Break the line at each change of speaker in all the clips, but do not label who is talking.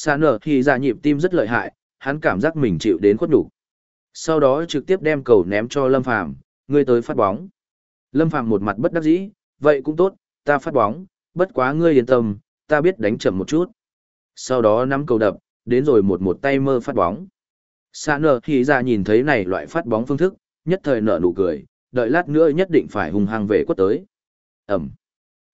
Xa nở thì ra nhịp tim rất lợi hại, hắn cảm giác mình chịu đến khuất nhục. Sau đó trực tiếp đem cầu ném cho Lâm Phàm, ngươi tới phát bóng. Lâm Phàm một mặt bất đắc dĩ, vậy cũng tốt, ta phát bóng, bất quá ngươi yên tâm, ta biết đánh chậm một chút. Sau đó nắm cầu đập, đến rồi một một tay mơ phát bóng. Xa nở thì ra nhìn thấy này loại phát bóng phương thức, nhất thời nở nụ cười, đợi lát nữa nhất định phải hung hăng về quất tới. Ẩm.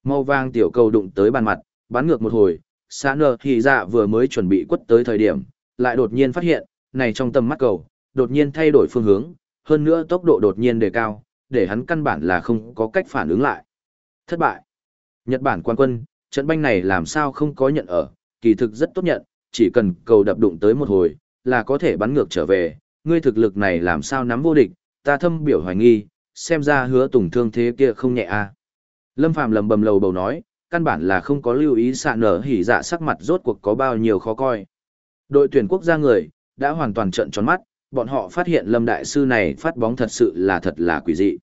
Màu vàng tiểu cầu đụng tới bàn mặt, bắn ngược một hồi, xa nờ thì dạ vừa mới chuẩn bị quất tới thời điểm, lại đột nhiên phát hiện, này trong tầm mắt cầu, đột nhiên thay đổi phương hướng, hơn nữa tốc độ đột nhiên đề cao, để hắn căn bản là không có cách phản ứng lại. Thất bại. Nhật Bản quan quân, trận banh này làm sao không có nhận ở, kỳ thực rất tốt nhận, chỉ cần cầu đập đụng tới một hồi, là có thể bắn ngược trở về, ngươi thực lực này làm sao nắm vô địch, ta thâm biểu hoài nghi, xem ra hứa tùng thương thế kia không nhẹ a. À. Lâm Phàm lầm bầm lầu bầu nói, căn bản là không có lưu ý xạ nở hỉ dạ sắc mặt rốt cuộc có bao nhiêu khó coi. Đội tuyển quốc gia người, đã hoàn toàn trận tròn mắt, bọn họ phát hiện Lâm Đại Sư này phát bóng thật sự là thật là quỷ dị.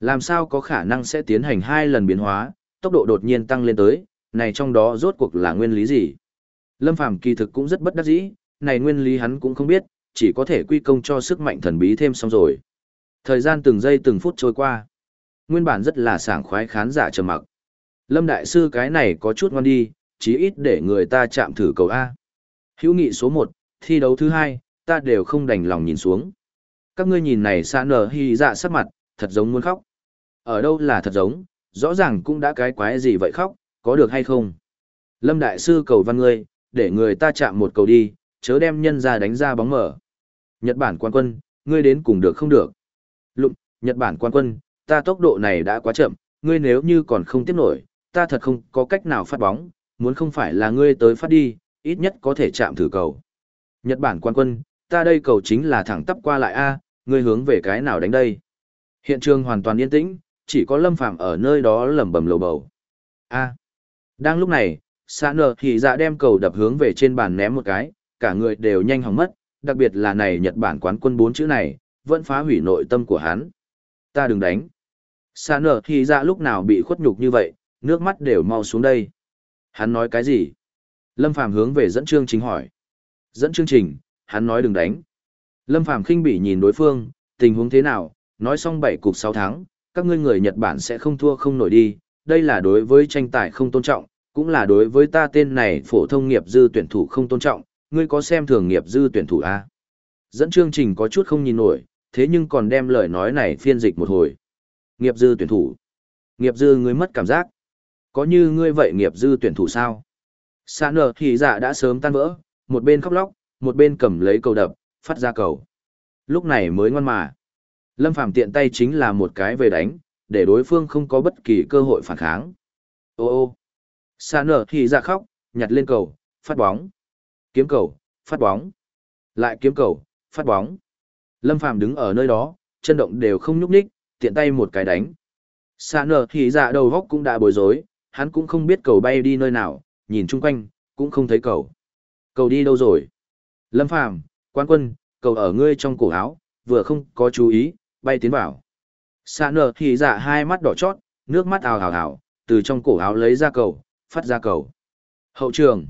Làm sao có khả năng sẽ tiến hành hai lần biến hóa, tốc độ đột nhiên tăng lên tới, này trong đó rốt cuộc là nguyên lý gì? Lâm Phàm kỳ thực cũng rất bất đắc dĩ, này nguyên lý hắn cũng không biết, chỉ có thể quy công cho sức mạnh thần bí thêm xong rồi. Thời gian từng giây từng phút trôi qua. Nguyên bản rất là sảng khoái khán giả trầm mặc. Lâm Đại Sư cái này có chút ngon đi, chí ít để người ta chạm thử cầu A. Hữu nghị số 1, thi đấu thứ 2, ta đều không đành lòng nhìn xuống. Các ngươi nhìn này xa nở hy dạ sắc mặt, thật giống muốn khóc. Ở đâu là thật giống, rõ ràng cũng đã cái quái gì vậy khóc, có được hay không? Lâm Đại Sư cầu văn ngươi, để người ta chạm một cầu đi, chớ đem nhân ra đánh ra bóng mở. Nhật Bản quan quân, ngươi đến cùng được không được? Lụng, Nhật Bản quan quân, ta tốc độ này đã quá chậm, ngươi nếu như còn không tiếp nổi, ta thật không có cách nào phát bóng, muốn không phải là ngươi tới phát đi, ít nhất có thể chạm thử cầu. Nhật Bản quan quân, ta đây cầu chính là thẳng tắp qua lại A, ngươi hướng về cái nào đánh đây? Hiện trường hoàn toàn yên tĩnh, chỉ có Lâm Phàm ở nơi đó lẩm bẩm lầu bầu. A. Đang lúc này, Sa nở thì dạ đem cầu đập hướng về trên bàn ném một cái, cả người đều nhanh hỏng mất, đặc biệt là này Nhật Bản quán quân bốn chữ này, vẫn phá hủy nội tâm của hắn. Ta đừng đánh. Sa nở thì dạ lúc nào bị khuất nhục như vậy, nước mắt đều mau xuống đây. Hắn nói cái gì? Lâm Phàm hướng về dẫn chương trình hỏi. Dẫn chương trình, hắn nói đừng đánh. Lâm Phàm khinh bỉ nhìn đối phương, tình huống thế nào, nói xong bảy cục sáu tháng, các ngươi người Nhật Bản sẽ không thua không nổi đi, đây là đối với tranh tài không tôn trọng, cũng là đối với ta tên này phổ thông nghiệp dư tuyển thủ không tôn trọng, ngươi có xem thường nghiệp dư tuyển thủ a? Dẫn chương trình có chút không nhìn nổi, thế nhưng còn đem lời nói này phiên dịch một hồi. Nghiệp dư tuyển thủ. Nghiệp dư ngươi mất cảm giác. Có như ngươi vậy nghiệp dư tuyển thủ sao? xa nở thì dạ đã sớm tan vỡ, một bên khóc lóc, một bên cầm lấy cầu đập, phát ra cầu. Lúc này mới ngoan mà. Lâm Phàm tiện tay chính là một cái về đánh, để đối phương không có bất kỳ cơ hội phản kháng. Ô ô. xa nở thì dạ khóc, nhặt lên cầu, phát bóng. Kiếm cầu, phát bóng. Lại kiếm cầu, phát bóng. Lâm Phàm đứng ở nơi đó, chân động đều không nhúc ních, tiện tay một cái đánh. xa nở thì dạ đầu góc cũng đã bối rối, hắn cũng không biết cầu bay đi nơi nào, nhìn chung quanh, cũng không thấy cầu. Cầu đi đâu rồi? Lâm Phàm, quan quân, cầu ở ngươi trong cổ áo, vừa không có chú ý, bay tiến vào. xa nở thì dạ hai mắt đỏ chót, nước mắt ào ào ào, từ trong cổ áo lấy ra cầu, phát ra cầu. Hậu trường,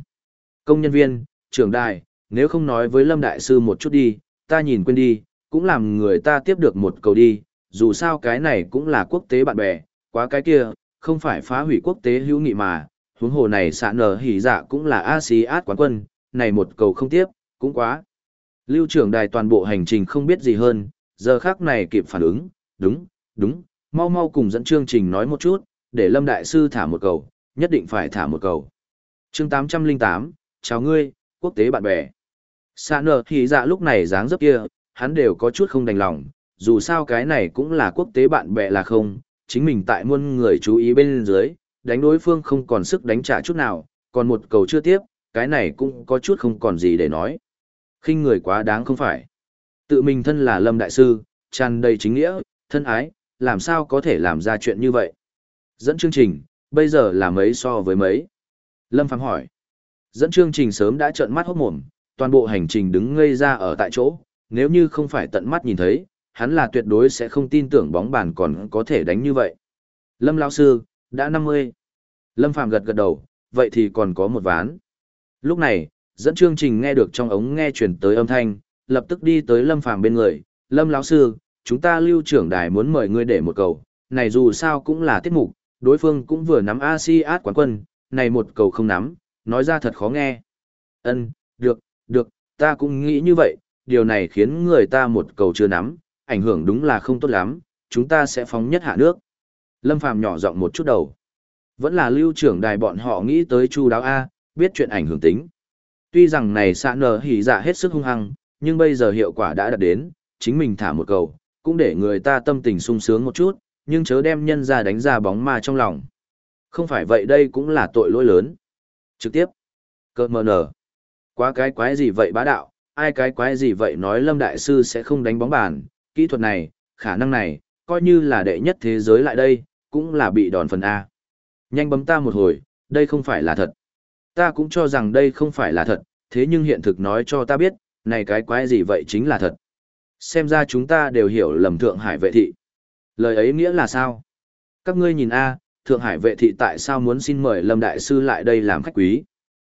công nhân viên, trưởng đài, nếu không nói với Lâm Đại Sư một chút đi, ta nhìn quên đi, cũng làm người ta tiếp được một cầu đi, dù sao cái này cũng là quốc tế bạn bè, quá cái kia, không phải phá hủy quốc tế hữu nghị mà, huống hồ này xạ nở hỉ dạ cũng là a xí át quán quân, này một cầu không tiếp, cũng quá. Lưu trưởng đài toàn bộ hành trình không biết gì hơn, giờ khác này kịp phản ứng, đúng, đúng, mau mau cùng dẫn chương trình nói một chút, để Lâm Đại Sư thả một cầu, nhất định phải thả một cầu. chương 808, chào ngươi, quốc tế bạn bè. Xa nở thì dạ lúc này dáng dấp kia, hắn đều có chút không đành lòng, dù sao cái này cũng là quốc tế bạn bè là không, chính mình tại muôn người chú ý bên dưới, đánh đối phương không còn sức đánh trả chút nào, còn một cầu chưa tiếp, cái này cũng có chút không còn gì để nói. khinh người quá đáng không phải. Tự mình thân là Lâm Đại Sư, tràn đầy chính nghĩa, thân ái, làm sao có thể làm ra chuyện như vậy? Dẫn chương trình, bây giờ là mấy so với mấy? Lâm Phạm hỏi. Dẫn chương trình sớm đã trợn mắt hốt mồm, toàn bộ hành trình đứng ngây ra ở tại chỗ, nếu như không phải tận mắt nhìn thấy, hắn là tuyệt đối sẽ không tin tưởng bóng bàn còn có thể đánh như vậy. Lâm lão sư, đã 50. Lâm Phàm gật gật đầu, vậy thì còn có một ván. Lúc này, dẫn chương trình nghe được trong ống nghe chuyển tới âm thanh, lập tức đi tới Lâm Phàm bên người, Lâm lão sư, chúng ta lưu trưởng đài muốn mời ngươi để một cầu, này dù sao cũng là tiết mục, đối phương cũng vừa nắm ASEAN quán quân, này một cầu không nắm, nói ra thật khó nghe. Ân, được, được, ta cũng nghĩ như vậy, điều này khiến người ta một cầu chưa nắm, ảnh hưởng đúng là không tốt lắm, chúng ta sẽ phóng nhất hạ nước. Lâm Phàm nhỏ giọng một chút đầu. Vẫn là lưu trưởng đài bọn họ nghĩ tới chu đáo A, biết chuyện ảnh hưởng tính. Tuy rằng này xạ nở hỉ dạ hết sức hung hăng, nhưng bây giờ hiệu quả đã đạt đến, chính mình thả một cầu, cũng để người ta tâm tình sung sướng một chút, nhưng chớ đem nhân ra đánh ra bóng ma trong lòng. Không phải vậy đây cũng là tội lỗi lớn. Trực tiếp. Cơ mờ nở. Quá cái quái gì vậy bá đạo, ai cái quái gì vậy nói Lâm Đại Sư sẽ không đánh bóng bàn, kỹ thuật này, khả năng này, coi như là đệ nhất thế giới lại đây, cũng là bị đòn phần A. Nhanh bấm ta một hồi, đây không phải là thật. Ta cũng cho rằng đây không phải là thật, thế nhưng hiện thực nói cho ta biết, này cái quái gì vậy chính là thật. Xem ra chúng ta đều hiểu lầm Thượng Hải vệ thị. Lời ấy nghĩa là sao? Các ngươi nhìn A, Thượng Hải vệ thị tại sao muốn xin mời Lâm Đại Sư lại đây làm khách quý?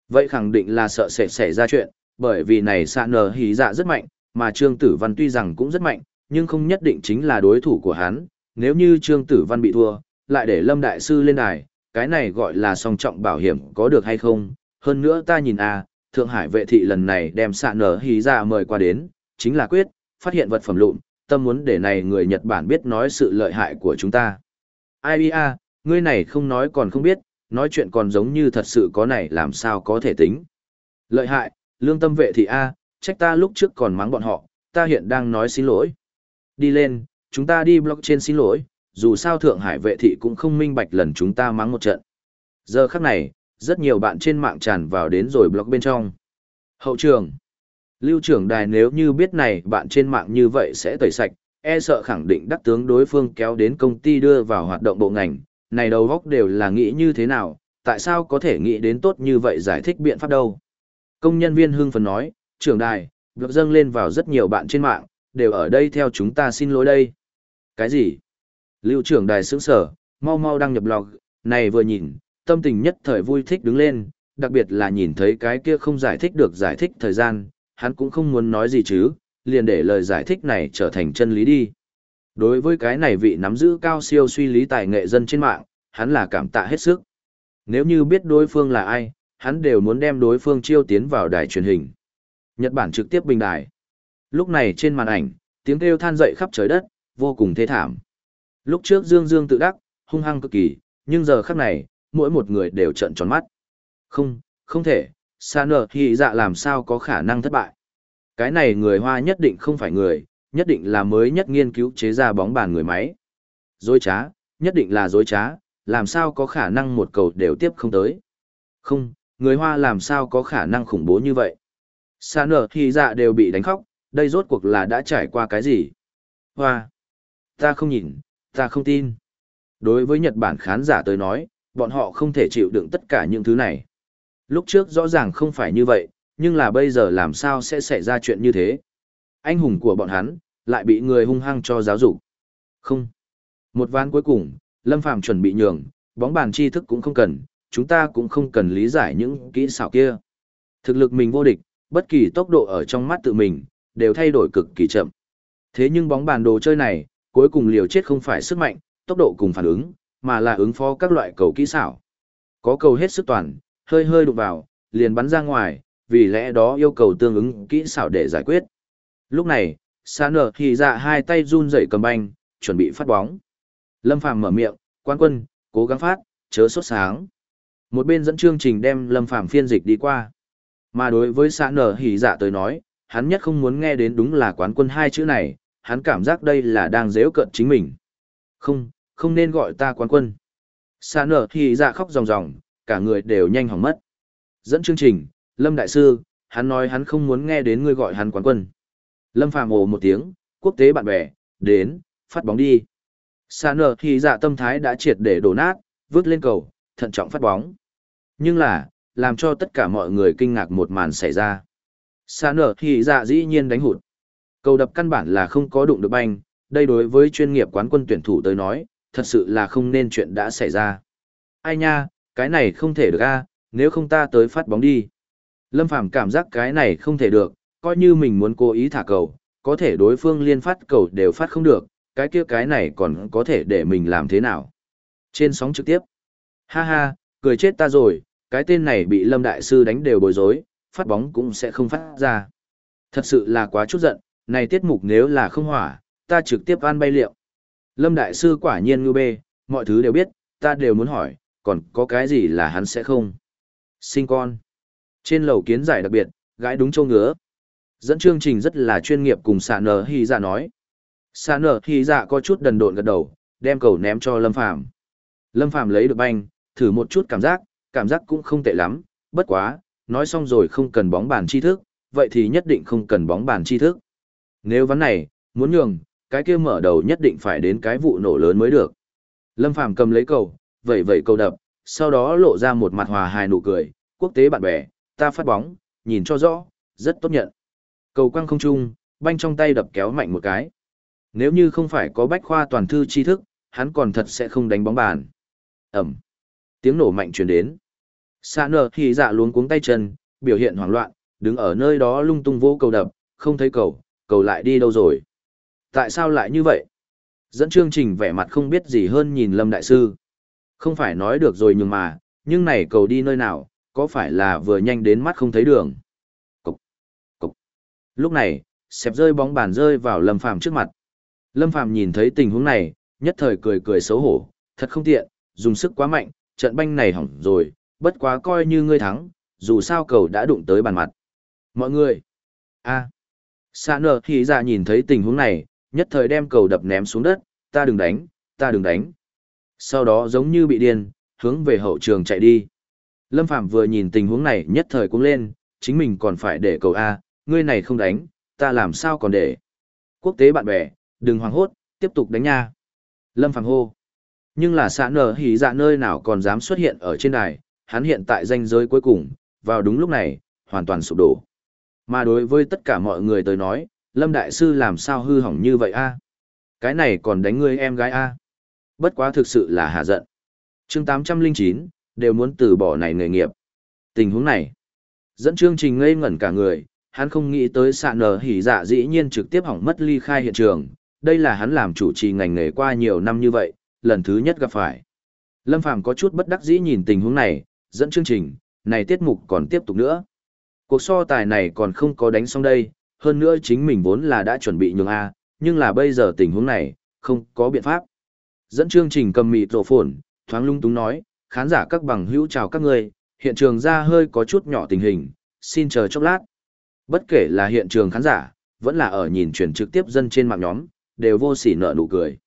Vậy khẳng định là sợ sẽ xảy ra chuyện, bởi vì này xạ nở hí dạ rất mạnh, mà Trương Tử Văn tuy rằng cũng rất mạnh, nhưng không nhất định chính là đối thủ của hắn. Nếu như Trương Tử Văn bị thua, lại để Lâm Đại Sư lên đài, cái này gọi là song trọng bảo hiểm có được hay không? Hơn nữa ta nhìn a, Thượng Hải vệ thị lần này đem xạ nở hí ra mời qua đến, chính là quyết, phát hiện vật phẩm lụn, tâm muốn để này người Nhật Bản biết nói sự lợi hại của chúng ta. Ai a, ngươi này không nói còn không biết, nói chuyện còn giống như thật sự có này làm sao có thể tính. Lợi hại, lương tâm vệ thị A, trách ta lúc trước còn mắng bọn họ, ta hiện đang nói xin lỗi. Đi lên, chúng ta đi blog trên xin lỗi, dù sao Thượng Hải vệ thị cũng không minh bạch lần chúng ta mắng một trận. Giờ khắc này, rất nhiều bạn trên mạng tràn vào đến rồi blog bên trong. Hậu trường. Lưu trưởng đài nếu như biết này bạn trên mạng như vậy sẽ tẩy sạch, e sợ khẳng định đắc tướng đối phương kéo đến công ty đưa vào hoạt động bộ ngành, này đầu góc đều là nghĩ như thế nào, tại sao có thể nghĩ đến tốt như vậy giải thích biện pháp đâu. Công nhân viên hưng phấn nói, trưởng đài, được dâng lên vào rất nhiều bạn trên mạng, đều ở đây theo chúng ta xin lỗi đây. Cái gì? Lưu trưởng đài sướng sở, mau mau đăng nhập log, này vừa nhìn, tâm tình nhất thời vui thích đứng lên, đặc biệt là nhìn thấy cái kia không giải thích được giải thích thời gian, hắn cũng không muốn nói gì chứ, liền để lời giải thích này trở thành chân lý đi. Đối với cái này vị nắm giữ cao siêu suy lý tài nghệ dân trên mạng, hắn là cảm tạ hết sức. Nếu như biết đối phương là ai, hắn đều muốn đem đối phương chiêu tiến vào đài truyền hình. Nhật Bản trực tiếp bình đài. Lúc này trên màn ảnh, tiếng kêu than dậy khắp trời đất, vô cùng thê thảm. Lúc trước Dương Dương tự đắc, hung hăng cực kỳ, nhưng giờ khắc này, mỗi một người đều trợn tròn mắt. Không, không thể, xa nở thì dạ làm sao có khả năng thất bại. Cái này người Hoa nhất định không phải người, nhất định là mới nhất nghiên cứu chế ra bóng bàn người máy. Dối trá, nhất định là dối trá, làm sao có khả năng một cầu đều tiếp không tới. Không, người Hoa làm sao có khả năng khủng bố như vậy. Xa nở thì dạ đều bị đánh khóc, đây rốt cuộc là đã trải qua cái gì. Hoa, ta không nhìn, ta không tin. Đối với Nhật Bản khán giả tới nói, bọn họ không thể chịu đựng tất cả những thứ này. Lúc trước rõ ràng không phải như vậy, nhưng là bây giờ làm sao sẽ xảy ra chuyện như thế. Anh hùng của bọn hắn, lại bị người hung hăng cho giáo dục. Không. Một ván cuối cùng, Lâm Phàm chuẩn bị nhường, bóng bàn tri thức cũng không cần, chúng ta cũng không cần lý giải những kỹ xảo kia. Thực lực mình vô địch, bất kỳ tốc độ ở trong mắt tự mình, đều thay đổi cực kỳ chậm. Thế nhưng bóng bàn đồ chơi này, cuối cùng liều chết không phải sức mạnh, tốc độ cùng phản ứng, mà là ứng phó các loại cầu kỹ xảo. Có cầu hết sức toàn, hơi hơi đụng vào, liền bắn ra ngoài, vì lẽ đó yêu cầu tương ứng kỹ xảo để giải quyết. Lúc này, Sa nở thì dạ hai tay run rẩy cầm banh, chuẩn bị phát bóng. Lâm Phàm mở miệng, quan quân, cố gắng phát, chớ sốt sáng. Một bên dẫn chương trình đem Lâm Phàm phiên dịch đi qua. Mà đối với Sa nở hỉ dạ tới nói, hắn nhất không muốn nghe đến đúng là quán quân hai chữ này, hắn cảm giác đây là đang dễu cận chính mình. Không, không nên gọi ta quán quân. Sa nở thì dạ khóc ròng ròng, cả người đều nhanh hỏng mất. Dẫn chương trình, Lâm Đại Sư, hắn nói hắn không muốn nghe đến ngươi gọi hắn quán quân. Lâm Phàm ồ một tiếng, quốc tế bạn bè, đến, phát bóng đi. Sa nở thì dạ tâm thái đã triệt để đổ nát, vứt lên cầu, thận trọng phát bóng. Nhưng là, làm cho tất cả mọi người kinh ngạc một màn xảy ra. Xa nở thì dạ dĩ nhiên đánh hụt. Cầu đập căn bản là không có đụng được banh, đây đối với chuyên nghiệp quán quân tuyển thủ tới nói, thật sự là không nên chuyện đã xảy ra. Ai nha, cái này không thể được a, nếu không ta tới phát bóng đi. Lâm Phàm cảm giác cái này không thể được, coi như mình muốn cố ý thả cầu, có thể đối phương liên phát cầu đều phát không được, cái kia cái này còn có thể để mình làm thế nào. Trên sóng trực tiếp. Ha ha, cười chết ta rồi, cái tên này bị Lâm Đại Sư đánh đều bối rối, phát bóng cũng sẽ không phát ra. Thật sự là quá chút giận, này tiết mục nếu là không hỏa, ta trực tiếp ăn bay liệu. Lâm Đại Sư quả nhiên ngư bê, mọi thứ đều biết, ta đều muốn hỏi, còn có cái gì là hắn sẽ không. Sinh con. Trên lầu kiến giải đặc biệt, gái đúng châu ngứa. Dẫn chương trình rất là chuyên nghiệp cùng xạ nở hy dạ nói. Xạ nở hy dạ có chút đần độn gật đầu, đem cầu ném cho Lâm Phàm Lâm Phàm lấy được banh, thử một chút cảm giác, cảm giác cũng không tệ lắm, bất quá, nói xong rồi không cần bóng bàn tri thức, vậy thì nhất định không cần bóng bàn tri thức. Nếu ván này, muốn nhường, cái kia mở đầu nhất định phải đến cái vụ nổ lớn mới được. Lâm Phàm cầm lấy cầu, vẩy vẩy cầu đập, sau đó lộ ra một mặt hòa hài nụ cười, quốc tế bạn bè, ta phát bóng, nhìn cho rõ, rất tốt nhận. Cầu quăng không trung, banh trong tay đập kéo mạnh một cái. Nếu như không phải có bách khoa toàn thư tri thức, hắn còn thật sẽ không đánh bóng bàn. Ẩm. Tiếng nổ mạnh truyền đến. Xa nở thì dạ luống cuống tay chân, biểu hiện hoảng loạn, đứng ở nơi đó lung tung vô cầu đập, không thấy cầu, cầu lại đi đâu rồi. Tại sao lại như vậy? Dẫn chương trình vẻ mặt không biết gì hơn nhìn Lâm Đại Sư. Không phải nói được rồi nhưng mà, nhưng này cầu đi nơi nào, có phải là vừa nhanh đến mắt không thấy đường. Cục, cục. Lúc này, xẹp rơi bóng bàn rơi vào Lâm Phàm trước mặt. Lâm Phàm nhìn thấy tình huống này, nhất thời cười cười xấu hổ, thật không tiện, dùng sức quá mạnh, trận banh này hỏng rồi, bất quá coi như ngươi thắng, dù sao cầu đã đụng tới bàn mặt. Mọi người, a, à. Nở thì ra nhìn thấy tình huống này, nhất thời đem cầu đập ném xuống đất, ta đừng đánh, ta đừng đánh. Sau đó giống như bị điên, hướng về hậu trường chạy đi. Lâm Phạm vừa nhìn tình huống này nhất thời cũng lên, chính mình còn phải để cầu A, ngươi này không đánh, ta làm sao còn để. Quốc tế bạn bè, đừng hoảng hốt, tiếp tục đánh nha. Lâm Phạm hô. Nhưng là xã nở hỉ dạ nơi nào còn dám xuất hiện ở trên đài, hắn hiện tại danh giới cuối cùng, vào đúng lúc này, hoàn toàn sụp đổ. Mà đối với tất cả mọi người tới nói, Lâm Đại Sư làm sao hư hỏng như vậy a? Cái này còn đánh ngươi em gái a? Bất quá thực sự là hạ giận. chương 809, đều muốn từ bỏ này nghề nghiệp. Tình huống này, dẫn chương trình ngây ngẩn cả người, hắn không nghĩ tới sạn nở hỉ dạ dĩ nhiên trực tiếp hỏng mất ly khai hiện trường. Đây là hắn làm chủ trì ngành nghề qua nhiều năm như vậy, lần thứ nhất gặp phải. Lâm Phàm có chút bất đắc dĩ nhìn tình huống này, dẫn chương trình, này tiết mục còn tiếp tục nữa. Cuộc so tài này còn không có đánh xong đây, hơn nữa chính mình vốn là đã chuẩn bị nhường A, nhưng là bây giờ tình huống này, không có biện pháp. Dẫn chương trình cầm mịt rổ phồn, thoáng lung túng nói, khán giả các bằng hữu chào các người, hiện trường ra hơi có chút nhỏ tình hình, xin chờ chốc lát. Bất kể là hiện trường khán giả, vẫn là ở nhìn truyền trực tiếp dân trên mạng nhóm, đều vô sỉ nợ nụ cười.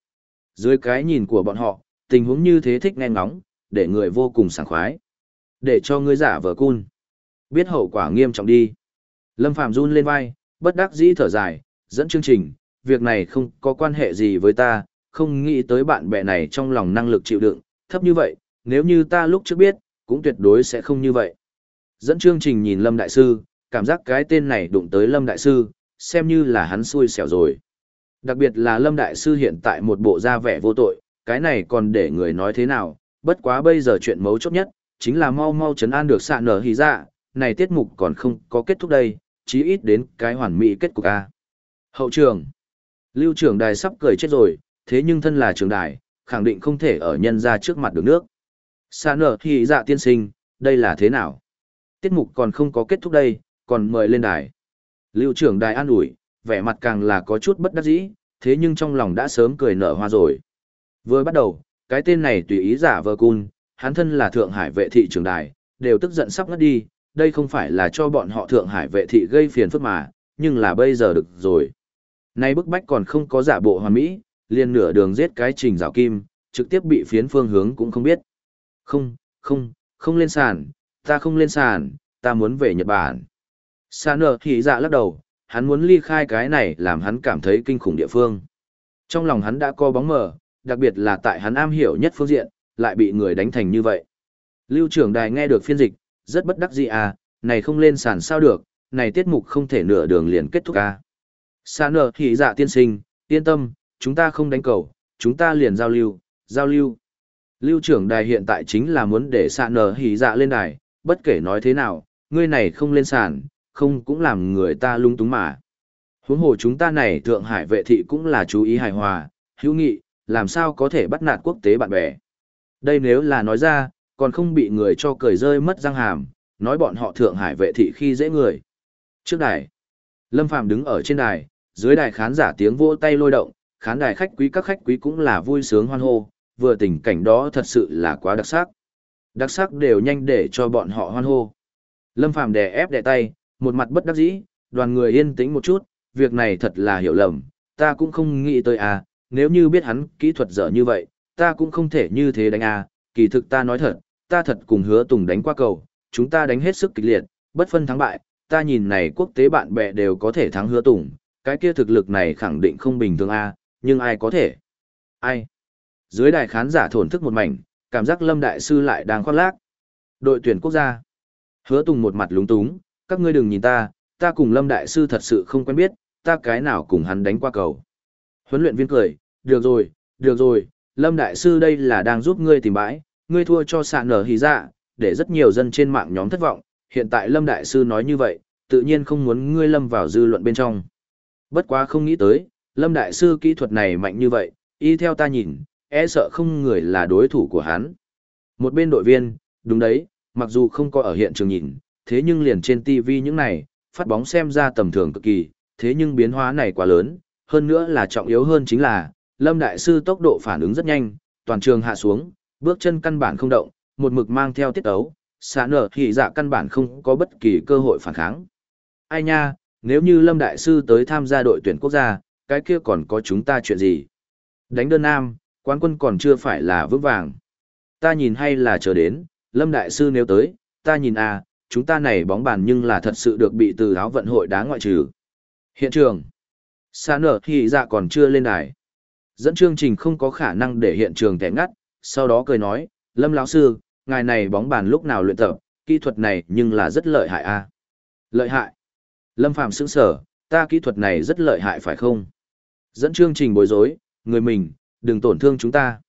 Dưới cái nhìn của bọn họ, tình huống như thế thích nghe ngóng, để người vô cùng sảng khoái. Để cho ngươi giả vờ cun. Biết hậu quả nghiêm trọng đi. Lâm Phạm run lên vai, bất đắc dĩ thở dài, dẫn chương trình, việc này không có quan hệ gì với ta, không nghĩ tới bạn bè này trong lòng năng lực chịu đựng, thấp như vậy, nếu như ta lúc trước biết, cũng tuyệt đối sẽ không như vậy. Dẫn chương trình nhìn Lâm Đại Sư, cảm giác cái tên này đụng tới Lâm Đại Sư, xem như là hắn xui xẻo rồi. Đặc biệt là Lâm Đại Sư hiện tại một bộ da vẻ vô tội, cái này còn để người nói thế nào, bất quá bây giờ chuyện mấu chốt nhất, chính là mau mau chấn an được xạ nở hì dạ, này tiết mục còn không có kết thúc đây, chí ít đến cái hoàn mỹ kết cục A. Hậu trường Lưu trưởng đài sắp cười chết rồi, thế nhưng thân là trưởng đài, khẳng định không thể ở nhân ra trước mặt được nước. Xạ nở hì dạ tiên sinh, đây là thế nào? Tiết mục còn không có kết thúc đây, còn mời lên đài. Lưu trưởng đài an ủi, vẻ mặt càng là có chút bất đắc dĩ, thế nhưng trong lòng đã sớm cười nở hoa rồi. Vừa bắt đầu, cái tên này tùy ý giả vờ cun, hắn thân là Thượng Hải vệ thị trưởng đài, đều tức giận sắp ngất đi, đây không phải là cho bọn họ Thượng Hải vệ thị gây phiền phức mà, nhưng là bây giờ được rồi. Nay bức bách còn không có giả bộ hoàn mỹ, liền nửa đường giết cái trình rào kim, trực tiếp bị phiến phương hướng cũng không biết. Không, không, không lên sàn, ta không lên sàn, ta muốn về Nhật Bản. Sa nở thì dạ lắc đầu, hắn muốn ly khai cái này làm hắn cảm thấy kinh khủng địa phương. Trong lòng hắn đã co bóng mờ, đặc biệt là tại hắn am hiểu nhất phương diện, lại bị người đánh thành như vậy. Lưu trưởng đài nghe được phiên dịch, rất bất đắc dĩ à, này không lên sàn sao được, này tiết mục không thể nửa đường liền kết thúc à. Sa nở hỉ dạ tiên sinh, yên tâm, chúng ta không đánh cầu, chúng ta liền giao lưu, giao lưu. Lưu trưởng đài hiện tại chính là muốn để sa nở hỉ dạ lên đài, bất kể nói thế nào, ngươi này không lên sàn, không cũng làm người ta lung túng mà. Huống hồ chúng ta này Thượng Hải vệ thị cũng là chú ý hài hòa, hữu nghị, làm sao có thể bắt nạt quốc tế bạn bè. Đây nếu là nói ra, còn không bị người cho cười rơi mất răng hàm, nói bọn họ Thượng Hải vệ thị khi dễ người. Trước đài, Lâm Phàm đứng ở trên đài, dưới đài khán giả tiếng vỗ tay lôi động, khán đài khách quý các khách quý cũng là vui sướng hoan hô, vừa tình cảnh đó thật sự là quá đặc sắc. Đặc sắc đều nhanh để cho bọn họ hoan hô. Lâm Phàm đè ép đè tay, một mặt bất đắc dĩ, đoàn người yên tĩnh một chút, việc này thật là hiểu lầm, ta cũng không nghĩ tới à, nếu như biết hắn kỹ thuật dở như vậy, ta cũng không thể như thế đánh à, kỳ thực ta nói thật, ta thật cùng hứa Tùng đánh qua cầu, chúng ta đánh hết sức kịch liệt, bất phân thắng bại, ta nhìn này quốc tế bạn bè đều có thể thắng hứa Tùng, cái kia thực lực này khẳng định không bình thường à, nhưng ai có thể? Ai? Dưới đài khán giả thổn thức một mảnh, cảm giác Lâm Đại Sư lại đang khoác lác. Đội tuyển quốc gia. Hứa Tùng một mặt lúng túng, các ngươi đừng nhìn ta, ta cùng Lâm Đại Sư thật sự không quen biết, ta cái nào cùng hắn đánh qua cầu. Huấn luyện viên cười, được rồi, được rồi, Lâm Đại Sư đây là đang giúp ngươi tìm bãi, ngươi thua cho xạ nở hí dạ, để rất nhiều dân trên mạng nhóm thất vọng, hiện tại Lâm Đại Sư nói như vậy, tự nhiên không muốn ngươi lâm vào dư luận bên trong. Bất quá không nghĩ tới, Lâm Đại Sư kỹ thuật này mạnh như vậy, y theo ta nhìn, e sợ không người là đối thủ của hắn. Một bên đội viên, đúng đấy, mặc dù không có ở hiện trường nhìn, thế nhưng liền trên TV những này, phát bóng xem ra tầm thường cực kỳ, thế nhưng biến hóa này quá lớn, hơn nữa là trọng yếu hơn chính là, Lâm Đại Sư tốc độ phản ứng rất nhanh, toàn trường hạ xuống, bước chân căn bản không động, một mực mang theo tiết ấu, xả nở thì dạ căn bản không có bất kỳ cơ hội phản kháng. Ai nha, nếu như Lâm Đại Sư tới tham gia đội tuyển quốc gia, cái kia còn có chúng ta chuyện gì? Đánh đơn nam, quán quân còn chưa phải là vững vàng. Ta nhìn hay là chờ đến, Lâm Đại Sư nếu tới, ta nhìn à, chúng ta này bóng bàn nhưng là thật sự được bị từ áo vận hội đá ngoại trừ. Hiện trường. xả nở thì dạ còn chưa lên đài. Dẫn chương trình không có khả năng để hiện trường tẻ ngắt, sau đó cười nói, Lâm lão sư, ngài này bóng bàn lúc nào luyện tập, kỹ thuật này nhưng là rất lợi hại a. À? Lợi hại. Lâm Phạm sững sở, ta kỹ thuật này rất lợi hại phải không? Dẫn chương trình bối rối, người mình, đừng tổn thương chúng ta.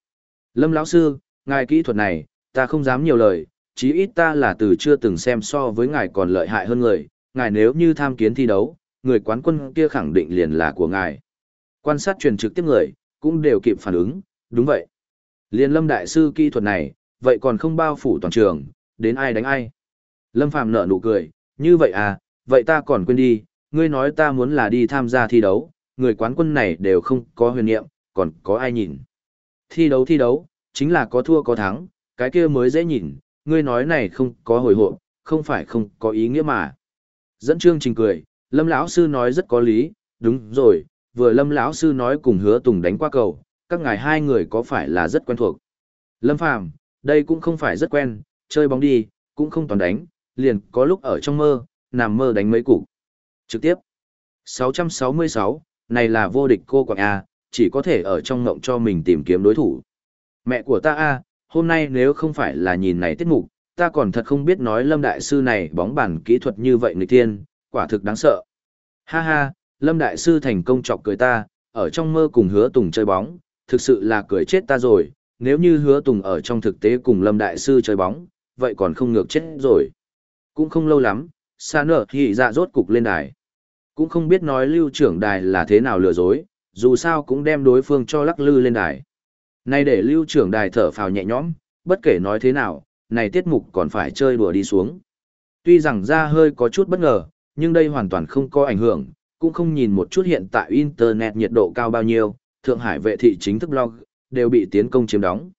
Lâm lão sư, ngài kỹ thuật này, ta không dám nhiều lời, chí ít ta là từ chưa từng xem so với ngài còn lợi hại hơn người, ngài nếu như tham kiến thi đấu, người quán quân kia khẳng định liền là của ngài. Quan sát truyền trực tiếp người, cũng đều kịp phản ứng, đúng vậy. Liên lâm đại sư kỹ thuật này, vậy còn không bao phủ toàn trường, đến ai đánh ai. Lâm Phàm nở nụ cười, như vậy à, vậy ta còn quên đi, ngươi nói ta muốn là đi tham gia thi đấu, người quán quân này đều không có huyền niệm, còn có ai nhìn. Thi đấu thi đấu, chính là có thua có thắng, cái kia mới dễ nhìn, ngươi nói này không có hồi hộp, không phải không có ý nghĩa mà. Dẫn chương trình cười, Lâm lão sư nói rất có lý, đúng rồi, vừa Lâm lão sư nói cùng Hứa Tùng đánh qua cầu, các ngài hai người có phải là rất quen thuộc. Lâm Phàm, đây cũng không phải rất quen, chơi bóng đi, cũng không toàn đánh, liền có lúc ở trong mơ, nằm mơ đánh mấy cục. Trực tiếp. 666, này là vô địch cô quạng A, chỉ có thể ở trong ngộng cho mình tìm kiếm đối thủ. Mẹ của ta A, hôm nay nếu không phải là nhìn này tiết mục, ta còn thật không biết nói Lâm Đại Sư này bóng bàn kỹ thuật như vậy người tiên, quả thực đáng sợ. Ha ha, Lâm Đại Sư thành công chọc cười ta, ở trong mơ cùng hứa Tùng chơi bóng, thực sự là cười chết ta rồi, nếu như hứa Tùng ở trong thực tế cùng Lâm Đại Sư chơi bóng, vậy còn không ngược chết rồi. Cũng không lâu lắm, xa nở thì dạ rốt cục lên đài. Cũng không biết nói lưu trưởng đài là thế nào lừa dối, dù sao cũng đem đối phương cho lắc lư lên đài. Nay để lưu trưởng đài thở phào nhẹ nhõm, bất kể nói thế nào, này tiết mục còn phải chơi đùa đi xuống. Tuy rằng ra hơi có chút bất ngờ, nhưng đây hoàn toàn không có ảnh hưởng, cũng không nhìn một chút hiện tại Internet nhiệt độ cao bao nhiêu, Thượng Hải vệ thị chính thức blog, đều bị tiến công chiếm đóng.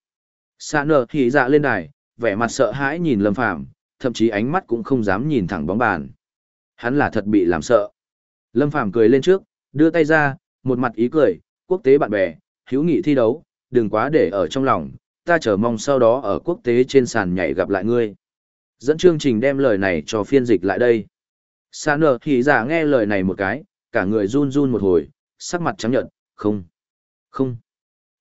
Sạ nở thì dạ lên đài, vẻ mặt sợ hãi nhìn Lâm Phàm thậm chí ánh mắt cũng không dám nhìn thẳng bóng bàn. Hắn là thật bị làm sợ. Lâm Phàm cười lên trước, đưa tay ra, một mặt ý cười, quốc tế bạn bè, hữu nghị thi đấu, đừng quá để ở trong lòng, ta chờ mong sau đó ở quốc tế trên sàn nhảy gặp lại ngươi. Dẫn chương trình đem lời này cho phiên dịch lại đây. Sa nở thì giả nghe lời này một cái, cả người run run một hồi, sắc mặt trắng nhợt, không, không.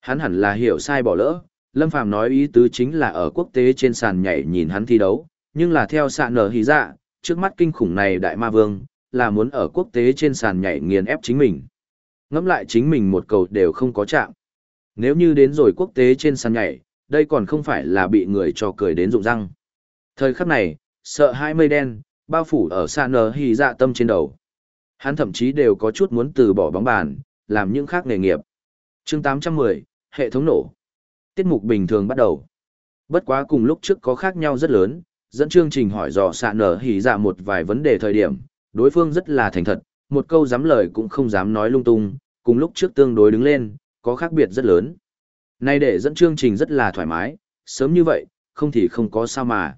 Hắn hẳn là hiểu sai bỏ lỡ, Lâm Phàm nói ý tứ chính là ở quốc tế trên sàn nhảy nhìn hắn thi đấu, nhưng là theo Sa nở thì dạ, trước mắt kinh khủng này đại ma vương, là muốn ở quốc tế trên sàn nhảy nghiền ép chính mình. Ngẫm lại chính mình một cầu đều không có chạm. Nếu như đến rồi quốc tế trên sàn nhảy, đây còn không phải là bị người cho cười đến rụng răng. Thời khắc này, sợ hai mây đen, bao phủ ở xa nờ hy dạ tâm trên đầu. Hắn thậm chí đều có chút muốn từ bỏ bóng bàn, làm những khác nghề nghiệp. chương 810, hệ thống nổ. Tiết mục bình thường bắt đầu. Bất quá cùng lúc trước có khác nhau rất lớn, dẫn chương trình hỏi dò xạ nở hỉ dạ một vài vấn đề thời điểm, đối phương rất là thành thật, một câu dám lời cũng không dám nói lung tung, cùng lúc trước tương đối đứng lên, có khác biệt rất lớn. Nay để dẫn chương trình rất là thoải mái, sớm như vậy, không thì không có sao mà.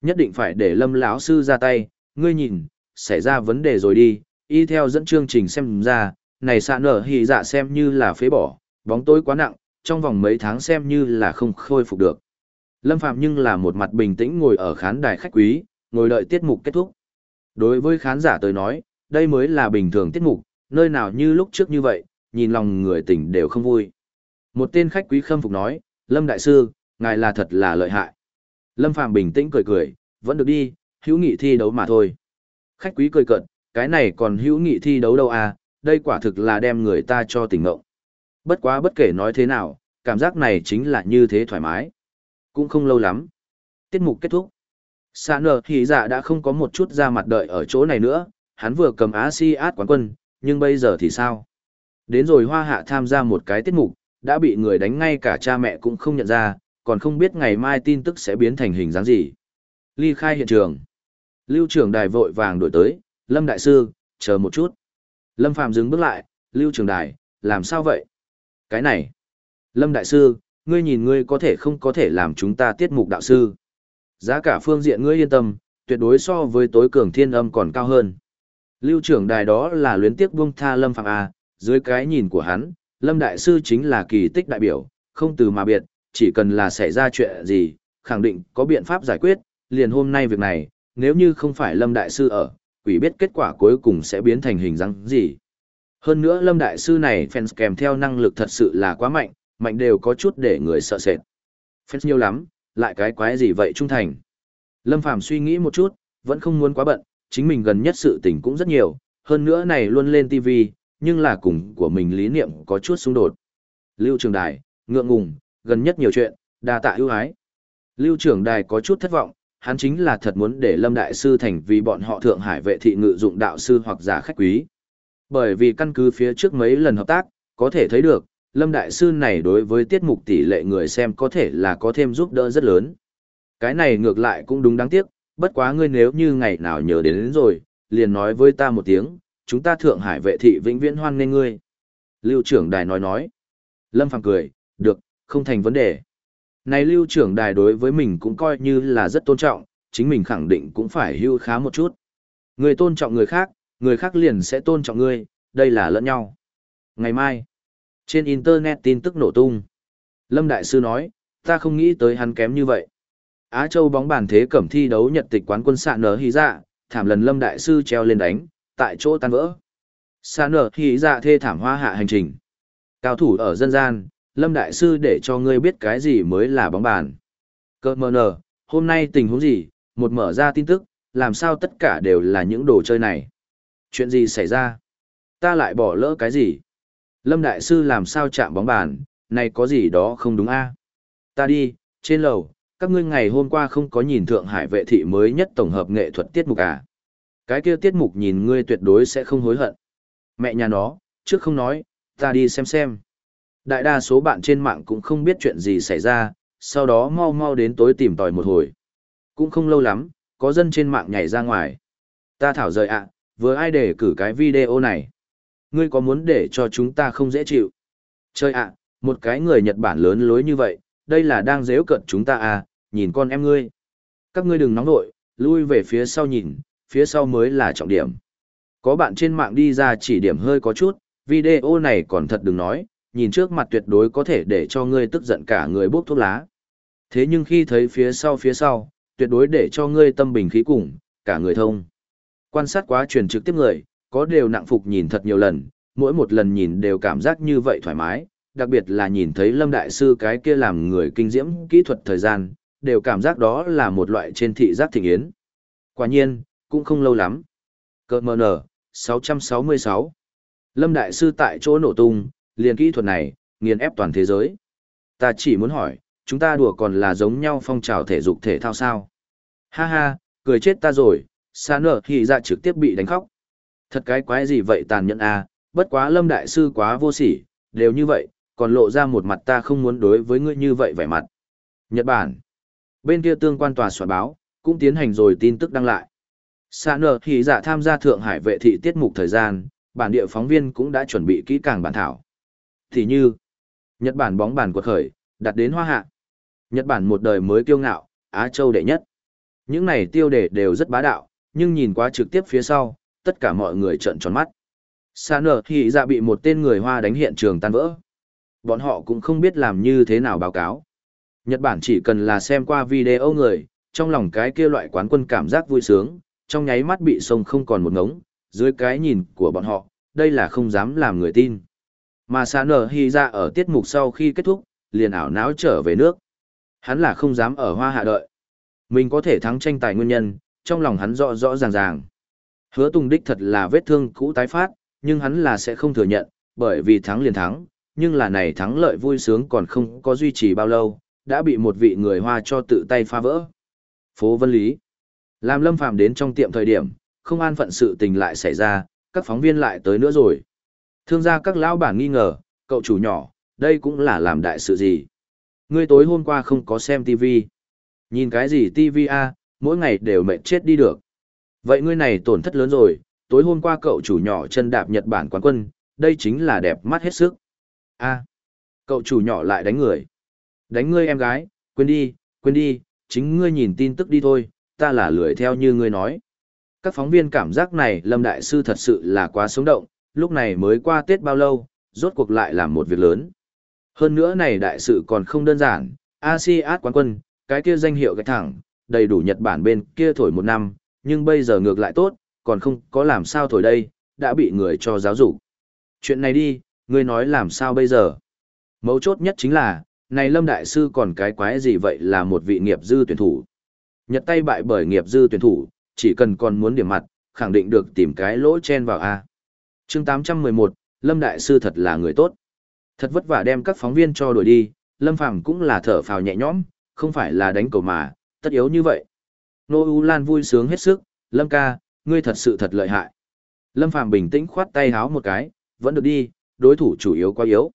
Nhất định phải để lâm lão sư ra tay, ngươi nhìn, xảy ra vấn đề rồi đi, y theo dẫn chương trình xem ra, này xạ nở hì dạ xem như là phế bỏ, bóng tối quá nặng, trong vòng mấy tháng xem như là không khôi phục được. Lâm Phạm nhưng là một mặt bình tĩnh ngồi ở khán đài khách quý, ngồi đợi tiết mục kết thúc. Đối với khán giả tới nói, đây mới là bình thường tiết mục, nơi nào như lúc trước như vậy, nhìn lòng người tỉnh đều không vui. Một tên khách quý khâm phục nói, Lâm Đại Sư, ngài là thật là lợi hại. Lâm Phạm bình tĩnh cười cười, vẫn được đi, hữu nghị thi đấu mà thôi. Khách quý cười cận, cái này còn hữu nghị thi đấu đâu à, đây quả thực là đem người ta cho tỉnh ngộng. Bất quá bất kể nói thế nào, cảm giác này chính là như thế thoải mái. Cũng không lâu lắm. Tiết mục kết thúc. Sa nở thì dạ đã không có một chút ra mặt đợi ở chỗ này nữa, hắn vừa cầm Á Si át quán quân, nhưng bây giờ thì sao? Đến rồi hoa hạ tham gia một cái tiết mục, đã bị người đánh ngay cả cha mẹ cũng không nhận ra, còn không biết ngày mai tin tức sẽ biến thành hình dáng gì. Ly khai hiện trường. Lưu trưởng đài vội vàng đổi tới, Lâm Đại Sư, chờ một chút. Lâm Phạm dừng bước lại, Lưu trưởng đài, làm sao vậy? Cái này. Lâm Đại Sư, ngươi nhìn ngươi có thể không có thể làm chúng ta tiết mục đạo sư. Giá cả phương diện ngươi yên tâm, tuyệt đối so với tối cường thiên âm còn cao hơn. Lưu trưởng đài đó là luyến tiếc buông tha Lâm Phạm A, à, dưới cái nhìn của hắn, Lâm Đại Sư chính là kỳ tích đại biểu, không từ mà biệt, chỉ cần là xảy ra chuyện gì, khẳng định có biện pháp giải quyết, liền hôm nay việc này, nếu như không phải Lâm Đại Sư ở, quỷ biết kết quả cuối cùng sẽ biến thành hình dáng gì. Hơn nữa Lâm Đại Sư này fans kèm theo năng lực thật sự là quá mạnh, mạnh đều có chút để người sợ sệt. Fans nhiều lắm, lại cái quái gì vậy trung thành. Lâm Phàm suy nghĩ một chút, vẫn không muốn quá bận, chính mình gần nhất sự tình cũng rất nhiều, hơn nữa này luôn lên TV, nhưng là cùng của mình lý niệm có chút xung đột. Lưu Trường Đài, ngượng ngùng, gần nhất nhiều chuyện, đa tạ ưu ái. Lưu trưởng Đài có chút thất vọng, hắn chính là thật muốn để Lâm Đại Sư thành vì bọn họ Thượng Hải vệ thị ngự dụng đạo sư hoặc giả khách quý. Bởi vì căn cứ phía trước mấy lần hợp tác, có thể thấy được, Lâm Đại Sư này đối với tiết mục tỷ lệ người xem có thể là có thêm giúp đỡ rất lớn. Cái này ngược lại cũng đúng đáng tiếc, bất quá ngươi nếu như ngày nào nhớ đến, đến rồi, liền nói với ta một tiếng, chúng ta Thượng Hải vệ thị vĩnh viễn hoan nghênh ngươi. Lưu trưởng đài nói nói. Lâm Phàm cười, được, không thành vấn đề. Này lưu trưởng đài đối với mình cũng coi như là rất tôn trọng, chính mình khẳng định cũng phải hưu khá một chút. Người tôn trọng người khác, người khác liền sẽ tôn trọng ngươi, đây là lẫn nhau. Ngày mai, trên Internet tin tức nổ tung. Lâm Đại Sư nói, ta không nghĩ tới hắn kém như vậy. Á Châu bóng bàn thế cẩm thi đấu nhật tịch quán quân sạ nở hí dạ, thảm lần Lâm Đại Sư treo lên đánh, tại chỗ tan vỡ. Sạ nở hí dạ thê thảm hoa hạ hành trình. Cao thủ ở dân gian, Lâm Đại Sư để cho ngươi biết cái gì mới là bóng bàn. Cơ mờ nở, hôm nay tình huống gì, một mở ra tin tức, làm sao tất cả đều là những đồ chơi này. Chuyện gì xảy ra? Ta lại bỏ lỡ cái gì? Lâm Đại Sư làm sao chạm bóng bàn, này có gì đó không đúng a? Ta đi, trên lầu, các ngươi ngày hôm qua không có nhìn Thượng Hải vệ thị mới nhất tổng hợp nghệ thuật tiết mục à? Cái kia tiết mục nhìn ngươi tuyệt đối sẽ không hối hận. Mẹ nhà nó, trước không nói, ta đi xem xem. Đại đa số bạn trên mạng cũng không biết chuyện gì xảy ra, sau đó mau mau đến tối tìm tòi một hồi. Cũng không lâu lắm, có dân trên mạng nhảy ra ngoài. Ta thảo rời ạ, vừa ai để cử cái video này? Ngươi có muốn để cho chúng ta không dễ chịu? Chơi ạ, một cái người Nhật Bản lớn lối như vậy, đây là đang dễ cận chúng ta à, nhìn con em ngươi. Các ngươi đừng nóng nội, lui về phía sau nhìn, phía sau mới là trọng điểm. Có bạn trên mạng đi ra chỉ điểm hơi có chút, video này còn thật đừng nói, nhìn trước mặt tuyệt đối có thể để cho ngươi tức giận cả người bốc thuốc lá. Thế nhưng khi thấy phía sau phía sau, tuyệt đối để cho ngươi tâm bình khí cùng, cả người thông. Quan sát quá truyền trực tiếp người, có đều nặng phục nhìn thật nhiều lần, mỗi một lần nhìn đều cảm giác như vậy thoải mái, đặc biệt là nhìn thấy Lâm Đại Sư cái kia làm người kinh diễm kỹ thuật thời gian, đều cảm giác đó là một loại trên thị giác thịnh yến. Quả nhiên, cũng không lâu lắm. Cơ mờ nở, 666. Lâm Đại Sư tại chỗ nổ tung, liền kỹ thuật này, nghiền ép toàn thế giới. Ta chỉ muốn hỏi, chúng ta đùa còn là giống nhau phong trào thể dục thể thao sao? Ha ha, cười chết ta rồi, xa nở thì ra trực tiếp bị đánh khóc. Thật cái quái gì vậy tàn nhẫn à, bất quá lâm đại sư quá vô sỉ, đều như vậy, còn lộ ra một mặt ta không muốn đối với ngươi như vậy vẻ mặt. Nhật Bản. Bên kia tương quan tòa soạn báo, cũng tiến hành rồi tin tức đăng lại. Xa nở thì giả tham gia Thượng Hải vệ thị tiết mục thời gian, bản địa phóng viên cũng đã chuẩn bị kỹ càng bản thảo. Thì như, Nhật Bản bóng bàn quật khởi, đặt đến hoa hạ. Nhật Bản một đời mới kiêu ngạo, Á Châu đệ nhất. Những này tiêu đề đều rất bá đạo, nhưng nhìn quá trực tiếp phía sau, tất cả mọi người trợn tròn mắt. Sa nở thì dạ bị một tên người Hoa đánh hiện trường tan vỡ. Bọn họ cũng không biết làm như thế nào báo cáo. Nhật Bản chỉ cần là xem qua video người, trong lòng cái kia loại quán quân cảm giác vui sướng, trong nháy mắt bị sông không còn một ngống, dưới cái nhìn của bọn họ, đây là không dám làm người tin. Mà xa nở hy ra dạ ở tiết mục sau khi kết thúc, liền ảo náo trở về nước. Hắn là không dám ở hoa hạ đợi. Mình có thể thắng tranh tài nguyên nhân, trong lòng hắn rõ rõ ràng ràng. Hứa Tùng đích thật là vết thương cũ tái phát, nhưng hắn là sẽ không thừa nhận, bởi vì thắng liền thắng, nhưng là này thắng lợi vui sướng còn không có duy trì bao lâu, đã bị một vị người Hoa cho tự tay phá vỡ. Phố Vân Lý Làm Lâm Phàm đến trong tiệm thời điểm, không an phận sự tình lại xảy ra, các phóng viên lại tới nữa rồi. Thương gia các lão bản nghi ngờ, cậu chủ nhỏ, đây cũng là làm đại sự gì. Ngươi tối hôm qua không có xem TV. Nhìn cái gì TV a, mỗi ngày đều mệt chết đi được. Vậy ngươi này tổn thất lớn rồi, tối hôm qua cậu chủ nhỏ chân đạp Nhật Bản quán quân, đây chính là đẹp mắt hết sức. a cậu chủ nhỏ lại đánh người. Đánh ngươi em gái, quên đi, quên đi, chính ngươi nhìn tin tức đi thôi, ta là lười theo như ngươi nói. Các phóng viên cảm giác này Lâm Đại Sư thật sự là quá sống động, lúc này mới qua Tết bao lâu, rốt cuộc lại làm một việc lớn. Hơn nữa này đại sự còn không đơn giản, ASEAN quán quân, cái kia danh hiệu gạch thẳng, đầy đủ Nhật Bản bên kia thổi một năm, nhưng bây giờ ngược lại tốt, còn không có làm sao thổi đây, đã bị người cho giáo dục. Chuyện này đi, ngươi nói làm sao bây giờ? Mấu chốt nhất chính là, này Lâm Đại Sư còn cái quái gì vậy là một vị nghiệp dư tuyển thủ. Nhật tay bại bởi nghiệp dư tuyển thủ, chỉ cần còn muốn điểm mặt, khẳng định được tìm cái lỗ chen vào A chương 811, Lâm Đại Sư thật là người tốt. Thật vất vả đem các phóng viên cho đuổi đi, Lâm Phàm cũng là thở phào nhẹ nhõm, không phải là đánh cầu mà, tất yếu như vậy. Nô U Lan vui sướng hết sức, Lâm ca, ngươi thật sự thật lợi hại. Lâm Phàm bình tĩnh khoát tay háo một cái, vẫn được đi, đối thủ chủ yếu quá yếu.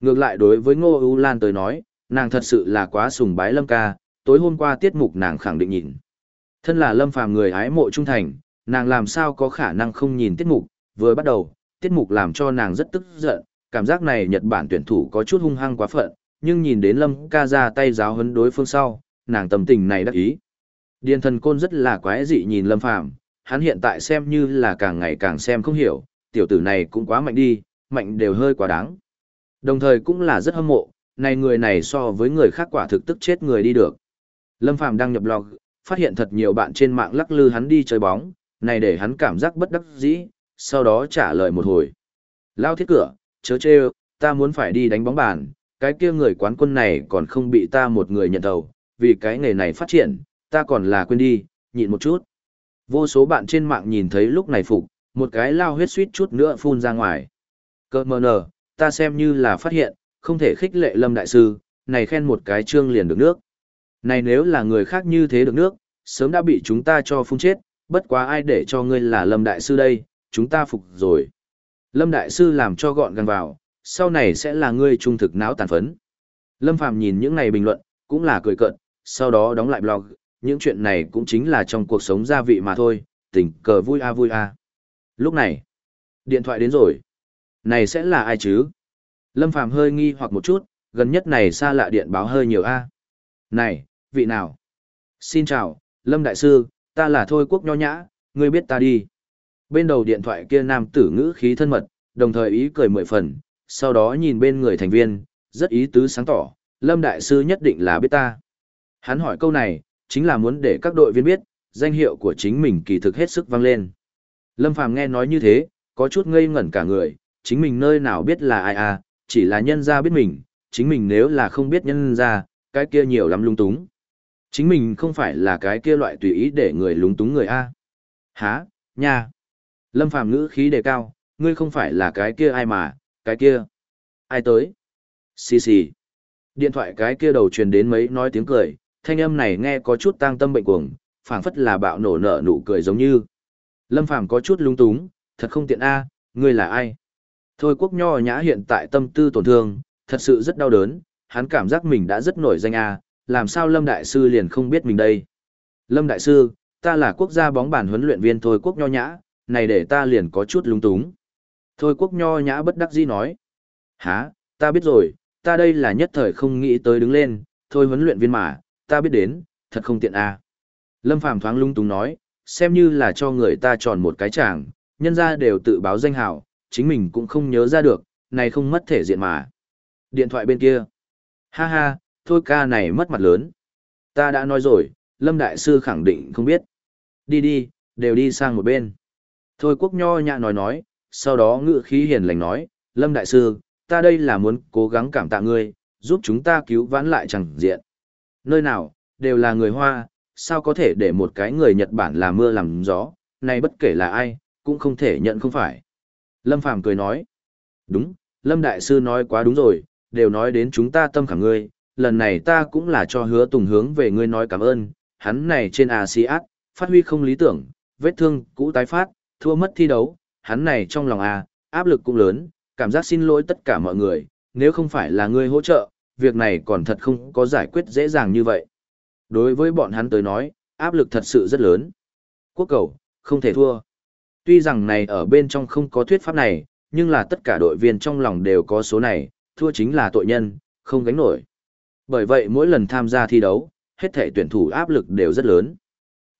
Ngược lại đối với Ngô U Lan tới nói, nàng thật sự là quá sùng bái Lâm ca, tối hôm qua tiết mục nàng khẳng định nhìn. Thân là Lâm Phàm người ái mộ trung thành, nàng làm sao có khả năng không nhìn tiết mục, vừa bắt đầu, tiết mục làm cho nàng rất tức giận, cảm giác này Nhật Bản tuyển thủ có chút hung hăng quá phận, nhưng nhìn đến Lâm ca ra tay giáo huấn đối phương sau, nàng tâm tình này đắc ý. Điền thần côn rất là quái dị nhìn Lâm Phàm hắn hiện tại xem như là càng ngày càng xem không hiểu, tiểu tử này cũng quá mạnh đi, mạnh đều hơi quá đáng. Đồng thời cũng là rất hâm mộ, này người này so với người khác quả thực tức chết người đi được. Lâm Phàm đang nhập log, phát hiện thật nhiều bạn trên mạng lắc lư hắn đi chơi bóng, này để hắn cảm giác bất đắc dĩ, sau đó trả lời một hồi. Lao thiết cửa, chớ chê, ta muốn phải đi đánh bóng bàn, cái kia người quán quân này còn không bị ta một người nhận đầu, vì cái nghề này phát triển, ta còn là quên đi, nhịn một chút. Vô số bạn trên mạng nhìn thấy lúc này phục, một cái lao huyết suýt chút nữa phun ra ngoài. Cơ mờ nở, ta xem như là phát hiện, không thể khích lệ lâm đại sư, này khen một cái trương liền được nước. Này nếu là người khác như thế được nước, sớm đã bị chúng ta cho phun chết, bất quá ai để cho ngươi là lâm đại sư đây, chúng ta phục rồi. Lâm đại sư làm cho gọn gàng vào, sau này sẽ là ngươi trung thực não tàn phấn. Lâm Phàm nhìn những này bình luận, cũng là cười cợt, sau đó đóng lại blog, những chuyện này cũng chính là trong cuộc sống gia vị mà thôi, tình cờ vui a vui a. Lúc này, điện thoại đến rồi. Này sẽ là ai chứ? Lâm Phàm hơi nghi hoặc một chút, gần nhất này xa lạ điện báo hơi nhiều a. Này, vị nào? Xin chào, Lâm Đại Sư, ta là Thôi Quốc Nho Nhã, ngươi biết ta đi. Bên đầu điện thoại kia nam tử ngữ khí thân mật, đồng thời ý cười mười phần, sau đó nhìn bên người thành viên, rất ý tứ sáng tỏ, Lâm Đại Sư nhất định là biết ta. Hắn hỏi câu này, chính là muốn để các đội viên biết, danh hiệu của chính mình kỳ thực hết sức vang lên. Lâm Phàm nghe nói như thế, có chút ngây ngẩn cả người, chính mình nơi nào biết là ai à, chỉ là nhân gia biết mình, chính mình nếu là không biết nhân gia, cái kia nhiều lắm lung túng. Chính mình không phải là cái kia loại tùy ý để người lúng túng người a. Hả, nha. Lâm Phàm ngữ khí đề cao, ngươi không phải là cái kia ai mà, cái kia. Ai tới? Xì xì. Điện thoại cái kia đầu truyền đến mấy nói tiếng cười, thanh âm này nghe có chút tang tâm bệnh cuồng, phảng phất là bạo nổ nở nụ cười giống như. Lâm Phàm có chút lung túng, thật không tiện a, ngươi là ai? Thôi quốc nho nhã hiện tại tâm tư tổn thương, thật sự rất đau đớn, hắn cảm giác mình đã rất nổi danh a, làm sao Lâm Đại Sư liền không biết mình đây? Lâm Đại Sư, ta là quốc gia bóng bàn huấn luyện viên Thôi quốc nho nhã, này để ta liền có chút lung túng. Thôi quốc nho nhã bất đắc dĩ nói. Hả, ta biết rồi, ta đây là nhất thời không nghĩ tới đứng lên, thôi huấn luyện viên mà, ta biết đến, thật không tiện a. Lâm Phàm thoáng lung túng nói, xem như là cho người ta tròn một cái chàng, nhân ra đều tự báo danh hào, chính mình cũng không nhớ ra được, này không mất thể diện mà. Điện thoại bên kia. Ha ha, thôi ca này mất mặt lớn. Ta đã nói rồi, Lâm Đại Sư khẳng định không biết. Đi đi, đều đi sang một bên. Thôi quốc nho nhã nói nói, sau đó ngự khí hiền lành nói, Lâm Đại Sư, ta đây là muốn cố gắng cảm tạ ngươi, giúp chúng ta cứu vãn lại chẳng diện. Nơi nào, đều là người Hoa, sao có thể để một cái người Nhật Bản làm mưa làm gió, này bất kể là ai, cũng không thể nhận không phải. Lâm Phàm cười nói, đúng, Lâm Đại Sư nói quá đúng rồi, đều nói đến chúng ta tâm khẳng ngươi, lần này ta cũng là cho hứa tùng hướng về ngươi nói cảm ơn, hắn này trên ASEAN, phát huy không lý tưởng, vết thương cũ tái phát, thua mất thi đấu, hắn này trong lòng à, áp lực cũng lớn, cảm giác xin lỗi tất cả mọi người, nếu không phải là ngươi hỗ trợ, việc này còn thật không có giải quyết dễ dàng như vậy. Đối với bọn hắn tới nói, áp lực thật sự rất lớn. Quốc cầu, không thể thua. Tuy rằng này ở bên trong không có thuyết pháp này, nhưng là tất cả đội viên trong lòng đều có số này, thua chính là tội nhân, không gánh nổi. Bởi vậy mỗi lần tham gia thi đấu, hết thể tuyển thủ áp lực đều rất lớn.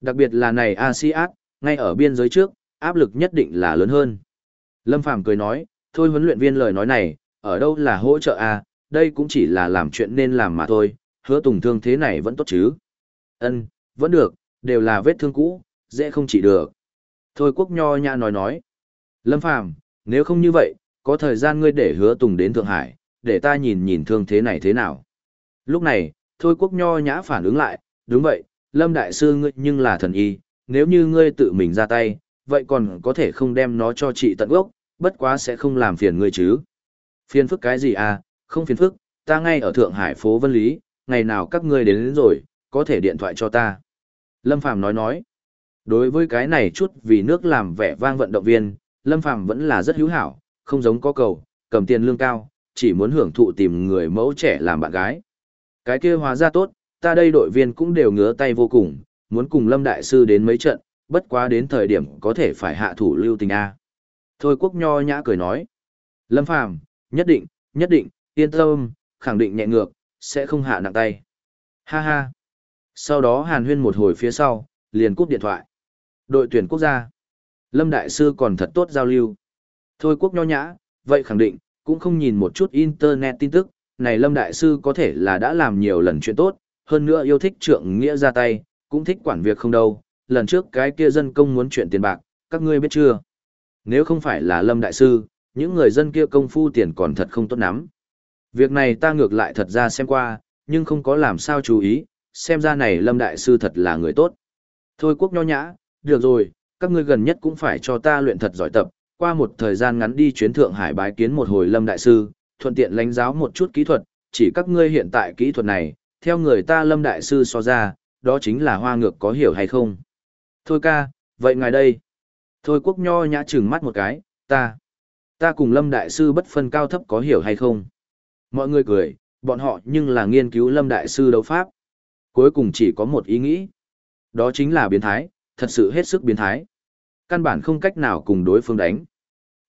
Đặc biệt là này ASEAN, ngay ở biên giới trước, áp lực nhất định là lớn hơn. Lâm Phàm cười nói, thôi huấn luyện viên lời nói này, ở đâu là hỗ trợ à, đây cũng chỉ là làm chuyện nên làm mà thôi, hứa tùng thương thế này vẫn tốt chứ. Ân, vẫn được, đều là vết thương cũ, dễ không chỉ được. Thôi quốc nho nhã nói nói. Lâm Phàm nếu không như vậy, có thời gian ngươi để hứa tùng đến Thượng Hải, để ta nhìn nhìn thương thế này thế nào. Lúc này, thôi quốc nho nhã phản ứng lại, đúng vậy, Lâm Đại Sư ngươi nhưng là thần y, nếu như ngươi tự mình ra tay, vậy còn có thể không đem nó cho chị tận gốc, bất quá sẽ không làm phiền ngươi chứ. Phiền phức cái gì à, không phiền phức, ta ngay ở Thượng Hải phố Vân Lý, ngày nào các ngươi đến, đến rồi, có thể điện thoại cho ta. Lâm Phàm nói nói, đối với cái này chút vì nước làm vẻ vang vận động viên, Lâm Phàm vẫn là rất hữu hảo, không giống có cầu, cầm tiền lương cao, chỉ muốn hưởng thụ tìm người mẫu trẻ làm bạn gái. Cái kia hóa ra tốt, ta đây đội viên cũng đều ngứa tay vô cùng, muốn cùng Lâm Đại Sư đến mấy trận, bất quá đến thời điểm có thể phải hạ thủ lưu tình A. Thôi quốc nho nhã cười nói. Lâm Phàm nhất định, nhất định, yên tâm, khẳng định nhẹ ngược, sẽ không hạ nặng tay. Ha ha. Sau đó hàn huyên một hồi phía sau, liền cúp điện thoại. Đội tuyển quốc gia. Lâm Đại Sư còn thật tốt giao lưu. Thôi quốc nho nhã, vậy khẳng định, cũng không nhìn một chút internet tin tức, này Lâm Đại Sư có thể là đã làm nhiều lần chuyện tốt, hơn nữa yêu thích trượng nghĩa ra tay, cũng thích quản việc không đâu, lần trước cái kia dân công muốn chuyện tiền bạc, các ngươi biết chưa? Nếu không phải là Lâm Đại Sư, những người dân kia công phu tiền còn thật không tốt lắm. Việc này ta ngược lại thật ra xem qua, nhưng không có làm sao chú ý, xem ra này Lâm Đại Sư thật là người tốt. Thôi quốc nho nhã, được rồi, các ngươi gần nhất cũng phải cho ta luyện thật giỏi tập, qua một thời gian ngắn đi chuyến Thượng Hải bái kiến một hồi Lâm Đại Sư, thuận tiện lãnh giáo một chút kỹ thuật, chỉ các ngươi hiện tại kỹ thuật này, theo người ta Lâm Đại Sư so ra, đó chính là hoa ngược có hiểu hay không. Thôi ca, vậy ngài đây. Thôi quốc nho nhã chừng mắt một cái, ta. Ta cùng Lâm Đại Sư bất phân cao thấp có hiểu hay không? Mọi người cười, bọn họ nhưng là nghiên cứu Lâm Đại Sư đấu pháp. Cuối cùng chỉ có một ý nghĩ. Đó chính là biến thái, thật sự hết sức biến thái. Căn bản không cách nào cùng đối phương đánh.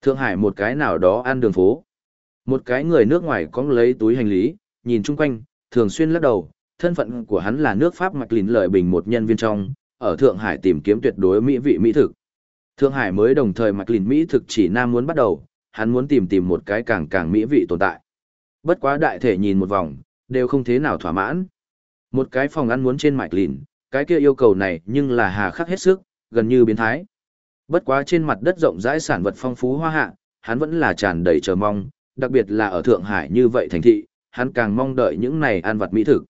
Thượng Hải một cái nào đó ăn đường phố. Một cái người nước ngoài có lấy túi hành lý, nhìn chung quanh, thường xuyên lắc đầu, thân phận của hắn là nước Pháp mạch lìn lợi bình một nhân viên trong, ở Thượng Hải tìm kiếm tuyệt đối mỹ vị mỹ thực. Thượng Hải mới đồng thời mặc lìn mỹ thực chỉ nam muốn bắt đầu, hắn muốn tìm tìm một cái càng càng mỹ vị tồn tại. Bất quá đại thể nhìn một vòng, đều không thế nào thỏa mãn. Một cái phòng ăn muốn trên mạch lìn, cái kia yêu cầu này nhưng là hà khắc hết sức, gần như biến thái. Bất quá trên mặt đất rộng rãi sản vật phong phú hoa hạ, hắn vẫn là tràn đầy chờ mong, đặc biệt là ở Thượng Hải như vậy thành thị, hắn càng mong đợi những này ăn vật mỹ thực.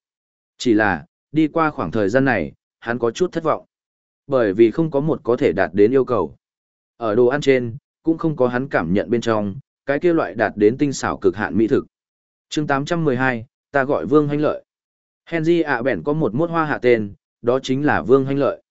Chỉ là, đi qua khoảng thời gian này, hắn có chút thất vọng. Bởi vì không có một có thể đạt đến yêu cầu. Ở đồ ăn trên, cũng không có hắn cảm nhận bên trong, cái kia loại đạt đến tinh xảo cực hạn mỹ thực. chương 812, ta gọi Vương Hanh Lợi. Henry ạ bèn có một mốt hoa hạ tên, đó chính là Vương Hanh Lợi.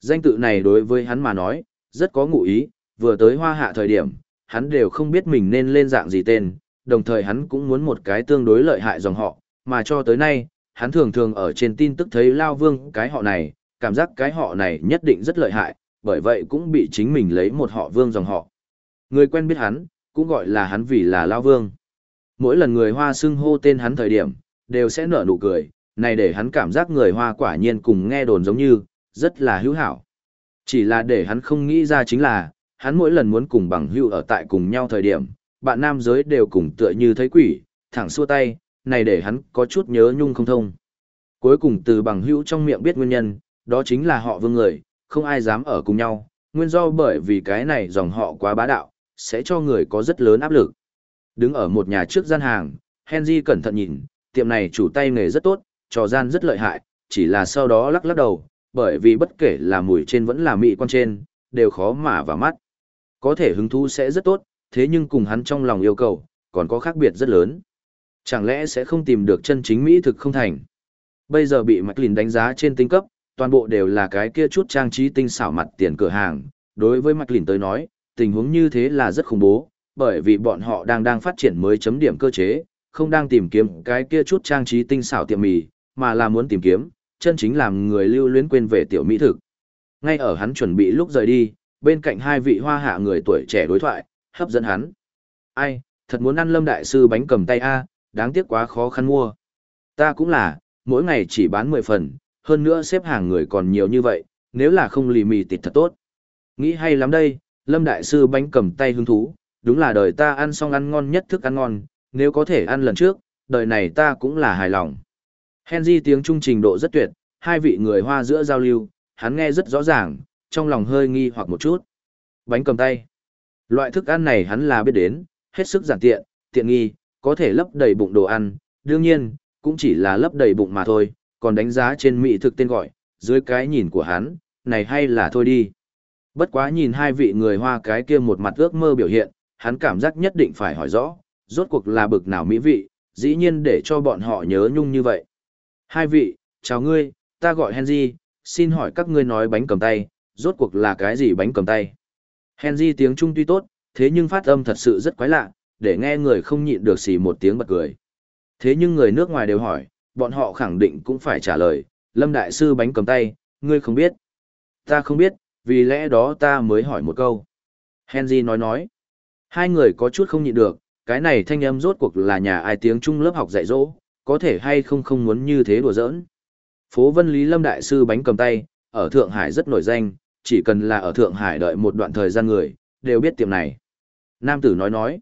Danh tự này đối với hắn mà nói, rất có ngụ ý, vừa tới hoa hạ thời điểm, hắn đều không biết mình nên lên dạng gì tên, đồng thời hắn cũng muốn một cái tương đối lợi hại dòng họ, mà cho tới nay, hắn thường thường ở trên tin tức thấy Lao Vương cái họ này, cảm giác cái họ này nhất định rất lợi hại, bởi vậy cũng bị chính mình lấy một họ Vương dòng họ. Người quen biết hắn, cũng gọi là hắn vì là Lao Vương. Mỗi lần người Hoa xưng hô tên hắn thời điểm, đều sẽ nở nụ cười, này để hắn cảm giác người Hoa quả nhiên cùng nghe đồn giống như, rất là hữu hảo. Chỉ là để hắn không nghĩ ra chính là, hắn mỗi lần muốn cùng bằng hữu ở tại cùng nhau thời điểm, bạn nam giới đều cùng tựa như thấy quỷ, thẳng xua tay, này để hắn có chút nhớ nhung không thông. Cuối cùng từ bằng hữu trong miệng biết nguyên nhân, đó chính là họ vương người, không ai dám ở cùng nhau, nguyên do bởi vì cái này dòng họ quá bá đạo, sẽ cho người có rất lớn áp lực. Đứng ở một nhà trước gian hàng, Henry cẩn thận nhìn, tiệm này chủ tay nghề rất tốt, trò gian rất lợi hại, chỉ là sau đó lắc lắc đầu, bởi vì bất kể là mùi trên vẫn là mị quan trên, đều khó mà vào mắt. Có thể hứng thú sẽ rất tốt, thế nhưng cùng hắn trong lòng yêu cầu, còn có khác biệt rất lớn. Chẳng lẽ sẽ không tìm được chân chính mỹ thực không thành? Bây giờ bị Mạch Lìn đánh giá trên tinh cấp, toàn bộ đều là cái kia chút trang trí tinh xảo mặt tiền cửa hàng. Đối với Mạch Lìn tới nói, tình huống như thế là rất khủng bố, bởi vì bọn họ đang đang phát triển mới chấm điểm cơ chế, không đang tìm kiếm cái kia chút trang trí tinh xảo tiệm mì, mà là muốn tìm kiếm, chân chính làm người lưu luyến quên về tiểu mỹ thực. Ngay ở hắn chuẩn bị lúc rời đi, bên cạnh hai vị hoa hạ người tuổi trẻ đối thoại, hấp dẫn hắn. Ai, thật muốn ăn lâm đại sư bánh cầm tay a, đáng tiếc quá khó khăn mua. Ta cũng là, mỗi ngày chỉ bán 10 phần, hơn nữa xếp hàng người còn nhiều như vậy, nếu là không lì mì tịt thật tốt. Nghĩ hay lắm đây, lâm đại sư bánh cầm tay hứng thú, đúng là đời ta ăn xong ăn ngon nhất thức ăn ngon, nếu có thể ăn lần trước, đời này ta cũng là hài lòng. Henry tiếng trung trình độ rất tuyệt, hai vị người Hoa giữa giao lưu, hắn nghe rất rõ ràng, trong lòng hơi nghi hoặc một chút. Bánh cầm tay. Loại thức ăn này hắn là biết đến, hết sức giản tiện, tiện nghi, có thể lấp đầy bụng đồ ăn, đương nhiên, cũng chỉ là lấp đầy bụng mà thôi, còn đánh giá trên mỹ thực tên gọi, dưới cái nhìn của hắn, này hay là thôi đi. Bất quá nhìn hai vị người Hoa cái kia một mặt ước mơ biểu hiện, hắn cảm giác nhất định phải hỏi rõ, rốt cuộc là bực nào mỹ vị, dĩ nhiên để cho bọn họ nhớ nhung như vậy. Hai vị, chào ngươi, ta gọi Henry, xin hỏi các ngươi nói bánh cầm tay, rốt cuộc là cái gì bánh cầm tay? Henry tiếng Trung tuy tốt, thế nhưng phát âm thật sự rất quái lạ, để nghe người không nhịn được xì một tiếng bật cười. Thế nhưng người nước ngoài đều hỏi, bọn họ khẳng định cũng phải trả lời, Lâm Đại Sư bánh cầm tay, ngươi không biết. Ta không biết, vì lẽ đó ta mới hỏi một câu. Henry nói nói. Hai người có chút không nhịn được, cái này thanh âm rốt cuộc là nhà ai tiếng Trung lớp học dạy dỗ, có thể hay không không muốn như thế đùa giỡn. Phố Vân Lý Lâm Đại Sư bánh cầm tay, ở Thượng Hải rất nổi danh, chỉ cần là ở Thượng Hải đợi một đoạn thời gian người, đều biết tiệm này. Nam tử nói nói.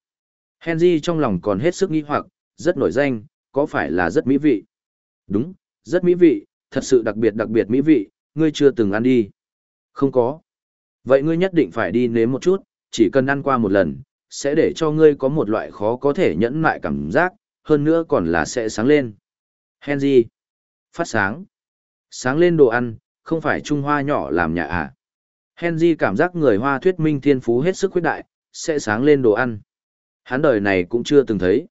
Henry trong lòng còn hết sức nghi hoặc, rất nổi danh, có phải là rất mỹ vị? Đúng, rất mỹ vị, thật sự đặc biệt đặc biệt mỹ vị, ngươi chưa từng ăn đi. Không có. Vậy ngươi nhất định phải đi nếm một chút, chỉ cần ăn qua một lần, sẽ để cho ngươi có một loại khó có thể nhẫn lại cảm giác, hơn nữa còn là sẽ sáng lên. Henry. Phát sáng. Sáng lên đồ ăn, không phải Trung Hoa nhỏ làm nhà à. Henry cảm giác người Hoa thuyết minh thiên phú hết sức khuyết đại, sẽ sáng lên đồ ăn. Hắn đời này cũng chưa từng thấy.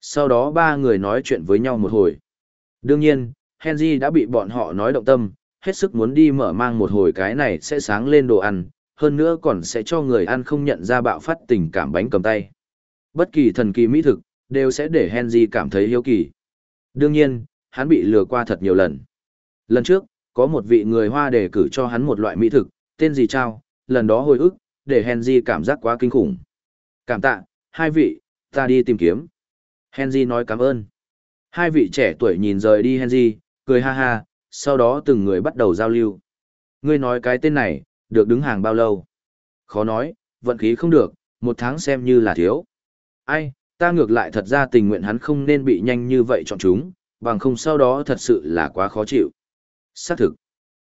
Sau đó ba người nói chuyện với nhau một hồi. Đương nhiên, Henry đã bị bọn họ nói động tâm, hết sức muốn đi mở mang một hồi cái này sẽ sáng lên đồ ăn, hơn nữa còn sẽ cho người ăn không nhận ra bạo phát tình cảm bánh cầm tay. Bất kỳ thần kỳ mỹ thực, đều sẽ để Henry cảm thấy hiếu kỳ. Đương nhiên, hắn bị lừa qua thật nhiều lần. Lần trước, có một vị người Hoa đề cử cho hắn một loại mỹ thực, tên gì trao, lần đó hồi ức, để Henry cảm giác quá kinh khủng. Cảm tạ, hai vị, ta đi tìm kiếm. Henry nói cảm ơn. Hai vị trẻ tuổi nhìn rời đi Henry, cười ha ha, sau đó từng người bắt đầu giao lưu. Ngươi nói cái tên này, được đứng hàng bao lâu? Khó nói, vận khí không được, một tháng xem như là thiếu. Ai, ta ngược lại thật ra tình nguyện hắn không nên bị nhanh như vậy chọn chúng, bằng không sau đó thật sự là quá khó chịu. Xác thực.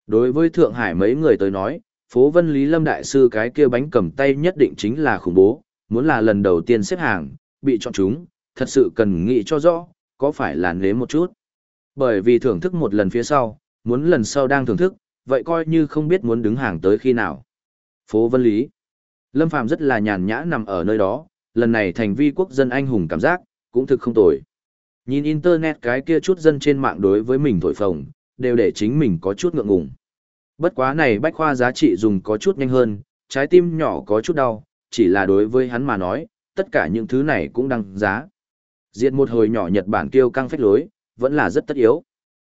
Đối với Thượng Hải mấy người tới nói, phố Vân Lý Lâm Đại Sư cái kia bánh cầm tay nhất định chính là khủng bố, muốn là lần đầu tiên xếp hàng, bị chọn chúng, thật sự cần nghĩ cho rõ, có phải là nếm một chút. Bởi vì thưởng thức một lần phía sau, muốn lần sau đang thưởng thức, vậy coi như không biết muốn đứng hàng tới khi nào. Phố Vân Lý Lâm Phàm rất là nhàn nhã nằm ở nơi đó, lần này thành vi quốc dân anh hùng cảm giác, cũng thực không tồi. Nhìn internet cái kia chút dân trên mạng đối với mình thổi phồng, đều để chính mình có chút ngượng ngùng. Bất quá này bách khoa giá trị dùng có chút nhanh hơn, trái tim nhỏ có chút đau, chỉ là đối với hắn mà nói, tất cả những thứ này cũng đăng giá. Diệt một hồi nhỏ Nhật Bản kêu căng phách lối, vẫn là rất tất yếu.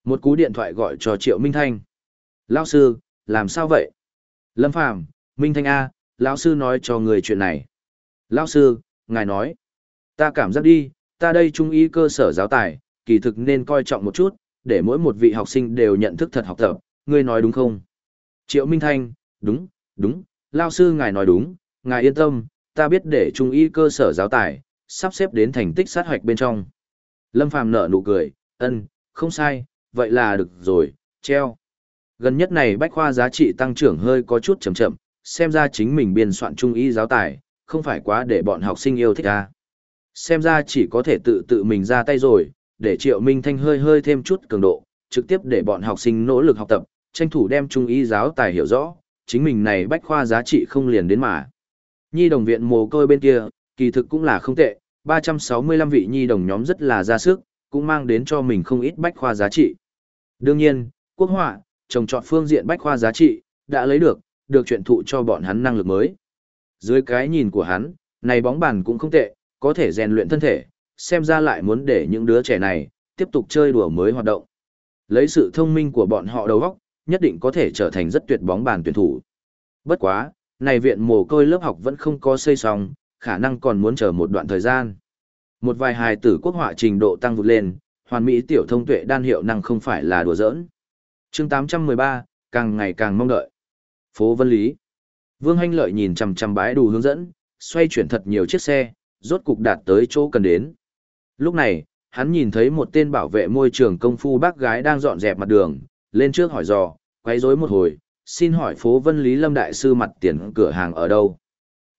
Một cú điện thoại gọi cho Triệu Minh Thanh. Lão sư, làm sao vậy? Lâm Phàm Minh Thanh A, lão sư nói cho người chuyện này. Lão sư, ngài nói. Ta cảm giác đi, ta đây trung ý cơ sở giáo tài, kỳ thực nên coi trọng một chút, để mỗi một vị học sinh đều nhận thức thật học tập, ngươi nói đúng không? Triệu Minh Thanh, đúng, đúng, lao sư ngài nói đúng, ngài yên tâm, ta biết để trung y cơ sở giáo tài, sắp xếp đến thành tích sát hoạch bên trong. Lâm Phàm nở nụ cười, ân, không sai, vậy là được rồi, treo. Gần nhất này bách khoa giá trị tăng trưởng hơi có chút chậm chậm, xem ra chính mình biên soạn trung y giáo tài, không phải quá để bọn học sinh yêu thích à. Xem ra chỉ có thể tự tự mình ra tay rồi, để Triệu Minh Thanh hơi hơi thêm chút cường độ, trực tiếp để bọn học sinh nỗ lực học tập, tranh thủ đem trung y giáo tài hiểu rõ, chính mình này bách khoa giá trị không liền đến mà. Nhi đồng viện mồ côi bên kia, kỳ thực cũng là không tệ, 365 vị nhi đồng nhóm rất là ra sức, cũng mang đến cho mình không ít bách khoa giá trị. Đương nhiên, quốc họa, trồng trọt phương diện bách khoa giá trị, đã lấy được, được chuyện thụ cho bọn hắn năng lực mới. Dưới cái nhìn của hắn, này bóng bàn cũng không tệ, có thể rèn luyện thân thể, xem ra lại muốn để những đứa trẻ này, tiếp tục chơi đùa mới hoạt động. Lấy sự thông minh của bọn họ đầu óc, nhất định có thể trở thành rất tuyệt bóng bàn tuyển thủ. Bất quá, này viện mồ côi lớp học vẫn không có xây xong, khả năng còn muốn chờ một đoạn thời gian. Một vài hài tử quốc họa trình độ tăng vụt lên, hoàn mỹ tiểu thông tuệ đan hiệu năng không phải là đùa giỡn. chương 813, càng ngày càng mong đợi. Phố Vân Lý. Vương Hanh Lợi nhìn chằm chằm bãi đủ hướng dẫn, xoay chuyển thật nhiều chiếc xe, rốt cục đạt tới chỗ cần đến. Lúc này, hắn nhìn thấy một tên bảo vệ môi trường công phu bác gái đang dọn dẹp mặt đường, lên trước hỏi dò, quấy rối một hồi, xin hỏi phố Vân Lý Lâm Đại Sư mặt tiền cửa hàng ở đâu?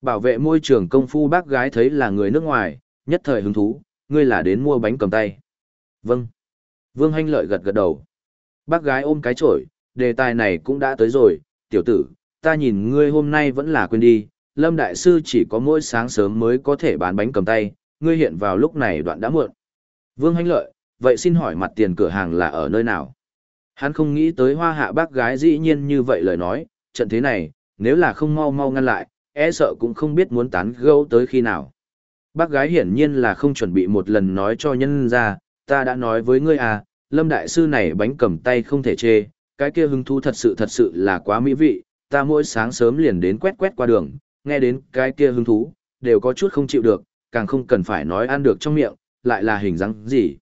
Bảo vệ môi trường công phu bác gái thấy là người nước ngoài, nhất thời hứng thú, ngươi là đến mua bánh cầm tay. Vâng. Vương Hanh Lợi gật gật đầu. Bác gái ôm cái chổi, đề tài này cũng đã tới rồi, tiểu tử, ta nhìn ngươi hôm nay vẫn là quên đi, Lâm Đại Sư chỉ có mỗi sáng sớm mới có thể bán bánh cầm tay, ngươi hiện vào lúc này đoạn đã muộn. Vương Hanh Lợi, vậy xin hỏi mặt tiền cửa hàng là ở nơi nào? Hắn không nghĩ tới hoa hạ bác gái dĩ nhiên như vậy lời nói, trận thế này, nếu là không mau mau ngăn lại, e sợ cũng không biết muốn tán gẫu tới khi nào. Bác gái hiển nhiên là không chuẩn bị một lần nói cho nhân ra, ta đã nói với ngươi à, lâm đại sư này bánh cầm tay không thể chê, cái kia hứng thú thật sự thật sự là quá mỹ vị, ta mỗi sáng sớm liền đến quét quét qua đường, nghe đến cái kia hứng thú, đều có chút không chịu được, càng không cần phải nói ăn được trong miệng, lại là hình dáng gì.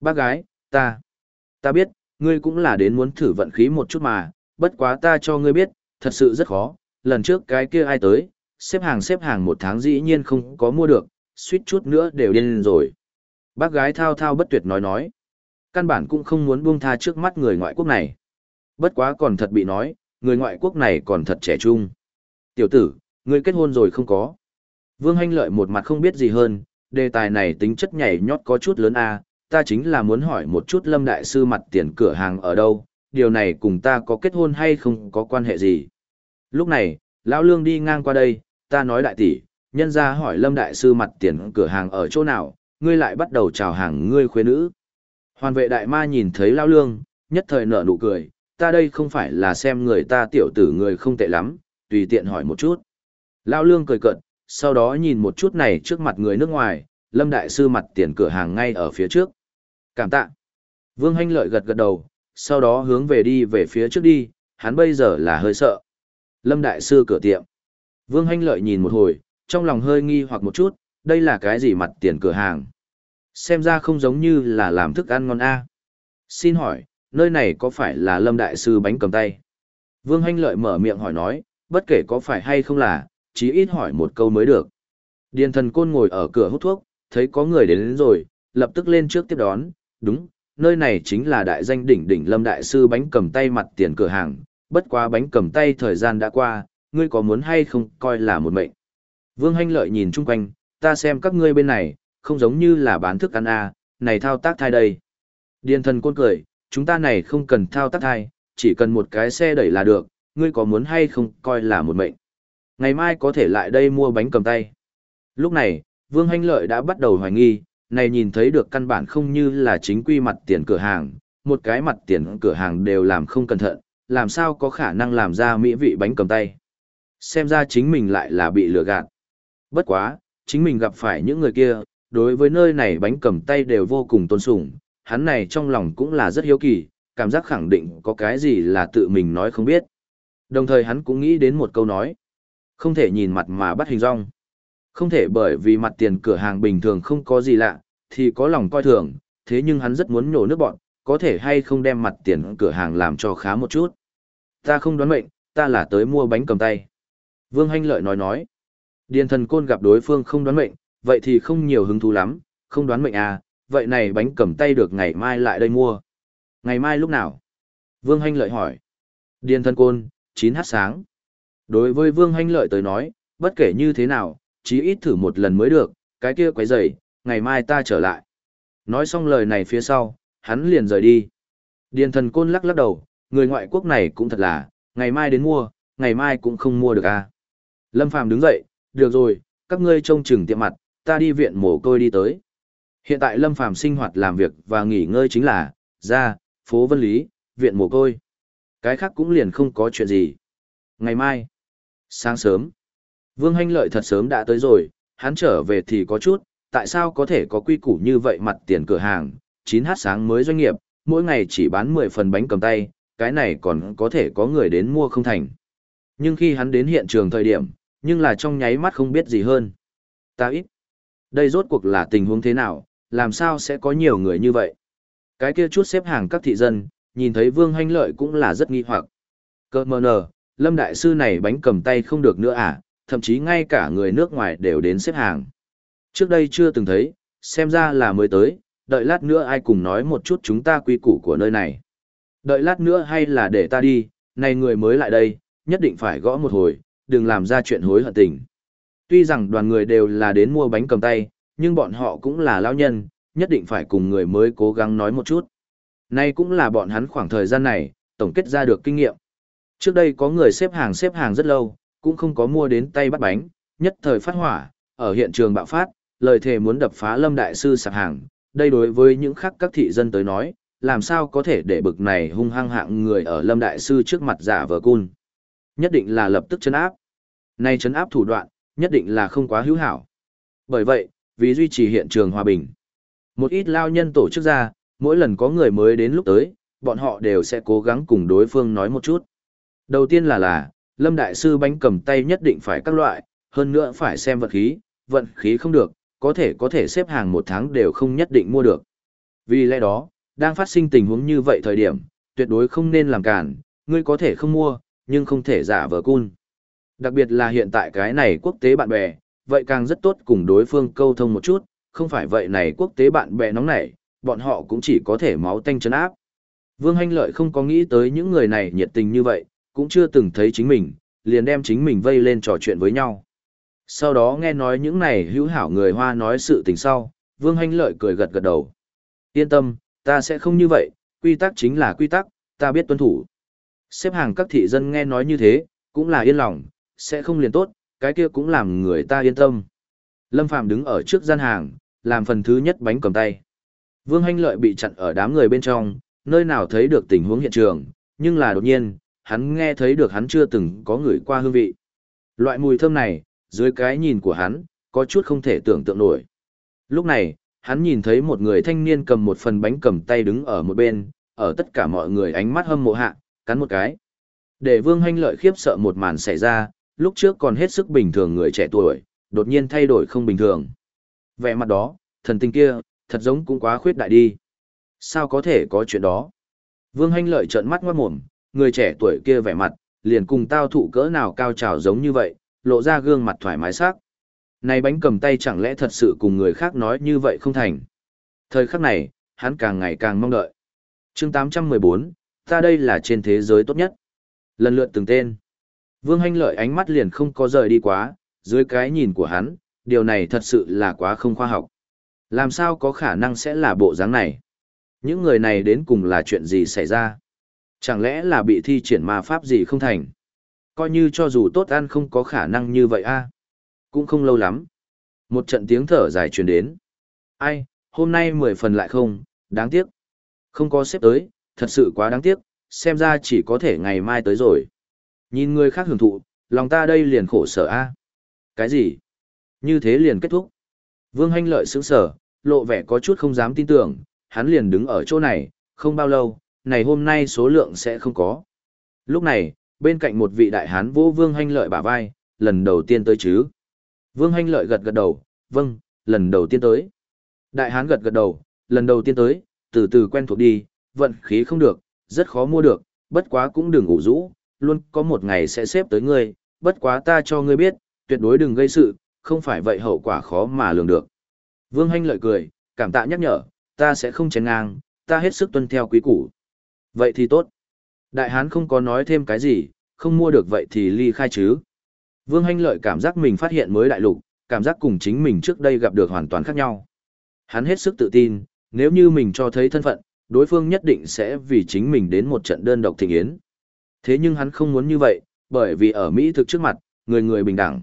Bác gái, ta, ta biết, ngươi cũng là đến muốn thử vận khí một chút mà, bất quá ta cho ngươi biết, thật sự rất khó, lần trước cái kia ai tới, xếp hàng xếp hàng một tháng dĩ nhiên không có mua được, suýt chút nữa đều điên rồi. Bác gái thao thao bất tuyệt nói nói, căn bản cũng không muốn buông tha trước mắt người ngoại quốc này. Bất quá còn thật bị nói, người ngoại quốc này còn thật trẻ trung. Tiểu tử, ngươi kết hôn rồi không có. Vương Hanh Lợi một mặt không biết gì hơn, đề tài này tính chất nhảy nhót có chút lớn a, ta chính là muốn hỏi một chút Lâm Đại Sư mặt tiền cửa hàng ở đâu, điều này cùng ta có kết hôn hay không có quan hệ gì. Lúc này, Lão Lương đi ngang qua đây, ta nói đại tỷ, nhân ra hỏi Lâm Đại Sư mặt tiền cửa hàng ở chỗ nào, ngươi lại bắt đầu chào hàng ngươi khuê nữ. Hoàn vệ đại ma nhìn thấy Lão Lương, nhất thời nở nụ cười, ta đây không phải là xem người ta tiểu tử người không tệ lắm, tùy tiện hỏi một chút. Lão Lương cười cợt, sau đó nhìn một chút này trước mặt người nước ngoài, Lâm Đại Sư mặt tiền cửa hàng ngay ở phía trước. Cảm tạ. Vương Hanh Lợi gật gật đầu, sau đó hướng về đi về phía trước đi, hắn bây giờ là hơi sợ. Lâm Đại Sư cửa tiệm. Vương Hanh Lợi nhìn một hồi, trong lòng hơi nghi hoặc một chút, đây là cái gì mặt tiền cửa hàng. Xem ra không giống như là làm thức ăn ngon a. Xin hỏi, nơi này có phải là Lâm Đại Sư bánh cầm tay? Vương Hanh Lợi mở miệng hỏi nói, bất kể có phải hay không là, chí ít hỏi một câu mới được. Điền thần côn ngồi ở cửa hút thuốc, thấy có người đến, đến rồi, lập tức lên trước tiếp đón, đúng, nơi này chính là đại danh đỉnh đỉnh lâm đại sư bánh cầm tay mặt tiền cửa hàng, bất quá bánh cầm tay thời gian đã qua, ngươi có muốn hay không coi là một mệnh. Vương Hanh Lợi nhìn chung quanh, ta xem các ngươi bên này, không giống như là bán thức ăn à, này thao tác thai đây. Điền thần côn cười, chúng ta này không cần thao tác thai, chỉ cần một cái xe đẩy là được, ngươi có muốn hay không coi là một mệnh. Ngày mai có thể lại đây mua bánh cầm tay. Lúc này, Vương Hanh Lợi đã bắt đầu hoài nghi, này nhìn thấy được căn bản không như là chính quy mặt tiền cửa hàng, một cái mặt tiền cửa hàng đều làm không cẩn thận, làm sao có khả năng làm ra mỹ vị bánh cầm tay. Xem ra chính mình lại là bị lừa gạt. Bất quá, chính mình gặp phải những người kia, đối với nơi này bánh cầm tay đều vô cùng tôn sùng, hắn này trong lòng cũng là rất hiếu kỳ, cảm giác khẳng định có cái gì là tự mình nói không biết. Đồng thời hắn cũng nghĩ đến một câu nói. Không thể nhìn mặt mà bắt hình rong. Không thể bởi vì mặt tiền cửa hàng bình thường không có gì lạ, thì có lòng coi thường, thế nhưng hắn rất muốn nhổ nước bọn, có thể hay không đem mặt tiền cửa hàng làm cho khá một chút. Ta không đoán mệnh, ta là tới mua bánh cầm tay. Vương Hanh Lợi nói nói. Điền thần côn gặp đối phương không đoán mệnh, vậy thì không nhiều hứng thú lắm, không đoán mệnh à, vậy này bánh cầm tay được ngày mai lại đây mua. Ngày mai lúc nào? Vương Hanh Lợi hỏi. Điền thần côn, 9h sáng. Đối với Vương Hanh Lợi tới nói, bất kể như thế nào, chí ít thử một lần mới được, cái kia quấy rầy, ngày mai ta trở lại. Nói xong lời này phía sau, hắn liền rời đi. Điền thần côn lắc lắc đầu, người ngoại quốc này cũng thật là, ngày mai đến mua, ngày mai cũng không mua được à. Lâm Phàm đứng dậy, được rồi, các ngươi trông chừng tiệm mặt, ta đi viện mồ côi đi tới. Hiện tại Lâm Phàm sinh hoạt làm việc và nghỉ ngơi chính là, ra, phố Vân Lý, viện mồ côi. Cái khác cũng liền không có chuyện gì. Ngày mai, sáng sớm, Vương Hanh Lợi thật sớm đã tới rồi, hắn trở về thì có chút, tại sao có thể có quy củ như vậy mặt tiền cửa hàng, 9h sáng mới doanh nghiệp, mỗi ngày chỉ bán 10 phần bánh cầm tay, cái này còn có thể có người đến mua không thành. Nhưng khi hắn đến hiện trường thời điểm, nhưng là trong nháy mắt không biết gì hơn. Ta ít. Đây rốt cuộc là tình huống thế nào, làm sao sẽ có nhiều người như vậy? Cái kia chút xếp hàng các thị dân, nhìn thấy Vương Hanh Lợi cũng là rất nghi hoặc. Cơ mờ nờ, Lâm Đại Sư này bánh cầm tay không được nữa à, thậm chí ngay cả người nước ngoài đều đến xếp hàng. Trước đây chưa từng thấy, xem ra là mới tới, đợi lát nữa ai cùng nói một chút chúng ta quy củ của nơi này. Đợi lát nữa hay là để ta đi, này người mới lại đây, nhất định phải gõ một hồi, đừng làm ra chuyện hối hận tình. Tuy rằng đoàn người đều là đến mua bánh cầm tay, nhưng bọn họ cũng là lao nhân, nhất định phải cùng người mới cố gắng nói một chút. Nay cũng là bọn hắn khoảng thời gian này, tổng kết ra được kinh nghiệm. Trước đây có người xếp hàng xếp hàng rất lâu, cũng không có mua đến tay bắt bánh, nhất thời phát hỏa, ở hiện trường bạo phát, lời thề muốn đập phá Lâm Đại Sư sạp hàng. Đây đối với những khác các thị dân tới nói, làm sao có thể để bực này hung hăng hạng người ở Lâm Đại Sư trước mặt giả vờ cun. Nhất định là lập tức chấn áp. Nay chấn áp thủ đoạn, nhất định là không quá hữu hảo. Bởi vậy, vì duy trì hiện trường hòa bình, một ít lao nhân tổ chức ra, mỗi lần có người mới đến lúc tới, bọn họ đều sẽ cố gắng cùng đối phương nói một chút. Đầu tiên là là, Lâm Đại Sư bánh cầm tay nhất định phải các loại, hơn nữa phải xem vật khí, vận khí không được, có thể có thể xếp hàng một tháng đều không nhất định mua được. Vì lẽ đó, đang phát sinh tình huống như vậy thời điểm, tuyệt đối không nên làm cản, ngươi có thể không mua, nhưng không thể giả vờ cun. Đặc biệt là hiện tại cái này quốc tế bạn bè, vậy càng rất tốt cùng đối phương câu thông một chút, không phải vậy này quốc tế bạn bè nóng nảy, bọn họ cũng chỉ có thể máu tanh chấn áp. Vương Hanh Lợi không có nghĩ tới những người này nhiệt tình như vậy, cũng chưa từng thấy chính mình, liền đem chính mình vây lên trò chuyện với nhau. Sau đó nghe nói những này hữu hảo người Hoa nói sự tình sau, Vương Hanh Lợi cười gật gật đầu. Yên tâm, ta sẽ không như vậy, quy tắc chính là quy tắc, ta biết tuân thủ. Xếp hàng các thị dân nghe nói như thế, cũng là yên lòng, sẽ không liền tốt, cái kia cũng làm người ta yên tâm. Lâm Phàm đứng ở trước gian hàng, làm phần thứ nhất bánh cầm tay. Vương Hanh Lợi bị chặn ở đám người bên trong, nơi nào thấy được tình huống hiện trường, nhưng là đột nhiên, hắn nghe thấy được hắn chưa từng có người qua hương vị. Loại mùi thơm này, dưới cái nhìn của hắn, có chút không thể tưởng tượng nổi. Lúc này, hắn nhìn thấy một người thanh niên cầm một phần bánh cầm tay đứng ở một bên, ở tất cả mọi người ánh mắt hâm mộ hạ, cắn một cái. Để Vương Hanh Lợi khiếp sợ một màn xảy ra, lúc trước còn hết sức bình thường người trẻ tuổi, đột nhiên thay đổi không bình thường. Vẻ mặt đó, thần tình kia, thật giống cũng quá khuyết đại đi. Sao có thể có chuyện đó? Vương Hanh Lợi trợn mắt ngoát mồm, người trẻ tuổi kia vẻ mặt, liền cùng tao thụ cỡ nào cao trào giống như vậy, lộ ra gương mặt thoải mái sắc. Này bánh cầm tay chẳng lẽ thật sự cùng người khác nói như vậy không thành. Thời khắc này, hắn càng ngày càng mong đợi. chương 814, ta đây là trên thế giới tốt nhất. Lần lượt từng tên. Vương Hanh Lợi ánh mắt liền không có rời đi quá, dưới cái nhìn của hắn, điều này thật sự là quá không khoa học. Làm sao có khả năng sẽ là bộ dáng này? Những người này đến cùng là chuyện gì xảy ra? Chẳng lẽ là bị thi triển ma pháp gì không thành? Coi như cho dù tốt ăn không có khả năng như vậy a à. Cũng không lâu lắm. Một trận tiếng thở dài truyền đến. Ai, hôm nay mười phần lại không, đáng tiếc. Không có xếp tới, thật sự quá đáng tiếc, xem ra chỉ có thể ngày mai tới rồi. Nhìn người khác hưởng thụ, lòng ta đây liền khổ sở a. À. Cái gì? Như thế liền kết thúc. Vương Hanh lợi sững sở, lộ vẻ có chút không dám tin tưởng, hắn liền đứng ở chỗ này, không bao lâu, này hôm nay số lượng sẽ không có. Lúc này, bên cạnh một vị đại hán vô Vương Hanh lợi bả vai, lần đầu tiên tới chứ. Vương Hanh lợi gật gật đầu, vâng, lần đầu tiên tới. Đại hán gật gật đầu, lần đầu tiên tới, từ từ quen thuộc đi, vận khí không được, rất khó mua được, bất quá cũng đừng ngủ rũ, luôn có một ngày sẽ xếp tới ngươi, bất quá ta cho ngươi biết, tuyệt đối đừng gây sự, không phải vậy hậu quả khó mà lường được. Vương Hanh lợi cười, cảm tạ nhắc nhở, ta sẽ không chén ngang, ta hết sức tuân theo quý củ. Vậy thì tốt. Đại hán không có nói thêm cái gì, không mua được vậy thì ly khai chứ. Vương Hanh lợi cảm giác mình phát hiện mới đại lục, cảm giác cùng chính mình trước đây gặp được hoàn toàn khác nhau. Hắn hết sức tự tin, nếu như mình cho thấy thân phận, đối phương nhất định sẽ vì chính mình đến một trận đơn độc thịnh yến. Thế nhưng hắn không muốn như vậy, bởi vì ở Mỹ thực trước mặt, người người bình đẳng.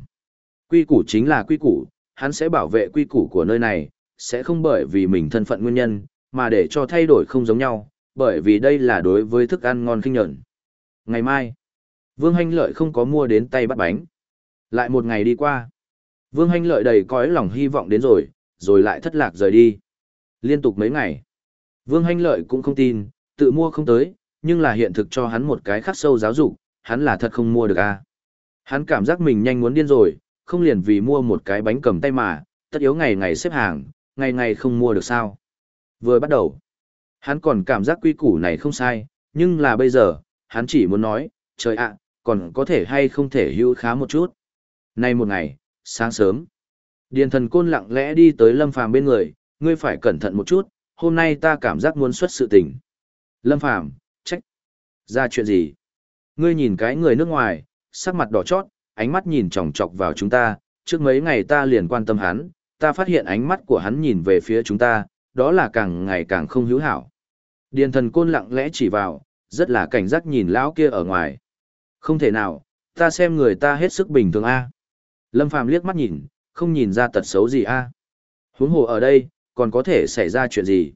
Quy củ chính là quy củ, hắn sẽ bảo vệ quy củ của nơi này, sẽ không bởi vì mình thân phận nguyên nhân, mà để cho thay đổi không giống nhau, bởi vì đây là đối với thức ăn ngon kinh nhẫn. Ngày mai, Vương Hanh Lợi không có mua đến tay bắt bánh. Lại một ngày đi qua. Vương Hanh Lợi đầy cõi lòng hy vọng đến rồi, rồi lại thất lạc rời đi. Liên tục mấy ngày. Vương Hanh Lợi cũng không tin, tự mua không tới, nhưng là hiện thực cho hắn một cái khắc sâu giáo dục, hắn là thật không mua được a. À. Hắn cảm giác mình nhanh muốn điên rồi, không liền vì mua một cái bánh cầm tay mà, tất yếu ngày ngày xếp hàng, ngày ngày không mua được sao. Vừa bắt đầu, hắn còn cảm giác quy củ này không sai, nhưng là bây giờ, hắn chỉ muốn nói, trời ạ, còn có thể hay không thể hữu khá một chút. Nay một ngày, sáng sớm, Điền thần côn lặng lẽ đi tới Lâm Phàm bên người, ngươi phải cẩn thận một chút, hôm nay ta cảm giác muốn xuất sự tình. Lâm Phàm trách. Ra chuyện gì? Ngươi nhìn cái người nước ngoài, sắc mặt đỏ chót, ánh mắt nhìn chòng chọc vào chúng ta, trước mấy ngày ta liền quan tâm hắn, ta phát hiện ánh mắt của hắn nhìn về phía chúng ta, đó là càng ngày càng không hữu hảo. Điền thần côn lặng lẽ chỉ vào, rất là cảnh giác nhìn lão kia ở ngoài. Không thể nào, ta xem người ta hết sức bình thường a. Lâm Phàm liếc mắt nhìn, không nhìn ra tật xấu gì a. Huống hồ ở đây, còn có thể xảy ra chuyện gì?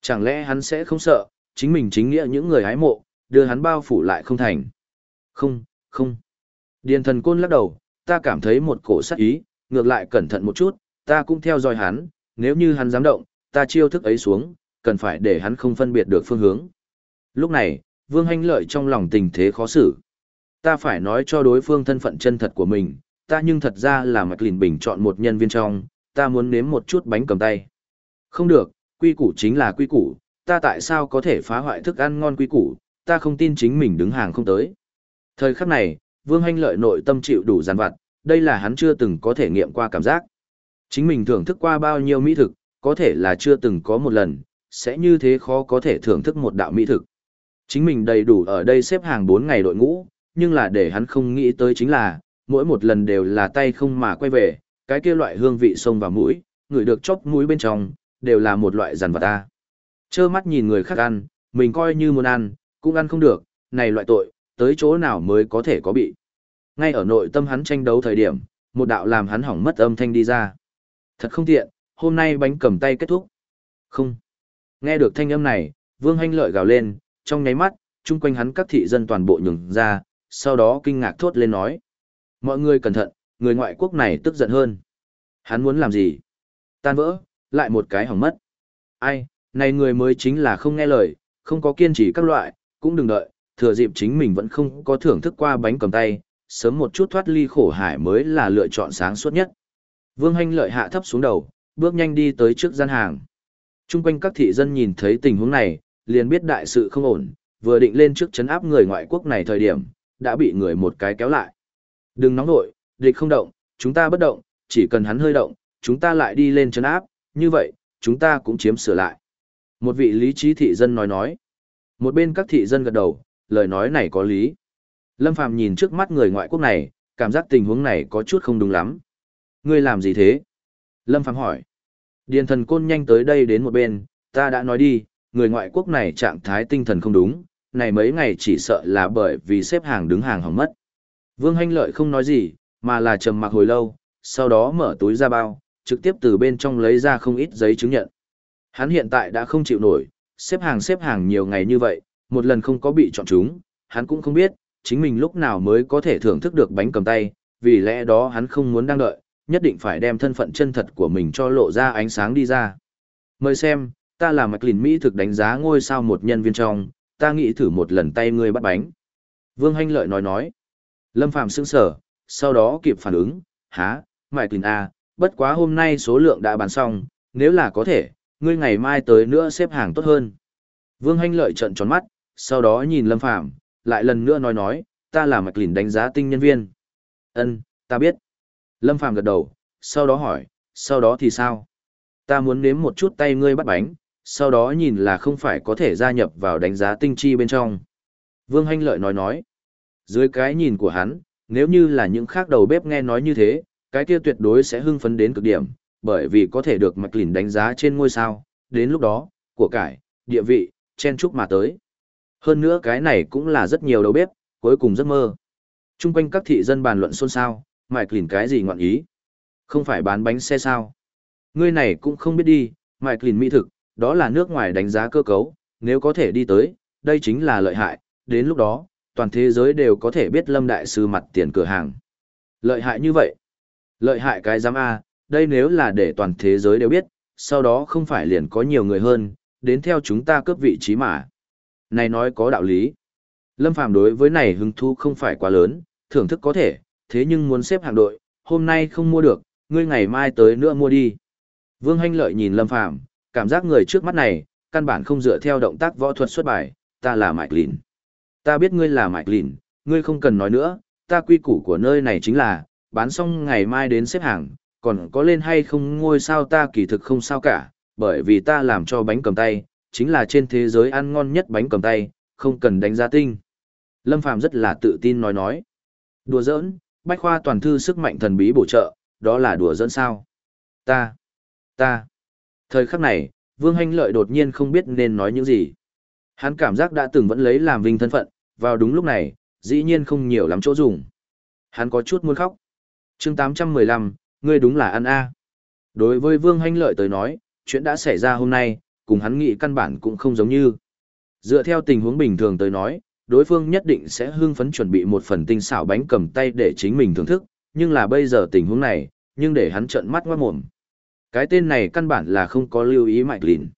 Chẳng lẽ hắn sẽ không sợ, chính mình chính nghĩa những người hái mộ, đưa hắn bao phủ lại không thành? Không, không. Điền thần côn lắc đầu, ta cảm thấy một cổ sát ý, ngược lại cẩn thận một chút, ta cũng theo dõi hắn, nếu như hắn dám động, ta chiêu thức ấy xuống, cần phải để hắn không phân biệt được phương hướng. Lúc này, Vương Hanh Lợi trong lòng tình thế khó xử. Ta phải nói cho đối phương thân phận chân thật của mình, ta nhưng thật ra là Mạch Lìn Bình chọn một nhân viên trong, ta muốn nếm một chút bánh cầm tay. Không được, quy củ chính là quy củ, ta tại sao có thể phá hoại thức ăn ngon quy củ, ta không tin chính mình đứng hàng không tới. Thời khắc này, Vương Hanh lợi nội tâm chịu đủ giàn vặt, đây là hắn chưa từng có thể nghiệm qua cảm giác. Chính mình thưởng thức qua bao nhiêu mỹ thực, có thể là chưa từng có một lần, sẽ như thế khó có thể thưởng thức một đạo mỹ thực. Chính mình đầy đủ ở đây xếp hàng 4 ngày đội ngũ, nhưng là để hắn không nghĩ tới chính là, mỗi một lần đều là tay không mà quay về, cái kia loại hương vị sông vào mũi, người được chóp mũi bên trong, đều là một loại giàn vật ta. Chơ mắt nhìn người khác ăn, mình coi như muốn ăn, cũng ăn không được, này loại tội, tới chỗ nào mới có thể có bị. Ngay ở nội tâm hắn tranh đấu thời điểm, một đạo làm hắn hỏng mất âm thanh đi ra. Thật không tiện, hôm nay bánh cầm tay kết thúc. Không. Nghe được thanh âm này, Vương Hanh lợi gào lên, trong nháy mắt, chung quanh hắn các thị dân toàn bộ nhường ra, sau đó kinh ngạc thốt lên nói. Mọi người cẩn thận, người ngoại quốc này tức giận hơn. Hắn muốn làm gì? Tan vỡ, lại một cái hỏng mất. Ai, này người mới chính là không nghe lời, không có kiên trì các loại, cũng đừng đợi, thừa dịp chính mình vẫn không có thưởng thức qua bánh cầm tay, sớm một chút thoát ly khổ hải mới là lựa chọn sáng suốt nhất. Vương Hanh lợi hạ thấp xuống đầu, bước nhanh đi tới trước gian hàng. Trung quanh các thị dân nhìn thấy tình huống này, liền biết đại sự không ổn, vừa định lên trước chấn áp người ngoại quốc này thời điểm, đã bị người một cái kéo lại. Đừng nóng nổi, địch không động, chúng ta bất động, chỉ cần hắn hơi động, chúng ta lại đi lên chân áp, như vậy, chúng ta cũng chiếm sửa lại. Một vị lý trí thị dân nói nói. Một bên các thị dân gật đầu, lời nói này có lý. Lâm Phàm nhìn trước mắt người ngoại quốc này, cảm giác tình huống này có chút không đúng lắm. Ngươi làm gì thế? Lâm Phàm hỏi. Điền thần côn nhanh tới đây đến một bên, ta đã nói đi, người ngoại quốc này trạng thái tinh thần không đúng, này mấy ngày chỉ sợ là bởi vì xếp hàng đứng hàng hỏng mất. Vương Hanh Lợi không nói gì, mà là trầm mặc hồi lâu, sau đó mở túi ra bao, trực tiếp từ bên trong lấy ra không ít giấy chứng nhận. Hắn hiện tại đã không chịu nổi, xếp hàng xếp hàng nhiều ngày như vậy, một lần không có bị chọn chúng, hắn cũng không biết, chính mình lúc nào mới có thể thưởng thức được bánh cầm tay, vì lẽ đó hắn không muốn đang đợi, nhất định phải đem thân phận chân thật của mình cho lộ ra ánh sáng đi ra. Mời xem, ta là Mạch Lìn Mỹ thực đánh giá ngôi sao một nhân viên trong, ta nghĩ thử một lần tay ngươi bắt bánh. Vương Hanh Lợi nói nói. Lâm Phạm sững sở, sau đó kịp phản ứng, há, mại tình A, bất quá hôm nay số lượng đã bán xong, nếu là có thể, ngươi ngày mai tới nữa xếp hàng tốt hơn. Vương Hanh Lợi trận tròn mắt, sau đó nhìn Lâm Phạm, lại lần nữa nói nói, ta là Mạch Lìn đánh giá tinh nhân viên. Ân, ta biết. Lâm Phàm gật đầu, sau đó hỏi, sau đó thì sao? Ta muốn nếm một chút tay ngươi bắt bánh, sau đó nhìn là không phải có thể gia nhập vào đánh giá tinh chi bên trong. Vương Hanh Lợi nói nói, dưới cái nhìn của hắn, nếu như là những khác đầu bếp nghe nói như thế, cái kia tuyệt đối sẽ hưng phấn đến cực điểm, bởi vì có thể được Mạch Lìn đánh giá trên ngôi sao, đến lúc đó, của cải, địa vị, chen chúc mà tới. Hơn nữa cái này cũng là rất nhiều đầu bếp, cuối cùng giấc mơ. Trung quanh các thị dân bàn luận xôn xao, Mike Lìn cái gì ngọn ý? Không phải bán bánh xe sao? Ngươi này cũng không biết đi, Mike Lìn mỹ thực, đó là nước ngoài đánh giá cơ cấu, nếu có thể đi tới, đây chính là lợi hại, đến lúc đó, toàn thế giới đều có thể biết Lâm Đại Sư mặt tiền cửa hàng. Lợi hại như vậy? Lợi hại cái giám A, đây nếu là để toàn thế giới đều biết, sau đó không phải liền có nhiều người hơn, đến theo chúng ta cướp vị trí mà. Này nói có đạo lý. Lâm Phàm đối với này hứng thú không phải quá lớn, thưởng thức có thể, thế nhưng muốn xếp hạng đội, hôm nay không mua được, ngươi ngày mai tới nữa mua đi. Vương Hanh Lợi nhìn Lâm Phàm, cảm giác người trước mắt này, căn bản không dựa theo động tác võ thuật xuất bài, ta là Mạch Lìn. Ta biết ngươi là Mạch Lìn, ngươi không cần nói nữa, ta quy củ của nơi này chính là, bán xong ngày mai đến xếp hàng, còn có lên hay không ngôi sao ta kỳ thực không sao cả, bởi vì ta làm cho bánh cầm tay, chính là trên thế giới ăn ngon nhất bánh cầm tay, không cần đánh giá tinh. Lâm Phàm rất là tự tin nói nói. Đùa giỡn, bách khoa toàn thư sức mạnh thần bí bổ trợ, đó là đùa giỡn sao? Ta, ta. Thời khắc này, Vương Hành Lợi đột nhiên không biết nên nói những gì. Hắn cảm giác đã từng vẫn lấy làm vinh thân phận, vào đúng lúc này, dĩ nhiên không nhiều lắm chỗ dùng. Hắn có chút muốn khóc. chương 815, ngươi đúng là ăn A. Đối với Vương Hành Lợi tới nói, chuyện đã xảy ra hôm nay, cùng hắn nghĩ căn bản cũng không giống như. Dựa theo tình huống bình thường tới nói, đối phương nhất định sẽ hưng phấn chuẩn bị một phần tinh xảo bánh cầm tay để chính mình thưởng thức, nhưng là bây giờ tình huống này, nhưng để hắn trợn mắt ngoát mồm. Cái tên này căn bản là không có lưu ý mạch lìn.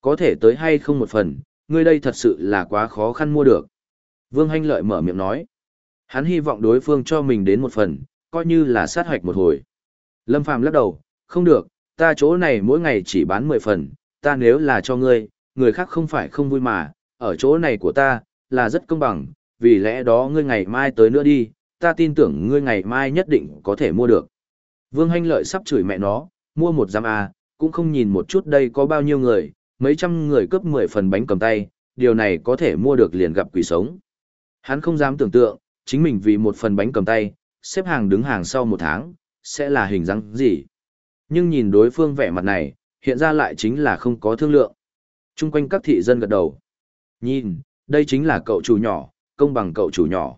Có thể tới hay không một phần, Ngươi đây thật sự là quá khó khăn mua được. Vương Hanh Lợi mở miệng nói. Hắn hy vọng đối phương cho mình đến một phần, coi như là sát hoạch một hồi. Lâm Phàm lắc đầu, không được, ta chỗ này mỗi ngày chỉ bán 10 phần, ta nếu là cho ngươi, người khác không phải không vui mà, ở chỗ này của ta, là rất công bằng, vì lẽ đó ngươi ngày mai tới nữa đi, ta tin tưởng ngươi ngày mai nhất định có thể mua được. Vương Hanh Lợi sắp chửi mẹ nó, mua một giam A, cũng không nhìn một chút đây có bao nhiêu người, mấy trăm người cướp 10 phần bánh cầm tay, điều này có thể mua được liền gặp quỷ sống. Hắn không dám tưởng tượng, chính mình vì một phần bánh cầm tay, xếp hàng đứng hàng sau một tháng, sẽ là hình dáng gì. Nhưng nhìn đối phương vẻ mặt này, hiện ra lại chính là không có thương lượng. Trung quanh các thị dân gật đầu. Nhìn, đây chính là cậu chủ nhỏ, công bằng cậu chủ nhỏ.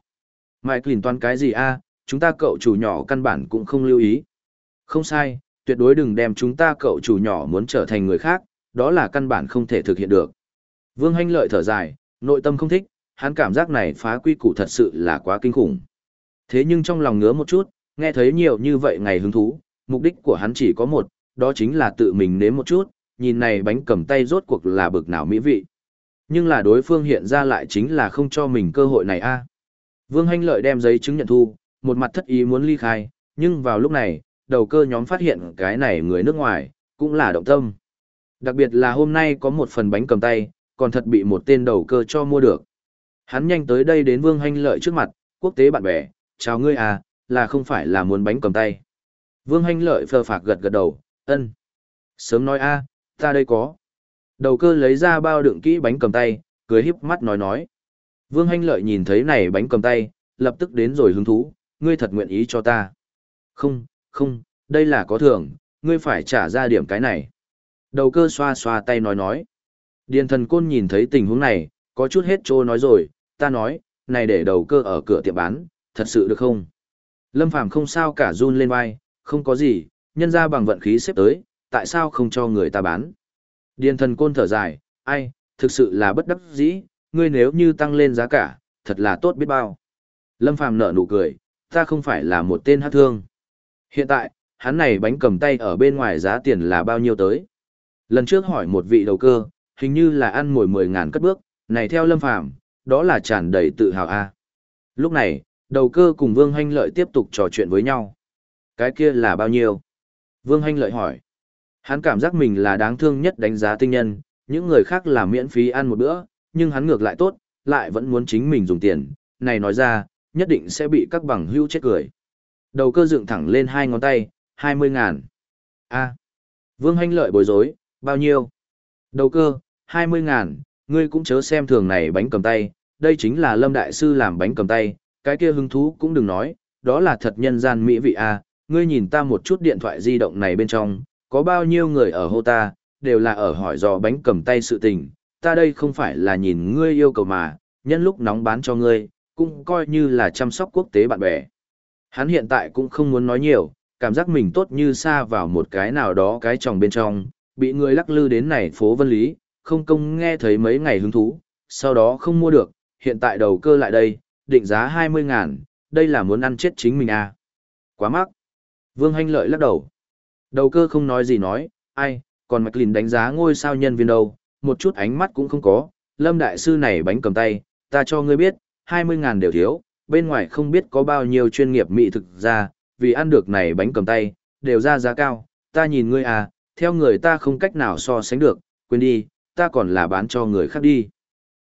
Mike lìn toán cái gì a? chúng ta cậu chủ nhỏ căn bản cũng không lưu ý. Không sai, tuyệt đối đừng đem chúng ta cậu chủ nhỏ muốn trở thành người khác, đó là căn bản không thể thực hiện được. Vương Hanh lợi thở dài, nội tâm không thích, hắn cảm giác này phá quy củ thật sự là quá kinh khủng. Thế nhưng trong lòng ngứa một chút, nghe thấy nhiều như vậy ngày hứng thú, mục đích của hắn chỉ có một, đó chính là tự mình nếm một chút, nhìn này bánh cầm tay rốt cuộc là bực nào mỹ vị. Nhưng là đối phương hiện ra lại chính là không cho mình cơ hội này a. Vương Hanh Lợi đem giấy chứng nhận thu, một mặt thất ý muốn ly khai, nhưng vào lúc này, đầu cơ nhóm phát hiện cái này người nước ngoài, cũng là động tâm. Đặc biệt là hôm nay có một phần bánh cầm tay, còn thật bị một tên đầu cơ cho mua được. Hắn nhanh tới đây đến Vương Hanh Lợi trước mặt, quốc tế bạn bè, chào ngươi à, là không phải là muốn bánh cầm tay. Vương Hanh Lợi phờ phạc gật gật đầu, ân. Sớm nói a, ta đây có. Đầu cơ lấy ra bao đựng kỹ bánh cầm tay, cười híp mắt nói nói. Vương Hanh Lợi nhìn thấy này bánh cầm tay, lập tức đến rồi hứng thú, ngươi thật nguyện ý cho ta. Không, không, đây là có thưởng, ngươi phải trả ra điểm cái này. Đầu cơ xoa xoa tay nói nói. Điền thần côn nhìn thấy tình huống này, có chút hết trô nói rồi, ta nói, này để đầu cơ ở cửa tiệm bán, thật sự được không? Lâm Phàm không sao cả run lên vai, không có gì, nhân ra bằng vận khí xếp tới, tại sao không cho người ta bán? Điền thần côn thở dài, ai, thực sự là bất đắc dĩ, ngươi nếu như tăng lên giá cả, thật là tốt biết bao. Lâm Phàm nở nụ cười, ta không phải là một tên hát thương. Hiện tại, hắn này bánh cầm tay ở bên ngoài giá tiền là bao nhiêu tới. Lần trước hỏi một vị đầu cơ, hình như là ăn mồi mười ngàn cất bước, này theo Lâm Phàm đó là tràn đầy tự hào a. Lúc này, đầu cơ cùng Vương Hanh Lợi tiếp tục trò chuyện với nhau. Cái kia là bao nhiêu? Vương Hanh Lợi hỏi. Hắn cảm giác mình là đáng thương nhất đánh giá tinh nhân, những người khác là miễn phí ăn một bữa, nhưng hắn ngược lại tốt, lại vẫn muốn chính mình dùng tiền, này nói ra, nhất định sẽ bị các bằng hưu chết cười. Đầu cơ dựng thẳng lên hai ngón tay, hai mươi ngàn. a Vương Hanh Lợi bối rối, bao nhiêu? Đầu cơ, hai mươi ngàn, ngươi cũng chớ xem thường này bánh cầm tay, đây chính là Lâm Đại Sư làm bánh cầm tay, cái kia hứng thú cũng đừng nói, đó là thật nhân gian mỹ vị a ngươi nhìn ta một chút điện thoại di động này bên trong, có bao nhiêu người ở hô ta, đều là ở hỏi dò bánh cầm tay sự tình, ta đây không phải là nhìn ngươi yêu cầu mà, nhân lúc nóng bán cho ngươi, cũng coi như là chăm sóc quốc tế bạn bè. Hắn hiện tại cũng không muốn nói nhiều, cảm giác mình tốt như xa vào một cái nào đó cái tròng bên trong, bị người lắc lư đến này phố vân lý, không công nghe thấy mấy ngày hứng thú, sau đó không mua được, hiện tại đầu cơ lại đây, định giá 20 ngàn, đây là muốn ăn chết chính mình à. Quá mắc. Vương Hanh lợi lắc đầu. Đầu cơ không nói gì nói, ai, còn Mạch Lìn đánh giá ngôi sao nhân viên đâu, một chút ánh mắt cũng không có, Lâm Đại Sư này bánh cầm tay, ta cho ngươi biết, 20 ngàn đều thiếu, bên ngoài không biết có bao nhiêu chuyên nghiệp mỹ thực ra, vì ăn được này bánh cầm tay, đều ra giá cao, ta nhìn ngươi à, theo người ta không cách nào so sánh được, quên đi, ta còn là bán cho người khác đi.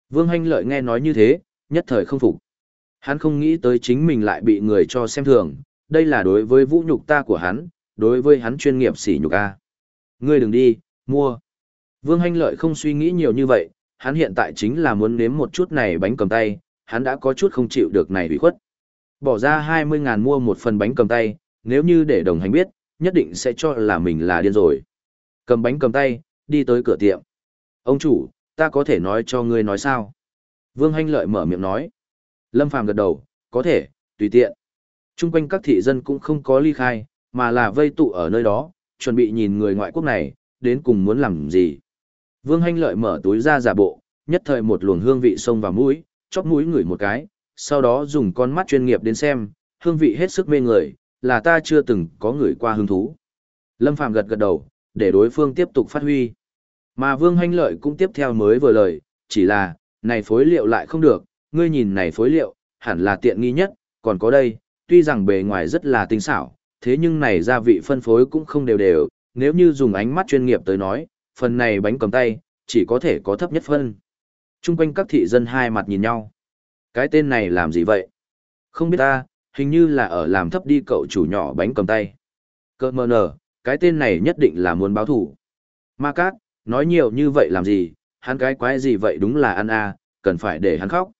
Vương Hanh Lợi nghe nói như thế, nhất thời không phục. Hắn không nghĩ tới chính mình lại bị người cho xem thường, đây là đối với vũ nhục ta của hắn, đối với hắn chuyên nghiệp sỉ nhục a. Ngươi đừng đi, mua. Vương Hanh Lợi không suy nghĩ nhiều như vậy, hắn hiện tại chính là muốn nếm một chút này bánh cầm tay, hắn đã có chút không chịu được này hủy khuất. Bỏ ra 20 ngàn mua một phần bánh cầm tay, nếu như để đồng hành biết, nhất định sẽ cho là mình là điên rồi. Cầm bánh cầm tay, đi tới cửa tiệm. Ông chủ, ta có thể nói cho ngươi nói sao? Vương Hanh Lợi mở miệng nói. Lâm Phàm gật đầu, có thể, tùy tiện. Trung quanh các thị dân cũng không có ly khai, mà là vây tụ ở nơi đó, chuẩn bị nhìn người ngoại quốc này, đến cùng muốn làm gì. Vương Hanh Lợi mở túi ra giả bộ, nhất thời một luồng hương vị xông vào mũi, chóp mũi ngửi một cái, sau đó dùng con mắt chuyên nghiệp đến xem, hương vị hết sức mê người, là ta chưa từng có người qua hương thú. Lâm Phàm gật gật đầu, để đối phương tiếp tục phát huy. Mà Vương Hanh Lợi cũng tiếp theo mới vừa lời, chỉ là, này phối liệu lại không được, ngươi nhìn này phối liệu, hẳn là tiện nghi nhất, còn có đây, tuy rằng bề ngoài rất là tinh xảo, thế nhưng này gia vị phân phối cũng không đều đều, nếu như dùng ánh mắt chuyên nghiệp tới nói, phần này bánh cầm tay, chỉ có thể có thấp nhất phân. Trung quanh các thị dân hai mặt nhìn nhau. Cái tên này làm gì vậy? Không biết ta, hình như là ở làm thấp đi cậu chủ nhỏ bánh cầm tay. Cơ mờ nở, cái tên này nhất định là muốn báo thủ. Ma Cát, nói nhiều như vậy làm gì, hắn cái quái gì vậy đúng là ăn a, cần phải để hắn khóc.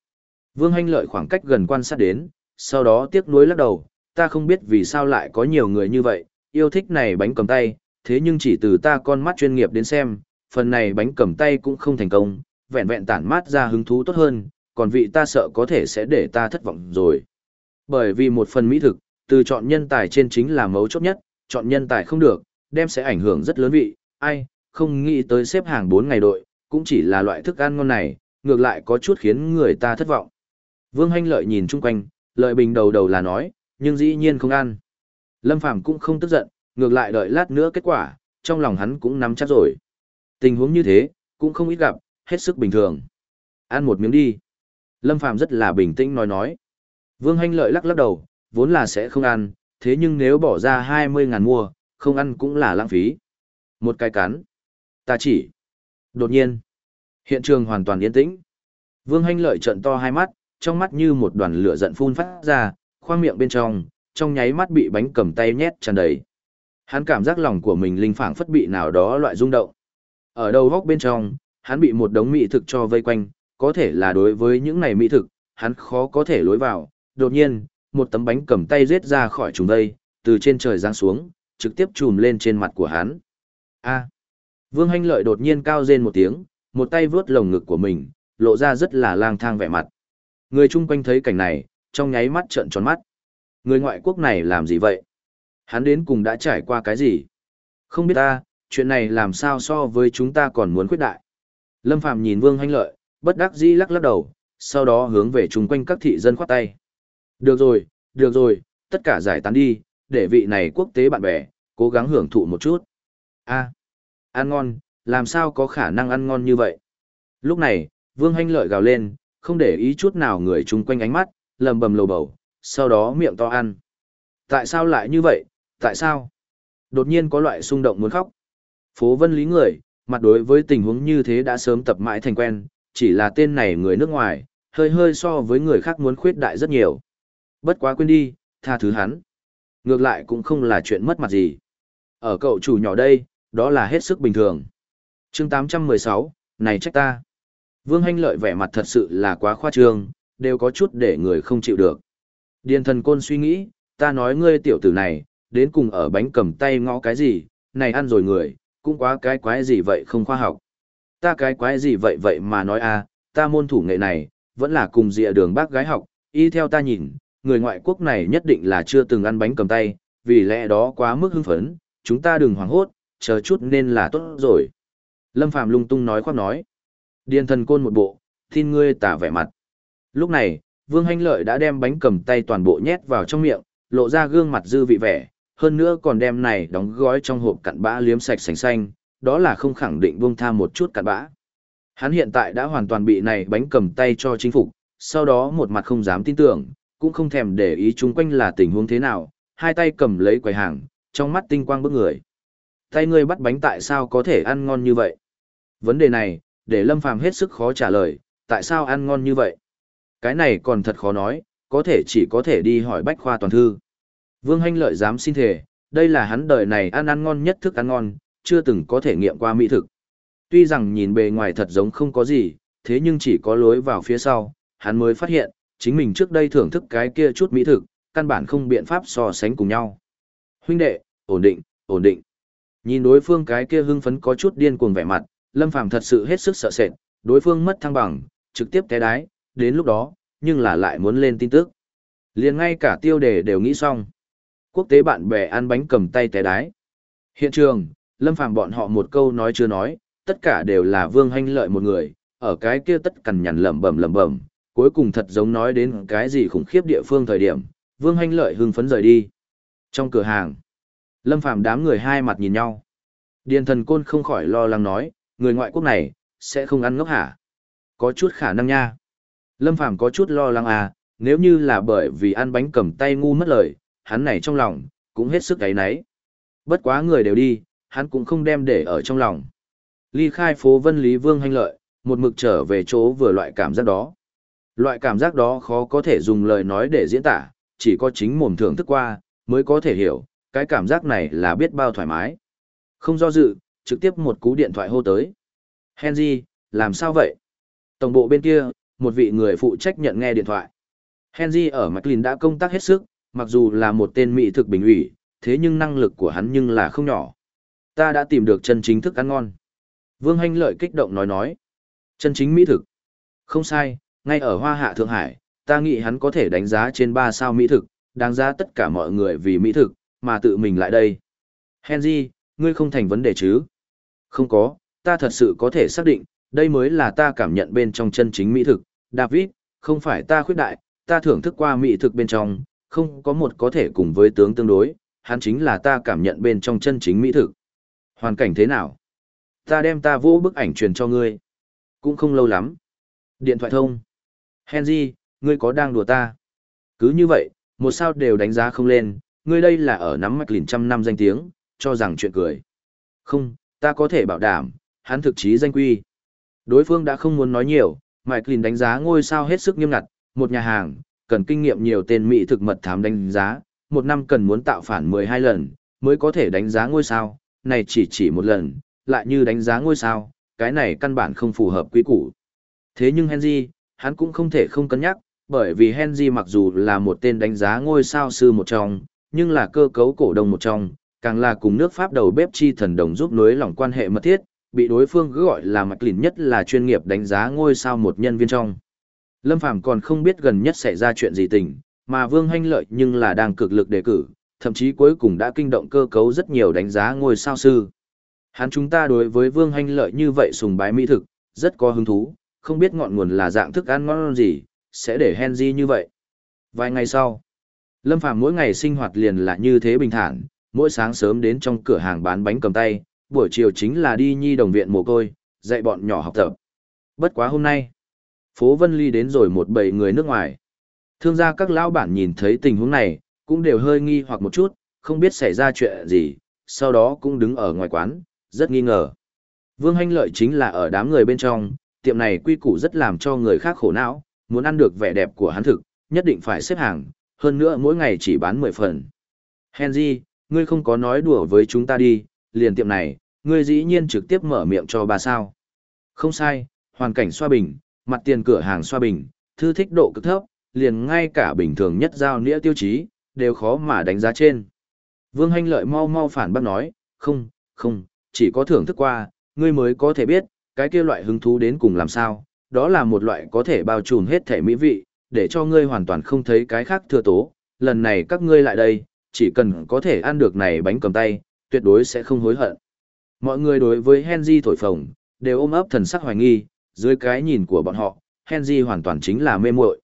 Vương Hanh lợi khoảng cách gần quan sát đến, sau đó tiếc nuối lắc đầu, ta không biết vì sao lại có nhiều người như vậy, yêu thích này bánh cầm tay, thế nhưng chỉ từ ta con mắt chuyên nghiệp đến xem, phần này bánh cầm tay cũng không thành công, vẹn vẹn tản mát ra hứng thú tốt hơn, còn vị ta sợ có thể sẽ để ta thất vọng rồi. Bởi vì một phần mỹ thực, từ chọn nhân tài trên chính là mấu chốt nhất, chọn nhân tài không được, đem sẽ ảnh hưởng rất lớn vị, ai, không nghĩ tới xếp hàng 4 ngày đội, cũng chỉ là loại thức ăn ngon này, ngược lại có chút khiến người ta thất vọng. Vương Hanh Lợi nhìn chung quanh, lợi bình đầu đầu là nói, nhưng dĩ nhiên không ăn. Lâm Phàm cũng không tức giận, ngược lại đợi lát nữa kết quả, trong lòng hắn cũng nắm chắc rồi. Tình huống như thế, cũng không ít gặp, hết sức bình thường. Ăn một miếng đi. Lâm Phàm rất là bình tĩnh nói nói. Vương Hanh Lợi lắc lắc đầu, vốn là sẽ không ăn, thế nhưng nếu bỏ ra 20 ngàn mua, không ăn cũng là lãng phí. Một cái cắn. Ta chỉ. Đột nhiên. Hiện trường hoàn toàn yên tĩnh. Vương Hanh Lợi trận to hai mắt, trong mắt như một đoàn lửa giận phun phát ra, khoang miệng bên trong, trong nháy mắt bị bánh cầm tay nhét tràn đầy. Hắn cảm giác lòng của mình linh phảng phất bị nào đó loại rung động. Ở đầu góc bên trong, hắn bị một đống mỹ thực cho vây quanh, có thể là đối với những này mỹ thực, hắn khó có thể lối vào. Đột nhiên, một tấm bánh cầm tay rết ra khỏi chúng đây, từ trên trời giáng xuống, trực tiếp chùm lên trên mặt của hắn. A. Vương Hanh Lợi đột nhiên cao rên một tiếng, một tay vướt lồng ngực của mình, lộ ra rất là lang thang vẻ mặt. Người chung quanh thấy cảnh này, trong nháy mắt trợn tròn mắt. Người ngoại quốc này làm gì vậy? Hắn đến cùng đã trải qua cái gì? Không biết ta, chuyện này làm sao so với chúng ta còn muốn khuyết đại. Lâm Phạm nhìn Vương Hanh Lợi, bất đắc dĩ lắc lắc đầu, sau đó hướng về chung quanh các thị dân khoát tay. Được rồi, được rồi, tất cả giải tán đi, để vị này quốc tế bạn bè, cố gắng hưởng thụ một chút. a ăn ngon, làm sao có khả năng ăn ngon như vậy? Lúc này, Vương Hanh lợi gào lên, không để ý chút nào người chung quanh ánh mắt, lầm bầm lầu bầu, sau đó miệng to ăn. Tại sao lại như vậy, tại sao? Đột nhiên có loại xung động muốn khóc. Phố Vân Lý người, mặt đối với tình huống như thế đã sớm tập mãi thành quen, chỉ là tên này người nước ngoài, hơi hơi so với người khác muốn khuyết đại rất nhiều. Bất quá quên đi, tha thứ hắn. Ngược lại cũng không là chuyện mất mặt gì. Ở cậu chủ nhỏ đây, đó là hết sức bình thường. chương 816, này trách ta. Vương Hanh lợi vẻ mặt thật sự là quá khoa trương, đều có chút để người không chịu được. Điền thần côn suy nghĩ, ta nói ngươi tiểu tử này, đến cùng ở bánh cầm tay ngõ cái gì, này ăn rồi người, cũng quá cái quái gì vậy không khoa học. Ta cái quái gì vậy vậy mà nói a, ta môn thủ nghệ này, vẫn là cùng dịa đường bác gái học, y theo ta nhìn, người ngoại quốc này nhất định là chưa từng ăn bánh cầm tay, vì lẽ đó quá mức hưng phấn, chúng ta đừng hoảng hốt, chờ chút nên là tốt rồi. Lâm Phạm lung tung nói khoác nói. Điền thần côn một bộ, tin ngươi tả vẻ mặt. Lúc này, Vương Hanh Lợi đã đem bánh cầm tay toàn bộ nhét vào trong miệng, lộ ra gương mặt dư vị vẻ, hơn nữa còn đem này đóng gói trong hộp cặn bã liếm sạch sành xanh, đó là không khẳng định buông tha một chút cặn bã. Hắn hiện tại đã hoàn toàn bị này bánh cầm tay cho chính phục, sau đó một mặt không dám tin tưởng, cũng không thèm để ý chung quanh là tình huống thế nào, hai tay cầm lấy quầy hàng, trong mắt tinh quang bức người. Tay ngươi bắt bánh tại sao có thể ăn ngon như vậy? Vấn đề này, để Lâm Phàm hết sức khó trả lời, tại sao ăn ngon như vậy? Cái này còn thật khó nói, có thể chỉ có thể đi hỏi bách khoa toàn thư. Vương Hanh Lợi dám xin thể, đây là hắn đời này ăn ăn ngon nhất thức ăn ngon, chưa từng có thể nghiệm qua mỹ thực. Tuy rằng nhìn bề ngoài thật giống không có gì, thế nhưng chỉ có lối vào phía sau, hắn mới phát hiện, chính mình trước đây thưởng thức cái kia chút mỹ thực, căn bản không biện pháp so sánh cùng nhau. Huynh đệ, ổn định, ổn định. Nhìn đối phương cái kia hưng phấn có chút điên cuồng vẻ mặt, Lâm Phàm thật sự hết sức sợ sệt, đối phương mất thăng bằng, trực tiếp té đái, đến lúc đó, nhưng là lại muốn lên tin tức. Liền ngay cả tiêu đề đều nghĩ xong. Quốc tế bạn bè ăn bánh cầm tay té đái. Hiện trường, Lâm Phàm bọn họ một câu nói chưa nói, tất cả đều là Vương Hanh lợi một người, ở cái kia tất cằn nhằn lẩm bẩm lẩm bẩm, cuối cùng thật giống nói đến cái gì khủng khiếp địa phương thời điểm, Vương Hanh lợi hưng phấn rời đi. Trong cửa hàng, Lâm Phàm đám người hai mặt nhìn nhau. Điền thần côn không khỏi lo lắng nói, người ngoại quốc này, sẽ không ăn ngốc hả? Có chút khả năng nha. Lâm Phàm có chút lo lắng à, nếu như là bởi vì ăn bánh cầm tay ngu mất lời, hắn này trong lòng, cũng hết sức gáy nấy. Bất quá người đều đi, hắn cũng không đem để ở trong lòng. Ly khai phố Vân Lý Vương Hanh Lợi, một mực trở về chỗ vừa loại cảm giác đó. Loại cảm giác đó khó có thể dùng lời nói để diễn tả, chỉ có chính mồm thưởng thức qua, mới có thể hiểu, cái cảm giác này là biết bao thoải mái. Không do dự, trực tiếp một cú điện thoại hô tới. Henry, làm sao vậy? Tổng bộ bên kia, một vị người phụ trách nhận nghe điện thoại. Henry ở McLean đã công tác hết sức, mặc dù là một tên mỹ thực bình ủy, thế nhưng năng lực của hắn nhưng là không nhỏ. Ta đã tìm được chân chính thức ăn ngon. Vương Hanh Lợi kích động nói nói. Chân chính mỹ thực. Không sai, ngay ở Hoa Hạ Thượng Hải, ta nghĩ hắn có thể đánh giá trên 3 sao mỹ thực, đáng giá tất cả mọi người vì mỹ thực, mà tự mình lại đây. Henry, ngươi không thành vấn đề chứ? Không có, ta thật sự có thể xác định, đây mới là ta cảm nhận bên trong chân chính mỹ thực. David, không phải ta khuyết đại, ta thưởng thức qua mỹ thực bên trong, không có một có thể cùng với tướng tương đối, hắn chính là ta cảm nhận bên trong chân chính mỹ thực. Hoàn cảnh thế nào? Ta đem ta vô bức ảnh truyền cho ngươi. Cũng không lâu lắm. Điện thoại thông. Henry, ngươi có đang đùa ta? Cứ như vậy, một sao đều đánh giá không lên, ngươi đây là ở nắm mạch lìn trăm năm danh tiếng, cho rằng chuyện cười. Không, ta có thể bảo đảm, hắn thực chí danh quy. Đối phương đã không muốn nói nhiều, Mike Lin đánh giá ngôi sao hết sức nghiêm ngặt, một nhà hàng, cần kinh nghiệm nhiều tên mỹ thực mật thám đánh giá, một năm cần muốn tạo phản 12 lần, mới có thể đánh giá ngôi sao, này chỉ chỉ một lần, lại như đánh giá ngôi sao, cái này căn bản không phù hợp quy củ. Thế nhưng Henry, hắn cũng không thể không cân nhắc, bởi vì Henry mặc dù là một tên đánh giá ngôi sao sư một trong, nhưng là cơ cấu cổ đông một trong, càng là cùng nước Pháp đầu bếp chi thần đồng giúp nối lòng quan hệ mật thiết, bị đối phương cứ gọi là mạch lìn nhất là chuyên nghiệp đánh giá ngôi sao một nhân viên trong. Lâm Phàm còn không biết gần nhất xảy ra chuyện gì tình, mà Vương Hanh Lợi nhưng là đang cực lực đề cử, thậm chí cuối cùng đã kinh động cơ cấu rất nhiều đánh giá ngôi sao sư. Hắn chúng ta đối với Vương Hanh Lợi như vậy sùng bái mỹ thực, rất có hứng thú, không biết ngọn nguồn là dạng thức ăn ngon gì, sẽ để Henry như vậy. Vài ngày sau, Lâm Phàm mỗi ngày sinh hoạt liền là như thế bình thản, mỗi sáng sớm đến trong cửa hàng bán bánh cầm tay, buổi chiều chính là đi nhi đồng viện mồ côi, dạy bọn nhỏ học tập. Bất quá hôm nay, phố Vân Ly đến rồi một bầy người nước ngoài. Thương gia các lão bản nhìn thấy tình huống này, cũng đều hơi nghi hoặc một chút, không biết xảy ra chuyện gì, sau đó cũng đứng ở ngoài quán, rất nghi ngờ. Vương Hanh Lợi chính là ở đám người bên trong, tiệm này quy củ rất làm cho người khác khổ não, muốn ăn được vẻ đẹp của hắn thực, nhất định phải xếp hàng, hơn nữa mỗi ngày chỉ bán 10 phần. Henry, ngươi không có nói đùa với chúng ta đi, liền tiệm này, ngươi dĩ nhiên trực tiếp mở miệng cho bà sao. Không sai, hoàn cảnh xoa bình, mặt tiền cửa hàng xoa bình, thư thích độ cực thấp, liền ngay cả bình thường nhất giao nĩa tiêu chí, đều khó mà đánh giá trên. Vương Hanh Lợi mau mau phản bác nói, không, không, chỉ có thưởng thức qua, ngươi mới có thể biết, cái kia loại hứng thú đến cùng làm sao, đó là một loại có thể bao trùm hết thể mỹ vị, để cho ngươi hoàn toàn không thấy cái khác thừa tố, lần này các ngươi lại đây, chỉ cần có thể ăn được này bánh cầm tay, tuyệt đối sẽ không hối hận. Mọi người đối với Henry thổi phồng, đều ôm ấp thần sắc hoài nghi, dưới cái nhìn của bọn họ, Henry hoàn toàn chính là mê muội.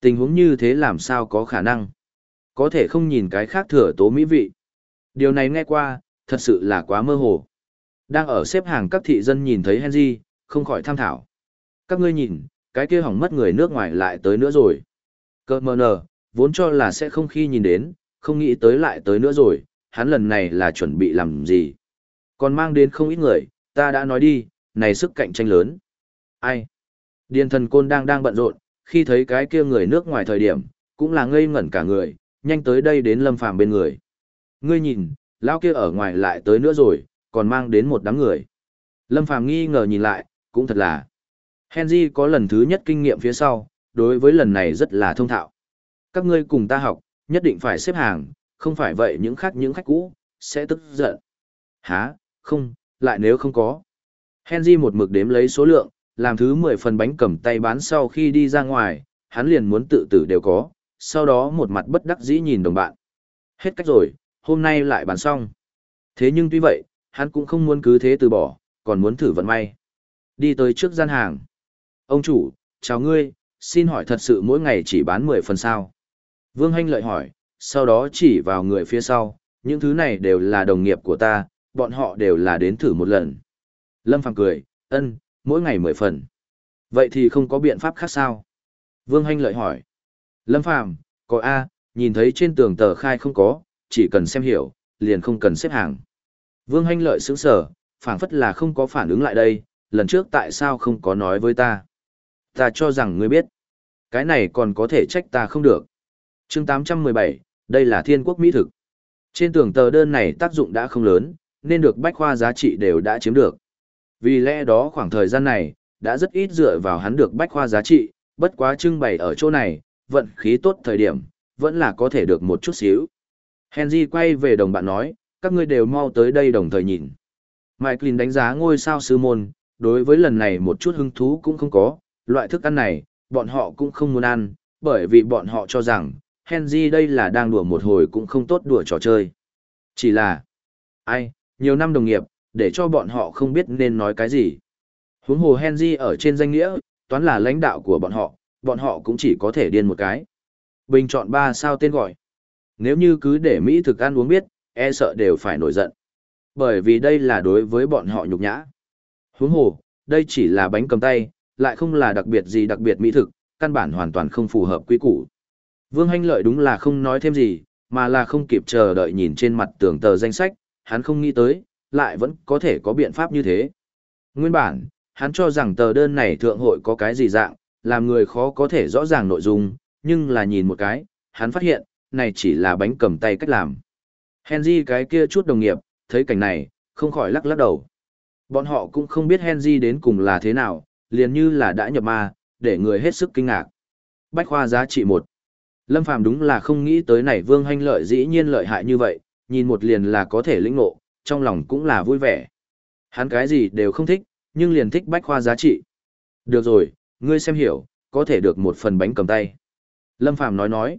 Tình huống như thế làm sao có khả năng? Có thể không nhìn cái khác thừa tố mỹ vị. Điều này nghe qua, thật sự là quá mơ hồ. Đang ở xếp hàng các thị dân nhìn thấy Henry, không khỏi tham thảo. Các ngươi nhìn, cái kia hỏng mất người nước ngoài lại tới nữa rồi. Cơ mờ nờ, vốn cho là sẽ không khi nhìn đến, không nghĩ tới lại tới nữa rồi, hắn lần này là chuẩn bị làm gì. Còn mang đến không ít người, ta đã nói đi, này sức cạnh tranh lớn. Ai? Điền thần côn đang đang bận rộn, khi thấy cái kia người nước ngoài thời điểm, cũng là ngây ngẩn cả người, nhanh tới đây đến lâm phàm bên người. Ngươi nhìn, lão kia ở ngoài lại tới nữa rồi, còn mang đến một đám người. Lâm phàm nghi ngờ nhìn lại, cũng thật là. Henry có lần thứ nhất kinh nghiệm phía sau, đối với lần này rất là thông thạo. Các ngươi cùng ta học, nhất định phải xếp hàng, không phải vậy những khác những khách cũ, sẽ tức giận. Hả, không, lại nếu không có. Henry một mực đếm lấy số lượng, làm thứ 10 phần bánh cầm tay bán sau khi đi ra ngoài, hắn liền muốn tự tử đều có, sau đó một mặt bất đắc dĩ nhìn đồng bạn. Hết cách rồi, hôm nay lại bán xong. Thế nhưng tuy vậy, hắn cũng không muốn cứ thế từ bỏ, còn muốn thử vận may. Đi tới trước gian hàng. Ông chủ, chào ngươi, xin hỏi thật sự mỗi ngày chỉ bán 10 phần sao? Vương Hanh lợi hỏi, sau đó chỉ vào người phía sau, những thứ này đều là đồng nghiệp của ta, bọn họ đều là đến thử một lần. Lâm Phàm cười, ân, mỗi ngày 10 phần. Vậy thì không có biện pháp khác sao? Vương Hanh lợi hỏi. Lâm Phàm có A, nhìn thấy trên tường tờ khai không có, chỉ cần xem hiểu, liền không cần xếp hàng. Vương Hanh lợi sững sở, phảng phất là không có phản ứng lại đây, lần trước tại sao không có nói với ta. Ta cho rằng ngươi biết. Cái này còn có thể trách ta không được. chương 817, đây là thiên quốc mỹ thực. Trên tường tờ đơn này tác dụng đã không lớn, nên được bách khoa giá trị đều đã chiếm được. Vì lẽ đó khoảng thời gian này, đã rất ít dựa vào hắn được bách khoa giá trị, bất quá trưng bày ở chỗ này, vận khí tốt thời điểm, vẫn là có thể được một chút xíu. Henry quay về đồng bạn nói, các ngươi đều mau tới đây đồng thời nhìn. Mike đánh giá ngôi sao sư môn, đối với lần này một chút hứng thú cũng không có, loại thức ăn này, bọn họ cũng không muốn ăn, bởi vì bọn họ cho rằng, Henry đây là đang đùa một hồi cũng không tốt đùa trò chơi. Chỉ là, ai, nhiều năm đồng nghiệp, để cho bọn họ không biết nên nói cái gì. Huống hồ Henry ở trên danh nghĩa, toán là lãnh đạo của bọn họ, bọn họ cũng chỉ có thể điên một cái. Bình chọn ba sao tên gọi. Nếu như cứ để Mỹ thực ăn uống biết, e sợ đều phải nổi giận. Bởi vì đây là đối với bọn họ nhục nhã. Huống hồ, đây chỉ là bánh cầm tay, lại không là đặc biệt gì đặc biệt mỹ thực, căn bản hoàn toàn không phù hợp quy củ. Vương Hanh Lợi đúng là không nói thêm gì, mà là không kịp chờ đợi nhìn trên mặt tường tờ danh sách, hắn không nghĩ tới, lại vẫn có thể có biện pháp như thế. Nguyên bản, hắn cho rằng tờ đơn này thượng hội có cái gì dạng, làm người khó có thể rõ ràng nội dung, nhưng là nhìn một cái, hắn phát hiện, này chỉ là bánh cầm tay cách làm. Henry cái kia chút đồng nghiệp, thấy cảnh này, không khỏi lắc lắc đầu. Bọn họ cũng không biết Henry đến cùng là thế nào, liền như là đã nhập ma, để người hết sức kinh ngạc. Bách khoa giá trị một. Lâm Phàm đúng là không nghĩ tới này Vương Hanh lợi dĩ nhiên lợi hại như vậy, nhìn một liền là có thể lĩnh ngộ, trong lòng cũng là vui vẻ. Hắn cái gì đều không thích, nhưng liền thích bách khoa giá trị. Được rồi, ngươi xem hiểu, có thể được một phần bánh cầm tay. Lâm Phàm nói nói.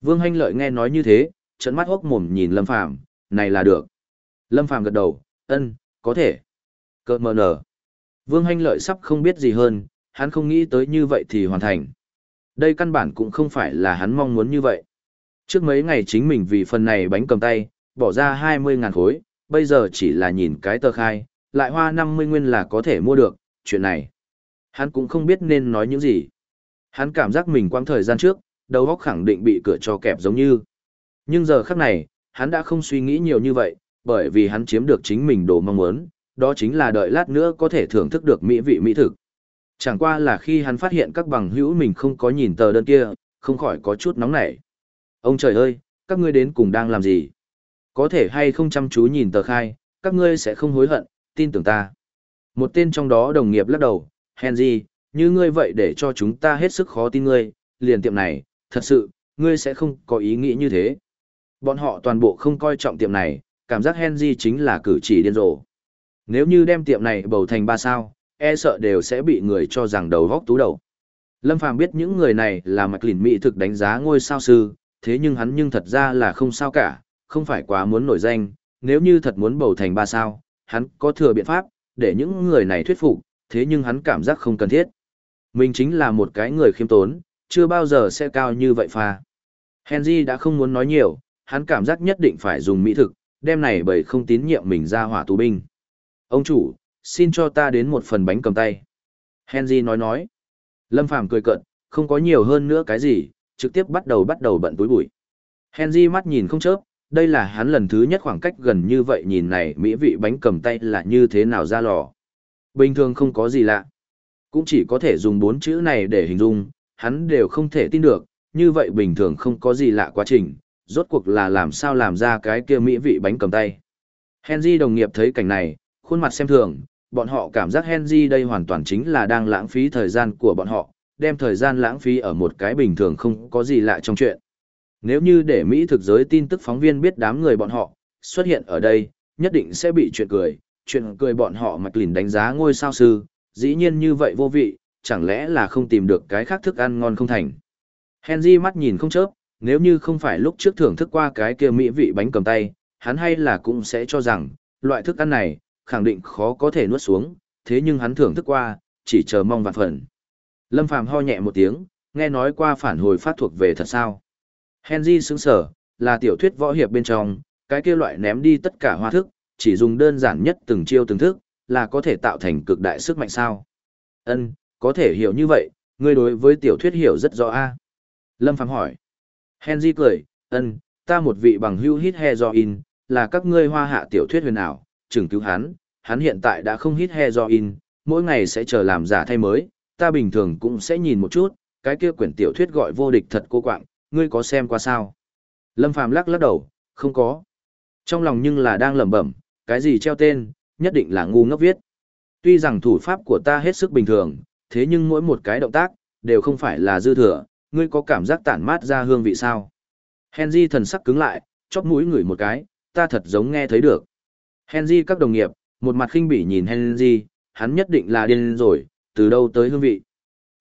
Vương Hanh lợi nghe nói như thế, trận mắt hốc mồm nhìn Lâm Phàm này là được. Lâm Phàm gật đầu, ân, có thể. Cơ mờ nở. Vương Hanh lợi sắp không biết gì hơn, hắn không nghĩ tới như vậy thì hoàn thành. Đây căn bản cũng không phải là hắn mong muốn như vậy. Trước mấy ngày chính mình vì phần này bánh cầm tay, bỏ ra 20.000 khối, bây giờ chỉ là nhìn cái tờ khai, lại hoa 50 nguyên là có thể mua được, chuyện này. Hắn cũng không biết nên nói những gì. Hắn cảm giác mình quãng thời gian trước, đầu óc khẳng định bị cửa cho kẹp giống như. Nhưng giờ khắc này, hắn đã không suy nghĩ nhiều như vậy, bởi vì hắn chiếm được chính mình đồ mong muốn, đó chính là đợi lát nữa có thể thưởng thức được mỹ vị mỹ thực. Chẳng qua là khi hắn phát hiện các bằng hữu mình không có nhìn tờ đơn kia, không khỏi có chút nóng nảy. Ông trời ơi, các ngươi đến cùng đang làm gì? Có thể hay không chăm chú nhìn tờ khai, các ngươi sẽ không hối hận, tin tưởng ta. Một tên trong đó đồng nghiệp lắc đầu, Henry, như ngươi vậy để cho chúng ta hết sức khó tin ngươi, liền tiệm này, thật sự, ngươi sẽ không có ý nghĩ như thế. Bọn họ toàn bộ không coi trọng tiệm này, cảm giác Henry chính là cử chỉ điên rồ. Nếu như đem tiệm này bầu thành ba sao, e sợ đều sẽ bị người cho rằng đầu góc tú đầu. Lâm Phàm biết những người này là mạch lìn mỹ thực đánh giá ngôi sao sư, thế nhưng hắn nhưng thật ra là không sao cả, không phải quá muốn nổi danh, nếu như thật muốn bầu thành ba sao, hắn có thừa biện pháp, để những người này thuyết phục, thế nhưng hắn cảm giác không cần thiết. Mình chính là một cái người khiêm tốn, chưa bao giờ sẽ cao như vậy pha. Henry đã không muốn nói nhiều, hắn cảm giác nhất định phải dùng mỹ thực, đem này bởi không tín nhiệm mình ra hỏa tù binh. Ông chủ, xin cho ta đến một phần bánh cầm tay. Henry nói nói. Lâm Phàm cười cợt, không có nhiều hơn nữa cái gì, trực tiếp bắt đầu bắt đầu bận túi bụi. Henry mắt nhìn không chớp, đây là hắn lần thứ nhất khoảng cách gần như vậy nhìn này mỹ vị bánh cầm tay là như thế nào ra lò. Bình thường không có gì lạ. Cũng chỉ có thể dùng bốn chữ này để hình dung, hắn đều không thể tin được, như vậy bình thường không có gì lạ quá trình, rốt cuộc là làm sao làm ra cái kia mỹ vị bánh cầm tay. Henry đồng nghiệp thấy cảnh này, khuôn mặt xem thường, bọn họ cảm giác Henry đây hoàn toàn chính là đang lãng phí thời gian của bọn họ, đem thời gian lãng phí ở một cái bình thường không có gì lạ trong chuyện. Nếu như để Mỹ thực giới tin tức phóng viên biết đám người bọn họ xuất hiện ở đây, nhất định sẽ bị chuyện cười, chuyện cười bọn họ mạch lìn đánh giá ngôi sao sư, dĩ nhiên như vậy vô vị, chẳng lẽ là không tìm được cái khác thức ăn ngon không thành. Henry mắt nhìn không chớp, nếu như không phải lúc trước thưởng thức qua cái kia mỹ vị bánh cầm tay, hắn hay là cũng sẽ cho rằng, loại thức ăn này, khẳng định khó có thể nuốt xuống, thế nhưng hắn thưởng thức qua, chỉ chờ mong vạn phần. Lâm Phàm ho nhẹ một tiếng, nghe nói qua phản hồi phát thuộc về thật sao. Henry sững sở, là tiểu thuyết võ hiệp bên trong, cái kia loại ném đi tất cả hoa thức, chỉ dùng đơn giản nhất từng chiêu từng thức, là có thể tạo thành cực đại sức mạnh sao. Ân, có thể hiểu như vậy, ngươi đối với tiểu thuyết hiểu rất rõ a. Lâm Phàm hỏi. Henry cười, ân, ta một vị bằng hưu hít he do in, là các ngươi hoa hạ tiểu thuyết huyền ảo, chừng cứu hắn, hắn hiện tại đã không hít he do in, mỗi ngày sẽ chờ làm giả thay mới, ta bình thường cũng sẽ nhìn một chút, cái kia quyển tiểu thuyết gọi vô địch thật cô quạng, ngươi có xem qua sao? Lâm Phàm lắc lắc đầu, không có. Trong lòng nhưng là đang lẩm bẩm, cái gì treo tên, nhất định là ngu ngốc viết. Tuy rằng thủ pháp của ta hết sức bình thường, thế nhưng mỗi một cái động tác, đều không phải là dư thừa, ngươi có cảm giác tản mát ra hương vị sao? Henry thần sắc cứng lại, chóp mũi ngửi một cái, ta thật giống nghe thấy được. Henry các đồng nghiệp, một mặt khinh bỉ nhìn Henry, hắn nhất định là điên rồi, từ đâu tới hương vị.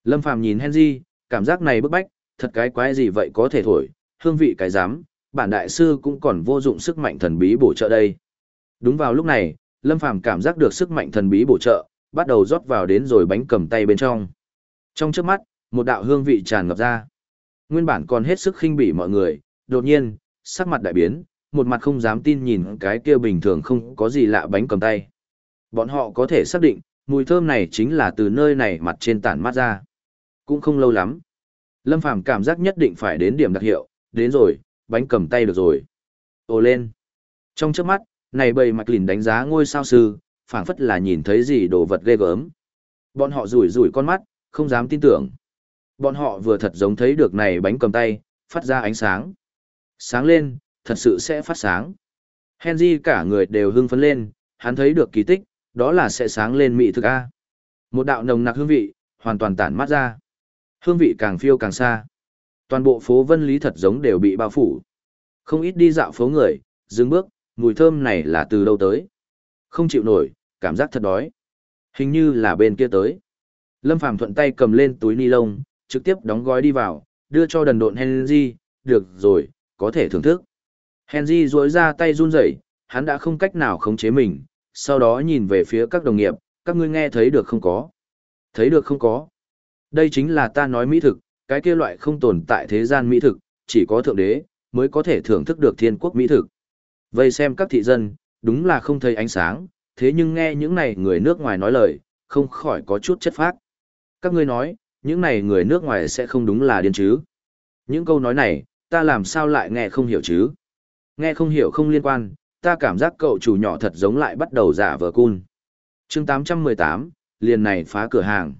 Lâm Phàm nhìn Henry, cảm giác này bức bách, thật cái quái gì vậy có thể thổi, hương vị cái dám, bản đại sư cũng còn vô dụng sức mạnh thần bí bổ trợ đây. Đúng vào lúc này, Lâm Phàm cảm giác được sức mạnh thần bí bổ trợ, bắt đầu rót vào đến rồi bánh cầm tay bên trong. Trong trước mắt, một đạo hương vị tràn ngập ra. Nguyên bản còn hết sức khinh bỉ mọi người, đột nhiên, sắc mặt đại biến, một mặt không dám tin nhìn cái kia bình thường không có gì lạ bánh cầm tay. Bọn họ có thể xác định, mùi thơm này chính là từ nơi này mặt trên tản mát ra. Cũng không lâu lắm. Lâm Phàm cảm giác nhất định phải đến điểm đặc hiệu, đến rồi, bánh cầm tay được rồi. Ồ lên. Trong trước mắt, này bầy mặt lìn đánh giá ngôi sao sư, phảng phất là nhìn thấy gì đồ vật ghê gớm. Bọn họ rủi rủi con mắt, không dám tin tưởng. Bọn họ vừa thật giống thấy được này bánh cầm tay, phát ra ánh sáng. Sáng lên, thật sự sẽ phát sáng. Henry cả người đều hưng phấn lên, hắn thấy được kỳ tích, đó là sẽ sáng lên mị thực A. Một đạo nồng nặc hương vị, hoàn toàn tản mát ra. Hương vị càng phiêu càng xa. Toàn bộ phố Vân Lý thật giống đều bị bao phủ. Không ít đi dạo phố người, dừng bước, mùi thơm này là từ đâu tới. Không chịu nổi, cảm giác thật đói. Hình như là bên kia tới. Lâm Phàm thuận tay cầm lên túi ni lông, trực tiếp đóng gói đi vào, đưa cho đần độn Henry, được rồi, có thể thưởng thức. Henry duỗi ra tay run rẩy, hắn đã không cách nào khống chế mình, sau đó nhìn về phía các đồng nghiệp, các ngươi nghe thấy được không có? Thấy được không có? Đây chính là ta nói mỹ thực, cái kia loại không tồn tại thế gian mỹ thực, chỉ có thượng đế mới có thể thưởng thức được thiên quốc mỹ thực. Vây xem các thị dân, đúng là không thấy ánh sáng, thế nhưng nghe những này người nước ngoài nói lời, không khỏi có chút chất phác. Các ngươi nói, những này người nước ngoài sẽ không đúng là điên chứ. Những câu nói này, ta làm sao lại nghe không hiểu chứ? Nghe không hiểu không liên quan, ta cảm giác cậu chủ nhỏ thật giống lại bắt đầu giả vờ cun. chương 818, liền này phá cửa hàng.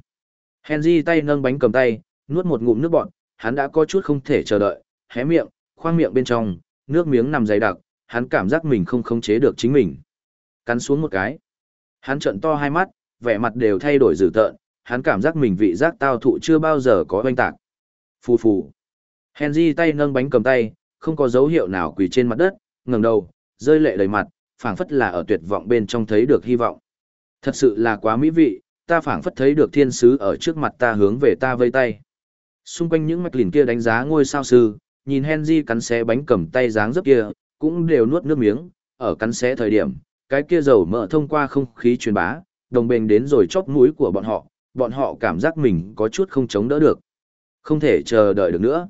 Henry tay nâng bánh cầm tay, nuốt một ngụm nước bọt, hắn đã có chút không thể chờ đợi, hé miệng, khoang miệng bên trong, nước miếng nằm dày đặc, hắn cảm giác mình không khống chế được chính mình. Cắn xuống một cái. Hắn trợn to hai mắt, vẻ mặt đều thay đổi dữ tợn, hắn cảm giác mình vị giác tao thụ chưa bao giờ có oanh tạc. Phù phù. Henry tay nâng bánh cầm tay, không có dấu hiệu nào quỳ trên mặt đất, ngẩng đầu, rơi lệ đầy mặt, phảng phất là ở tuyệt vọng bên trong thấy được hy vọng. Thật sự là quá mỹ vị, ta phảng phất thấy được thiên sứ ở trước mặt ta hướng về ta vây tay. Xung quanh những mạch lìn kia đánh giá ngôi sao sư, nhìn Henry cắn xé bánh cầm tay dáng dấp kia, cũng đều nuốt nước miếng, ở cắn xé thời điểm, cái kia dầu mỡ thông qua không khí truyền bá, đồng bền đến rồi chóp mũi của bọn họ, bọn họ cảm giác mình có chút không chống đỡ được. Không thể chờ đợi được nữa.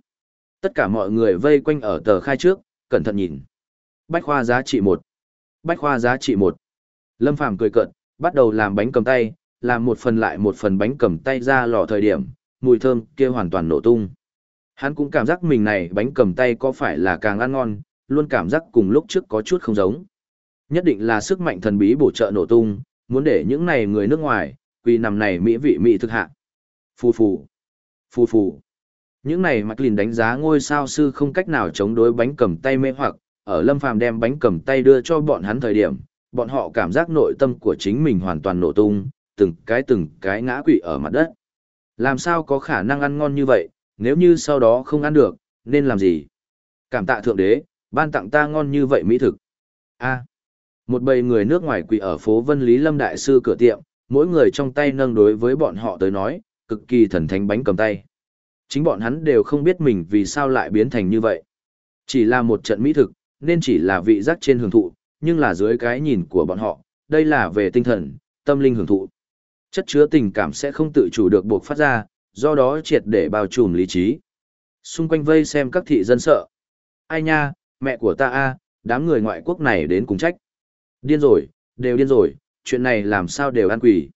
Tất cả mọi người vây quanh ở tờ khai trước, cẩn thận nhìn. Bách khoa giá trị một Bách khoa giá trị một Lâm Phàm cười cợt, bắt đầu làm bánh cầm tay, làm một phần lại một phần bánh cầm tay ra lò thời điểm, mùi thơm kia hoàn toàn nổ tung. Hắn cũng cảm giác mình này bánh cầm tay có phải là càng ăn ngon, luôn cảm giác cùng lúc trước có chút không giống. Nhất định là sức mạnh thần bí bổ trợ nổ tung, muốn để những này người nước ngoài, vì nằm này mỹ vị mỹ thực hạ. Phù phù, phù phù. Những này Mạc Lìn đánh giá ngôi sao sư không cách nào chống đối bánh cầm tay mê hoặc, ở Lâm Phàm đem bánh cầm tay đưa cho bọn hắn thời điểm, bọn họ cảm giác nội tâm của chính mình hoàn toàn nổ tung, từng cái từng cái ngã quỵ ở mặt đất. Làm sao có khả năng ăn ngon như vậy, nếu như sau đó không ăn được, nên làm gì? Cảm tạ thượng đế, ban tặng ta ngon như vậy mỹ thực. A. một bầy người nước ngoài quỳ ở phố Vân Lý Lâm Đại Sư cửa tiệm, mỗi người trong tay nâng đối với bọn họ tới nói, cực kỳ thần thánh bánh cầm tay. Chính bọn hắn đều không biết mình vì sao lại biến thành như vậy. Chỉ là một trận mỹ thực, nên chỉ là vị giác trên hưởng thụ, nhưng là dưới cái nhìn của bọn họ, đây là về tinh thần, tâm linh hưởng thụ. Chất chứa tình cảm sẽ không tự chủ được buộc phát ra, do đó triệt để bao trùm lý trí. Xung quanh vây xem các thị dân sợ. Ai nha, mẹ của ta a, đám người ngoại quốc này đến cùng trách. Điên rồi, đều điên rồi, chuyện này làm sao đều ăn quỷ.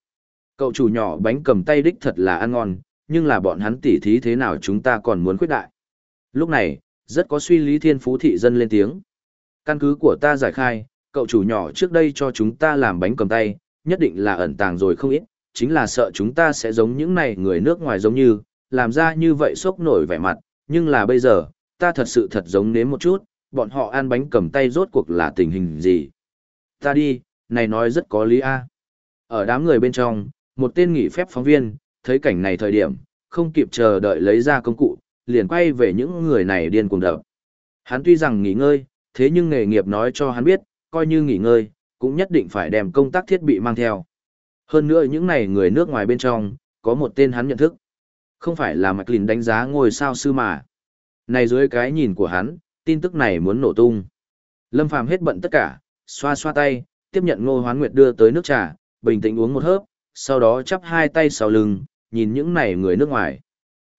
Cậu chủ nhỏ bánh cầm tay đích thật là ăn ngon, nhưng là bọn hắn tỉ thí thế nào chúng ta còn muốn khuyết đại. Lúc này, rất có suy lý thiên phú thị dân lên tiếng. Căn cứ của ta giải khai, cậu chủ nhỏ trước đây cho chúng ta làm bánh cầm tay, nhất định là ẩn tàng rồi không ít, chính là sợ chúng ta sẽ giống những này người nước ngoài giống như, làm ra như vậy sốc nổi vẻ mặt, nhưng là bây giờ, ta thật sự thật giống nếm một chút, bọn họ ăn bánh cầm tay rốt cuộc là tình hình gì. Ta đi, này nói rất có lý a. Ở đám người bên trong, một tên nghỉ phép phóng viên, thấy cảnh này thời điểm, không kịp chờ đợi lấy ra công cụ, liền quay về những người này điên cuồng đập. Hắn tuy rằng nghỉ ngơi, thế nhưng nghề nghiệp nói cho hắn biết, coi như nghỉ ngơi, cũng nhất định phải đem công tác thiết bị mang theo. Hơn nữa những này người nước ngoài bên trong, có một tên hắn nhận thức. Không phải là Mạch Lìn đánh giá ngôi sao sư mà. Này dưới cái nhìn của hắn, tin tức này muốn nổ tung. Lâm Phàm hết bận tất cả, xoa xoa tay, tiếp nhận Ngô Hoán Nguyệt đưa tới nước trà, bình tĩnh uống một hớp, sau đó chắp hai tay sau lưng, nhìn những này người nước ngoài.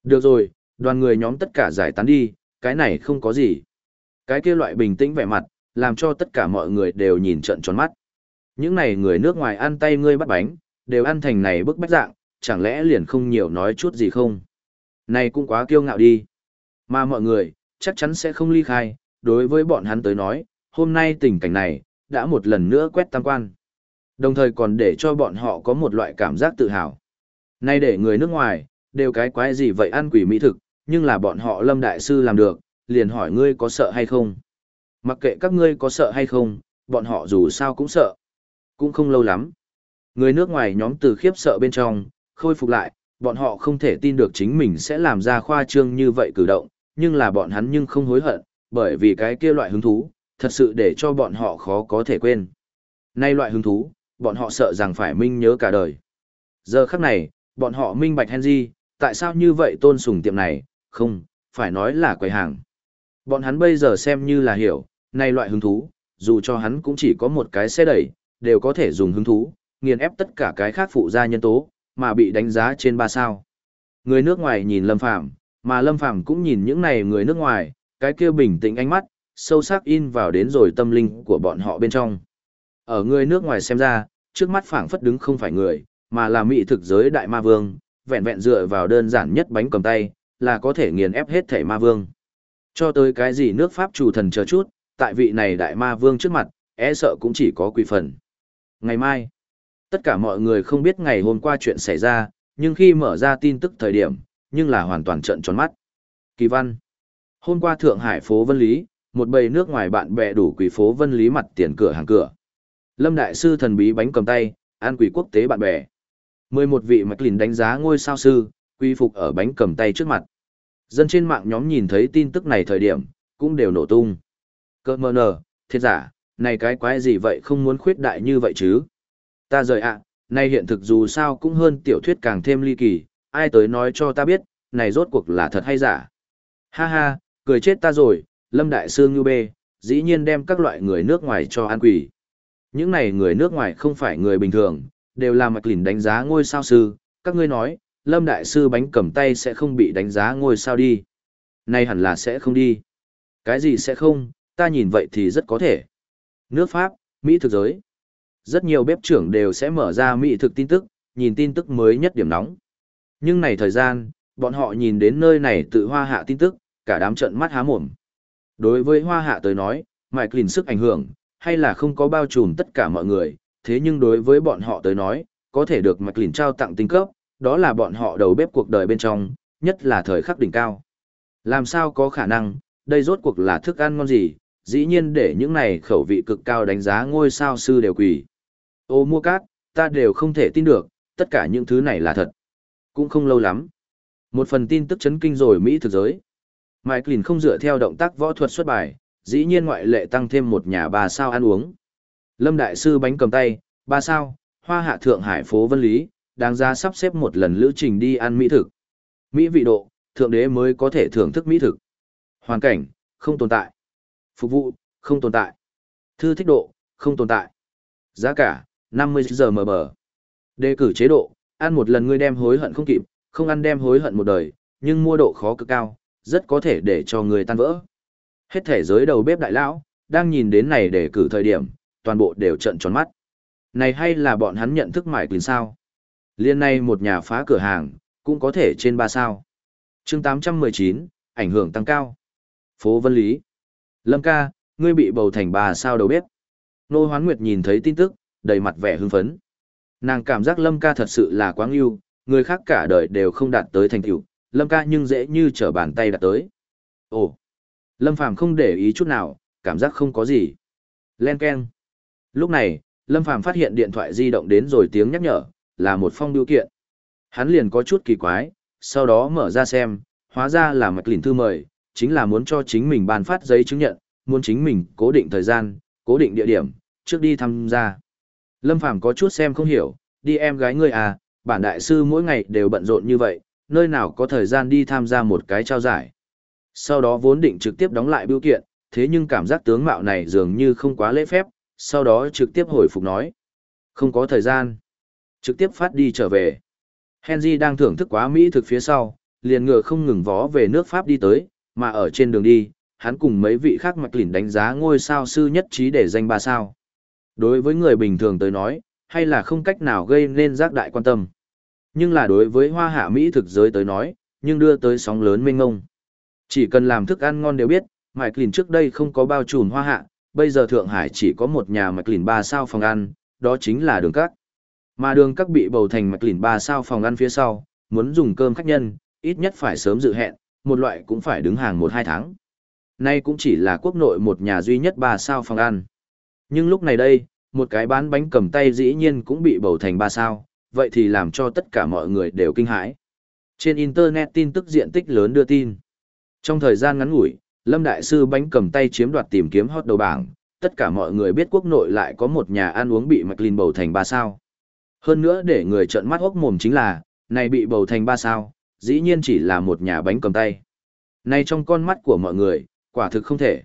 Được rồi, đoàn người nhóm tất cả giải tán đi, cái này không có gì. Cái kia loại bình tĩnh vẻ mặt, làm cho tất cả mọi người đều nhìn trận tròn mắt. Những này người nước ngoài ăn tay ngươi bắt bánh, đều ăn thành này bức bách dạng, chẳng lẽ liền không nhiều nói chút gì không? Này cũng quá kiêu ngạo đi. Mà mọi người, chắc chắn sẽ không ly khai, đối với bọn hắn tới nói, hôm nay tình cảnh này, đã một lần nữa quét tam quan. Đồng thời còn để cho bọn họ có một loại cảm giác tự hào. Nay để người nước ngoài, đều cái quái gì vậy ăn quỷ mỹ thực, nhưng là bọn họ lâm đại sư làm được, liền hỏi ngươi có sợ hay không. Mặc kệ các ngươi có sợ hay không, bọn họ dù sao cũng sợ. Cũng không lâu lắm. Người nước ngoài nhóm từ khiếp sợ bên trong, khôi phục lại, bọn họ không thể tin được chính mình sẽ làm ra khoa trương như vậy cử động, nhưng là bọn hắn nhưng không hối hận, bởi vì cái kia loại hứng thú, thật sự để cho bọn họ khó có thể quên. Nay loại hứng thú, bọn họ sợ rằng phải minh nhớ cả đời. Giờ khắc này, bọn họ minh bạch Henry, tại sao như vậy tôn sùng tiệm này, không, phải nói là quầy hàng. Bọn hắn bây giờ xem như là hiểu, nay loại hứng thú, dù cho hắn cũng chỉ có một cái xe đẩy, đều có thể dùng hứng thú, nghiền ép tất cả cái khác phụ gia nhân tố, mà bị đánh giá trên ba sao. Người nước ngoài nhìn Lâm Phàm, mà Lâm Phàm cũng nhìn những này người nước ngoài, cái kia bình tĩnh ánh mắt, sâu sắc in vào đến rồi tâm linh của bọn họ bên trong. Ở người nước ngoài xem ra, trước mắt phảng phất đứng không phải người, mà là mỹ thực giới đại ma vương, vẹn vẹn dựa vào đơn giản nhất bánh cầm tay, là có thể nghiền ép hết thể ma vương. Cho tới cái gì nước Pháp chủ thần chờ chút, tại vị này đại ma vương trước mặt, e sợ cũng chỉ có quỷ phần. Ngày mai, tất cả mọi người không biết ngày hôm qua chuyện xảy ra, nhưng khi mở ra tin tức thời điểm, nhưng là hoàn toàn trận tròn mắt. Kỳ văn. Hôm qua Thượng Hải phố Vân Lý, một bầy nước ngoài bạn bè đủ quỷ phố Vân Lý mặt tiền cửa hàng cửa. Lâm Đại Sư thần bí bánh cầm tay, an quỷ quốc tế bạn bè. 11 vị mạch lìn đánh giá ngôi sao sư, quy phục ở bánh cầm tay trước mặt. Dân trên mạng nhóm nhìn thấy tin tức này thời điểm, cũng đều nổ tung. Cơ mơ nờ, thiệt giả, này cái quái gì vậy không muốn khuyết đại như vậy chứ? Ta rời ạ, à, nay hiện thực dù sao cũng hơn tiểu thuyết càng thêm ly kỳ, ai tới nói cho ta biết, này rốt cuộc là thật hay giả? Ha ha, cười chết ta rồi, Lâm Đại Sương Như Bê, dĩ nhiên đem các loại người nước ngoài cho an quỷ. Những này người nước ngoài không phải người bình thường, đều là mạch lìn đánh giá ngôi sao sư, các ngươi nói, Lâm Đại Sư bánh cầm tay sẽ không bị đánh giá ngôi sao đi. nay hẳn là sẽ không đi. Cái gì sẽ không, ta nhìn vậy thì rất có thể. Nước Pháp, Mỹ thực giới. Rất nhiều bếp trưởng đều sẽ mở ra Mỹ thực tin tức, nhìn tin tức mới nhất điểm nóng. Nhưng này thời gian, bọn họ nhìn đến nơi này tự hoa hạ tin tức, cả đám trận mắt há mồm. Đối với hoa hạ tới nói, mại Lin sức ảnh hưởng, hay là không có bao trùm tất cả mọi người, thế nhưng đối với bọn họ tới nói, có thể được mạch Lin trao tặng tinh cấp, đó là bọn họ đầu bếp cuộc đời bên trong, nhất là thời khắc đỉnh cao. Làm sao có khả năng, đây rốt cuộc là thức ăn ngon gì, dĩ nhiên để những này khẩu vị cực cao đánh giá ngôi sao sư đều quỷ. Ô mua cát, ta đều không thể tin được, tất cả những thứ này là thật. Cũng không lâu lắm. Một phần tin tức chấn kinh rồi Mỹ thực giới. Mike Lin không dựa theo động tác võ thuật xuất bài, dĩ nhiên ngoại lệ tăng thêm một nhà ba sao ăn uống. Lâm Đại Sư bánh cầm tay, ba sao, hoa hạ thượng hải phố Vân Lý, đáng ra sắp xếp một lần lữ trình đi ăn mỹ thực. Mỹ vị độ, thượng đế mới có thể thưởng thức mỹ thực. Hoàn cảnh, không tồn tại. Phục vụ, không tồn tại. Thư thích độ, không tồn tại. Giá cả, 50 giờ mờ bờ. Đề cử chế độ, ăn một lần ngươi đem hối hận không kịp, không ăn đem hối hận một đời, nhưng mua độ khó cực cao, rất có thể để cho người tan vỡ. Hết thể giới đầu bếp đại lão, đang nhìn đến này để cử thời điểm, toàn bộ đều trận tròn mắt. Này hay là bọn hắn nhận thức mải quyền sao? Liên này một nhà phá cửa hàng, cũng có thể trên ba sao. chương 819, ảnh hưởng tăng cao. Phố Vân Lý. Lâm ca, ngươi bị bầu thành ba sao đầu bếp. Nô Hoán Nguyệt nhìn thấy tin tức, đầy mặt vẻ hưng phấn. Nàng cảm giác Lâm ca thật sự là quá ngưu, người khác cả đời đều không đạt tới thành tựu, Lâm ca nhưng dễ như trở bàn tay đạt tới. Ồ, Lâm Phàm không để ý chút nào, cảm giác không có gì. Len keng. Lúc này, Lâm Phàm phát hiện điện thoại di động đến rồi tiếng nhắc nhở, là một phong biểu kiện. Hắn liền có chút kỳ quái, sau đó mở ra xem, hóa ra là mạch lìn thư mời, chính là muốn cho chính mình ban phát giấy chứng nhận, muốn chính mình cố định thời gian, cố định địa điểm, trước đi tham gia. Lâm Phàm có chút xem không hiểu, đi em gái ngươi à, bản đại sư mỗi ngày đều bận rộn như vậy, nơi nào có thời gian đi tham gia một cái trao giải. Sau đó vốn định trực tiếp đóng lại biểu kiện, thế nhưng cảm giác tướng mạo này dường như không quá lễ phép, sau đó trực tiếp hồi phục nói. Không có thời gian. Trực tiếp phát đi trở về. Henry đang thưởng thức quá Mỹ thực phía sau, liền ngựa không ngừng vó về nước Pháp đi tới, mà ở trên đường đi, hắn cùng mấy vị khác mặc lỉnh đánh giá ngôi sao sư nhất trí để danh ba sao. Đối với người bình thường tới nói, hay là không cách nào gây nên giác đại quan tâm. Nhưng là đối với hoa hạ Mỹ thực giới tới nói, nhưng đưa tới sóng lớn mênh ngông. Chỉ cần làm thức ăn ngon đều biết, Mạch Lìn trước đây không có bao trùm hoa hạ, bây giờ Thượng Hải chỉ có một nhà Mạch Lìn ba sao phòng ăn, đó chính là đường cắt. Mà đường cắt bị bầu thành Mạch Lìn ba sao phòng ăn phía sau, muốn dùng cơm khách nhân, ít nhất phải sớm dự hẹn, một loại cũng phải đứng hàng một hai tháng. Nay cũng chỉ là quốc nội một nhà duy nhất ba sao phòng ăn. Nhưng lúc này đây, một cái bán bánh cầm tay dĩ nhiên cũng bị bầu thành ba sao, vậy thì làm cho tất cả mọi người đều kinh hãi. Trên Internet tin tức diện tích lớn đưa tin. Trong thời gian ngắn ngủi, Lâm Đại Sư bánh cầm tay chiếm đoạt tìm kiếm hot đầu bảng, tất cả mọi người biết quốc nội lại có một nhà ăn uống bị McLean bầu thành ba sao. Hơn nữa để người trợn mắt hốc mồm chính là, này bị bầu thành ba sao, dĩ nhiên chỉ là một nhà bánh cầm tay. Này trong con mắt của mọi người, quả thực không thể.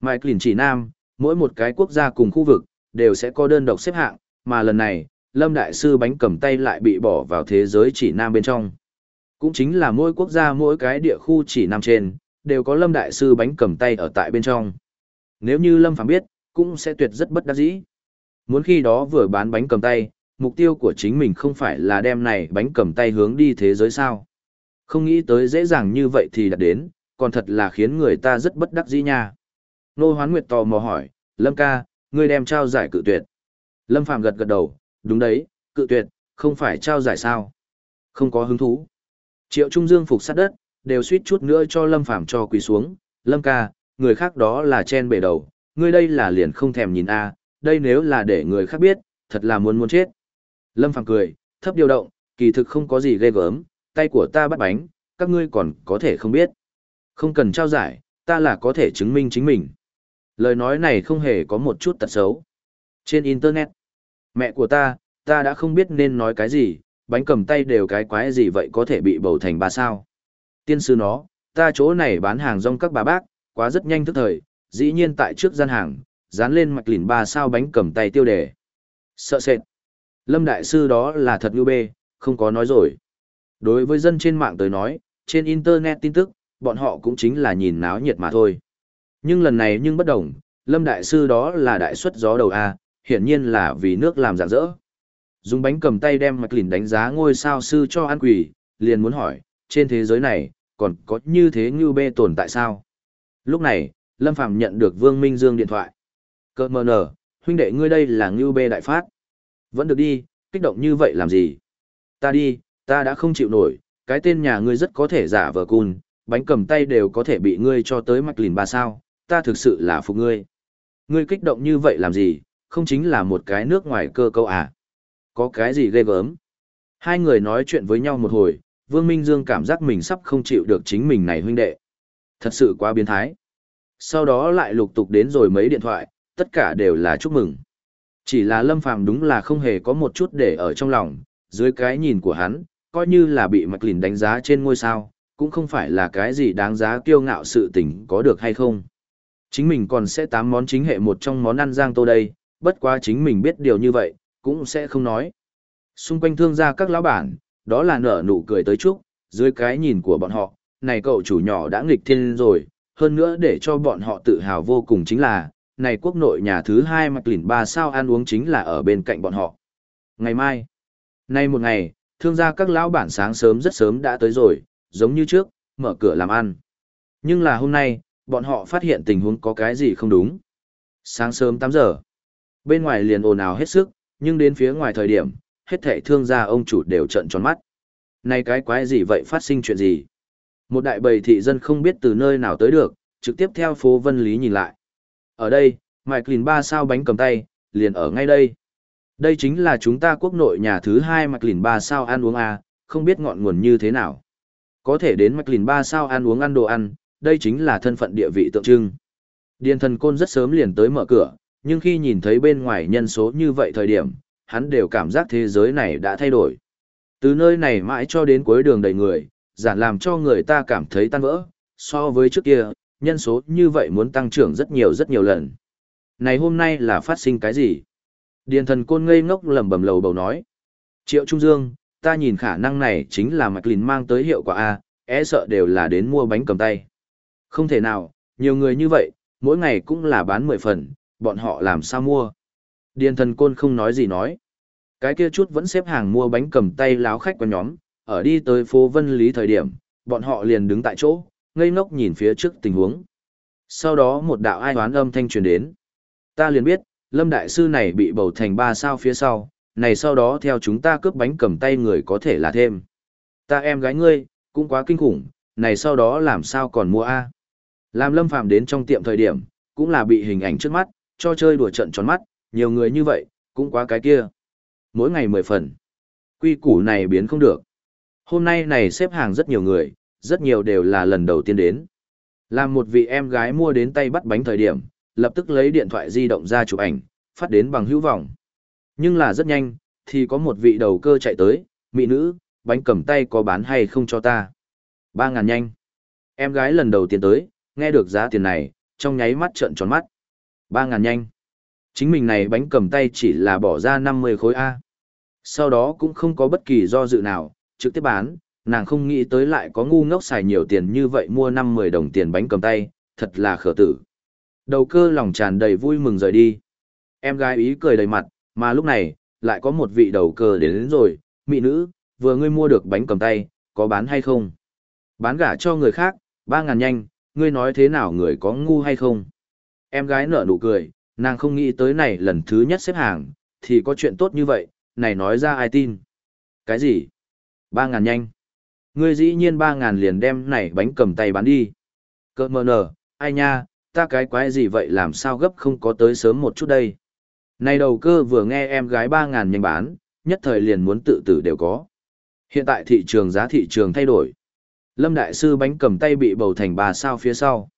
McLean chỉ nam, mỗi một cái quốc gia cùng khu vực, đều sẽ có đơn độc xếp hạng, mà lần này, Lâm Đại Sư bánh cầm tay lại bị bỏ vào thế giới chỉ nam bên trong. Cũng chính là mỗi quốc gia mỗi cái địa khu chỉ nam trên, đều có Lâm Đại Sư bánh cầm tay ở tại bên trong. Nếu như Lâm Phàm biết, cũng sẽ tuyệt rất bất đắc dĩ. Muốn khi đó vừa bán bánh cầm tay, mục tiêu của chính mình không phải là đem này bánh cầm tay hướng đi thế giới sao. Không nghĩ tới dễ dàng như vậy thì đã đến, còn thật là khiến người ta rất bất đắc dĩ nha. Nô Hoán Nguyệt tò mò hỏi, Lâm ca, ngươi đem trao giải cự tuyệt. Lâm Phàm gật gật đầu, đúng đấy, cự tuyệt, không phải trao giải sao. Không có hứng thú. Triệu Trung Dương phục sát đất, đều suýt chút nữa cho Lâm Phàm cho quỳ xuống. Lâm ca, người khác đó là chen bể đầu, ngươi đây là liền không thèm nhìn a, đây nếu là để người khác biết, thật là muốn muốn chết. Lâm Phàm cười, thấp điều động, kỳ thực không có gì ghê gớm, tay của ta bắt bánh, các ngươi còn có thể không biết. Không cần trao giải, ta là có thể chứng minh chính mình. Lời nói này không hề có một chút tật xấu. Trên Internet, mẹ của ta, ta đã không biết nên nói cái gì, bánh cầm tay đều cái quái gì vậy có thể bị bầu thành ba sao. Tiên sư nó, ta chỗ này bán hàng rong các bà bác, quá rất nhanh thức thời, dĩ nhiên tại trước gian hàng, dán lên mạch lìn ba sao bánh cầm tay tiêu đề. Sợ sệt. Lâm Đại Sư đó là thật như bê, không có nói rồi. Đối với dân trên mạng tới nói, trên Internet tin tức, bọn họ cũng chính là nhìn náo nhiệt mà thôi. Nhưng lần này nhưng bất đồng, Lâm Đại Sư đó là đại xuất gió đầu A, hiển nhiên là vì nước làm rạng rỡ. Dùng bánh cầm tay đem mạch lìn đánh giá ngôi sao sư cho ăn quỷ, liền muốn hỏi, trên thế giới này, còn có như thế như bê tồn tại sao? Lúc này, Lâm Phàm nhận được Vương Minh Dương điện thoại. Cơ mờ nở, huynh đệ ngươi đây là như bê đại phát. Vẫn được đi, kích động như vậy làm gì? Ta đi, ta đã không chịu nổi, cái tên nhà ngươi rất có thể giả vờ cùn, bánh cầm tay đều có thể bị ngươi cho tới mạch lìn ba sao, ta thực sự là phục ngươi. Ngươi kích động như vậy làm gì, không chính là một cái nước ngoài cơ câu à? Có cái gì ghê gớm? Hai người nói chuyện với nhau một hồi, Vương Minh Dương cảm giác mình sắp không chịu được chính mình này huynh đệ. Thật sự quá biến thái. Sau đó lại lục tục đến rồi mấy điện thoại, tất cả đều là chúc mừng. Chỉ là Lâm Phàm đúng là không hề có một chút để ở trong lòng, dưới cái nhìn của hắn, coi như là bị Mạch Lìn đánh giá trên ngôi sao, cũng không phải là cái gì đáng giá kiêu ngạo sự tình có được hay không. Chính mình còn sẽ tám món chính hệ một trong món ăn giang tô đây, bất quá chính mình biết điều như vậy, cũng sẽ không nói. Xung quanh thương gia các lão bản, đó là nở nụ cười tới chúc, dưới cái nhìn của bọn họ, này cậu chủ nhỏ đã nghịch thiên rồi, hơn nữa để cho bọn họ tự hào vô cùng chính là, này quốc nội nhà thứ hai mạch lỉnh ba sao ăn uống chính là ở bên cạnh bọn họ. Ngày mai, nay một ngày, thương gia các lão bản sáng sớm rất sớm đã tới rồi, giống như trước, mở cửa làm ăn. Nhưng là hôm nay, bọn họ phát hiện tình huống có cái gì không đúng. Sáng sớm 8 giờ, bên ngoài liền ồn ào hết sức, nhưng đến phía ngoài thời điểm, hết thảy thương gia ông chủ đều trợn tròn mắt. Này cái quái gì vậy phát sinh chuyện gì? Một đại bầy thị dân không biết từ nơi nào tới được, trực tiếp theo phố Vân Lý nhìn lại. Ở đây, Mike Lin ba sao bánh cầm tay, liền ở ngay đây. Đây chính là chúng ta quốc nội nhà thứ hai Mike Lin ba sao ăn uống à, không biết ngọn nguồn như thế nào. Có thể đến Mike Lin ba sao ăn uống ăn đồ ăn, đây chính là thân phận địa vị tượng trưng. Điền thần côn rất sớm liền tới mở cửa, nhưng khi nhìn thấy bên ngoài nhân số như vậy thời điểm, hắn đều cảm giác thế giới này đã thay đổi. Từ nơi này mãi cho đến cuối đường đầy người, giản làm cho người ta cảm thấy tan vỡ, so với trước kia, nhân số như vậy muốn tăng trưởng rất nhiều rất nhiều lần. Này hôm nay là phát sinh cái gì? Điền thần côn ngây ngốc lẩm bẩm lầu bầu nói. Triệu Trung Dương, ta nhìn khả năng này chính là Mạch Lìn mang tới hiệu quả A, e sợ đều là đến mua bánh cầm tay. Không thể nào, nhiều người như vậy, mỗi ngày cũng là bán 10 phần, bọn họ làm sao mua? Điền thần côn không nói gì nói. Cái kia chút vẫn xếp hàng mua bánh cầm tay láo khách của nhóm, ở đi tới phố Vân Lý thời điểm, bọn họ liền đứng tại chỗ, ngây ngốc nhìn phía trước tình huống. Sau đó một đạo ai hoán âm thanh truyền đến. Ta liền biết, Lâm Đại Sư này bị bầu thành ba sao phía sau, này sau đó theo chúng ta cướp bánh cầm tay người có thể là thêm. Ta em gái ngươi, cũng quá kinh khủng, này sau đó làm sao còn mua A. Làm Lâm Phàm đến trong tiệm thời điểm, cũng là bị hình ảnh trước mắt, cho chơi đùa trận tròn mắt, nhiều người như vậy, cũng quá cái kia. Mỗi ngày mười phần. Quy củ này biến không được. Hôm nay này xếp hàng rất nhiều người, rất nhiều đều là lần đầu tiên đến. Làm một vị em gái mua đến tay bắt bánh thời điểm, lập tức lấy điện thoại di động ra chụp ảnh, phát đến bằng hữu vọng. Nhưng là rất nhanh, thì có một vị đầu cơ chạy tới, mỹ nữ, bánh cầm tay có bán hay không cho ta. Ba ngàn nhanh. Em gái lần đầu tiên tới, nghe được giá tiền này, trong nháy mắt trợn tròn mắt. Ba ngàn nhanh. Chính mình này bánh cầm tay chỉ là bỏ ra 50 khối A. Sau đó cũng không có bất kỳ do dự nào, trực tiếp bán, nàng không nghĩ tới lại có ngu ngốc xài nhiều tiền như vậy mua năm mười đồng tiền bánh cầm tay, thật là khở tử. Đầu cơ lòng tràn đầy vui mừng rời đi. Em gái ý cười đầy mặt, mà lúc này, lại có một vị đầu cơ đến, đến rồi, mỹ nữ, vừa ngươi mua được bánh cầm tay, có bán hay không? Bán gả cho người khác, ba ngàn nhanh, ngươi nói thế nào người có ngu hay không? Em gái nở nụ cười, nàng không nghĩ tới này lần thứ nhất xếp hàng, thì có chuyện tốt như vậy, này nói ra ai tin? Cái gì? Ba ngàn nhanh. Ngươi dĩ nhiên ba ngàn liền đem này bánh cầm tay bán đi. Cơ mờ nở, ai nha, ta cái quái gì vậy làm sao gấp không có tới sớm một chút đây. Này đầu cơ vừa nghe em gái ba ngàn nhanh bán, nhất thời liền muốn tự tử đều có. Hiện tại thị trường giá thị trường thay đổi. Lâm Đại Sư bánh cầm tay bị bầu thành bà sao phía sau.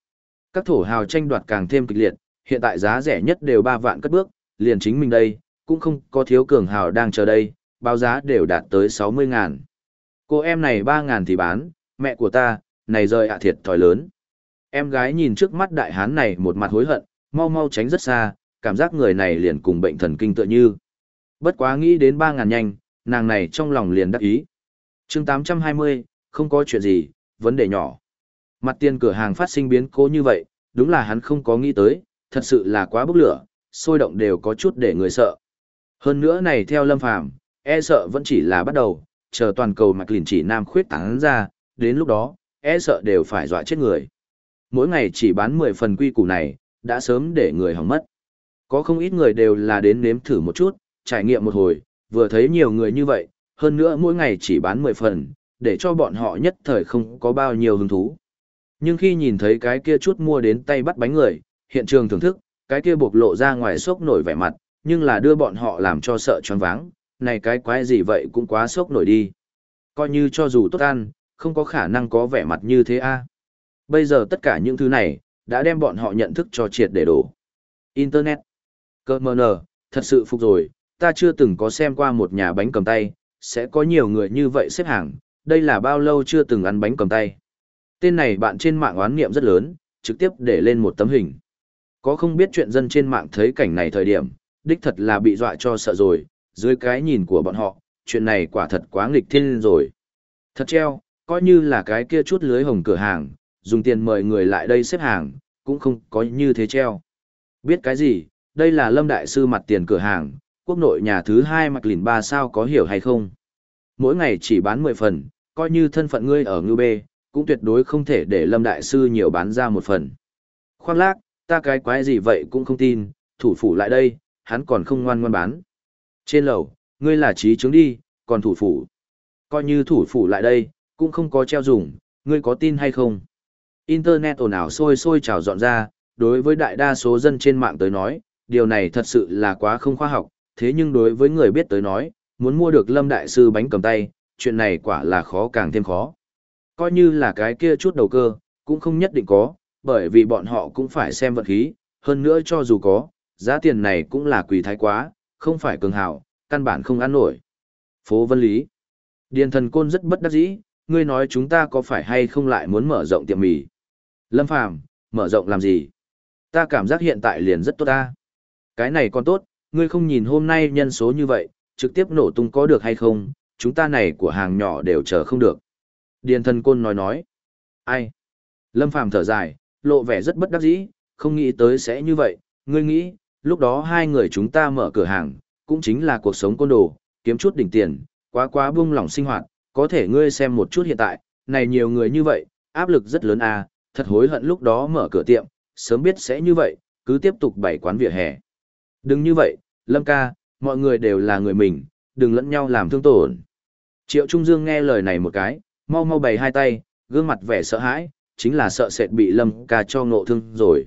Các thổ hào tranh đoạt càng thêm kịch liệt, hiện tại giá rẻ nhất đều ba vạn cất bước, liền chính mình đây, cũng không có thiếu cường hào đang chờ đây, báo giá đều đạt tới sáu mươi ngàn. Cô em này ba ngàn thì bán, mẹ của ta, này rơi ạ thiệt thòi lớn. Em gái nhìn trước mắt đại hán này một mặt hối hận, mau mau tránh rất xa, cảm giác người này liền cùng bệnh thần kinh tựa như. Bất quá nghĩ đến ba ngàn nhanh, nàng này trong lòng liền đắc ý. chương tám trăm hai mươi, không có chuyện gì, vấn đề nhỏ. Mặt tiền cửa hàng phát sinh biến cố như vậy, đúng là hắn không có nghĩ tới, thật sự là quá bức lửa, sôi động đều có chút để người sợ. Hơn nữa này theo Lâm Phàm, e sợ vẫn chỉ là bắt đầu, chờ toàn cầu mạch lìn chỉ nam khuyết tán ra, đến lúc đó, e sợ đều phải dọa chết người. Mỗi ngày chỉ bán 10 phần quy củ này, đã sớm để người hỏng mất. Có không ít người đều là đến nếm thử một chút, trải nghiệm một hồi, vừa thấy nhiều người như vậy, hơn nữa mỗi ngày chỉ bán 10 phần, để cho bọn họ nhất thời không có bao nhiêu hứng thú. Nhưng khi nhìn thấy cái kia chút mua đến tay bắt bánh người, hiện trường thưởng thức, cái kia bộc lộ ra ngoài sốc nổi vẻ mặt, nhưng là đưa bọn họ làm cho sợ choáng váng, này cái quái gì vậy cũng quá sốc nổi đi. Coi như cho dù tốt ăn, không có khả năng có vẻ mặt như thế a. Bây giờ tất cả những thứ này, đã đem bọn họ nhận thức cho triệt để đổ. Internet. Cơ mờ nờ, thật sự phục rồi, ta chưa từng có xem qua một nhà bánh cầm tay, sẽ có nhiều người như vậy xếp hàng, đây là bao lâu chưa từng ăn bánh cầm tay. Tên này bạn trên mạng oán nghiệm rất lớn, trực tiếp để lên một tấm hình. Có không biết chuyện dân trên mạng thấy cảnh này thời điểm, đích thật là bị dọa cho sợ rồi, dưới cái nhìn của bọn họ, chuyện này quả thật quá nghịch thiên rồi. Thật treo, coi như là cái kia chút lưới hồng cửa hàng, dùng tiền mời người lại đây xếp hàng, cũng không có như thế treo. Biết cái gì, đây là Lâm Đại Sư mặt tiền cửa hàng, quốc nội nhà thứ hai mặc lìn ba sao có hiểu hay không? Mỗi ngày chỉ bán 10 phần, coi như thân phận ngươi ở ngư bê, cũng tuyệt đối không thể để Lâm Đại Sư nhiều bán ra một phần. Khoan lác, ta cái quái gì vậy cũng không tin, thủ phủ lại đây, hắn còn không ngoan ngoan bán. Trên lầu, ngươi là trí chứng đi, còn thủ phủ. Coi như thủ phủ lại đây, cũng không có treo dùng, ngươi có tin hay không? Internet ồn ào sôi sôi trào dọn ra, đối với đại đa số dân trên mạng tới nói, điều này thật sự là quá không khoa học, thế nhưng đối với người biết tới nói, muốn mua được Lâm Đại Sư bánh cầm tay, chuyện này quả là khó càng thêm khó. Coi như là cái kia chút đầu cơ, cũng không nhất định có, bởi vì bọn họ cũng phải xem vật khí, hơn nữa cho dù có, giá tiền này cũng là quỳ thái quá, không phải cường hảo, căn bản không ăn nổi. Phố Vân Lý Điền thần côn rất bất đắc dĩ, ngươi nói chúng ta có phải hay không lại muốn mở rộng tiệm mì. Lâm Phàm mở rộng làm gì? Ta cảm giác hiện tại liền rất tốt ta. Cái này còn tốt, ngươi không nhìn hôm nay nhân số như vậy, trực tiếp nổ tung có được hay không, chúng ta này của hàng nhỏ đều chờ không được. Điền thần côn nói nói. Ai? Lâm Phàm thở dài, lộ vẻ rất bất đắc dĩ, không nghĩ tới sẽ như vậy, ngươi nghĩ, lúc đó hai người chúng ta mở cửa hàng, cũng chính là cuộc sống côn đồ, kiếm chút đỉnh tiền, quá quá buông lỏng sinh hoạt, có thể ngươi xem một chút hiện tại, này nhiều người như vậy, áp lực rất lớn à, thật hối hận lúc đó mở cửa tiệm, sớm biết sẽ như vậy, cứ tiếp tục bày quán vỉa hè. Đừng như vậy, Lâm ca, mọi người đều là người mình, đừng lẫn nhau làm thương tổn. Triệu Trung Dương nghe lời này một cái, mau mau bày hai tay, gương mặt vẻ sợ hãi, chính là sợ sệt bị Lâm ca cho ngộ thương rồi.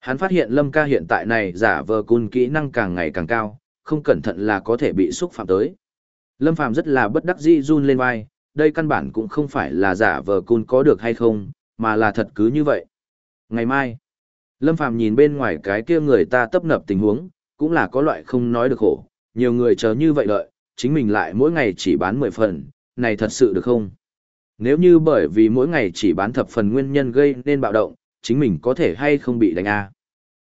Hắn phát hiện Lâm ca hiện tại này giả vờ cun kỹ năng càng ngày càng cao, không cẩn thận là có thể bị xúc phạm tới. Lâm Phàm rất là bất đắc dĩ run lên vai, đây căn bản cũng không phải là giả vờ cun có được hay không, mà là thật cứ như vậy. Ngày mai, Lâm Phàm nhìn bên ngoài cái kia người ta tấp nập tình huống, cũng là có loại không nói được khổ, nhiều người chờ như vậy đợi, chính mình lại mỗi ngày chỉ bán 10 phần, này thật sự được không? Nếu như bởi vì mỗi ngày chỉ bán thập phần nguyên nhân gây nên bạo động, chính mình có thể hay không bị đánh a?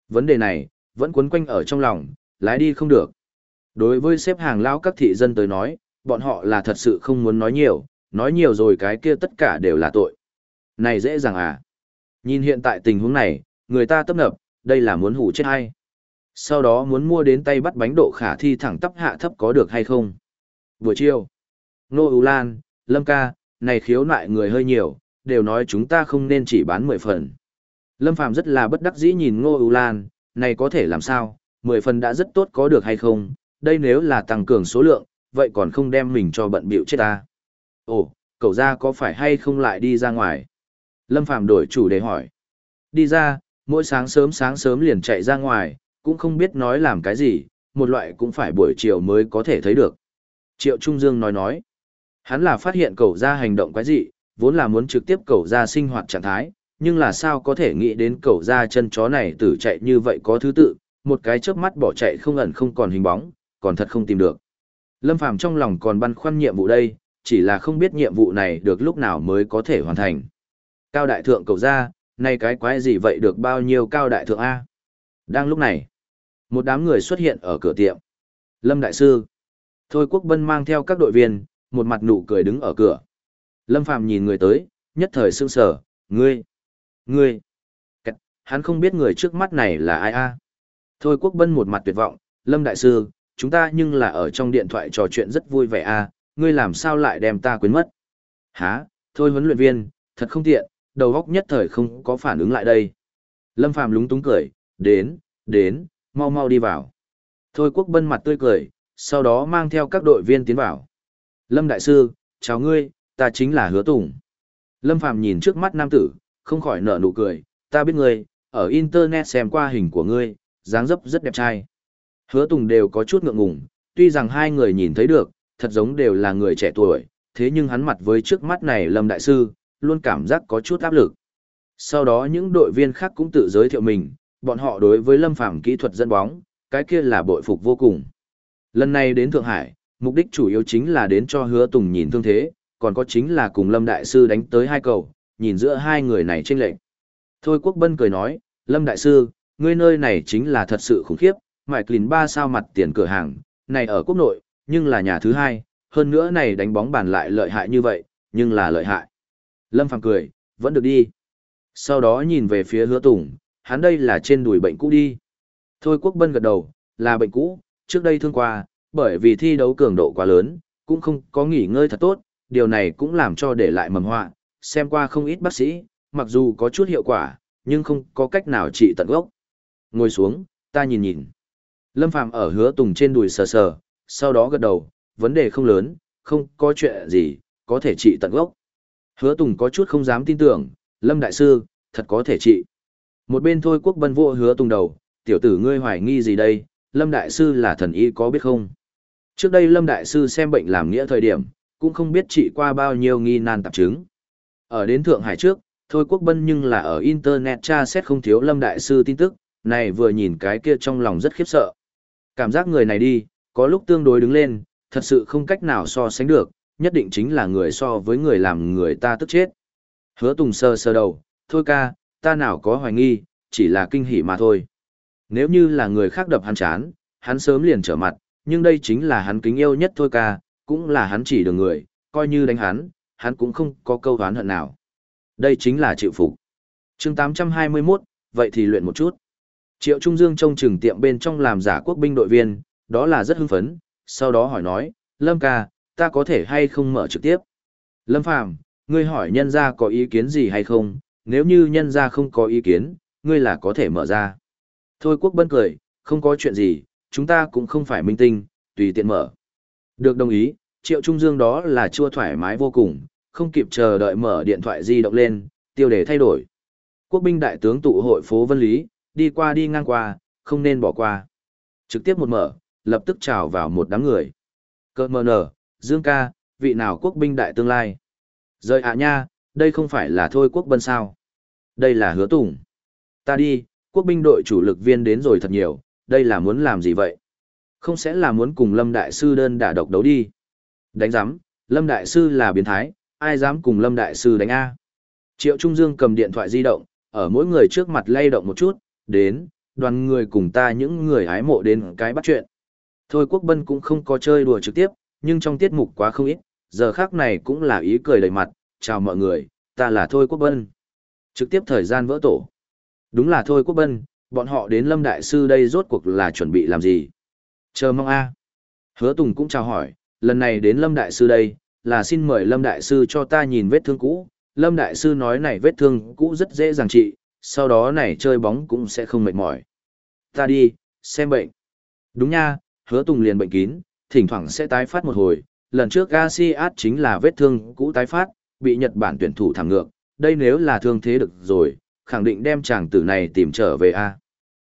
Vấn đề này, vẫn quấn quanh ở trong lòng, lái đi không được. Đối với xếp hàng lao các thị dân tới nói, bọn họ là thật sự không muốn nói nhiều, nói nhiều rồi cái kia tất cả đều là tội. Này dễ dàng à? Nhìn hiện tại tình huống này, người ta tấp nập, đây là muốn hủ chết hay? Sau đó muốn mua đến tay bắt bánh độ khả thi thẳng tắp hạ thấp có được hay không? Buổi chiều, Nô U Lan, Lâm ca, này khiếu nại người hơi nhiều, đều nói chúng ta không nên chỉ bán 10 phần. Lâm Phàm rất là bất đắc dĩ nhìn Ngô U Lan, này có thể làm sao, 10 phần đã rất tốt có được hay không, đây nếu là tăng cường số lượng, vậy còn không đem mình cho bận bịu chết ta. Ồ, cậu ra có phải hay không lại đi ra ngoài? Lâm Phàm đổi chủ đề hỏi. Đi ra, mỗi sáng sớm sáng sớm liền chạy ra ngoài, cũng không biết nói làm cái gì, một loại cũng phải buổi chiều mới có thể thấy được. Triệu Trung Dương nói nói. Hắn là phát hiện cậu ra hành động quái dị, vốn là muốn trực tiếp cậu ra sinh hoạt trạng thái, nhưng là sao có thể nghĩ đến cậu ra chân chó này tử chạy như vậy có thứ tự, một cái chớp mắt bỏ chạy không ẩn không còn hình bóng, còn thật không tìm được. Lâm Phàm trong lòng còn băn khoăn nhiệm vụ đây, chỉ là không biết nhiệm vụ này được lúc nào mới có thể hoàn thành. Cao đại thượng cậu ra, nay cái quái gì vậy được bao nhiêu cao đại thượng A? Đang lúc này, một đám người xuất hiện ở cửa tiệm. Lâm Đại Sư. Thôi Quốc Bân mang theo các đội viên, một mặt nụ cười đứng ở cửa. Lâm Phàm nhìn người tới, nhất thời sững sờ. ngươi, ngươi. Cách, hắn không biết người trước mắt này là ai a. Thôi Quốc Bân một mặt tuyệt vọng, Lâm Đại Sư, chúng ta nhưng là ở trong điện thoại trò chuyện rất vui vẻ a, ngươi làm sao lại đem ta quên mất. Hả, thôi huấn luyện viên, thật không tiện, đầu óc nhất thời không có phản ứng lại đây. Lâm Phàm lúng túng cười, đến, đến, mau mau đi vào. Thôi Quốc Bân mặt tươi cười, sau đó mang theo các đội viên tiến vào. Lâm Đại Sư, chào ngươi, ta chính là Hứa Tùng. Lâm Phàm nhìn trước mắt nam tử, không khỏi nở nụ cười, ta biết ngươi, ở Internet xem qua hình của ngươi, dáng dấp rất đẹp trai. Hứa Tùng đều có chút ngượng ngùng, tuy rằng hai người nhìn thấy được, thật giống đều là người trẻ tuổi, thế nhưng hắn mặt với trước mắt này Lâm Đại Sư, luôn cảm giác có chút áp lực. Sau đó những đội viên khác cũng tự giới thiệu mình, bọn họ đối với Lâm Phàm kỹ thuật dẫn bóng, cái kia là bội phục vô cùng. Lần này đến Thượng Hải, mục đích chủ yếu chính là đến cho Hứa Tùng nhìn thương thế, còn có chính là cùng Lâm Đại Sư đánh tới hai cầu, nhìn giữa hai người này chênh lệch. Thôi Quốc Bân cười nói, Lâm Đại Sư, ngươi nơi này chính là thật sự khủng khiếp, mại clean ba sao mặt tiền cửa hàng, này ở quốc nội, nhưng là nhà thứ hai, hơn nữa này đánh bóng bàn lại lợi hại như vậy, nhưng là lợi hại. Lâm Phàm cười, vẫn được đi. Sau đó nhìn về phía hứa tùng, hắn đây là trên đùi bệnh cũ đi. Thôi Quốc Bân gật đầu, là bệnh cũ, trước đây thương qua, bởi vì thi đấu cường độ quá lớn, cũng không có nghỉ ngơi thật tốt, điều này cũng làm cho để lại mầm họa, xem qua không ít bác sĩ, mặc dù có chút hiệu quả, nhưng không có cách nào trị tận gốc. Ngồi xuống, ta nhìn nhìn. Lâm Phàm ở hứa tùng trên đùi sờ sờ, sau đó gật đầu, vấn đề không lớn, không có chuyện gì, có thể trị tận gốc. Hứa tùng có chút không dám tin tưởng, Lâm Đại Sư, thật có thể trị. Một bên thôi quốc bân vô hứa tùng đầu, tiểu tử ngươi hoài nghi gì đây, Lâm Đại Sư là thần y có biết không? Trước đây Lâm Đại Sư xem bệnh làm nghĩa thời điểm, cũng không biết trị qua bao nhiêu nghi nan tạp chứng. Ở đến Thượng Hải trước, Thôi Quốc Bân nhưng là ở Internet tra xét không thiếu Lâm Đại Sư tin tức, này vừa nhìn cái kia trong lòng rất khiếp sợ. Cảm giác người này đi, có lúc tương đối đứng lên, thật sự không cách nào so sánh được, nhất định chính là người so với người làm người ta tức chết. Hứa Tùng sơ sơ đầu, thôi ca, ta nào có hoài nghi, chỉ là kinh hỉ mà thôi. Nếu như là người khác đập hắn chán, hắn sớm liền trở mặt, nhưng đây chính là hắn kính yêu nhất thôi ca, cũng là hắn chỉ đường người, coi như đánh hắn, hắn cũng không có câu đoán hận nào. Đây chính là chịu phục. chương 821, vậy thì luyện một chút. Triệu Trung Dương trông chừng tiệm bên trong làm giả quốc binh đội viên, đó là rất hưng phấn, sau đó hỏi nói, Lâm ca, ta có thể hay không mở trực tiếp? Lâm Phàm ngươi hỏi nhân gia có ý kiến gì hay không, nếu như nhân gia không có ý kiến, ngươi là có thể mở ra. Thôi quốc bân cười, không có chuyện gì, chúng ta cũng không phải minh tinh, tùy tiện mở. Được đồng ý, Triệu Trung Dương đó là chua thoải mái vô cùng, không kịp chờ đợi mở điện thoại di động lên, tiêu đề thay đổi. Quốc binh đại tướng tụ hội phố Vân Lý, đi qua đi ngang qua, không nên bỏ qua. Trực tiếp một mở, lập tức chào vào một đám người. Cơ mờ nở, Dương ca, vị nào quốc binh đại tương lai. Rời ạ nha, đây không phải là thôi quốc bân sao. Đây là hứa tùng. Ta đi, quốc binh đội chủ lực viên đến rồi thật nhiều, đây là muốn làm gì vậy? Không sẽ là muốn cùng Lâm Đại Sư đơn đả độc đấu đi. Đánh giám, Lâm Đại Sư là biến thái, ai dám cùng Lâm Đại Sư đánh A. Triệu Trung Dương cầm điện thoại di động, ở mỗi người trước mặt lay động một chút, đến, đoàn người cùng ta những người hái mộ đến cái bắt chuyện. Thôi Quốc Bân cũng không có chơi đùa trực tiếp, nhưng trong tiết mục quá không ít, giờ khác này cũng là ý cười đầy mặt, chào mọi người, ta là Thôi Quốc Bân. Trực tiếp thời gian vỡ tổ. Đúng là Thôi Quốc Bân, bọn họ đến Lâm Đại Sư đây rốt cuộc là chuẩn bị làm gì? Chờ mong a Hứa Tùng cũng chào hỏi, lần này đến Lâm Đại Sư đây, là xin mời Lâm Đại Sư cho ta nhìn vết thương cũ. Lâm Đại Sư nói này vết thương cũ rất dễ dàng trị, sau đó này chơi bóng cũng sẽ không mệt mỏi. Ta đi, xem bệnh. Đúng nha, hứa Tùng liền bệnh kín, thỉnh thoảng sẽ tái phát một hồi. Lần trước Garcias chính là vết thương cũ tái phát, bị Nhật Bản tuyển thủ thẳng ngược. Đây nếu là thương thế được rồi, khẳng định đem chàng tử này tìm trở về a.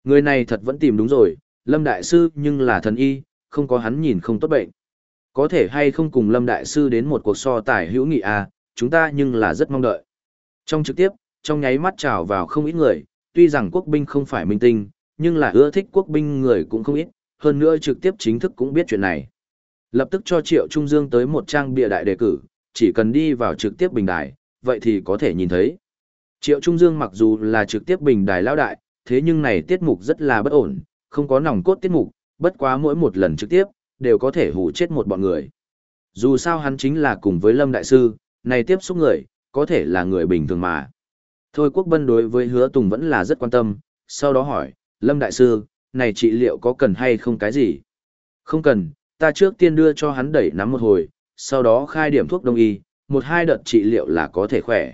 Người này thật vẫn tìm đúng rồi, Lâm Đại Sư nhưng là thần y, không có hắn nhìn không tốt bệnh. Có thể hay không cùng Lâm Đại Sư đến một cuộc so tài hữu nghị a, chúng ta nhưng là rất mong đợi. Trong trực tiếp, trong nháy mắt trào vào không ít người, tuy rằng quốc binh không phải minh tinh, nhưng là ưa thích quốc binh người cũng không ít, hơn nữa trực tiếp chính thức cũng biết chuyện này. Lập tức cho Triệu Trung Dương tới một trang bịa đại đề cử, chỉ cần đi vào trực tiếp bình đài, vậy thì có thể nhìn thấy. Triệu Trung Dương mặc dù là trực tiếp bình đài Lão đại, thế nhưng này tiết mục rất là bất ổn, không có nòng cốt tiết mục, bất quá mỗi một lần trực tiếp, đều có thể hủ chết một bọn người. Dù sao hắn chính là cùng với Lâm Đại Sư, này tiếp xúc người, có thể là người bình thường mà. Thôi Quốc Bân đối với hứa Tùng vẫn là rất quan tâm, sau đó hỏi, Lâm Đại Sư, này trị liệu có cần hay không cái gì? Không cần, ta trước tiên đưa cho hắn đẩy nắm một hồi, sau đó khai điểm thuốc đông y, một hai đợt trị liệu là có thể khỏe.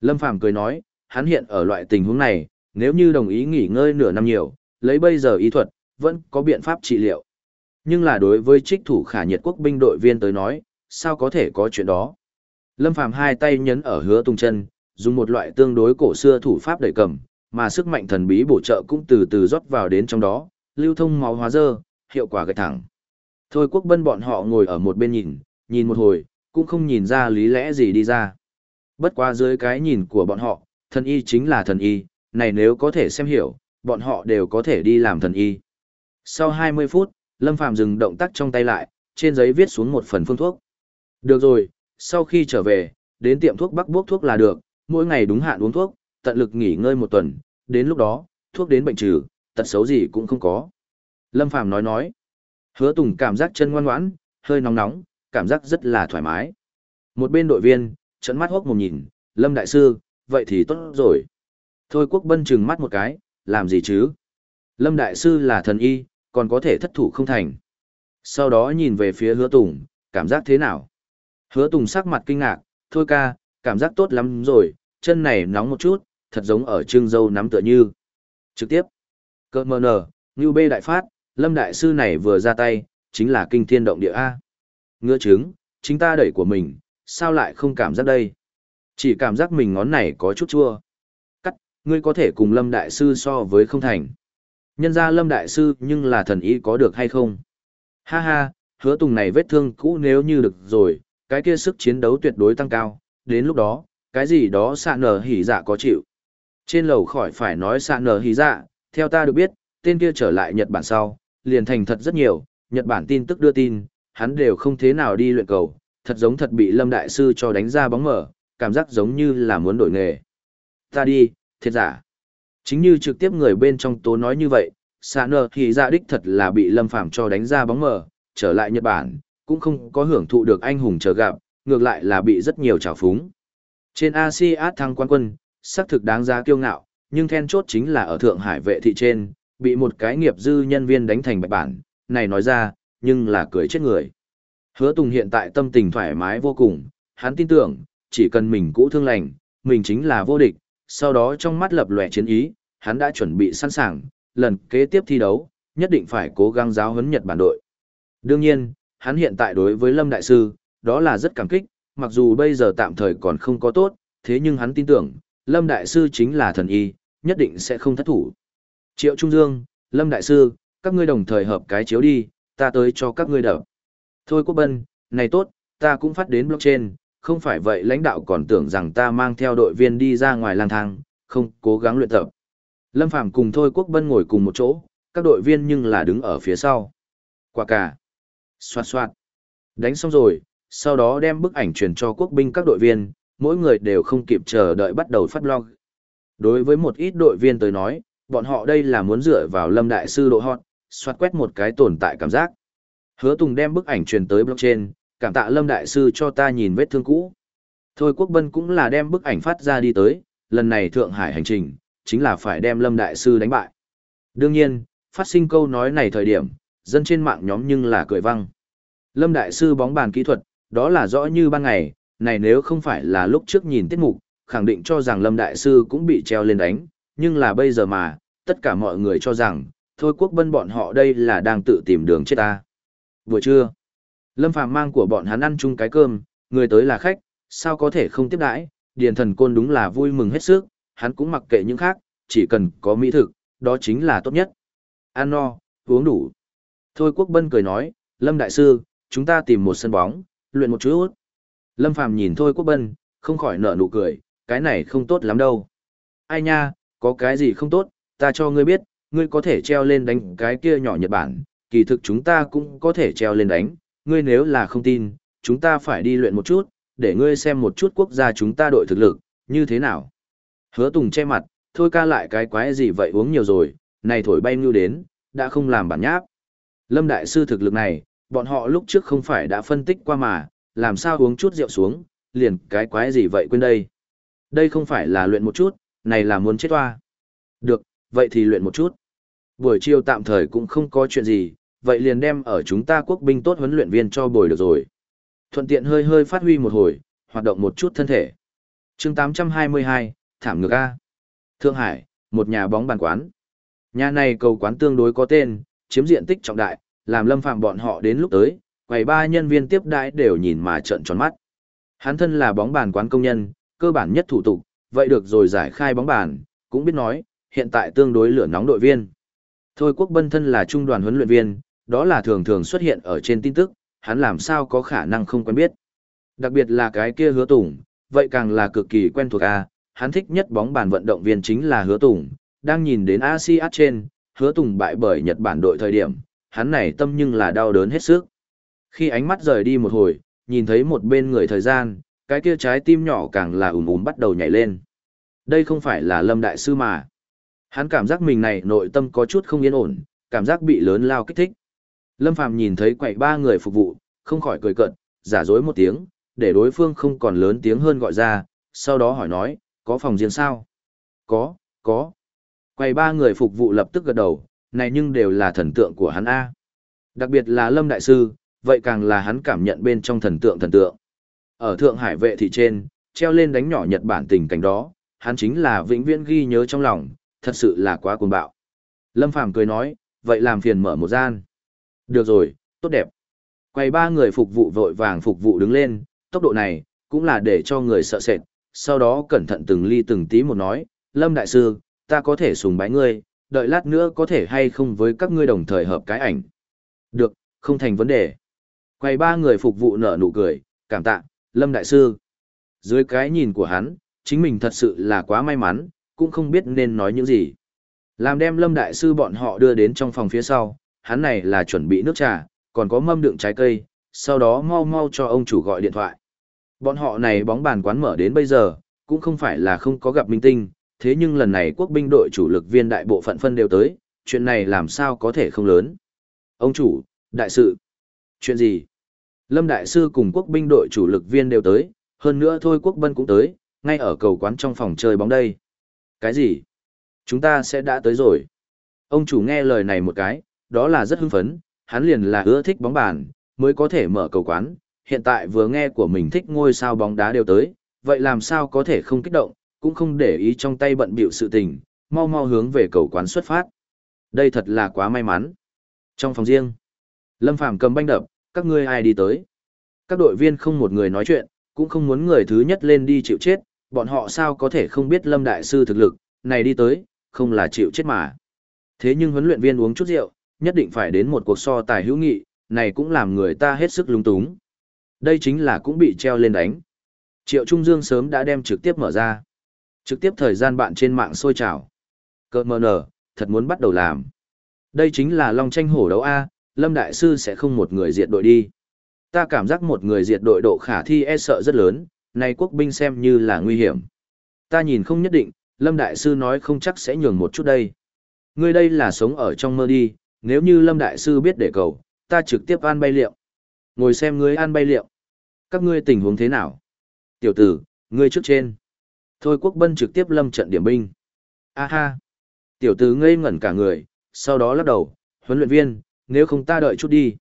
Lâm Phàm cười nói, hắn hiện ở loại tình huống này, nếu như đồng ý nghỉ ngơi nửa năm nhiều, lấy bây giờ ý thuật, vẫn có biện pháp trị liệu. Nhưng là đối với trích thủ khả nhiệt quốc binh đội viên tới nói, sao có thể có chuyện đó? Lâm Phàm hai tay nhấn ở hứa tung chân, dùng một loại tương đối cổ xưa thủ pháp đẩy cầm, mà sức mạnh thần bí bổ trợ cũng từ từ rót vào đến trong đó, lưu thông máu hóa dơ, hiệu quả gạch thẳng. Thôi quốc bân bọn họ ngồi ở một bên nhìn, nhìn một hồi, cũng không nhìn ra lý lẽ gì đi ra. Bất quá dưới cái nhìn của bọn họ, thần y chính là thần y, này nếu có thể xem hiểu, bọn họ đều có thể đi làm thần y. Sau 20 phút, Lâm Phàm dừng động tác trong tay lại, trên giấy viết xuống một phần phương thuốc. Được rồi, sau khi trở về, đến tiệm thuốc bắc bốc thuốc là được, mỗi ngày đúng hạn uống thuốc, tận lực nghỉ ngơi một tuần, đến lúc đó, thuốc đến bệnh trừ, tật xấu gì cũng không có. Lâm Phàm nói nói. Hứa Tùng cảm giác chân ngoan ngoãn, hơi nóng nóng, cảm giác rất là thoải mái. Một bên đội viên, trận mắt hốc một nhìn, Lâm Đại Sư, vậy thì tốt rồi. Thôi Quốc Bân trừng mắt một cái, làm gì chứ? Lâm Đại Sư là thần y, còn có thể thất thủ không thành. Sau đó nhìn về phía hứa Tùng, cảm giác thế nào? Hứa Tùng sắc mặt kinh ngạc, thôi ca, cảm giác tốt lắm rồi, chân này nóng một chút, thật giống ở trương dâu nắm tựa như. Trực tiếp, cơ mờ nở, như bê đại phát, Lâm Đại Sư này vừa ra tay, chính là kinh thiên động địa A. Ngựa trứng, chính ta đẩy của mình, sao lại không cảm giác đây? Chỉ cảm giác mình ngón này có chút chua. Cắt, ngươi có thể cùng Lâm Đại Sư so với không thành. Nhân ra Lâm Đại Sư nhưng là thần ý có được hay không? Ha ha, hứa tùng này vết thương cũ nếu như được rồi, cái kia sức chiến đấu tuyệt đối tăng cao, đến lúc đó, cái gì đó xạ nở hỉ dạ có chịu. Trên lầu khỏi phải nói xạ nở hỉ dạ, theo ta được biết, tên kia trở lại Nhật Bản sau, liền thành thật rất nhiều, Nhật Bản tin tức đưa tin, hắn đều không thế nào đi luyện cầu, thật giống thật bị Lâm Đại Sư cho đánh ra bóng mở, cảm giác giống như là muốn đổi nghề. Ta đi, thiệt giả. Chính như trực tiếp người bên trong tố nói như vậy, xa nở thì dạ đích thật là bị Lâm Phàm cho đánh ra bóng mở, trở lại Nhật Bản, cũng không có hưởng thụ được anh hùng chờ gặp, ngược lại là bị rất nhiều trào phúng. Trên ASEAN thăng quan quân, xác thực đáng giá kiêu ngạo, nhưng then chốt chính là ở Thượng Hải vệ thị trên, bị một cái nghiệp dư nhân viên đánh thành bạch bản, này nói ra, nhưng là cười chết người. Hứa Tùng hiện tại tâm tình thoải mái vô cùng, hắn tin tưởng, chỉ cần mình cũ thương lành, mình chính là vô địch, sau đó trong mắt lập lòe chiến ý, hắn đã chuẩn bị sẵn sàng, lần kế tiếp thi đấu, nhất định phải cố gắng giáo huấn Nhật Bản đội. Đương nhiên, hắn hiện tại đối với Lâm Đại Sư, đó là rất cảm kích, mặc dù bây giờ tạm thời còn không có tốt, thế nhưng hắn tin tưởng, Lâm Đại Sư chính là thần y, nhất định sẽ không thất thủ. Triệu Trung Dương, Lâm Đại Sư, các ngươi đồng thời hợp cái chiếu đi, ta tới cho các ngươi đập. Thôi Quốc Bân, này tốt, ta cũng phát đến blockchain, không phải vậy lãnh đạo còn tưởng rằng ta mang theo đội viên đi ra ngoài lang thang, không cố gắng luyện tập. Lâm Phàm cùng Thôi Quốc Bân ngồi cùng một chỗ, các đội viên nhưng là đứng ở phía sau. Quả cả. Xoạt xoạt. Đánh xong rồi, sau đó đem bức ảnh truyền cho quốc binh các đội viên, mỗi người đều không kịp chờ đợi bắt đầu phát blog. Đối với một ít đội viên tới nói, bọn họ đây là muốn dựa vào lâm đại sư độ hot, xoát quét một cái tồn tại cảm giác. Hứa Tùng đem bức ảnh truyền tới blockchain, cảm tạ Lâm Đại Sư cho ta nhìn vết thương cũ. Thôi Quốc Bân cũng là đem bức ảnh phát ra đi tới, lần này Thượng Hải hành trình, chính là phải đem Lâm Đại Sư đánh bại. Đương nhiên, phát sinh câu nói này thời điểm, dân trên mạng nhóm nhưng là cười văng. Lâm Đại Sư bóng bàn kỹ thuật, đó là rõ như ban ngày, này nếu không phải là lúc trước nhìn tiết mục, khẳng định cho rằng Lâm Đại Sư cũng bị treo lên đánh, nhưng là bây giờ mà, tất cả mọi người cho rằng, thôi quốc bân bọn họ đây là đang tự tìm đường chết ta. Vừa trưa, Lâm Phàm mang của bọn hắn ăn chung cái cơm, người tới là khách, sao có thể không tiếp đãi, điền thần côn đúng là vui mừng hết sức, hắn cũng mặc kệ những khác, chỉ cần có mỹ thực, đó chính là tốt nhất. Ăn no, uống đủ. Thôi quốc bân cười nói, Lâm Đại Sư, chúng ta tìm một sân bóng, luyện một chút. Lâm Phàm nhìn Thôi quốc bân, không khỏi nở nụ cười, cái này không tốt lắm đâu. Ai nha, có cái gì không tốt, ta cho ngươi biết, ngươi có thể treo lên đánh cái kia nhỏ Nhật Bản, kỳ thực chúng ta cũng có thể treo lên đánh, ngươi nếu là không tin, chúng ta phải đi luyện một chút, để ngươi xem một chút quốc gia chúng ta đội thực lực, như thế nào. Hứa Tùng che mặt, thôi ca lại cái quái gì vậy uống nhiều rồi, này thổi bay ngưu đến, đã không làm bản nháp. Lâm Đại Sư thực lực này, bọn họ lúc trước không phải đã phân tích qua mà, làm sao uống chút rượu xuống, liền cái quái gì vậy quên đây. Đây không phải là luyện một chút, này là muốn chết hoa. Được, vậy thì luyện một chút. Buổi chiều tạm thời cũng không có chuyện gì, vậy liền đem ở chúng ta quốc binh tốt huấn luyện viên cho bồi được rồi. Thuận tiện hơi hơi phát huy một hồi, hoạt động một chút thân thể. chương 822, Thảm Ngược A. Thượng Hải, một nhà bóng bàn quán. Nhà này cầu quán tương đối có tên, chiếm diện tích trọng đại, làm lâm phạm bọn họ đến lúc tới, quầy ba nhân viên tiếp đãi đều nhìn mà trợn tròn mắt. Hắn thân là bóng bàn quán công nhân, cơ bản nhất thủ tục, vậy được rồi giải khai bóng bàn, cũng biết nói, hiện tại tương đối lửa nóng đội viên. Thôi Quốc Bân thân là trung đoàn huấn luyện viên, đó là thường thường xuất hiện ở trên tin tức, hắn làm sao có khả năng không quen biết. Đặc biệt là cái kia hứa tùng, vậy càng là cực kỳ quen thuộc A, hắn thích nhất bóng bàn vận động viên chính là hứa tùng, đang nhìn đến ASEAN trên, hứa tùng bại bởi Nhật Bản đội thời điểm, hắn này tâm nhưng là đau đớn hết sức. Khi ánh mắt rời đi một hồi, nhìn thấy một bên người thời gian, cái kia trái tim nhỏ càng là ùm ùm bắt đầu nhảy lên. Đây không phải là Lâm Đại Sư mà. Hắn cảm giác mình này nội tâm có chút không yên ổn, cảm giác bị lớn lao kích thích. Lâm Phàm nhìn thấy quậy ba người phục vụ, không khỏi cười cợt, giả dối một tiếng, để đối phương không còn lớn tiếng hơn gọi ra, sau đó hỏi nói, có phòng riêng sao? Có, có. Quầy ba người phục vụ lập tức gật đầu, này nhưng đều là thần tượng của hắn A. Đặc biệt là Lâm Đại Sư, vậy càng là hắn cảm nhận bên trong thần tượng thần tượng. Ở Thượng Hải vệ thị trên, treo lên đánh nhỏ Nhật Bản tình cảnh đó, hắn chính là vĩnh viễn ghi nhớ trong lòng, thật sự là quá cuồng bạo. Lâm Phàm cười nói, vậy làm phiền mở một gian. Được rồi, tốt đẹp. Quay ba người phục vụ vội vàng phục vụ đứng lên, tốc độ này, cũng là để cho người sợ sệt. Sau đó cẩn thận từng ly từng tí một nói, Lâm Đại Sư, ta có thể sùng bái ngươi, đợi lát nữa có thể hay không với các ngươi đồng thời hợp cái ảnh. Được, không thành vấn đề. Quay ba người phục vụ nở nụ cười, cảm tạ, Lâm Đại Sư. Dưới cái nhìn của hắn, chính mình thật sự là quá may mắn, cũng không biết nên nói những gì. Làm đem Lâm Đại Sư bọn họ đưa đến trong phòng phía sau, hắn này là chuẩn bị nước trà, còn có mâm đựng trái cây, sau đó mau mau cho ông chủ gọi điện thoại. Bọn họ này bóng bàn quán mở đến bây giờ, cũng không phải là không có gặp minh tinh, thế nhưng lần này quốc binh đội chủ lực viên đại bộ phận phân đều tới, chuyện này làm sao có thể không lớn. Ông chủ, đại sự. Chuyện gì? Lâm Đại Sư cùng quốc binh đội chủ lực viên đều tới, hơn nữa thôi quốc bân cũng tới, ngay ở cầu quán trong phòng chơi bóng đây. Cái gì? Chúng ta sẽ đã tới rồi. Ông chủ nghe lời này một cái, đó là rất hưng phấn, hắn liền là ưa thích bóng bàn, mới có thể mở cầu quán, hiện tại vừa nghe của mình thích ngôi sao bóng đá đều tới, vậy làm sao có thể không kích động, cũng không để ý trong tay bận bịu sự tình, mau mau hướng về cầu quán xuất phát. Đây thật là quá may mắn. Trong phòng riêng, Lâm Phàm cầm banh đập, các ngươi ai đi tới? Các đội viên không một người nói chuyện, cũng không muốn người thứ nhất lên đi chịu chết, bọn họ sao có thể không biết Lâm Đại Sư thực lực, này đi tới, không là chịu chết mà. Thế nhưng huấn luyện viên uống chút rượu, nhất định phải đến một cuộc so tài hữu nghị, này cũng làm người ta hết sức lung túng. Đây chính là cũng bị treo lên đánh. Triệu Trung Dương sớm đã đem trực tiếp mở ra. Trực tiếp thời gian bạn trên mạng sôi trào. Cơ mờ nở, thật muốn bắt đầu làm. Đây chính là long tranh hổ đấu A, Lâm Đại Sư sẽ không một người diệt đội đi. Ta cảm giác một người diệt đội độ khả thi e sợ rất lớn, nay quốc binh xem như là nguy hiểm. Ta nhìn không nhất định, Lâm Đại Sư nói không chắc sẽ nhường một chút đây. Ngươi đây là sống ở trong mơ đi, nếu như Lâm Đại Sư biết để cầu, ta trực tiếp an bay liệu. Ngồi xem ngươi ăn bay liệu. Các ngươi tình huống thế nào? Tiểu tử, ngươi trước trên. Thôi quốc bân trực tiếp lâm trận điểm binh. A ha. Tiểu tử ngây ngẩn cả người, sau đó lắc đầu, huấn luyện viên, nếu không ta đợi chút đi.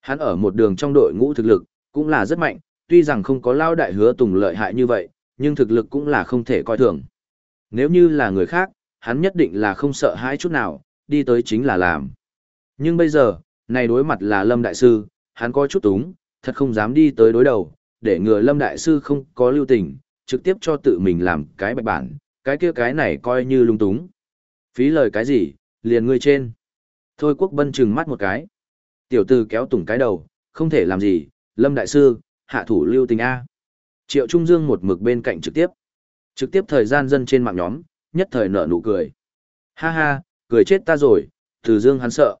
Hắn ở một đường trong đội ngũ thực lực, cũng là rất mạnh, tuy rằng không có lao đại hứa tùng lợi hại như vậy, nhưng thực lực cũng là không thể coi thường. Nếu như là người khác, hắn nhất định là không sợ hãi chút nào, đi tới chính là làm. Nhưng bây giờ, này đối mặt là Lâm Đại Sư, hắn có chút túng, thật không dám đi tới đối đầu, để ngừa Lâm Đại Sư không có lưu tình, trực tiếp cho tự mình làm cái bạch bản, cái kia cái này coi như lung túng. Phí lời cái gì, liền ngươi trên. Thôi quốc bân trừng mắt một cái. Tiểu tử kéo tủng cái đầu, không thể làm gì, Lâm Đại Sư, hạ thủ lưu tình A. Triệu Trung Dương một mực bên cạnh trực tiếp. Trực tiếp thời gian dân trên mạng nhóm, nhất thời nở nụ cười. Ha ha, cười chết ta rồi, Từ Dương hắn sợ.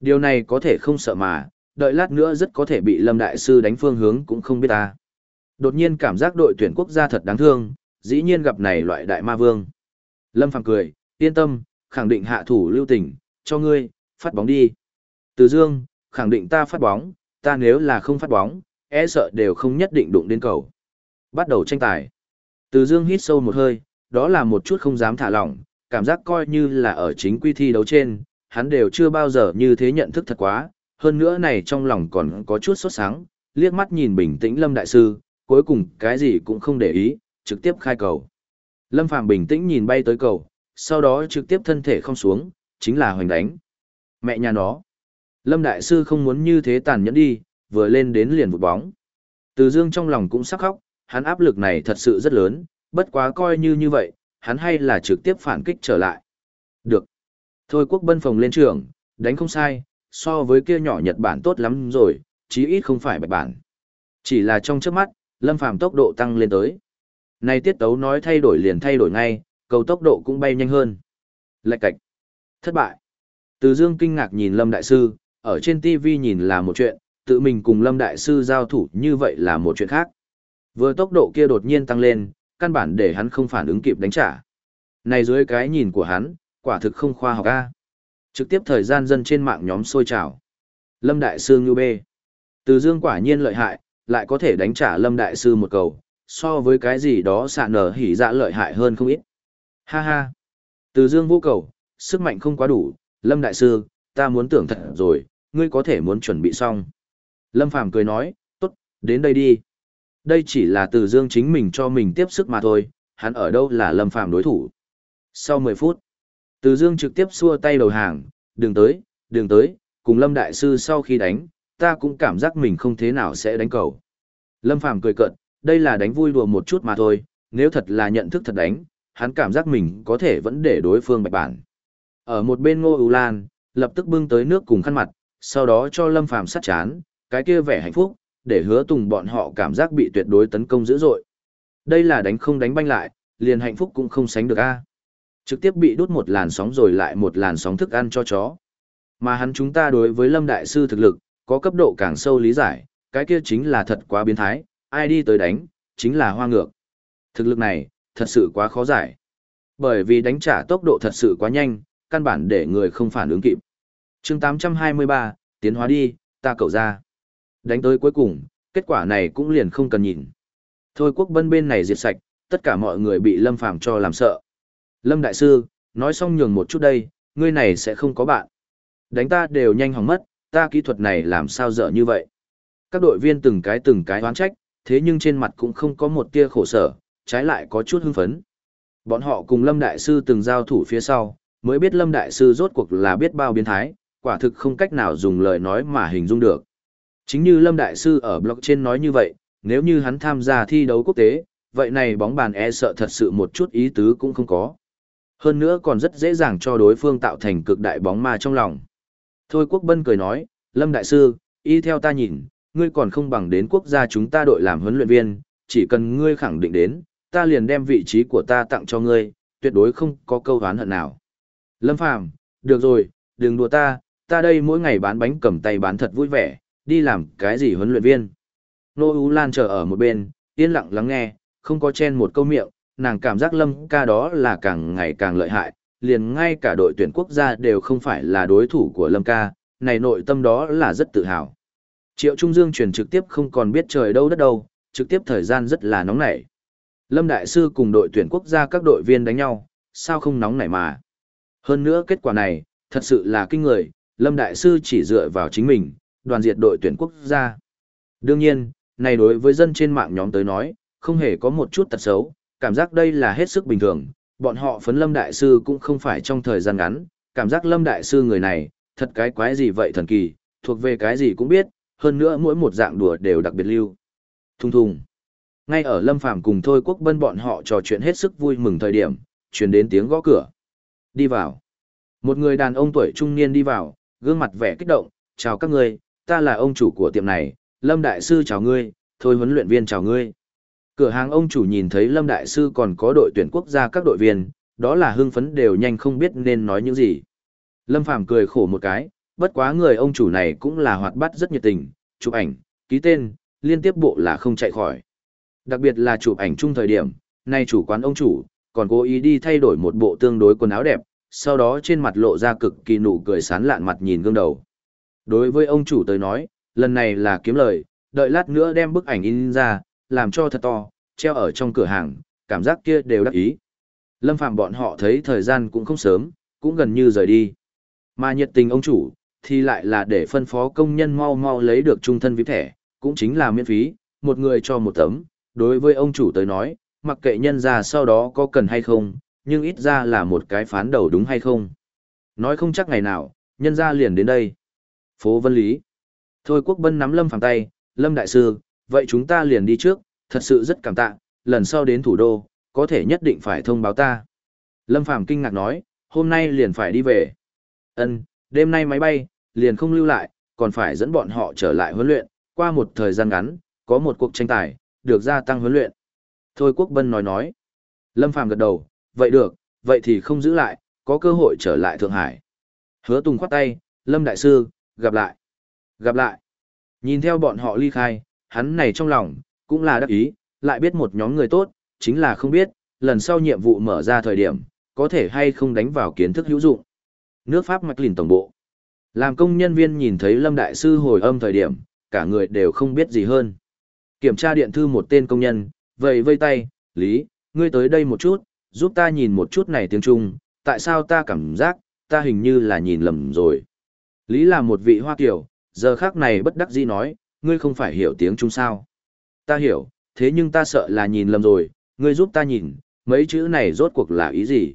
Điều này có thể không sợ mà, đợi lát nữa rất có thể bị Lâm Đại Sư đánh phương hướng cũng không biết ta. Đột nhiên cảm giác đội tuyển quốc gia thật đáng thương, dĩ nhiên gặp này loại đại ma vương. Lâm Phàm cười, yên tâm, khẳng định hạ thủ lưu tình, cho ngươi, phát bóng đi. Từ Dương, khẳng định ta phát bóng, ta nếu là không phát bóng, e sợ đều không nhất định đụng đến cầu. Bắt đầu tranh tài. Từ Dương hít sâu một hơi, đó là một chút không dám thả lỏng, cảm giác coi như là ở chính quy thi đấu trên, hắn đều chưa bao giờ như thế nhận thức thật quá, hơn nữa này trong lòng còn có chút sốt sáng, liếc mắt nhìn bình tĩnh Lâm Đại Sư, cuối cùng cái gì cũng không để ý, trực tiếp khai cầu. Lâm Phàm bình tĩnh nhìn bay tới cầu, sau đó trực tiếp thân thể không xuống, chính là hoành đánh. Mẹ nhà nó. Lâm Đại Sư không muốn như thế tàn nhẫn đi, vừa lên đến liền vụt bóng. Từ Dương trong lòng cũng sắc khóc, hắn áp lực này thật sự rất lớn, bất quá coi như như vậy, hắn hay là trực tiếp phản kích trở lại. Được. Thôi quốc bân phòng lên trường, đánh không sai, so với kia nhỏ Nhật Bản tốt lắm rồi, chí ít không phải bạch bản. Chỉ là trong trước mắt, Lâm Phàm tốc độ tăng lên tới. Này tiết tấu nói thay đổi liền thay đổi ngay, cầu tốc độ cũng bay nhanh hơn. Lạch cạch. Thất bại. Từ Dương kinh ngạc nhìn Lâm Đại Sư, ở trên TV nhìn là một chuyện, tự mình cùng Lâm Đại Sư giao thủ như vậy là một chuyện khác. Vừa tốc độ kia đột nhiên tăng lên, căn bản để hắn không phản ứng kịp đánh trả. Này dưới cái nhìn của hắn, quả thực không khoa học a. Trực tiếp thời gian dân trên mạng nhóm sôi trào. Lâm Đại Sư Ngưu Bê. Từ Dương quả nhiên lợi hại, lại có thể đánh trả Lâm Đại Sư một cầu, so với cái gì đó xạ nở hỉ dạ lợi hại hơn không ít. Ha ha. Từ Dương vô cầu, sức mạnh không quá đủ, Lâm Đại Sư, ta muốn tưởng thật rồi, ngươi có thể muốn chuẩn bị xong. Lâm Phàm cười nói, tốt, đến đây đi. Đây chỉ là từ Dương chính mình cho mình tiếp sức mà thôi, hắn ở đâu là Lâm Phàm đối thủ. Sau 10 phút, từ Dương trực tiếp xua tay đầu hàng, đừng tới, đừng tới, cùng Lâm Đại Sư sau khi đánh, ta cũng cảm giác mình không thế nào sẽ đánh cầu. Lâm Phàm cười cợt, đây là đánh vui đùa một chút mà thôi, nếu thật là nhận thức thật đánh, hắn cảm giác mình có thể vẫn để đối phương bạch bản. Ở một bên Ngô Ú Lan, lập tức bưng tới nước cùng khăn mặt, sau đó cho Lâm Phàm sát chán, cái kia vẻ hạnh phúc, để hứa tùng bọn họ cảm giác bị tuyệt đối tấn công dữ dội. Đây là đánh không đánh banh lại, liền hạnh phúc cũng không sánh được a. Trực tiếp bị đốt một làn sóng rồi lại một làn sóng thức ăn cho chó. Mà hắn chúng ta đối với Lâm Đại Sư thực lực, có cấp độ càng sâu lý giải, cái kia chính là thật quá biến thái, ai đi tới đánh, chính là hoa ngược. Thực lực này, thật sự quá khó giải. Bởi vì đánh trả tốc độ thật sự quá nhanh, căn bản để người không phản ứng kịp. chương 823, tiến hóa đi, ta cậu ra. Đánh tới cuối cùng, kết quả này cũng liền không cần nhìn. Thôi quốc bân bên này diệt sạch, tất cả mọi người bị Lâm Phàm cho làm sợ. Lâm Đại Sư, nói xong nhường một chút đây, ngươi này sẽ không có bạn. Đánh ta đều nhanh hỏng mất, ta kỹ thuật này làm sao dở như vậy. Các đội viên từng cái từng cái oán trách, thế nhưng trên mặt cũng không có một tia khổ sở, trái lại có chút hưng phấn. Bọn họ cùng Lâm Đại Sư từng giao thủ phía sau, mới biết Lâm Đại Sư rốt cuộc là biết bao biến thái, quả thực không cách nào dùng lời nói mà hình dung được. Chính như Lâm Đại Sư ở blog trên nói như vậy, nếu như hắn tham gia thi đấu quốc tế, vậy này bóng bàn e sợ thật sự một chút ý tứ cũng không có. Hơn nữa còn rất dễ dàng cho đối phương tạo thành cực đại bóng ma trong lòng. Thôi Quốc Bân cười nói, Lâm Đại Sư, y theo ta nhìn, ngươi còn không bằng đến quốc gia chúng ta đội làm huấn luyện viên, chỉ cần ngươi khẳng định đến, ta liền đem vị trí của ta tặng cho ngươi, tuyệt đối không có câu hán hận nào. Lâm Phàm, được rồi, đừng đùa ta, ta đây mỗi ngày bán bánh cầm tay bán thật vui vẻ, đi làm cái gì huấn luyện viên. Nô U Lan chờ ở một bên, yên lặng lắng nghe, không có chen một câu miệng, nàng cảm giác Lâm ca đó là càng ngày càng lợi hại, liền ngay cả đội tuyển quốc gia đều không phải là đối thủ của Lâm ca, này nội tâm đó là rất tự hào. Triệu Trung Dương truyền trực tiếp không còn biết trời đâu đất đâu, trực tiếp thời gian rất là nóng nảy. Lâm Đại Sư cùng đội tuyển quốc gia các đội viên đánh nhau, sao không nóng nảy mà. Hơn nữa kết quả này, thật sự là kinh người, Lâm Đại Sư chỉ dựa vào chính mình, đoàn diệt đội tuyển quốc gia. Đương nhiên, này đối với dân trên mạng nhóm tới nói, không hề có một chút tật xấu, cảm giác đây là hết sức bình thường, bọn họ phấn Lâm Đại Sư cũng không phải trong thời gian ngắn, cảm giác Lâm Đại Sư người này, thật cái quái gì vậy thần kỳ, thuộc về cái gì cũng biết, hơn nữa mỗi một dạng đùa đều đặc biệt lưu. Thung thùng. Ngay ở Lâm Phàm cùng Thôi Quốc Bân bọn họ trò chuyện hết sức vui mừng thời điểm, truyền đến tiếng gõ cửa. Đi vào. Một người đàn ông tuổi trung niên đi vào, gương mặt vẻ kích động, chào các người ta là ông chủ của tiệm này, Lâm Đại Sư chào ngươi, Thôi huấn luyện viên chào ngươi. Cửa hàng ông chủ nhìn thấy Lâm Đại Sư còn có đội tuyển quốc gia các đội viên, đó là hưng phấn đều nhanh không biết nên nói những gì. Lâm Phàm cười khổ một cái, bất quá người ông chủ này cũng là hoạt bát rất nhiệt tình, chụp ảnh, ký tên, liên tiếp bộ là không chạy khỏi. Đặc biệt là chụp ảnh chung thời điểm, nay chủ quán ông chủ, còn cố ý đi thay đổi một bộ tương đối quần áo đẹp, sau đó trên mặt lộ ra cực kỳ nụ cười sán lạn mặt nhìn gương đầu. Đối với ông chủ tới nói, lần này là kiếm lời, đợi lát nữa đem bức ảnh in ra, làm cho thật to, treo ở trong cửa hàng, cảm giác kia đều đắc ý. Lâm Phạm bọn họ thấy thời gian cũng không sớm, cũng gần như rời đi. Mà nhiệt tình ông chủ, thì lại là để phân phó công nhân mau mau lấy được trung thân VIP thẻ, cũng chính là miễn phí, một người cho một tấm. Đối với ông chủ tới nói, mặc kệ nhân ra sau đó có cần hay không, nhưng ít ra là một cái phán đầu đúng hay không. Nói không chắc ngày nào, nhân ra liền đến đây. Phố Vân Lý. Thôi Quốc Bân nắm Lâm Phàm tay, Lâm Đại Sư, vậy chúng ta liền đi trước, thật sự rất cảm tạ, lần sau đến thủ đô, có thể nhất định phải thông báo ta. Lâm Phàm kinh ngạc nói, hôm nay liền phải đi về. Ân, đêm nay máy bay, liền không lưu lại, còn phải dẫn bọn họ trở lại huấn luyện, qua một thời gian ngắn, có một cuộc tranh tài, được gia tăng huấn luyện. Thôi Quốc Bân nói nói. Lâm Phàm gật đầu, vậy được, vậy thì không giữ lại, có cơ hội trở lại Thượng Hải. Hứa Tùng khoát tay, Lâm Đại Sư, gặp lại. Gặp lại. Nhìn theo bọn họ ly khai, hắn này trong lòng, cũng là đắc ý, lại biết một nhóm người tốt, chính là không biết, lần sau nhiệm vụ mở ra thời điểm, có thể hay không đánh vào kiến thức hữu dụng. Nước Pháp mạch lìn tổng bộ. Làm công nhân viên nhìn thấy Lâm Đại Sư hồi âm thời điểm, cả người đều không biết gì hơn. Kiểm tra điện thư một tên công nhân, vậy vây tay, Lý, ngươi tới đây một chút, giúp ta nhìn một chút này tiếng Trung, tại sao ta cảm giác, ta hình như là nhìn lầm rồi. Lý là một vị Hoa Kiều, giờ khác này bất đắc dĩ nói, ngươi không phải hiểu tiếng Trung sao. Ta hiểu, thế nhưng ta sợ là nhìn lầm rồi, ngươi giúp ta nhìn, mấy chữ này rốt cuộc là ý gì.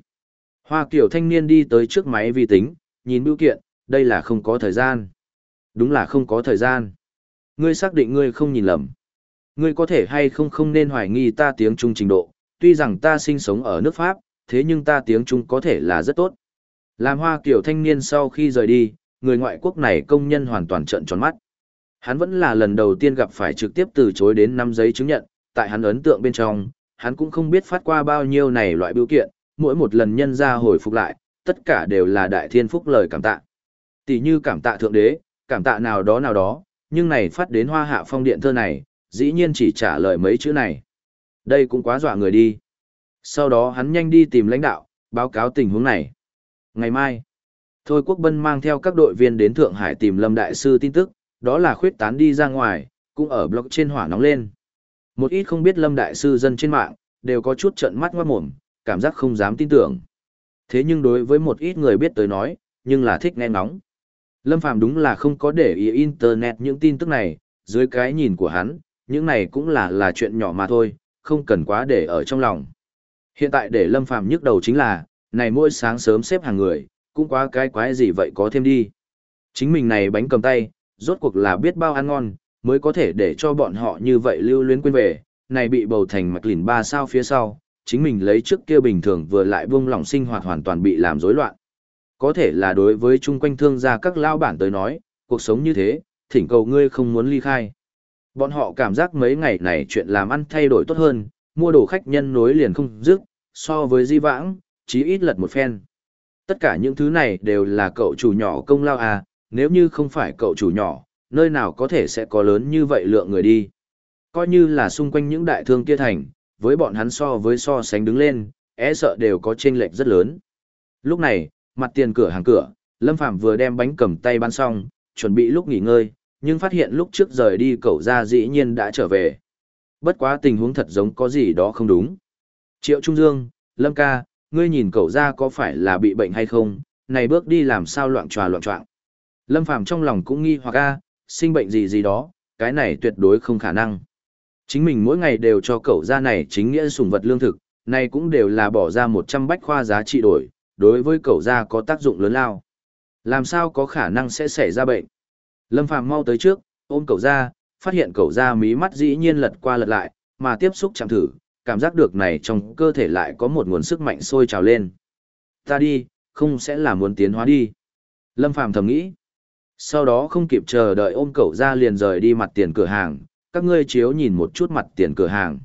Hoa Kiều thanh niên đi tới trước máy vi tính, nhìn biểu kiện, đây là không có thời gian. Đúng là không có thời gian. Ngươi xác định ngươi không nhìn lầm. Ngươi có thể hay không không nên hoài nghi ta tiếng Trung trình độ, tuy rằng ta sinh sống ở nước Pháp, thế nhưng ta tiếng Trung có thể là rất tốt. Làm hoa kiểu thanh niên sau khi rời đi, người ngoại quốc này công nhân hoàn toàn trợn tròn mắt. Hắn vẫn là lần đầu tiên gặp phải trực tiếp từ chối đến năm giấy chứng nhận, tại hắn ấn tượng bên trong, hắn cũng không biết phát qua bao nhiêu này loại biểu kiện, mỗi một lần nhân ra hồi phục lại, tất cả đều là đại thiên phúc lời cảm tạ. Tỷ như cảm tạ thượng đế, cảm tạ nào đó nào đó, nhưng này phát đến hoa hạ phong điện thơ này, dĩ nhiên chỉ trả lời mấy chữ này. Đây cũng quá dọa người đi. Sau đó hắn nhanh đi tìm lãnh đạo, báo cáo tình huống này. Ngày mai, Thôi Quốc Bân mang theo các đội viên đến Thượng Hải tìm Lâm Đại Sư tin tức, đó là khuyết tán đi ra ngoài, cũng ở blog trên hỏa nóng lên. Một ít không biết Lâm Đại Sư dân trên mạng, đều có chút trận mắt ngoát mồm, cảm giác không dám tin tưởng. Thế nhưng đối với một ít người biết tới nói, nhưng là thích nghe ngóng. Lâm Phàm đúng là không có để ý Internet những tin tức này, dưới cái nhìn của hắn, những này cũng là là chuyện nhỏ mà thôi, không cần quá để ở trong lòng. Hiện tại để Lâm Phàm nhức đầu chính là, này mỗi sáng sớm xếp hàng người, cũng quá cái quái gì vậy có thêm đi. Chính mình này bánh cầm tay, rốt cuộc là biết bao ăn ngon, mới có thể để cho bọn họ như vậy lưu luyến quên về, này bị bầu thành mặt lìn ba sao phía sau, chính mình lấy trước kia bình thường vừa lại buông lỏng sinh hoạt hoàn toàn bị làm rối loạn. Có thể là đối với chung quanh thương gia các lao bản tới nói, cuộc sống như thế, thỉnh cầu ngươi không muốn ly khai. Bọn họ cảm giác mấy ngày này chuyện làm ăn thay đổi tốt hơn, mua đồ khách nhân nối liền không dứt, so với di vãng, chí ít lật một phen. Tất cả những thứ này đều là cậu chủ nhỏ công lao à, nếu như không phải cậu chủ nhỏ, nơi nào có thể sẽ có lớn như vậy lượng người đi. Coi như là xung quanh những đại thương kia thành, với bọn hắn so với so sánh đứng lên, e sợ đều có chênh lệch rất lớn. Lúc này, mặt tiền cửa hàng cửa, Lâm Phạm vừa đem bánh cầm tay bán xong, chuẩn bị lúc nghỉ ngơi, nhưng phát hiện lúc trước rời đi cậu ra dĩ nhiên đã trở về. Bất quá tình huống thật giống có gì đó không đúng. Triệu Trung Dương, Lâm ca, ngươi nhìn cậu ra có phải là bị bệnh hay không, này bước đi làm sao loạn tròa loạn trọng. Lâm Phàm trong lòng cũng nghi hoặc a, sinh bệnh gì gì đó, cái này tuyệt đối không khả năng. Chính mình mỗi ngày đều cho cậu ra này chính nghĩa sủng vật lương thực, này cũng đều là bỏ ra 100 bách khoa giá trị đổi, đối với cậu ra có tác dụng lớn lao. Làm sao có khả năng sẽ xảy ra bệnh? Lâm Phàm mau tới trước, ôm cậu ra, phát hiện cậu ra mí mắt dĩ nhiên lật qua lật lại, mà tiếp xúc chạm thử, cảm giác được này trong cơ thể lại có một nguồn sức mạnh sôi trào lên. Ta đi, không sẽ là muốn tiến hóa đi. Lâm Phàm thầm nghĩ. Sau đó không kịp chờ đợi ôm cậu ra liền rời đi mặt tiền cửa hàng, các ngươi chiếu nhìn một chút mặt tiền cửa hàng.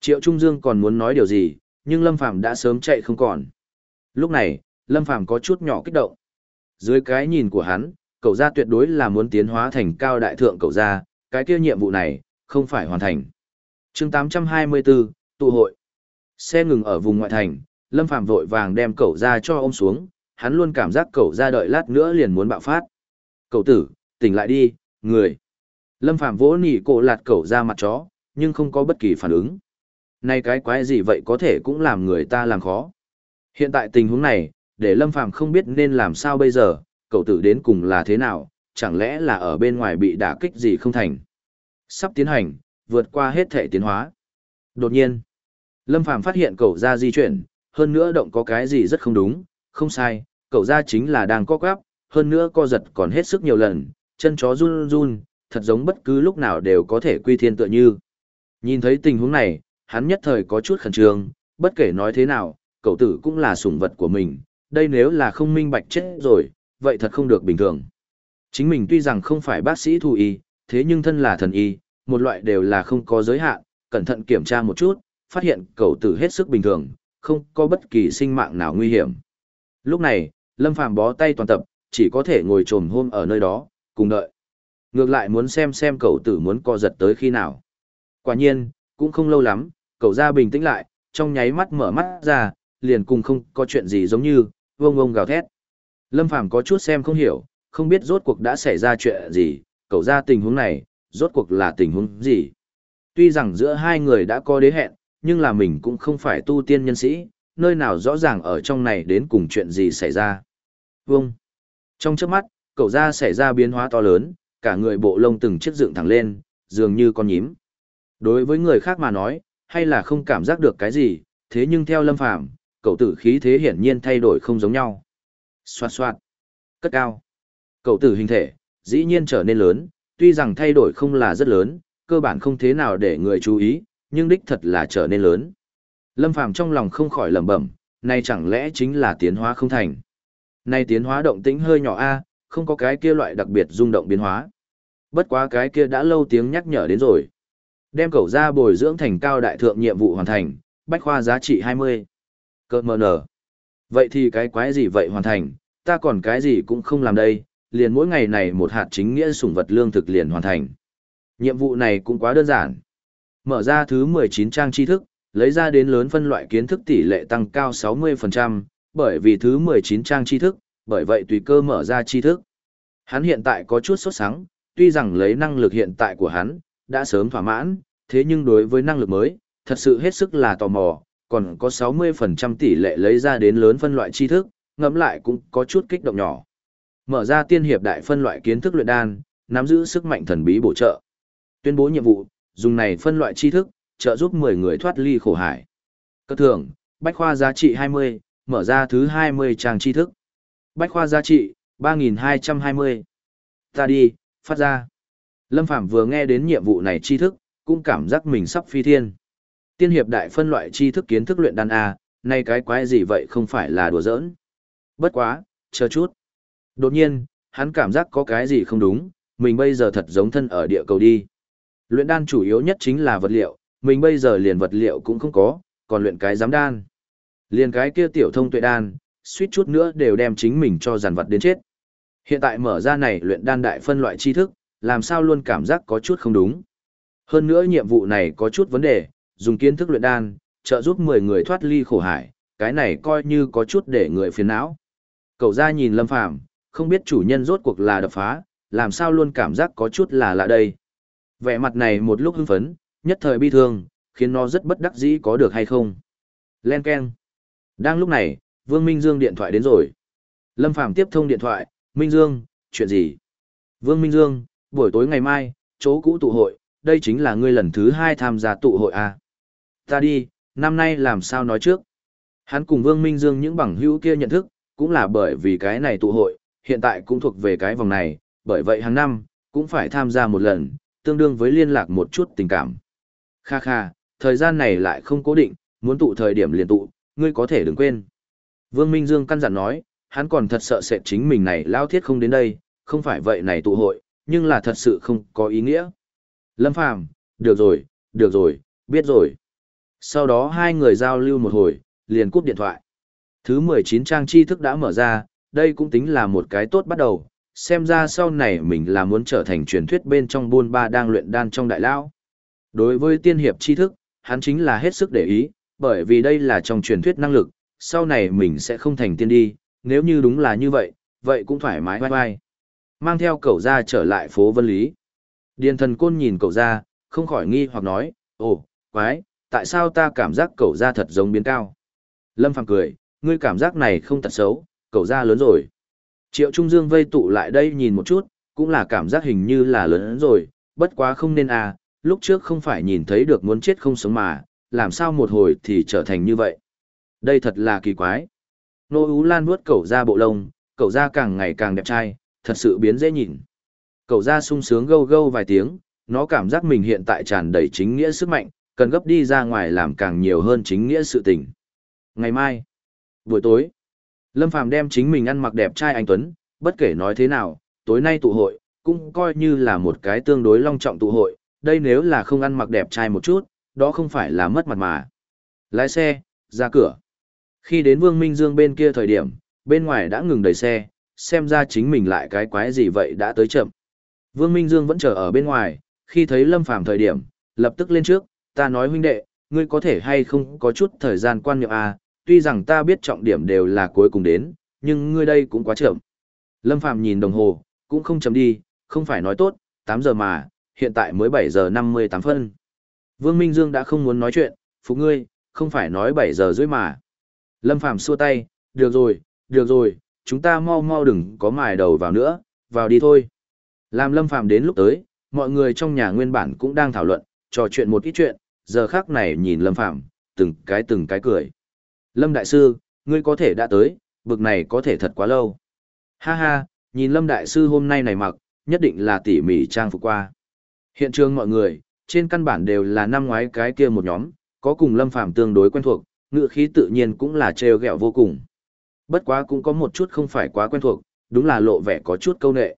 Triệu Trung Dương còn muốn nói điều gì, nhưng Lâm Phàm đã sớm chạy không còn. Lúc này, Lâm Phàm có chút nhỏ kích động. Dưới cái nhìn của hắn, cậu ra tuyệt đối là muốn tiến hóa thành cao đại thượng cậu ra, cái kia nhiệm vụ này, không phải hoàn thành. chương 824, tụ hội. Xe ngừng ở vùng ngoại thành, Lâm Phàm vội vàng đem cậu ra cho ôm xuống, hắn luôn cảm giác cậu ra đợi lát nữa liền muốn bạo phát. Cậu tử, tỉnh lại đi, người. Lâm Phàm vỗ nỉ cổ lạt cậu ra mặt chó, nhưng không có bất kỳ phản ứng. Này cái quái gì vậy có thể cũng làm người ta làm khó. Hiện tại tình huống này, để Lâm Phàm không biết nên làm sao bây giờ, cậu tử đến cùng là thế nào, chẳng lẽ là ở bên ngoài bị đả kích gì không thành. Sắp tiến hành, vượt qua hết thể tiến hóa. Đột nhiên, Lâm Phàm phát hiện cậu ra di chuyển, hơn nữa động có cái gì rất không đúng, không sai, cậu ra chính là đang co quắp, hơn nữa co giật còn hết sức nhiều lần, chân chó run run, thật giống bất cứ lúc nào đều có thể quy thiên tựa như. Nhìn thấy tình huống này, hắn nhất thời có chút khẩn trương, bất kể nói thế nào, cậu tử cũng là sủng vật của mình, đây nếu là không minh bạch chết rồi, vậy thật không được bình thường. Chính mình tuy rằng không phải bác sĩ thú y, thế nhưng thân là thần y, một loại đều là không có giới hạn, cẩn thận kiểm tra một chút, phát hiện cậu tử hết sức bình thường, không có bất kỳ sinh mạng nào nguy hiểm. Lúc này, Lâm Phàm bó tay toàn tập, chỉ có thể ngồi trồm hôm ở nơi đó, cùng đợi. Ngược lại muốn xem xem cậu tử muốn co giật tới khi nào. Quả nhiên, cũng không lâu lắm, cậu ra bình tĩnh lại, trong nháy mắt mở mắt ra, liền cùng không có chuyện gì giống như, vông vông gào thét. Lâm Phàm có chút xem không hiểu, không biết rốt cuộc đã xảy ra chuyện gì, cậu ra tình huống này, rốt cuộc là tình huống gì. Tuy rằng giữa hai người đã có đế hẹn, nhưng là mình cũng không phải tu tiên nhân sĩ, nơi nào rõ ràng ở trong này đến cùng chuyện gì xảy ra. Vông. Trong trước mắt, cậu ra xảy ra biến hóa to lớn, cả người bộ lông từng chiếc dựng thẳng lên, dường như con nhím. Đối với người khác mà nói, hay là không cảm giác được cái gì, thế nhưng theo lâm phàm, cậu tử khí thế hiển nhiên thay đổi không giống nhau. Xoạt xoạt, cất cao. Cậu tử hình thể, dĩ nhiên trở nên lớn, tuy rằng thay đổi không là rất lớn, cơ bản không thế nào để người chú ý, nhưng đích thật là trở nên lớn. Lâm Phàm trong lòng không khỏi lẩm bẩm, này chẳng lẽ chính là tiến hóa không thành. Này tiến hóa động tĩnh hơi nhỏ a, không có cái kia loại đặc biệt rung động biến hóa. Bất quá cái kia đã lâu tiếng nhắc nhở đến rồi. Đem cẩu ra bồi dưỡng thành cao đại thượng nhiệm vụ hoàn thành, bách khoa giá trị 20. Cơ mờ nở. Vậy thì cái quái gì vậy hoàn thành, ta còn cái gì cũng không làm đây, liền mỗi ngày này một hạt chính nghĩa sủng vật lương thực liền hoàn thành. Nhiệm vụ này cũng quá đơn giản. Mở ra thứ 19 trang tri thức, lấy ra đến lớn phân loại kiến thức tỷ lệ tăng cao 60%, bởi vì thứ 19 trang tri thức, bởi vậy tùy cơ mở ra tri thức. Hắn hiện tại có chút sốt sắng, tuy rằng lấy năng lực hiện tại của hắn, đã sớm thỏa mãn, thế nhưng đối với năng lực mới, thật sự hết sức là tò mò, còn có 60% tỷ lệ lấy ra đến lớn phân loại tri thức, ngẫm lại cũng có chút kích động nhỏ. Mở ra tiên hiệp đại phân loại kiến thức luyện đan, nắm giữ sức mạnh thần bí bổ trợ. Tuyên bố nhiệm vụ, dùng này phân loại tri thức, trợ giúp 10 người thoát ly khổ hải. Cơ thưởng, bách khoa giá trị 20, mở ra thứ 20 trang tri thức. Bách khoa giá trị, 3.220. Ta đi, phát ra. Lâm Phạm vừa nghe đến nhiệm vụ này tri thức, cũng cảm giác mình sắp phi thiên. Tiên hiệp đại phân loại tri thức kiến thức luyện đan A, nay cái quái gì vậy không phải là đùa giỡn. Bất quá, chờ chút. Đột nhiên, hắn cảm giác có cái gì không đúng, mình bây giờ thật giống thân ở địa cầu đi. Luyện đan chủ yếu nhất chính là vật liệu, mình bây giờ liền vật liệu cũng không có, còn luyện cái giám đan. Liền cái kia tiểu thông tuệ đan, suýt chút nữa đều đem chính mình cho giàn vật đến chết. Hiện tại mở ra này luyện đan đại phân loại tri thức, làm sao luôn cảm giác có chút không đúng. Hơn nữa nhiệm vụ này có chút vấn đề, dùng kiến thức luyện đan, trợ giúp 10 người thoát ly khổ hải, cái này coi như có chút để người phiền não. Cậu ra nhìn Lâm Phàm, không biết chủ nhân rốt cuộc là đập phá, làm sao luôn cảm giác có chút là lạ đây. Vẻ mặt này một lúc hưng phấn, nhất thời bi thương, khiến nó rất bất đắc dĩ có được hay không. Len Ken. Đang lúc này, Vương Minh Dương điện thoại đến rồi. Lâm Phàm tiếp thông điện thoại, Minh Dương, chuyện gì? Vương Minh Dương, buổi tối ngày mai, chỗ cũ tụ hội, đây chính là ngươi lần thứ hai tham gia tụ hội à? Ta đi, năm nay làm sao nói trước? Hắn cùng Vương Minh Dương những bằng hữu kia nhận thức, cũng là bởi vì cái này tụ hội, hiện tại cũng thuộc về cái vòng này, bởi vậy hàng năm, cũng phải tham gia một lần, tương đương với liên lạc một chút tình cảm. Kha kha, thời gian này lại không cố định, muốn tụ thời điểm liền tụ, ngươi có thể đừng quên. Vương Minh Dương căn dặn nói, hắn còn thật sợ sẽ chính mình này lao thiết không đến đây, không phải vậy này tụ hội, nhưng là thật sự không có ý nghĩa. Lâm Phàm được rồi, được rồi, biết rồi. Sau đó hai người giao lưu một hồi, liền cúp điện thoại. Thứ 19 trang tri thức đã mở ra, đây cũng tính là một cái tốt bắt đầu, xem ra sau này mình là muốn trở thành truyền thuyết bên trong buôn ba đang luyện đan trong đại lão Đối với tiên hiệp tri thức, hắn chính là hết sức để ý, bởi vì đây là trong truyền thuyết năng lực, sau này mình sẽ không thành tiên đi, nếu như đúng là như vậy, vậy cũng thoải mái vai vai. Mang theo cậu ra trở lại phố Vân Lý. Điền thần côn nhìn cậu ra, không khỏi nghi hoặc nói, ồ, quái, tại sao ta cảm giác cậu ra thật giống biến cao? Lâm Phàm cười, ngươi cảm giác này không thật xấu, cậu ra lớn rồi. Triệu Trung Dương vây tụ lại đây nhìn một chút, cũng là cảm giác hình như là lớn rồi, bất quá không nên à, lúc trước không phải nhìn thấy được muốn chết không sống mà, làm sao một hồi thì trở thành như vậy. Đây thật là kỳ quái. Nô Ú Lan vuốt cậu ra bộ lông, cậu ra càng ngày càng đẹp trai, thật sự biến dễ nhìn. Cậu ra sung sướng gâu gâu vài tiếng, nó cảm giác mình hiện tại tràn đầy chính nghĩa sức mạnh, cần gấp đi ra ngoài làm càng nhiều hơn chính nghĩa sự tình. Ngày mai, buổi tối, Lâm Phàm đem chính mình ăn mặc đẹp trai anh Tuấn, bất kể nói thế nào, tối nay tụ hội, cũng coi như là một cái tương đối long trọng tụ hội, đây nếu là không ăn mặc đẹp trai một chút, đó không phải là mất mặt mà. Lái xe, ra cửa. Khi đến Vương Minh Dương bên kia thời điểm, bên ngoài đã ngừng đầy xe, xem ra chính mình lại cái quái gì vậy đã tới chậm. Vương Minh Dương vẫn chờ ở bên ngoài, khi thấy Lâm Phàm thời điểm, lập tức lên trước, ta nói huynh đệ, ngươi có thể hay không có chút thời gian quan niệm à, tuy rằng ta biết trọng điểm đều là cuối cùng đến, nhưng ngươi đây cũng quá chậm. Lâm Phàm nhìn đồng hồ, cũng không chậm đi, không phải nói tốt, 8 giờ mà, hiện tại mới 7 giờ 58 phân. Vương Minh Dương đã không muốn nói chuyện, phục ngươi, không phải nói 7 giờ rưỡi mà. Lâm Phàm xua tay, được rồi, được rồi, chúng ta mau mau đừng có mài đầu vào nữa, vào đi thôi. Làm Lâm Phàm đến lúc tới, mọi người trong nhà nguyên bản cũng đang thảo luận, trò chuyện một ít chuyện, giờ khác này nhìn Lâm Phàm từng cái từng cái cười. Lâm Đại Sư, ngươi có thể đã tới, bực này có thể thật quá lâu. Ha ha, nhìn Lâm Đại Sư hôm nay này mặc, nhất định là tỉ mỉ trang phục qua. Hiện trường mọi người, trên căn bản đều là năm ngoái cái kia một nhóm, có cùng Lâm Phàm tương đối quen thuộc, ngựa khí tự nhiên cũng là trêu ghẹo vô cùng. Bất quá cũng có một chút không phải quá quen thuộc, đúng là lộ vẻ có chút câu nệ.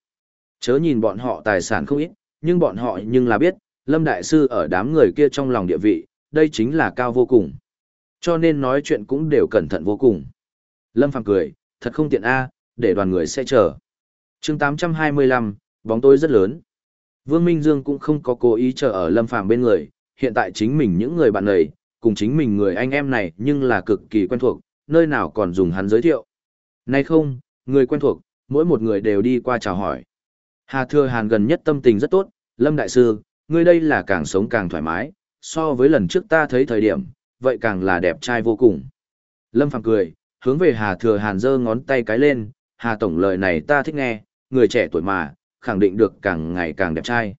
Chớ nhìn bọn họ tài sản không ít, nhưng bọn họ nhưng là biết, Lâm Đại Sư ở đám người kia trong lòng địa vị, đây chính là cao vô cùng. Cho nên nói chuyện cũng đều cẩn thận vô cùng. Lâm Phàm cười, thật không tiện a, để đoàn người sẽ chờ. chương 825, bóng tối rất lớn. Vương Minh Dương cũng không có cố ý chờ ở Lâm Phàm bên người, hiện tại chính mình những người bạn này, cùng chính mình người anh em này nhưng là cực kỳ quen thuộc, nơi nào còn dùng hắn giới thiệu. Nay không, người quen thuộc, mỗi một người đều đi qua chào hỏi. Hà Thừa Hàn gần nhất tâm tình rất tốt, Lâm Đại Sư, ngươi đây là càng sống càng thoải mái, so với lần trước ta thấy thời điểm, vậy càng là đẹp trai vô cùng. Lâm Phàm cười, hướng về Hà Thừa Hàn giơ ngón tay cái lên, Hà Tổng lời này ta thích nghe, người trẻ tuổi mà, khẳng định được càng ngày càng đẹp trai.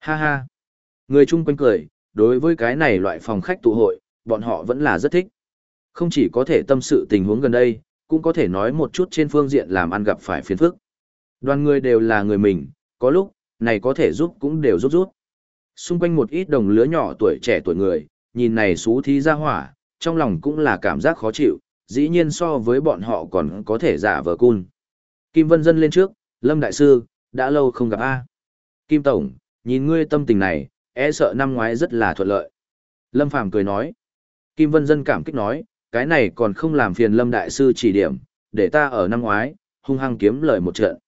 Ha ha. Người chung quanh cười, đối với cái này loại phòng khách tụ hội, bọn họ vẫn là rất thích. Không chỉ có thể tâm sự tình huống gần đây, cũng có thể nói một chút trên phương diện làm ăn gặp phải phiền phức. Đoàn người đều là người mình, có lúc, này có thể giúp cũng đều giúp giúp. Xung quanh một ít đồng lứa nhỏ tuổi trẻ tuổi người, nhìn này xú thí ra hỏa, trong lòng cũng là cảm giác khó chịu, dĩ nhiên so với bọn họ còn có thể giả vờ cun. Kim Vân Dân lên trước, Lâm Đại Sư, đã lâu không gặp A. Kim Tổng, nhìn ngươi tâm tình này, e sợ năm ngoái rất là thuận lợi. Lâm Phàm cười nói. Kim Vân Dân cảm kích nói, cái này còn không làm phiền Lâm Đại Sư chỉ điểm, để ta ở năm ngoái, hung hăng kiếm lời một trận.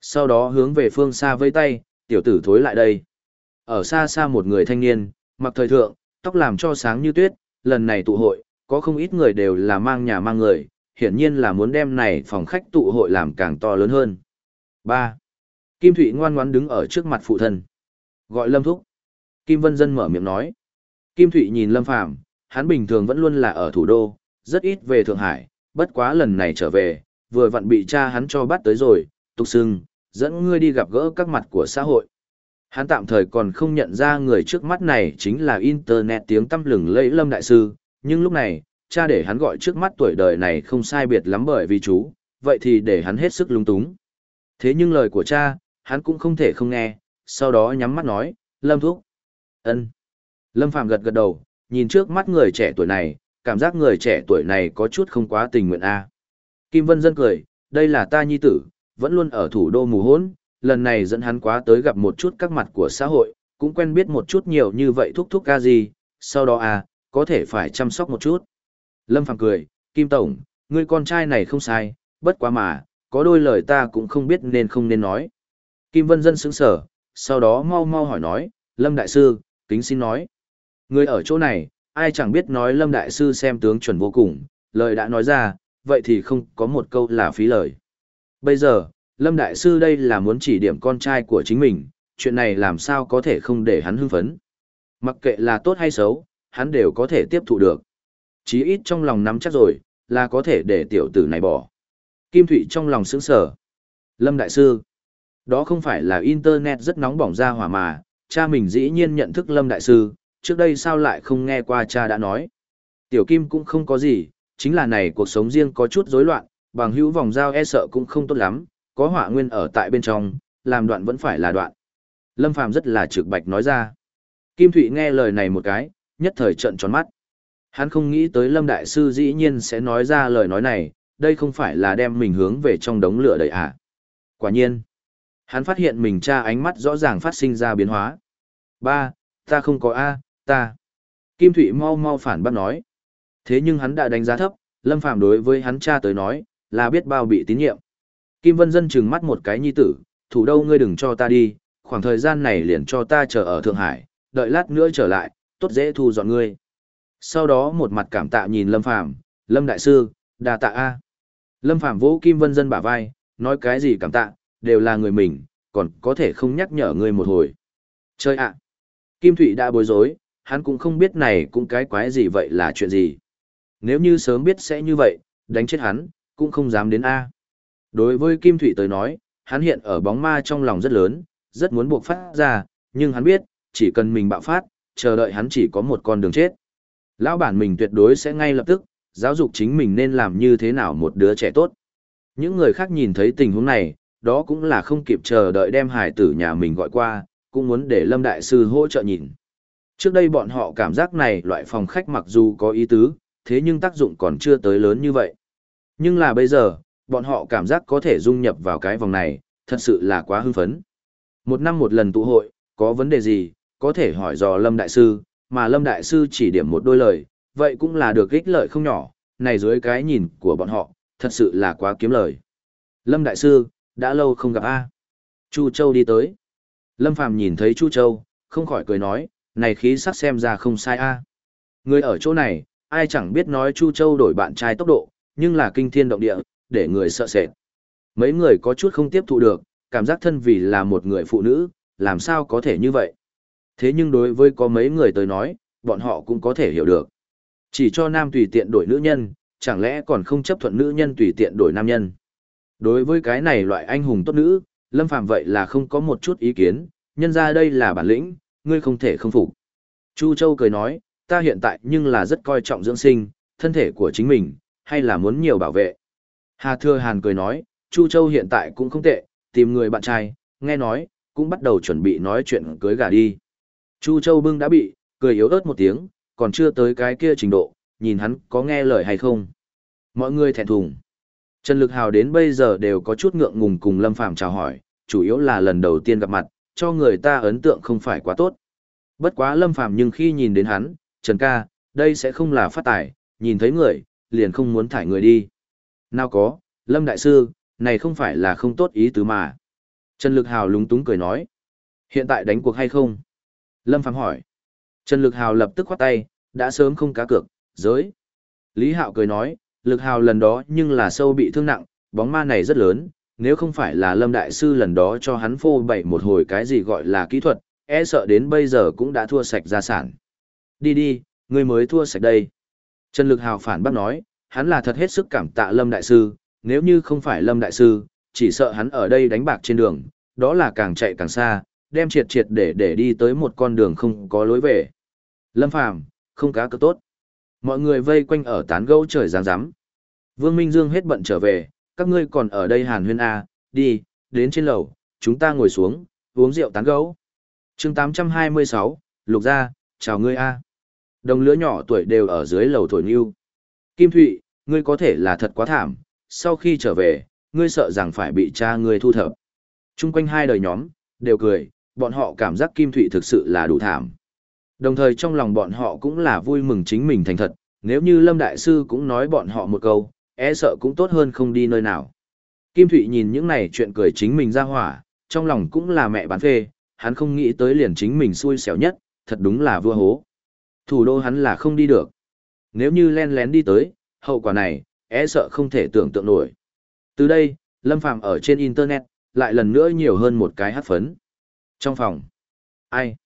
Sau đó hướng về phương xa vây tay, tiểu tử thối lại đây. Ở xa xa một người thanh niên, mặc thời thượng, tóc làm cho sáng như tuyết, lần này tụ hội, có không ít người đều là mang nhà mang người, hiển nhiên là muốn đem này phòng khách tụ hội làm càng to lớn hơn. 3. Kim Thụy ngoan ngoãn đứng ở trước mặt phụ thân. Gọi Lâm Thúc. Kim Vân Dân mở miệng nói. Kim Thụy nhìn Lâm Phàm hắn bình thường vẫn luôn là ở thủ đô, rất ít về Thượng Hải, bất quá lần này trở về, vừa vặn bị cha hắn cho bắt tới rồi, tục xưng, dẫn ngươi đi gặp gỡ các mặt của xã hội. Hắn tạm thời còn không nhận ra người trước mắt này chính là Internet tiếng tăm lừng lẫy Lâm Đại Sư, nhưng lúc này, cha để hắn gọi trước mắt tuổi đời này không sai biệt lắm bởi vì chú, vậy thì để hắn hết sức lung túng. Thế nhưng lời của cha, hắn cũng không thể không nghe, sau đó nhắm mắt nói, Lâm Thúc. ân Lâm Phạm gật gật đầu, nhìn trước mắt người trẻ tuổi này, cảm giác người trẻ tuổi này có chút không quá tình nguyện a. Kim Vân Dân cười, đây là ta nhi tử, vẫn luôn ở thủ đô mù hốn, lần này dẫn hắn quá tới gặp một chút các mặt của xã hội, cũng quen biết một chút nhiều như vậy thúc thúc ca gì, sau đó à, có thể phải chăm sóc một chút. Lâm Phàm cười, Kim Tổng, người con trai này không sai, bất quá mà, có đôi lời ta cũng không biết nên không nên nói. Kim Vân Dân sững sở, sau đó mau mau hỏi nói, Lâm Đại Sư, kính xin nói. Người ở chỗ này, ai chẳng biết nói Lâm Đại Sư xem tướng chuẩn vô cùng, lời đã nói ra, vậy thì không có một câu là phí lời. Bây giờ, Lâm Đại Sư đây là muốn chỉ điểm con trai của chính mình, chuyện này làm sao có thể không để hắn hưng phấn. Mặc kệ là tốt hay xấu, hắn đều có thể tiếp thụ được. Chí ít trong lòng nắm chắc rồi, là có thể để tiểu tử này bỏ. Kim Thụy trong lòng sững sở. Lâm Đại Sư, đó không phải là Internet rất nóng bỏng ra hỏa mà, cha mình dĩ nhiên nhận thức Lâm Đại Sư, trước đây sao lại không nghe qua cha đã nói. Tiểu Kim cũng không có gì, chính là này cuộc sống riêng có chút rối loạn, bằng hữu vòng giao e sợ cũng không tốt lắm, có họa nguyên ở tại bên trong, làm đoạn vẫn phải là đoạn. Lâm Phàm rất là trực bạch nói ra. Kim Thụy nghe lời này một cái, nhất thời trận tròn mắt. Hắn không nghĩ tới Lâm Đại Sư dĩ nhiên sẽ nói ra lời nói này, đây không phải là đem mình hướng về trong đống lửa đầy à. Quả nhiên, hắn phát hiện mình cha ánh mắt rõ ràng phát sinh ra biến hóa. Ba, ta không có A, ta. Kim Thụy mau mau phản bác nói. Thế nhưng hắn đã đánh giá thấp, Lâm Phàm đối với hắn cha tới nói, là biết bao bị tín nhiệm. Kim Vân Dân trừng mắt một cái nhi tử, thủ đâu ngươi đừng cho ta đi, khoảng thời gian này liền cho ta chờ ở Thượng Hải, đợi lát nữa trở lại, tốt dễ thu dọn ngươi. Sau đó một mặt cảm tạ nhìn Lâm Phàm, Lâm Đại Sư, đà tạ A. Lâm Phàm vỗ Kim Vân Dân bả vai, nói cái gì cảm tạ, đều là người mình, còn có thể không nhắc nhở ngươi một hồi. Chơi ạ. Kim Thụy đã bối rối, hắn cũng không biết này cũng cái quái gì vậy là chuyện gì. Nếu như sớm biết sẽ như vậy, đánh chết hắn, cũng không dám đến A. Đối với Kim Thụy tới nói, hắn hiện ở bóng ma trong lòng rất lớn, rất muốn buộc phát ra, nhưng hắn biết, chỉ cần mình bạo phát, chờ đợi hắn chỉ có một con đường chết. Lão bản mình tuyệt đối sẽ ngay lập tức, giáo dục chính mình nên làm như thế nào một đứa trẻ tốt. Những người khác nhìn thấy tình huống này, đó cũng là không kịp chờ đợi đem hải tử nhà mình gọi qua, cũng muốn để Lâm Đại Sư hỗ trợ nhìn. Trước đây bọn họ cảm giác này loại phòng khách mặc dù có ý tứ, thế nhưng tác dụng còn chưa tới lớn như vậy. Nhưng là bây giờ, bọn họ cảm giác có thể dung nhập vào cái vòng này, thật sự là quá hưng phấn. Một năm một lần tụ hội, có vấn đề gì, có thể hỏi dò Lâm Đại Sư, mà Lâm Đại Sư chỉ điểm một đôi lời, vậy cũng là được ích lợi không nhỏ, này dưới cái nhìn của bọn họ, thật sự là quá kiếm lời. Lâm Đại Sư, đã lâu không gặp A. Chu Châu đi tới. Lâm Phàm nhìn thấy Chu Châu, không khỏi cười nói, này khí sắc xem ra không sai A. Người ở chỗ này, ai chẳng biết nói Chu Châu đổi bạn trai tốc độ, nhưng là kinh thiên động địa, để người sợ sệt. Mấy người có chút không tiếp thụ được, cảm giác thân vì là một người phụ nữ, làm sao có thể như vậy. Thế nhưng đối với có mấy người tới nói, bọn họ cũng có thể hiểu được. Chỉ cho nam tùy tiện đổi nữ nhân, chẳng lẽ còn không chấp thuận nữ nhân tùy tiện đổi nam nhân. Đối với cái này loại anh hùng tốt nữ, Lâm Phàm vậy là không có một chút ý kiến, nhân ra đây là bản lĩnh, ngươi không thể không phục. Chu Châu cười nói, ta hiện tại nhưng là rất coi trọng dưỡng sinh, thân thể của chính mình, hay là muốn nhiều bảo vệ. Hà Thừa Hàn cười nói, Chu Châu hiện tại cũng không tệ, tìm người bạn trai, nghe nói, cũng bắt đầu chuẩn bị nói chuyện cưới gà đi. Chu Châu bưng đã bị, cười yếu ớt một tiếng, còn chưa tới cái kia trình độ, nhìn hắn có nghe lời hay không. Mọi người thẹn thùng. Trần Lực Hào đến bây giờ đều có chút ngượng ngùng cùng Lâm Phàm chào hỏi, chủ yếu là lần đầu tiên gặp mặt, cho người ta ấn tượng không phải quá tốt. Bất quá Lâm Phàm nhưng khi nhìn đến hắn, Trần ca, đây sẽ không là phát tài, nhìn thấy người, liền không muốn thải người đi. Nào có, Lâm Đại Sư, này không phải là không tốt ý tứ mà. Trần Lực Hào lúng túng cười nói. Hiện tại đánh cuộc hay không? Lâm Phàm hỏi. Trần Lực Hào lập tức khoát tay, đã sớm không cá cược, giới. Lý Hạo cười nói, Lực Hào lần đó nhưng là sâu bị thương nặng, bóng ma này rất lớn, nếu không phải là Lâm Đại Sư lần đó cho hắn phô bày một hồi cái gì gọi là kỹ thuật, e sợ đến bây giờ cũng đã thua sạch gia sản. Đi đi, ngươi mới thua sạch đây. Trần Lực Hào phản bác nói, hắn là thật hết sức cảm tạ Lâm Đại Sư, nếu như không phải Lâm Đại Sư, chỉ sợ hắn ở đây đánh bạc trên đường, đó là càng chạy càng xa, đem triệt triệt để để đi tới một con đường không có lối về. Lâm Phàm không cá cơ tốt. Mọi người vây quanh ở tán gẫu trời giáng rắm. Vương Minh Dương hết bận trở về, các ngươi còn ở đây hàn huyên A, đi, đến trên lầu, chúng ta ngồi xuống, uống rượu tán gẫu. chương 826, Lục gia, chào ngươi A. Đồng lứa nhỏ tuổi đều ở dưới lầu thổi nhưu. Kim Thụy, ngươi có thể là thật quá thảm, sau khi trở về, ngươi sợ rằng phải bị cha ngươi thu thập. Trung quanh hai đời nhóm, đều cười, bọn họ cảm giác Kim Thụy thực sự là đủ thảm. Đồng thời trong lòng bọn họ cũng là vui mừng chính mình thành thật, nếu như Lâm Đại Sư cũng nói bọn họ một câu, e sợ cũng tốt hơn không đi nơi nào. Kim Thụy nhìn những này chuyện cười chính mình ra hỏa, trong lòng cũng là mẹ bán phê, hắn không nghĩ tới liền chính mình xui xẻo nhất, thật đúng là vua hố. Thủ đô hắn là không đi được. Nếu như len lén đi tới, hậu quả này, e sợ không thể tưởng tượng nổi. Từ đây, Lâm Phàm ở trên Internet, lại lần nữa nhiều hơn một cái hát phấn. Trong phòng, ai?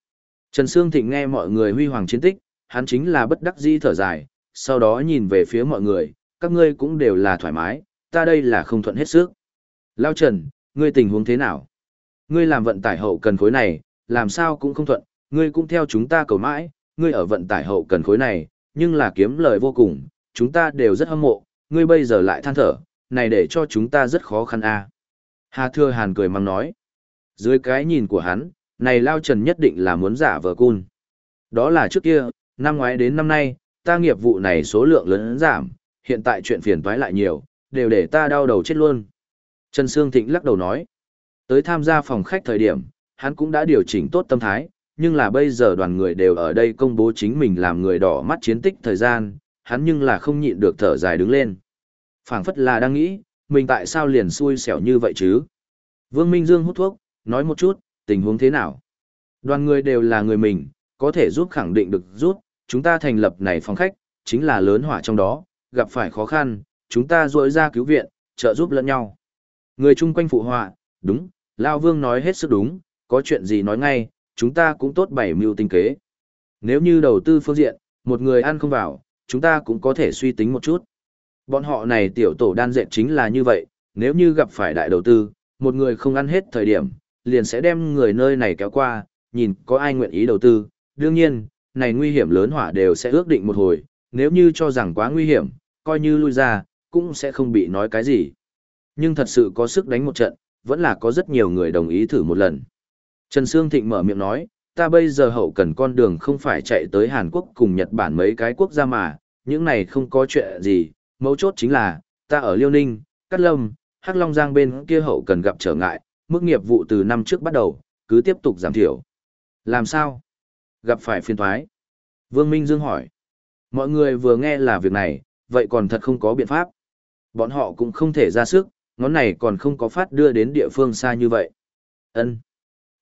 Trần Sương Thịnh nghe mọi người huy hoàng chiến tích, hắn chính là bất đắc dĩ thở dài, sau đó nhìn về phía mọi người, các ngươi cũng đều là thoải mái, ta đây là không thuận hết sức. Lao Trần, ngươi tình huống thế nào? Ngươi làm vận tải hậu cần khối này, làm sao cũng không thuận, ngươi cũng theo chúng ta cầu mãi, ngươi ở vận tải hậu cần khối này, nhưng là kiếm lời vô cùng, chúng ta đều rất hâm mộ, ngươi bây giờ lại than thở, này để cho chúng ta rất khó khăn a. À. Hà Thừa Hàn cười mắng nói. Dưới cái nhìn của hắn, này Lao Trần nhất định là muốn giả vờ cun. Đó là trước kia, năm ngoái đến năm nay, ta nghiệp vụ này số lượng lớn giảm, hiện tại chuyện phiền toái lại nhiều, đều để ta đau đầu chết luôn. Trần Sương Thịnh lắc đầu nói, tới tham gia phòng khách thời điểm, hắn cũng đã điều chỉnh tốt tâm thái, nhưng là bây giờ đoàn người đều ở đây công bố chính mình làm người đỏ mắt chiến tích thời gian, hắn nhưng là không nhịn được thở dài đứng lên. phảng phất là đang nghĩ, mình tại sao liền xui xẻo như vậy chứ? Vương Minh Dương hút thuốc, nói một chút, tình huống thế nào? Đoàn người đều là người mình, có thể giúp khẳng định được rút, chúng ta thành lập này phòng khách, chính là lớn hỏa trong đó, gặp phải khó khăn, chúng ta rỗi ra cứu viện, trợ giúp lẫn nhau. Người chung quanh phụ họa, đúng, Lao Vương nói hết sức đúng, có chuyện gì nói ngay, chúng ta cũng tốt bảy mưu tinh kế. Nếu như đầu tư phương diện, một người ăn không vào, chúng ta cũng có thể suy tính một chút. Bọn họ này tiểu tổ đan dệt chính là như vậy, nếu như gặp phải đại đầu tư, một người không ăn hết thời điểm, liền sẽ đem người nơi này kéo qua, nhìn có ai nguyện ý đầu tư. Đương nhiên, này nguy hiểm lớn hỏa đều sẽ ước định một hồi, nếu như cho rằng quá nguy hiểm, coi như lui ra, cũng sẽ không bị nói cái gì. Nhưng thật sự có sức đánh một trận, vẫn là có rất nhiều người đồng ý thử một lần. Trần Sương Thịnh mở miệng nói, ta bây giờ hậu cần con đường không phải chạy tới Hàn Quốc cùng Nhật Bản mấy cái quốc gia mà, những này không có chuyện gì, mấu chốt chính là, ta ở Liêu Ninh, Cát Lâm, Hắc Long Giang bên kia hậu cần gặp trở ngại, mức nghiệp vụ từ năm trước bắt đầu, cứ tiếp tục giảm thiểu. Làm sao? Gặp phải phiền thoái. Vương Minh Dương hỏi. Mọi người vừa nghe là việc này, vậy còn thật không có biện pháp. Bọn họ cũng không thể ra sức, ngón này còn không có phát đưa đến địa phương xa như vậy. Ân.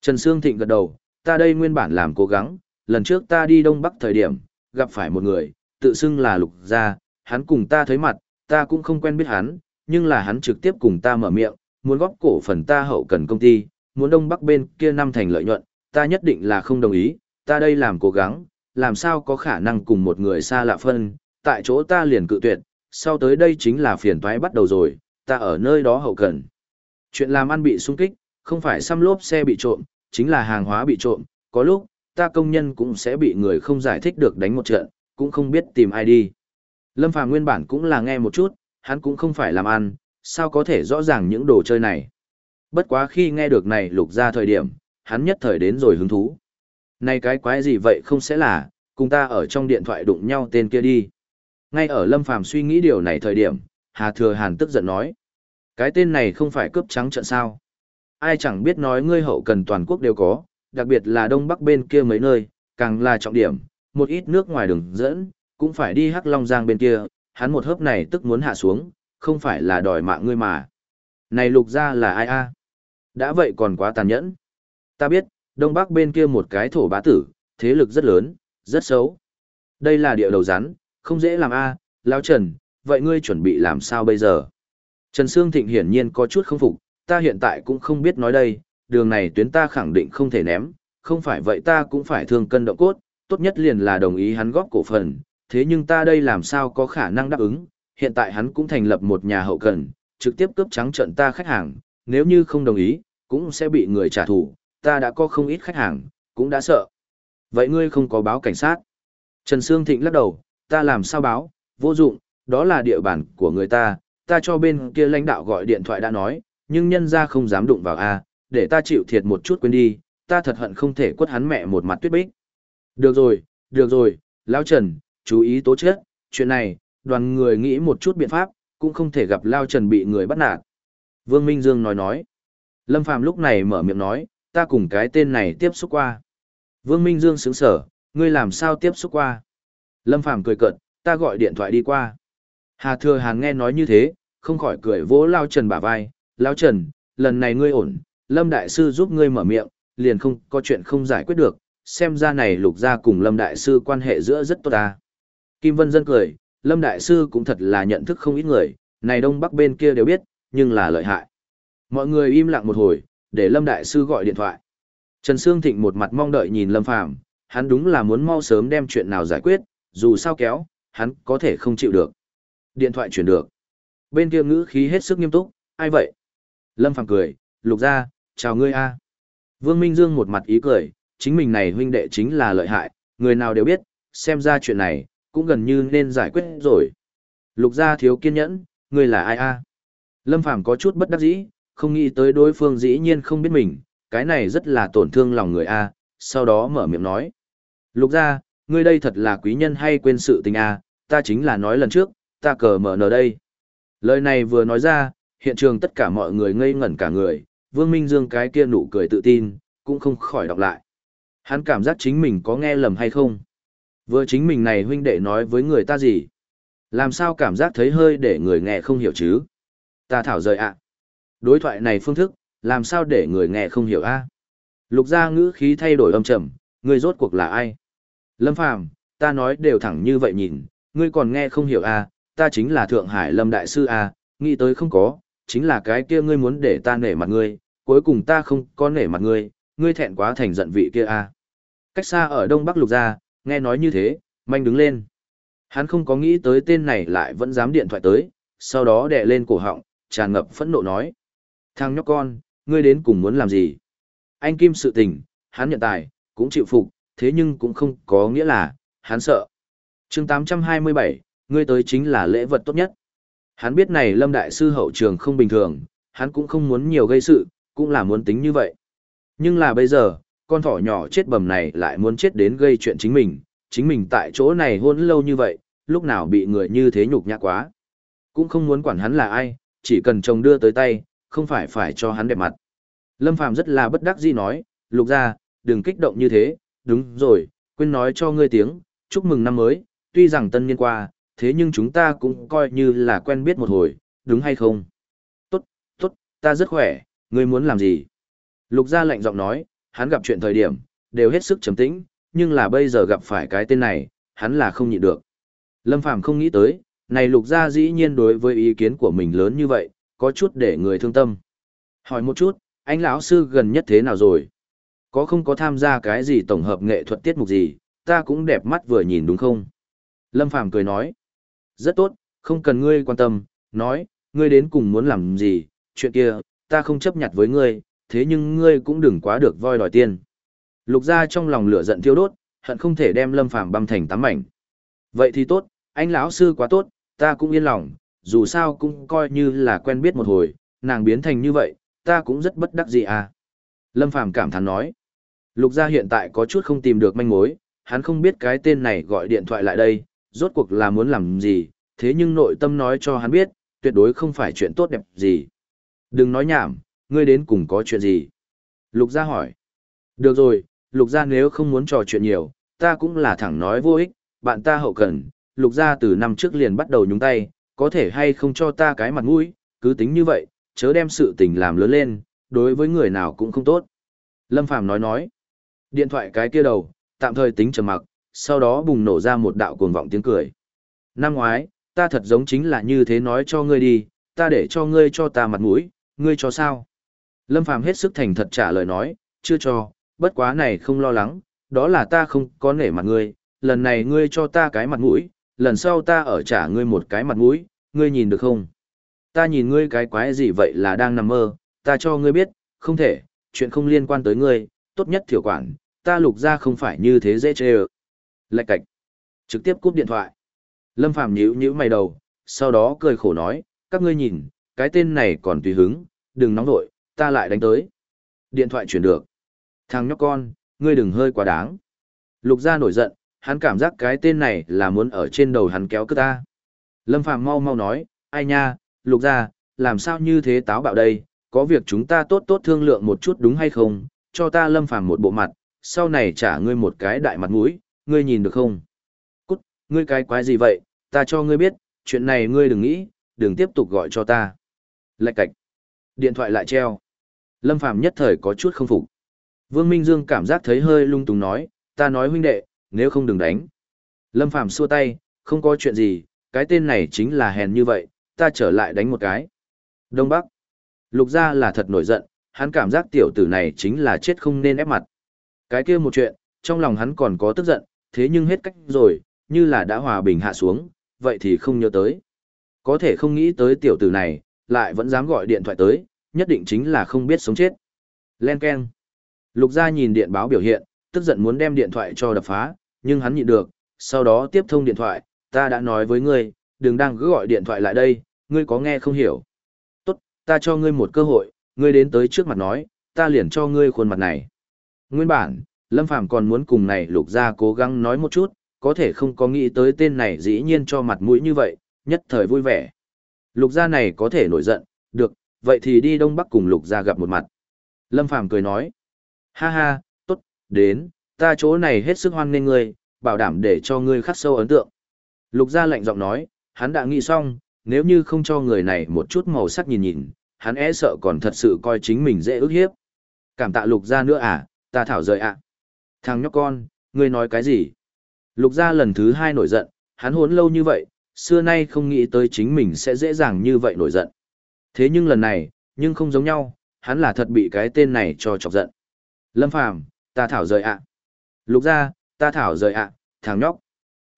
Trần Sương Thịnh gật đầu, ta đây nguyên bản làm cố gắng, lần trước ta đi Đông Bắc thời điểm, gặp phải một người, tự xưng là lục gia, hắn cùng ta thấy mặt, ta cũng không quen biết hắn, nhưng là hắn trực tiếp cùng ta mở miệng, muốn góp cổ phần ta hậu cần công ty, muốn Đông Bắc bên kia năm thành lợi nhuận, ta nhất định là không đồng ý, ta đây làm cố gắng, làm sao có khả năng cùng một người xa lạ phân, tại chỗ ta liền cự tuyệt, sau tới đây chính là phiền toái bắt đầu rồi, ta ở nơi đó hậu cần. Chuyện làm ăn bị xung kích, không phải xăm lốp xe bị trộm, chính là hàng hóa bị trộm, có lúc, ta công nhân cũng sẽ bị người không giải thích được đánh một trận, cũng không biết tìm ai đi. Lâm Phàm nguyên bản cũng là nghe một chút, hắn cũng không phải làm ăn, sao có thể rõ ràng những đồ chơi này. Bất quá khi nghe được này lục ra thời điểm, hắn nhất thời đến rồi hứng thú. Này cái quái gì vậy không sẽ là, cùng ta ở trong điện thoại đụng nhau tên kia đi. Ngay ở Lâm Phàm suy nghĩ điều này thời điểm, Hà Thừa Hàn tức giận nói. Cái tên này không phải cướp trắng trận sao. Ai chẳng biết nói ngươi hậu cần toàn quốc đều có, đặc biệt là đông bắc bên kia mấy nơi, càng là trọng điểm, một ít nước ngoài đường dẫn, cũng phải đi hắc long giang bên kia, hắn một hớp này tức muốn hạ xuống, không phải là đòi mạng ngươi mà. Này lục ra là ai a? Đã vậy còn quá tàn nhẫn. Ta biết, đông bắc bên kia một cái thổ bá tử, thế lực rất lớn, rất xấu. Đây là địa đầu rắn, không dễ làm a, lão Trần, vậy ngươi chuẩn bị làm sao bây giờ? Trần Sương Thịnh hiển nhiên có chút không phục, ta hiện tại cũng không biết nói đây, đường này tuyến ta khẳng định không thể ném, không phải vậy ta cũng phải thương cân động cốt, tốt nhất liền là đồng ý hắn góp cổ phần, thế nhưng ta đây làm sao có khả năng đáp ứng, hiện tại hắn cũng thành lập một nhà hậu cần, trực tiếp cướp trắng trận ta khách hàng, nếu như không đồng ý, cũng sẽ bị người trả thù, ta đã có không ít khách hàng, cũng đã sợ. Vậy ngươi không có báo cảnh sát? Trần Sương Thịnh lắc đầu, ta làm sao báo, vô dụng, đó là địa bàn của người ta, ta cho bên kia lãnh đạo gọi điện thoại đã nói, nhưng nhân ra không dám đụng vào A, để ta chịu thiệt một chút quên đi, ta thật hận không thể quất hắn mẹ một mặt tuyết bích. Được rồi, được rồi, Lao Trần, chú ý tố chết, chuyện này, đoàn người nghĩ một chút biện pháp, cũng không thể gặp Lao Trần bị người bắt nạt. Vương Minh Dương nói nói. Lâm Phàm lúc này mở miệng nói, ta cùng cái tên này tiếp xúc qua. Vương Minh Dương sững sở, ngươi làm sao tiếp xúc qua? Lâm Phàm cười cợt, ta gọi điện thoại đi qua. Hà Thừa Hàn nghe nói như thế, không khỏi cười vỗ Lao Trần bả vai, Lão Trần, lần này ngươi ổn, Lâm Đại Sư giúp ngươi mở miệng, liền không có chuyện không giải quyết được, xem ra này lục gia cùng Lâm Đại Sư quan hệ giữa rất tốt ta. Kim Vân Dân cười, Lâm Đại Sư cũng thật là nhận thức không ít người, này Đông Bắc bên kia đều biết, nhưng là lợi hại. Mọi người im lặng một hồi, để Lâm Đại Sư gọi điện thoại. Trần Sương Thịnh một mặt mong đợi nhìn Lâm Phàm hắn đúng là muốn mau sớm đem chuyện nào giải quyết, dù sao kéo, hắn có thể không chịu được. Điện thoại chuyển được. Bên kia ngữ khí hết sức nghiêm túc, ai vậy? Lâm Phàm cười, lục ra, chào ngươi a. Vương Minh Dương một mặt ý cười, chính mình này huynh đệ chính là lợi hại, người nào đều biết, xem ra chuyện này, cũng gần như nên giải quyết rồi. Lục gia thiếu kiên nhẫn, ngươi là ai a? Lâm Phàm có chút bất đắc dĩ, không nghĩ tới đối phương dĩ nhiên không biết mình, cái này rất là tổn thương lòng người a, sau đó mở miệng nói. Lục gia, ngươi đây thật là quý nhân hay quên sự tình a, ta chính là nói lần trước, ta cờ mở nở đây. Lời này vừa nói ra, hiện trường tất cả mọi người ngây ngẩn cả người, Vương Minh Dương cái kia nụ cười tự tin, cũng không khỏi đọc lại. Hắn cảm giác chính mình có nghe lầm hay không? Vừa chính mình này huynh đệ nói với người ta gì? Làm sao cảm giác thấy hơi để người nghe không hiểu chứ? Ta thảo rời ạ. Đối thoại này phương thức, làm sao để người nghe không hiểu a? Lục gia ngữ khí thay đổi âm trầm, người rốt cuộc là ai? Lâm Phàm, ta nói đều thẳng như vậy nhìn, ngươi còn nghe không hiểu a? Ta chính là Thượng Hải Lâm Đại Sư a, nghĩ tới không có, chính là cái kia ngươi muốn để ta nể mặt ngươi, cuối cùng ta không có nể mặt ngươi, ngươi thẹn quá thành giận vị kia a. Cách xa ở Đông Bắc Lục gia, nghe nói như thế, manh đứng lên. Hắn không có nghĩ tới tên này lại vẫn dám điện thoại tới, sau đó đè lên cổ họng, tràn ngập phẫn nộ nói. Thằng nhóc con, ngươi đến cùng muốn làm gì? Anh Kim sự tình, hắn nhận tài, cũng chịu phục, thế nhưng cũng không có nghĩa là, hắn sợ. chương 827, ngươi tới chính là lễ vật tốt nhất. Hắn biết này Lâm Đại Sư hậu trường không bình thường, hắn cũng không muốn nhiều gây sự, cũng là muốn tính như vậy. Nhưng là bây giờ, con thỏ nhỏ chết bầm này lại muốn chết đến gây chuyện chính mình, chính mình tại chỗ này hôn lâu như vậy, lúc nào bị người như thế nhục nhã quá. Cũng không muốn quản hắn là ai, chỉ cần chồng đưa tới tay, không phải phải cho hắn đẹp mặt. Lâm Phàm rất là bất đắc dĩ nói, lục ra, đừng kích động như thế, đúng rồi, quên nói cho ngươi tiếng, chúc mừng năm mới, tuy rằng tân niên qua, thế nhưng chúng ta cũng coi như là quen biết một hồi, đúng hay không? Tốt, tốt, ta rất khỏe, ngươi muốn làm gì? Lục gia lạnh giọng nói, hắn gặp chuyện thời điểm, đều hết sức trầm tĩnh, nhưng là bây giờ gặp phải cái tên này, hắn là không nhịn được. Lâm Phàm không nghĩ tới, này lục gia dĩ nhiên đối với ý kiến của mình lớn như vậy, có chút để người thương tâm. Hỏi một chút, anh lão sư gần nhất thế nào rồi? Có không có tham gia cái gì tổng hợp nghệ thuật tiết mục gì, ta cũng đẹp mắt vừa nhìn đúng không? Lâm Phàm cười nói, rất tốt, không cần ngươi quan tâm, nói, ngươi đến cùng muốn làm gì, chuyện kia, ta không chấp nhận với ngươi, thế nhưng ngươi cũng đừng quá được voi đòi tiền. Lục gia trong lòng lửa giận thiêu đốt, hận không thể đem Lâm Phàm băm thành tám mảnh. Vậy thì tốt, anh lão sư quá tốt, ta cũng yên lòng, dù sao cũng coi như là quen biết một hồi, nàng biến thành như vậy, ta cũng rất bất đắc dĩ à. Lâm Phàm cảm thán nói. Lục gia hiện tại có chút không tìm được manh mối, hắn không biết cái tên này gọi điện thoại lại đây, rốt cuộc là muốn làm gì, thế nhưng nội tâm nói cho hắn biết, tuyệt đối không phải chuyện tốt đẹp gì. Đừng nói nhảm, ngươi đến cùng có chuyện gì? Lục gia hỏi. Được rồi, lục gia nếu không muốn trò chuyện nhiều, ta cũng là thẳng nói vô ích, bạn ta hậu cần, lục gia từ năm trước liền bắt đầu nhúng tay, có thể hay không cho ta cái mặt mũi, cứ tính như vậy, chớ đem sự tình làm lớn lên, đối với người nào cũng không tốt. Lâm Phàm nói nói. Điện thoại cái kia đầu, tạm thời tính trầm mặc, sau đó bùng nổ ra một đạo cuồng vọng tiếng cười. Năm ngoái, ta thật giống chính là như thế nói cho ngươi đi, ta để cho ngươi cho ta mặt mũi, ngươi cho sao? Lâm Phàm hết sức thành thật trả lời nói, chưa cho, bất quá này không lo lắng, đó là ta không có nể mặt ngươi, lần này ngươi cho ta cái mặt mũi, lần sau ta ở trả ngươi một cái mặt mũi, ngươi nhìn được không? Ta nhìn ngươi cái quái gì vậy là đang nằm mơ, ta cho ngươi biết, không thể, chuyện không liên quan tới ngươi, tốt nhất thiểu quản, ta lục ra không phải như thế dễ chê. Lạch cạch. Trực tiếp cúp điện thoại. Lâm Phàm nhíu nhíu mày đầu, sau đó cười khổ nói, các ngươi nhìn, cái tên này còn tùy hứng, đừng nóng vội, ta lại đánh tới. Điện thoại chuyển được. Thằng nhóc con, ngươi đừng hơi quá đáng. Lục gia nổi giận, hắn cảm giác cái tên này là muốn ở trên đầu hắn kéo cơ ta. Lâm Phàm mau mau nói, ai nha, lục gia, làm sao như thế táo bạo đây, có việc chúng ta tốt tốt thương lượng một chút đúng hay không, cho ta Lâm Phàm một bộ mặt, sau này trả ngươi một cái đại mặt mũi, ngươi nhìn được không? Cút, ngươi cái quái gì vậy, ta cho ngươi biết, chuyện này ngươi đừng nghĩ, đừng tiếp tục gọi cho ta. Lạch cạch. Điện thoại lại treo. Lâm Phàm nhất thời có chút không phục. Vương Minh Dương cảm giác thấy hơi lung túng nói, ta nói huynh đệ, nếu không đừng đánh. Lâm Phàm xua tay, không có chuyện gì, cái tên này chính là hèn như vậy, ta trở lại đánh một cái. Đông Bắc. Lục gia là thật nổi giận, hắn cảm giác tiểu tử này chính là chết không nên ép mặt. Cái kia một chuyện, trong lòng hắn còn có tức giận, thế nhưng hết cách rồi, như là đã hòa bình hạ xuống, vậy thì không nhớ tới. Có thể không nghĩ tới tiểu tử này, lại vẫn dám gọi điện thoại tới, nhất định chính là không biết sống chết. Len Ken. Lục gia nhìn điện báo biểu hiện, tức giận muốn đem điện thoại cho đập phá, nhưng hắn nhịn được, sau đó tiếp thông điện thoại, ta đã nói với ngươi, đừng đang cứ gọi điện thoại lại đây, ngươi có nghe không hiểu. Tốt, ta cho ngươi một cơ hội, ngươi đến tới trước mặt nói, ta liền cho ngươi khuôn mặt này. Nguyên bản, Lâm Phàm còn muốn cùng này lục gia cố gắng nói một chút, có thể không có nghĩ tới tên này dĩ nhiên cho mặt mũi như vậy, nhất thời vui vẻ. Lục gia này có thể nổi giận, được, vậy thì đi Đông Bắc cùng lục gia gặp một mặt. Lâm Phàm cười nói, ha ha, tốt, đến, ta chỗ này hết sức hoan nghênh ngươi, bảo đảm để cho ngươi khắc sâu ấn tượng. Lục gia lạnh giọng nói, hắn đã nghĩ xong, nếu như không cho người này một chút màu sắc nhìn nhìn, hắn e sợ còn thật sự coi chính mình dễ ức hiếp. Cảm tạ lục gia nữa à, ta thảo rời ạ. À. Thằng nhóc con, ngươi nói cái gì? Lục gia lần thứ hai nổi giận, hắn hốn lâu như vậy, xưa nay không nghĩ tới chính mình sẽ dễ dàng như vậy nổi giận. Thế nhưng lần này, nhưng không giống nhau, hắn là thật bị cái tên này cho chọc giận. Lâm Phàm, ta thảo rời ạ. Lục gia, ta thảo rời ạ, thằng nhóc.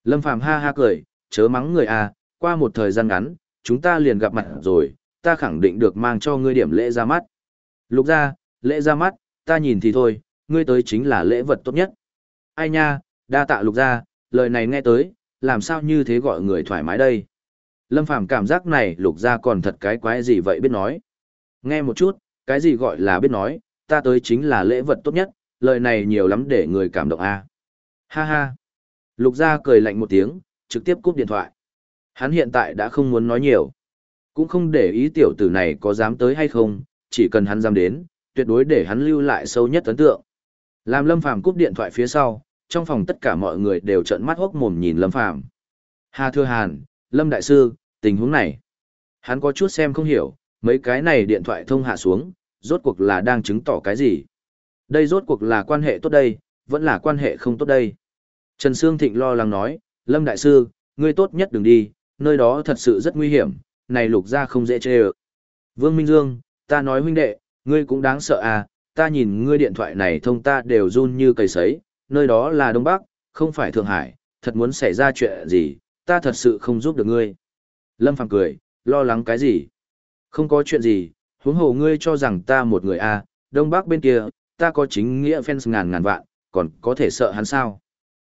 Lâm Phàm ha ha cười, chớ mắng người à, qua một thời gian ngắn, chúng ta liền gặp mặt rồi, ta khẳng định được mang cho ngươi điểm lễ ra mắt. Lục gia, lễ ra mắt, ta nhìn thì thôi, ngươi tới chính là lễ vật tốt nhất. Ai nha, đa tạ lục gia, lời này nghe tới, làm sao như thế gọi người thoải mái đây. Lâm Phàm cảm giác này lục gia còn thật cái quái gì vậy biết nói. Nghe một chút, cái gì gọi là biết nói, ta tới chính là lễ vật tốt nhất, lời này nhiều lắm để người cảm động a. À. Ha ha. Lục gia cười lạnh một tiếng, trực tiếp cúp điện thoại. Hắn hiện tại đã không muốn nói nhiều. Cũng không để ý tiểu tử này có dám tới hay không, chỉ cần hắn dám đến, tuyệt đối để hắn lưu lại sâu nhất ấn tượng. Làm Lâm Phàm cúp điện thoại phía sau, trong phòng tất cả mọi người đều trợn mắt hốc mồm nhìn Lâm Phàm. Hà Thừa Hàn, Lâm Đại Sư, tình huống này. Hắn có chút xem không hiểu, mấy cái này điện thoại thông hạ xuống, rốt cuộc là đang chứng tỏ cái gì. Đây rốt cuộc là quan hệ tốt đây, vẫn là quan hệ không tốt đây. Trần Sương Thịnh lo lắng nói, Lâm Đại Sư, ngươi tốt nhất đừng đi, nơi đó thật sự rất nguy hiểm, này lục ra không dễ chê ợ. Vương Minh Dương, ta nói huynh đệ, ngươi cũng đáng sợ à, ta nhìn ngươi điện thoại này thông ta đều run như cầy sấy, nơi đó là Đông Bắc, không phải Thượng Hải, thật muốn xảy ra chuyện gì, ta thật sự không giúp được ngươi. Lâm Phàm cười, lo lắng cái gì? Không có chuyện gì, huống hồ ngươi cho rằng ta một người à, Đông Bắc bên kia, ta có chính nghĩa fans ngàn ngàn vạn, còn có thể sợ hắn sao?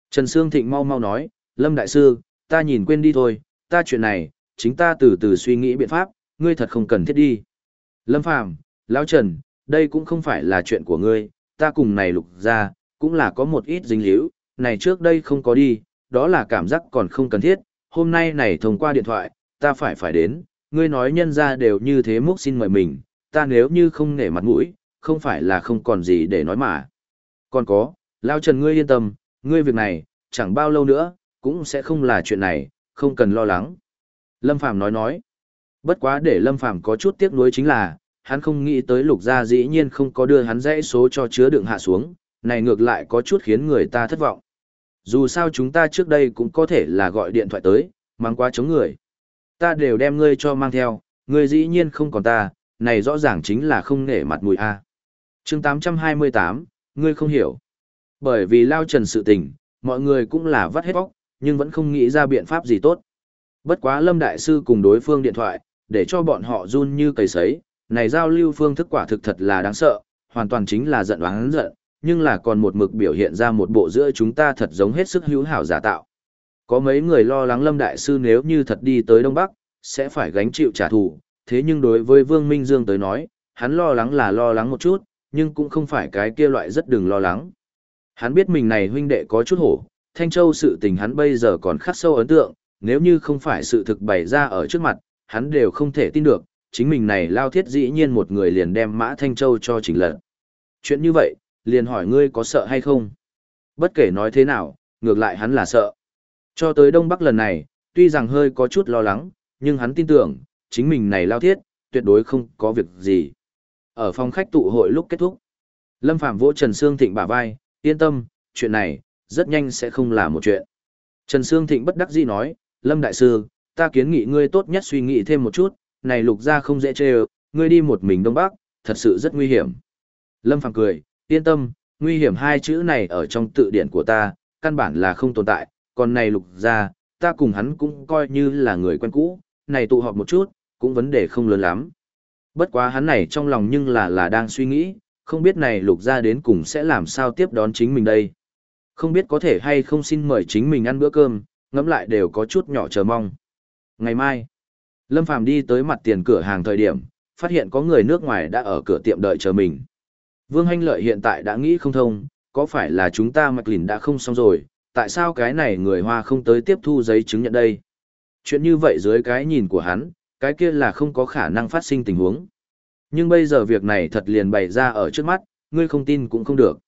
Trần Sương Thịnh mau mau nói, Lâm Đại Sư, ta nhìn quên đi thôi, ta chuyện này, chính ta từ từ suy nghĩ biện pháp, ngươi thật không cần thiết đi. Lâm Phàm, Lão Trần, đây cũng không phải là chuyện của ngươi, ta cùng này lục ra, cũng là có một ít dính líu, này trước đây không có đi, đó là cảm giác còn không cần thiết, hôm nay này thông qua điện thoại, ta phải phải đến, ngươi nói nhân ra đều như thế múc xin mời mình, ta nếu như không nể mặt mũi, không phải là không còn gì để nói mà. Còn có, Lão Trần ngươi yên tâm, ngươi việc này, chẳng bao lâu nữa, cũng sẽ không là chuyện này, không cần lo lắng. Lâm Phàm nói nói. Bất quá để Lâm Phàm có chút tiếc nuối chính là, hắn không nghĩ tới lục gia dĩ nhiên không có đưa hắn dãy số cho chứa đựng hạ xuống, này ngược lại có chút khiến người ta thất vọng. Dù sao chúng ta trước đây cũng có thể là gọi điện thoại tới, mang qua chống người. Ta đều đem ngươi cho mang theo, ngươi dĩ nhiên không còn ta, này rõ ràng chính là không nể mặt mũi a. Chương 828, ngươi không hiểu. Bởi vì lao trần sự tình, mọi người cũng là vắt hết bóc, nhưng vẫn không nghĩ ra biện pháp gì tốt. Bất quá Lâm Đại Sư cùng đối phương điện thoại, để cho bọn họ run như cầy sấy, này giao lưu phương thức quả thực thật là đáng sợ, hoàn toàn chính là giận oán giận, nhưng là còn một mực biểu hiện ra một bộ giữa chúng ta thật giống hết sức hữu hảo giả tạo. Có mấy người lo lắng Lâm Đại Sư nếu như thật đi tới Đông Bắc, sẽ phải gánh chịu trả thù, thế nhưng đối với Vương Minh Dương tới nói, hắn lo lắng là lo lắng một chút, nhưng cũng không phải cái kia loại rất đừng lo lắng. Hắn biết mình này huynh đệ có chút hổ, Thanh Châu sự tình hắn bây giờ còn khắc sâu ấn tượng, nếu như không phải sự thực bày ra ở trước mặt, hắn đều không thể tin được, chính mình này lao thiết dĩ nhiên một người liền đem Mã Thanh Châu cho chỉnh lật. Chuyện như vậy, liền hỏi ngươi có sợ hay không? Bất kể nói thế nào, ngược lại hắn là sợ. Cho tới Đông Bắc lần này, tuy rằng hơi có chút lo lắng, nhưng hắn tin tưởng, chính mình này lao thiết, tuyệt đối không có việc gì. Ở phòng khách tụ hội lúc kết thúc, Lâm Phạm vỗ Trần Sương Thịnh bả vai, yên tâm, chuyện này, rất nhanh sẽ không là một chuyện. Trần Sương Thịnh bất đắc dĩ nói, Lâm Đại Sư, ta kiến nghị ngươi tốt nhất suy nghĩ thêm một chút, này lục ra không dễ chơi, ngươi đi một mình Đông Bắc, thật sự rất nguy hiểm. Lâm Phàm cười, yên tâm, nguy hiểm hai chữ này ở trong tự điển của ta, căn bản là không tồn tại, còn này lục ra, ta cùng hắn cũng coi như là người quen cũ, này tụ họp một chút, cũng vấn đề không lớn lắm. Bất quá hắn này trong lòng nhưng là là đang suy nghĩ, không biết này lục ra đến cùng sẽ làm sao tiếp đón chính mình đây. Không biết có thể hay không xin mời chính mình ăn bữa cơm, ngẫm lại đều có chút nhỏ chờ mong. Ngày mai, Lâm Phàm đi tới mặt tiền cửa hàng thời điểm, phát hiện có người nước ngoài đã ở cửa tiệm đợi chờ mình. Vương Hanh Lợi hiện tại đã nghĩ không thông, có phải là chúng ta mạch lìn đã không xong rồi, tại sao cái này người Hoa không tới tiếp thu giấy chứng nhận đây? Chuyện như vậy dưới cái nhìn của hắn, cái kia là không có khả năng phát sinh tình huống. Nhưng bây giờ việc này thật liền bày ra ở trước mắt, ngươi không tin cũng không được.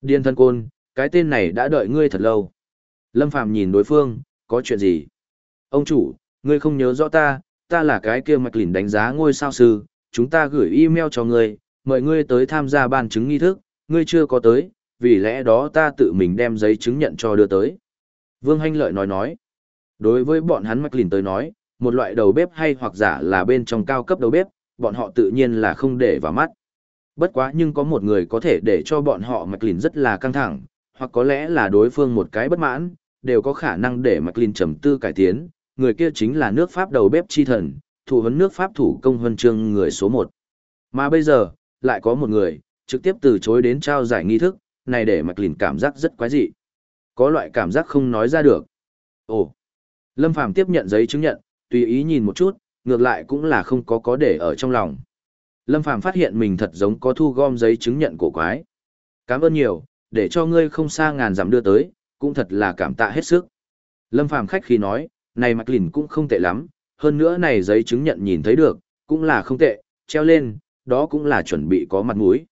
Điên thân côn, cái tên này đã đợi ngươi thật lâu. Lâm Phàm nhìn đối phương, có chuyện gì? Ông chủ, ngươi không nhớ rõ ta, ta là cái kia mạch lìn đánh giá ngôi sao sư, chúng ta gửi email cho ngươi, mời ngươi tới tham gia ban chứng nghi thức, ngươi chưa có tới, vì lẽ đó ta tự mình đem giấy chứng nhận cho đưa tới. Vương Hanh Lợi nói nói, đối với bọn hắn mạch lìn tới nói, một loại đầu bếp hay hoặc giả là bên trong cao cấp đầu bếp, bọn họ tự nhiên là không để vào mắt. Bất quá nhưng có một người có thể để cho bọn họ mạch lìn rất là căng thẳng, hoặc có lẽ là đối phương một cái bất mãn, đều có khả năng để mạch lìn trầm tư cải tiến, người kia chính là nước Pháp đầu bếp chi thần, thủ huấn nước Pháp thủ công huân chương người số một. Mà bây giờ, lại có một người, trực tiếp từ chối đến trao giải nghi thức, này để Mạch Lìn cảm giác rất quái dị. Có loại cảm giác không nói ra được. Ồ! Lâm Phàm tiếp nhận giấy chứng nhận, tùy ý nhìn một chút, ngược lại cũng là không có có để ở trong lòng. Lâm Phàm phát hiện mình thật giống có thu gom giấy chứng nhận cổ quái. Cảm ơn nhiều, để cho ngươi không xa ngàn dặm đưa tới, cũng thật là cảm tạ hết sức. Lâm Phàm khách khí nói, này Mạch Lìn cũng không tệ lắm, hơn nữa này giấy chứng nhận nhìn thấy được, cũng là không tệ, treo lên, đó cũng là chuẩn bị có mặt mũi.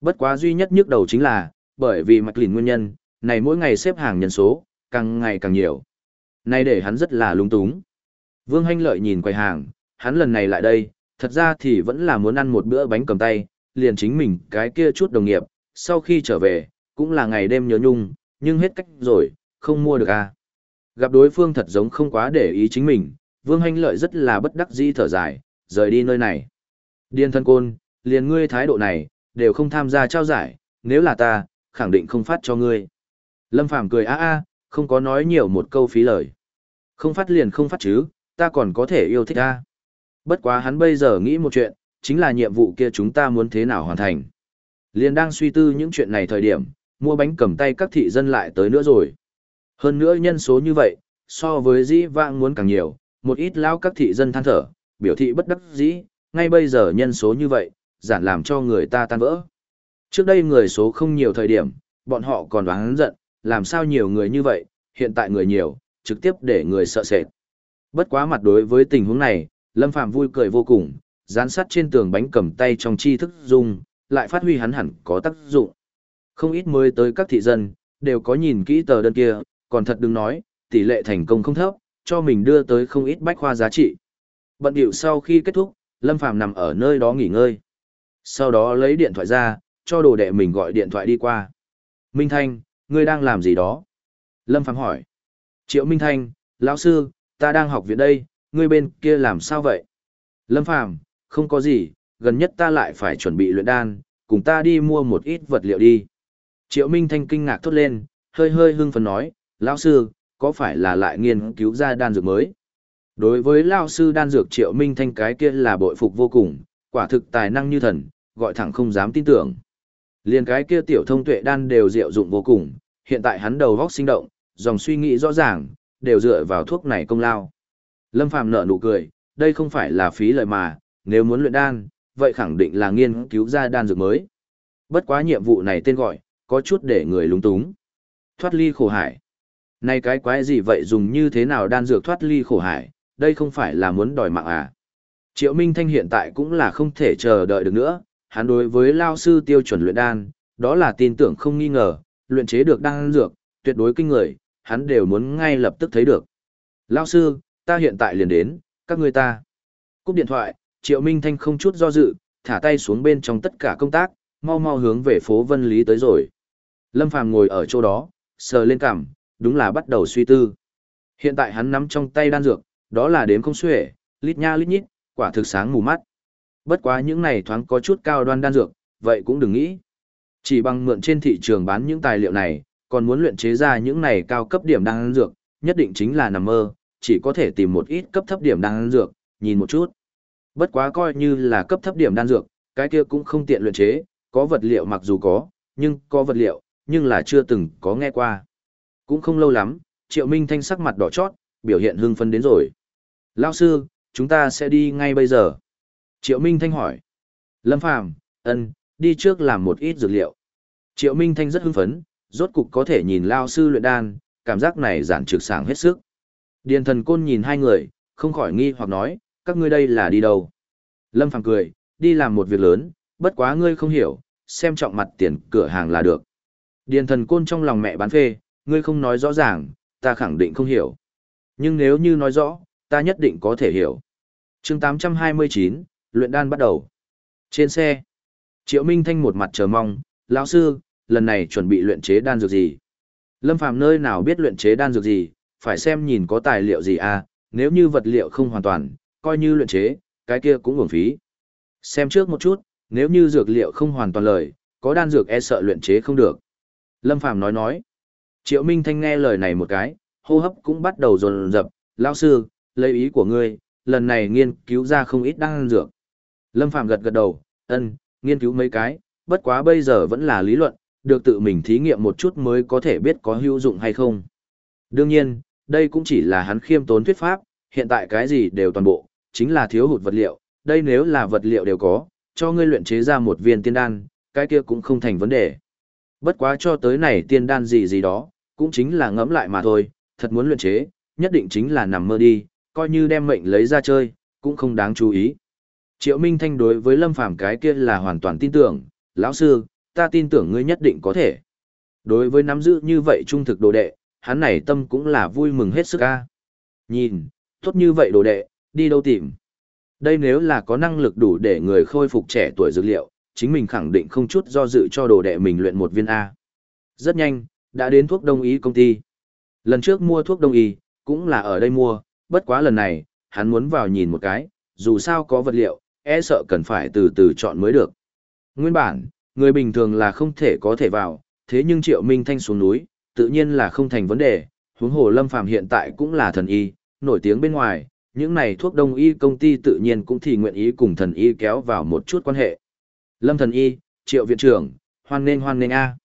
Bất quá duy nhất nhức đầu chính là, bởi vì Mạch Lìn nguyên nhân, này mỗi ngày xếp hàng nhân số, càng ngày càng nhiều. Này để hắn rất là lung túng. Vương Hanh Lợi nhìn quầy hàng, hắn lần này lại đây, thật ra thì vẫn là muốn ăn một bữa bánh cầm tay, liền chính mình cái kia chút đồng nghiệp, sau khi trở về, cũng là ngày đêm nhớ nhung, nhưng hết cách rồi, không mua được à. Gặp đối phương thật giống không quá để ý chính mình, Vương Hanh Lợi rất là bất đắc dĩ thở dài, rời đi nơi này. Điên thân côn, liền ngươi thái độ này, đều không tham gia trao giải, nếu là ta, khẳng định không phát cho ngươi. Lâm Phàm cười a a, không có nói nhiều một câu phí lời. Không phát liền không phát chứ, ta còn có thể yêu thích a. Bất quá hắn bây giờ nghĩ một chuyện, chính là nhiệm vụ kia chúng ta muốn thế nào hoàn thành. Liền đang suy tư những chuyện này thời điểm, mua bánh cầm tay các thị dân lại tới nữa rồi. Hơn nữa nhân số như vậy, so với dĩ vãng muốn càng nhiều, một ít lao các thị dân than thở, biểu thị bất đắc dĩ, ngay bây giờ nhân số như vậy, giản làm cho người ta tan vỡ. Trước đây người số không nhiều thời điểm, bọn họ còn đoán giận, làm sao nhiều người như vậy, hiện tại người nhiều, trực tiếp để người sợ sệt. Bất quá mặt đối với tình huống này, Lâm Phạm vui cười vô cùng, dán sát trên tường bánh cầm tay trong chi thức dung, lại phát huy hắn hẳn có tác dụng. Không ít mới tới các thị dân, đều có nhìn kỹ tờ đơn kia, còn thật đừng nói, tỷ lệ thành công không thấp, cho mình đưa tới không ít bách khoa giá trị. Bận điệu sau khi kết thúc, Lâm Phàm nằm ở nơi đó nghỉ ngơi. Sau đó lấy điện thoại ra, cho đồ đệ mình gọi điện thoại đi qua. Minh Thanh, ngươi đang làm gì đó? Lâm Phàm hỏi. Triệu Minh Thanh, lão sư, ta đang học viện đây, ngươi bên kia làm sao vậy? Lâm Phàm, không có gì, gần nhất ta lại phải chuẩn bị luyện đan, cùng ta đi mua một ít vật liệu đi. Triệu Minh Thanh kinh ngạc thốt lên, hơi hơi hưng phấn nói, lão sư, có phải là lại nghiên cứu ra đan dược mới? Đối với lão sư đan dược Triệu Minh Thanh cái kia là bội phục vô cùng, quả thực tài năng như thần, gọi thẳng không dám tin tưởng. Liên cái kia tiểu thông tuệ đan đều diệu dụng vô cùng, hiện tại hắn đầu vóc sinh động, dòng suy nghĩ rõ ràng, đều dựa vào thuốc này công lao. Lâm Phàm nở nụ cười, đây không phải là phí lời mà, nếu muốn luyện đan, vậy khẳng định là nghiên cứu ra đan dược mới. Bất quá nhiệm vụ này tên gọi, có chút để người lúng túng. Thoát ly khổ hải. Này cái quái gì vậy dùng như thế nào đan dược thoát ly khổ hải, đây không phải là muốn đòi mạng à. Triệu Minh Thanh hiện tại cũng là không thể chờ đợi được nữa, hắn đối với lao sư tiêu chuẩn luyện đan, đó là tin tưởng không nghi ngờ, luyện chế được đan dược, tuyệt đối kinh người, hắn đều muốn ngay lập tức thấy được. Lao sư, ta hiện tại liền đến, các người ta. Cúp điện thoại, Triệu Minh Thanh không chút do dự, thả tay xuống bên trong tất cả công tác, mau mau hướng về phố Vân Lý tới rồi. Lâm Phàm ngồi ở chỗ đó, sờ lên cằm, đúng là bắt đầu suy tư. Hiện tại hắn nắm trong tay đan dược, đó là đếm không xuể, lít nha lít nhít, quả thực sáng mù mắt. Bất quá những này thoáng có chút cao đoan đan dược, vậy cũng đừng nghĩ. Chỉ bằng mượn trên thị trường bán những tài liệu này, còn muốn luyện chế ra những này cao cấp điểm đan dược, nhất định chính là nằm mơ, chỉ có thể tìm một ít cấp thấp điểm đan dược, nhìn một chút. Bất quá coi như là cấp thấp điểm đan dược, cái kia cũng không tiện luyện chế, có vật liệu mặc dù có, nhưng có vật liệu, nhưng là chưa từng có nghe qua. Cũng không lâu lắm, Triệu Minh Thanh sắc mặt đỏ chót, biểu hiện hưng phấn đến rồi. Lao sư, chúng ta sẽ đi ngay bây giờ. Triệu Minh Thanh hỏi. Lâm Phàm ân, đi trước làm một ít dược liệu. Triệu Minh Thanh rất hưng phấn, rốt cục có thể nhìn Lao sư luyện đan, cảm giác này giản trực sảng hết sức. Điền thần côn nhìn hai người, không khỏi nghi hoặc nói, các ngươi đây là đi đâu? Lâm Phàm cười, đi làm một việc lớn, bất quá ngươi không hiểu, xem trọng mặt tiền cửa hàng là được. Điền thần côn trong lòng mẹ bán phê, ngươi không nói rõ ràng, ta khẳng định không hiểu. Nhưng nếu như nói rõ, ta nhất định có thể hiểu. chương 829, luyện đan bắt đầu. Trên xe, Triệu Minh Thanh một mặt chờ mong, lão sư, lần này chuẩn bị luyện chế đan dược gì? Lâm Phàm nơi nào biết luyện chế đan dược gì, phải xem nhìn có tài liệu gì à, nếu như vật liệu không hoàn toàn, coi như luyện chế, cái kia cũng uổng phí. Xem trước một chút, nếu như dược liệu không hoàn toàn lời, có đan dược e sợ luyện chế không được. Lâm Phàm nói nói. Triệu Minh Thanh nghe lời này một cái, hô hấp cũng bắt đầu dồn dập, lão sư, lấy ý của ngươi, lần này nghiên cứu ra không ít đan dược. Lâm Phàm gật gật đầu, ân, nghiên cứu mấy cái, bất quá bây giờ vẫn là lý luận, được tự mình thí nghiệm một chút mới có thể biết có hữu dụng hay không. Đương nhiên, đây cũng chỉ là hắn khiêm tốn thuyết pháp, hiện tại cái gì đều toàn bộ, chính là thiếu hụt vật liệu, đây nếu là vật liệu đều có, cho ngươi luyện chế ra một viên tiên đan, cái kia cũng không thành vấn đề. Bất quá cho tới này tiên đan gì gì đó, cũng chính là ngẫm lại mà thôi, thật muốn luyện chế, nhất định chính là nằm mơ đi, coi như đem mệnh lấy ra chơi, cũng không đáng chú ý. Triệu Minh Thanh đối với Lâm Phàm cái kia là hoàn toàn tin tưởng, lão sư, ta tin tưởng ngươi nhất định có thể. Đối với nắm giữ như vậy trung thực đồ đệ, hắn này tâm cũng là vui mừng hết sức ca. Nhìn, tốt như vậy đồ đệ, đi đâu tìm. Đây nếu là có năng lực đủ để người khôi phục trẻ tuổi dược liệu, chính mình khẳng định không chút do dự cho đồ đệ mình luyện một viên A. Rất nhanh, đã đến thuốc đông y công ty. Lần trước mua thuốc đông y, cũng là ở đây mua, bất quá lần này, hắn muốn vào nhìn một cái, dù sao có vật liệu, e sợ cần phải từ từ chọn mới được. Nguyên bản, người bình thường là không thể có thể vào, thế nhưng Triệu Minh Thanh xuống núi, tự nhiên là không thành vấn đề, huống hồ Lâm Phàm hiện tại cũng là thần y, nổi tiếng bên ngoài, những này thuốc đông y công ty tự nhiên cũng thì nguyện ý cùng thần y kéo vào một chút quan hệ. Lâm thần y, Triệu viện trưởng, hoan nghênh hoan nghênh a.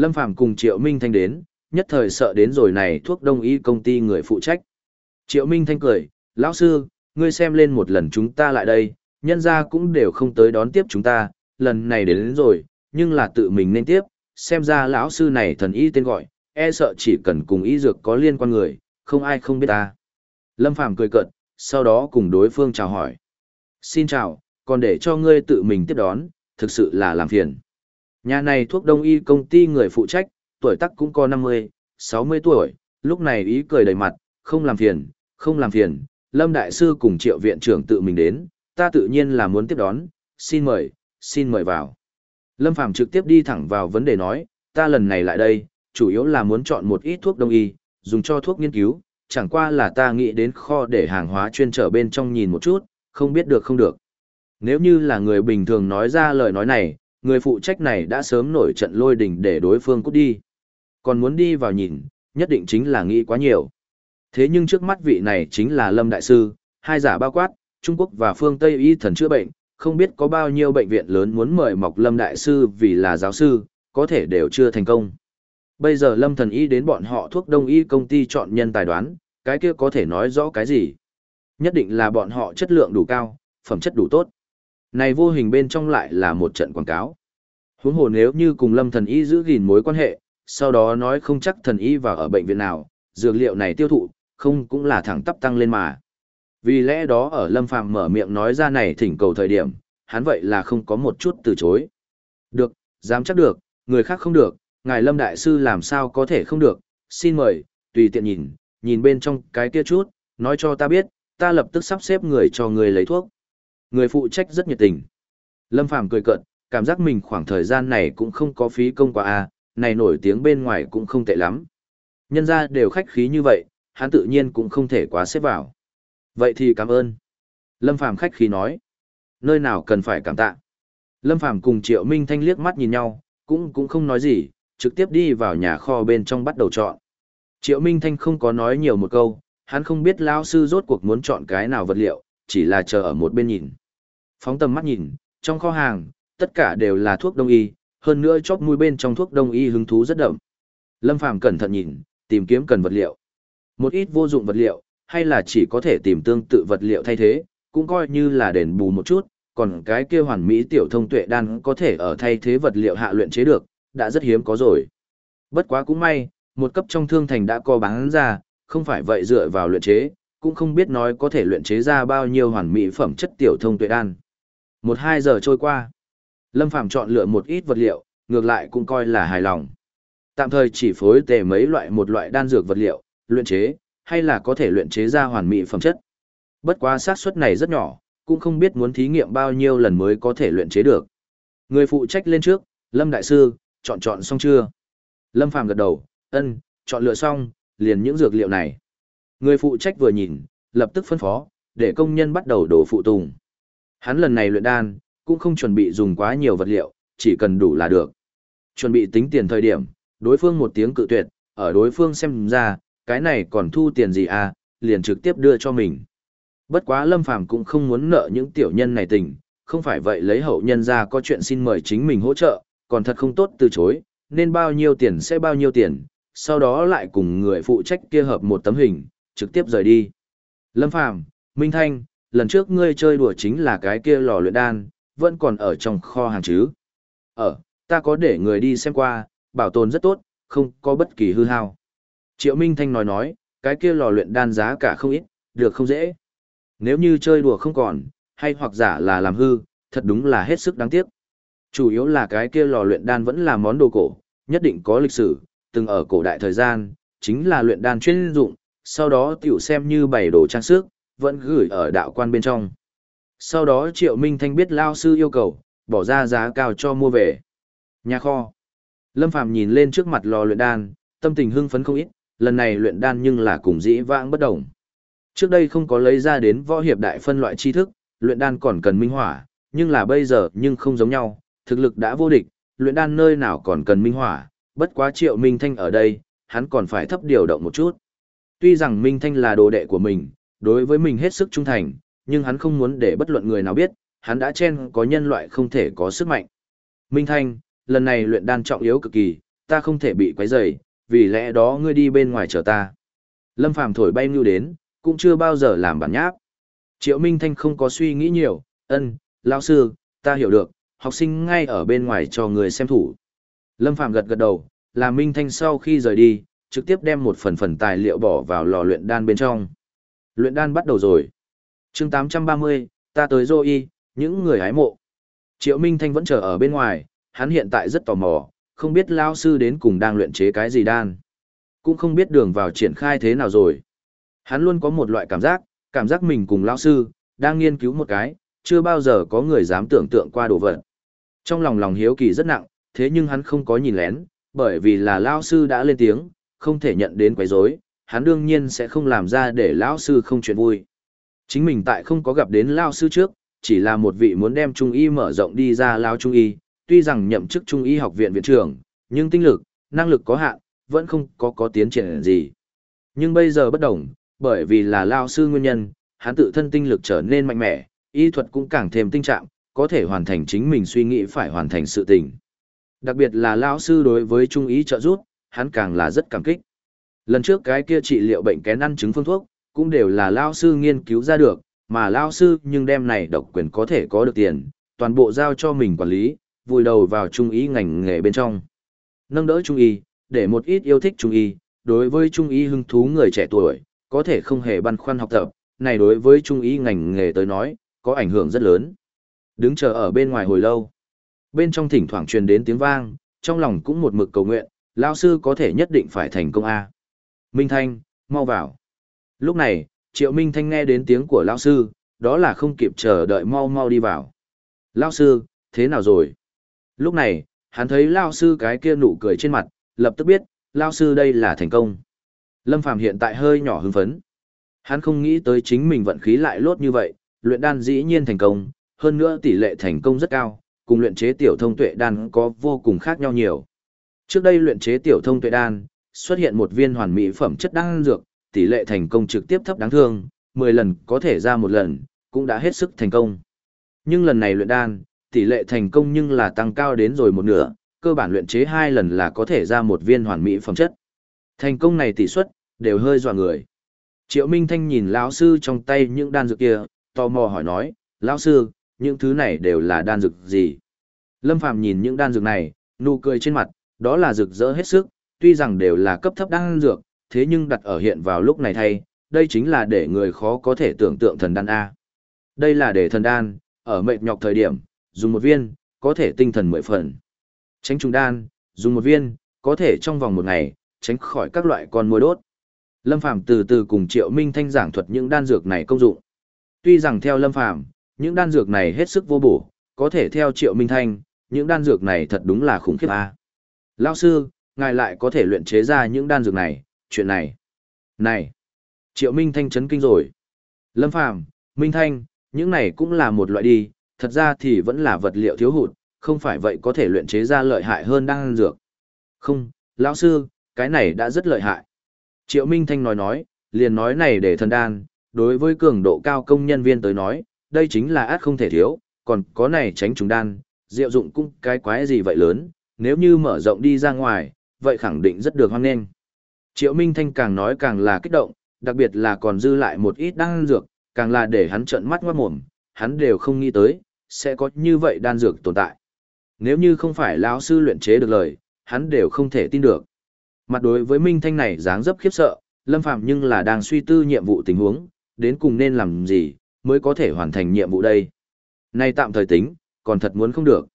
Lâm Phàm cùng Triệu Minh Thanh đến, nhất thời sợ đến rồi này thuốc đông y công ty người phụ trách. Triệu Minh Thanh cười, lão sư, ngươi xem lên một lần chúng ta lại đây, nhân ra cũng đều không tới đón tiếp chúng ta, lần này đến, đến rồi, nhưng là tự mình nên tiếp, xem ra lão sư này thần y tên gọi, e sợ chỉ cần cùng y dược có liên quan người, không ai không biết ta. Lâm Phàm cười cợt, sau đó cùng đối phương chào hỏi. Xin chào, còn để cho ngươi tự mình tiếp đón, thực sự là làm phiền. Nhà này thuốc đông y công ty người phụ trách, tuổi tác cũng có 50, 60 tuổi, lúc này ý cười đầy mặt, không làm phiền, không làm phiền, Lâm Đại Sư cùng triệu viện trưởng tự mình đến, ta tự nhiên là muốn tiếp đón, xin mời, xin mời vào. Lâm Phàm trực tiếp đi thẳng vào vấn đề nói, ta lần này lại đây, chủ yếu là muốn chọn một ít thuốc đông y, dùng cho thuốc nghiên cứu, chẳng qua là ta nghĩ đến kho để hàng hóa chuyên trở bên trong nhìn một chút, không biết được không được. Nếu như là người bình thường nói ra lời nói này, người phụ trách này đã sớm nổi trận lôi đình để đối phương cút đi. Còn muốn đi vào nhìn, nhất định chính là nghĩ quá nhiều. Thế nhưng trước mắt vị này chính là Lâm Đại Sư, hai giả bao quát, Trung Quốc và phương Tây y thần chữa bệnh, không biết có bao nhiêu bệnh viện lớn muốn mời mọc Lâm Đại Sư vì là giáo sư, có thể đều chưa thành công. Bây giờ Lâm Thần Y đến bọn họ thuốc đông y công ty chọn nhân tài đoán, cái kia có thể nói rõ cái gì? Nhất định là bọn họ chất lượng đủ cao, phẩm chất đủ tốt. Này vô hình bên trong lại là một trận quảng cáo. Huống hồ nếu như cùng Lâm Thần Y giữ gìn mối quan hệ, sau đó nói không chắc thần y vào ở bệnh viện nào, dược liệu này tiêu thụ, không cũng là thẳng tắp tăng lên mà. Vì lẽ đó ở Lâm Phàm mở miệng nói ra này thỉnh cầu thời điểm, hắn vậy là không có một chút từ chối. Được, dám chắc được, người khác không được, ngài Lâm Đại Sư làm sao có thể không được, xin mời, tùy tiện nhìn, nhìn bên trong cái kia chút, nói cho ta biết, ta lập tức sắp xếp người cho người lấy thuốc. Người phụ trách rất nhiệt tình. Lâm Phàm cười cợt, cảm giác mình khoảng thời gian này cũng không có phí công quá a, à, này nổi tiếng bên ngoài cũng không tệ lắm. Nhân ra đều khách khí như vậy, hắn tự nhiên cũng không thể quá xếp vào. Vậy thì cảm ơn. Lâm Phàm khách khí nói. Nơi nào cần phải cảm tạ. Lâm Phàm cùng Triệu Minh Thanh liếc mắt nhìn nhau, cũng cũng không nói gì, trực tiếp đi vào nhà kho bên trong bắt đầu chọn. Triệu Minh Thanh không có nói nhiều một câu, hắn không biết lão sư rốt cuộc muốn chọn cái nào vật liệu, chỉ là chờ ở một bên nhìn. Phóng tầm mắt nhìn, trong kho hàng, tất cả đều là thuốc đông y, hơn nữa chóp mũi bên trong thuốc đông y hứng thú rất đậm. Lâm Phàm cẩn thận nhìn, tìm kiếm cần vật liệu. Một ít vô dụng vật liệu, hay là chỉ có thể tìm tương tự vật liệu thay thế, cũng coi như là đền bù một chút, còn cái kia hoàn mỹ tiểu thông tuệ đan có thể ở thay thế vật liệu hạ luyện chế được, đã rất hiếm có rồi. Bất quá cũng may, một cấp trong thương thành đã có bán ra, không phải vậy dựa vào luyện chế, cũng không biết nói có thể luyện chế ra bao nhiêu hoàn mỹ phẩm chất tiểu thông tuệ đan. Một hai giờ trôi qua, Lâm Phàm chọn lựa một ít vật liệu, ngược lại cũng coi là hài lòng. Tạm thời chỉ phối tề mấy loại một loại đan dược vật liệu, luyện chế, hay là có thể luyện chế ra hoàn mỹ phẩm chất. Bất quá xác suất này rất nhỏ, cũng không biết muốn thí nghiệm bao nhiêu lần mới có thể luyện chế được. Người phụ trách lên trước, Lâm Đại Sư, chọn chọn xong chưa? Lâm Phàm gật đầu, ân, chọn lựa xong, liền những dược liệu này. Người phụ trách vừa nhìn, lập tức phân phó, để công nhân bắt đầu đổ phụ tùng. Hắn lần này luyện đan, cũng không chuẩn bị dùng quá nhiều vật liệu, chỉ cần đủ là được. Chuẩn bị tính tiền thời điểm, đối phương một tiếng cự tuyệt, ở đối phương xem ra, cái này còn thu tiền gì à, liền trực tiếp đưa cho mình. Bất quá Lâm Phàm cũng không muốn nợ những tiểu nhân này tình, không phải vậy lấy hậu nhân ra có chuyện xin mời chính mình hỗ trợ, còn thật không tốt từ chối, nên bao nhiêu tiền sẽ bao nhiêu tiền, sau đó lại cùng người phụ trách kia hợp một tấm hình, trực tiếp rời đi. Lâm Phàm, Minh Thanh, lần trước ngươi chơi đùa chính là cái kia lò luyện đan, vẫn còn ở trong kho hàng chứ. Ở, ta có để người đi xem qua, bảo tồn rất tốt, không có bất kỳ hư hao. Triệu Minh Thanh nói nói, cái kia lò luyện đan giá cả không ít, được không dễ. Nếu như chơi đùa không còn, hay hoặc giả là làm hư, thật đúng là hết sức đáng tiếc. Chủ yếu là cái kia lò luyện đan vẫn là món đồ cổ, nhất định có lịch sử, từng ở cổ đại thời gian, chính là luyện đan chuyên dụng, sau đó tiểu xem như bày đồ trang sức, vẫn gửi ở đạo quan bên trong. Sau đó Triệu Minh Thanh biết lao sư yêu cầu, bỏ ra giá cao cho mua về. Nhà kho. Lâm Phàm nhìn lên trước mặt lò luyện đan, tâm tình hưng phấn không ít, lần này luyện đan nhưng là cùng dĩ vãng bất đồng. Trước đây không có lấy ra đến võ hiệp đại phân loại tri thức, luyện đan còn cần minh hỏa, nhưng là bây giờ nhưng không giống nhau, thực lực đã vô địch, luyện đan nơi nào còn cần minh hỏa, bất quá triệu minh thanh ở đây, hắn còn phải thấp điều động một chút. Tuy rằng minh thanh là đồ đệ của mình, đối với mình hết sức trung thành, nhưng hắn không muốn để bất luận người nào biết, hắn đã chen có nhân loại không thể có sức mạnh. Minh thanh, lần này luyện đan trọng yếu cực kỳ, ta không thể bị quấy rầy, vì lẽ đó ngươi đi bên ngoài chờ ta. Lâm Phàm thổi bay như đến, cũng chưa bao giờ làm bản nháp. Triệu Minh Thanh không có suy nghĩ nhiều, ân, lão sư, ta hiểu được, học sinh ngay ở bên ngoài cho người xem thủ. Lâm Phàm gật gật đầu, là Minh Thanh sau khi rời đi, trực tiếp đem một phần phần tài liệu bỏ vào lò luyện đan bên trong. Luyện đan bắt đầu rồi. chương 830, ta tới dô y, những người hái mộ. Triệu Minh Thanh vẫn chờ ở bên ngoài, hắn hiện tại rất tò mò, không biết lao sư đến cùng đang luyện chế cái gì đan. Cũng không biết đường vào triển khai thế nào rồi. Hắn luôn có một loại cảm giác, cảm giác mình cùng lao sư, đang nghiên cứu một cái, chưa bao giờ có người dám tưởng tượng qua đồ vật. Trong lòng lòng hiếu kỳ rất nặng, thế nhưng hắn không có nhìn lén, bởi vì là lao sư đã lên tiếng, không thể nhận đến quấy rối, hắn đương nhiên sẽ không làm ra để lão sư không chuyện vui. Chính mình tại không có gặp đến lão sư trước, chỉ là một vị muốn đem trung y mở rộng đi ra lao trung y, tuy rằng nhậm chức trung y học viện viện trưởng, nhưng tinh lực, năng lực có hạn, vẫn không có có tiến triển gì. Nhưng bây giờ bất đồng, bởi vì là lão sư nguyên nhân, hắn tự thân tinh lực trở nên mạnh mẽ, y thuật cũng càng thêm tinh trạng, có thể hoàn thành chính mình suy nghĩ phải hoàn thành sự tình. Đặc biệt là lão sư đối với trung ý trợ giúp, hắn càng là rất cảm kích. Lần trước cái kia trị liệu bệnh kén ăn chứng phương thuốc, cũng đều là lao sư nghiên cứu ra được, mà lao sư nhưng đem này độc quyền có thể có được tiền, toàn bộ giao cho mình quản lý, vùi đầu vào trung ý ngành nghề bên trong. Nâng đỡ trung y, để một ít yêu thích trung y, đối với trung y hứng thú người trẻ tuổi, có thể không hề băn khoăn học tập, này đối với trung y ngành nghề tới nói, có ảnh hưởng rất lớn. Đứng chờ ở bên ngoài hồi lâu, bên trong thỉnh thoảng truyền đến tiếng vang, trong lòng cũng một mực cầu nguyện, lao sư có thể nhất định phải thành công A. Minh Thanh, mau vào. Lúc này, Triệu Minh Thanh nghe đến tiếng của lao sư, đó là không kịp chờ đợi mau mau đi vào. Lao sư, thế nào rồi? Lúc này, hắn thấy lao sư cái kia nụ cười trên mặt, lập tức biết, lao sư đây là thành công. Lâm Phàm hiện tại hơi nhỏ hưng phấn. Hắn không nghĩ tới chính mình vận khí lại lốt như vậy, luyện đan dĩ nhiên thành công, hơn nữa tỷ lệ thành công rất cao, cùng luyện chế tiểu thông tuệ đan có vô cùng khác nhau nhiều. Trước đây luyện chế tiểu thông tuệ đan, xuất hiện một viên hoàn mỹ phẩm chất đan dược, tỷ lệ thành công trực tiếp thấp đáng thương, 10 lần có thể ra một lần, cũng đã hết sức thành công. Nhưng lần này luyện đan, tỷ lệ thành công nhưng là tăng cao đến rồi một nửa, cơ bản luyện chế hai lần là có thể ra một viên hoàn mỹ phẩm chất. Thành công này tỷ suất đều hơi dọa người. Triệu Minh Thanh nhìn lão sư trong tay những đan dược kia, tò mò hỏi nói, lão sư, những thứ này đều là đan dược gì? Lâm Phàm nhìn những đan dược này, nụ cười trên mặt, đó là rực rỡ hết sức, tuy rằng đều là cấp thấp đan dược, thế nhưng đặt ở hiện vào lúc này thay, đây chính là để người khó có thể tưởng tượng thần đan A. Đây là để thần đan, ở mệt nhọc thời điểm, dùng một viên, có thể tinh thần mười phần. Tránh trùng đan, dùng một viên, có thể trong vòng một ngày, tránh khỏi các loại con mồi đốt. Lâm Phàm từ từ cùng Triệu Minh Thanh giảng thuật những đan dược này công dụng. Tuy rằng theo Lâm Phàm, những đan dược này hết sức vô bổ, có thể theo Triệu Minh Thanh, những đan dược này thật đúng là khủng khiếp a. À. Lão sư, ngài lại có thể luyện chế ra những đan dược này, chuyện này. Này, Triệu Minh Thanh chấn kinh rồi. Lâm Phàm, Minh Thanh, những này cũng là một loại đi, thật ra thì vẫn là vật liệu thiếu hụt, không phải vậy có thể luyện chế ra lợi hại hơn đan dược. Không, lão sư, cái này đã rất lợi hại. Triệu Minh Thanh nói nói, liền nói này để thần đan, đối với cường độ cao công nhân viên tới nói, đây chính là át không thể thiếu, còn có này tránh trùng đan, diệu dụng cũng cái quái gì vậy lớn, nếu như mở rộng đi ra ngoài, vậy khẳng định rất được hoan nghênh. Triệu Minh Thanh càng nói càng là kích động, đặc biệt là còn dư lại một ít đan dược, càng là để hắn trợn mắt ngoát mồm, hắn đều không nghĩ tới, sẽ có như vậy đan dược tồn tại. Nếu như không phải lão sư luyện chế được lời, hắn đều không thể tin được. Mặt đối với Minh Thanh này dáng dấp khiếp sợ, Lâm Phạm nhưng là đang suy tư nhiệm vụ tình huống, đến cùng nên làm gì, mới có thể hoàn thành nhiệm vụ đây. Nay tạm thời tính, còn thật muốn không được.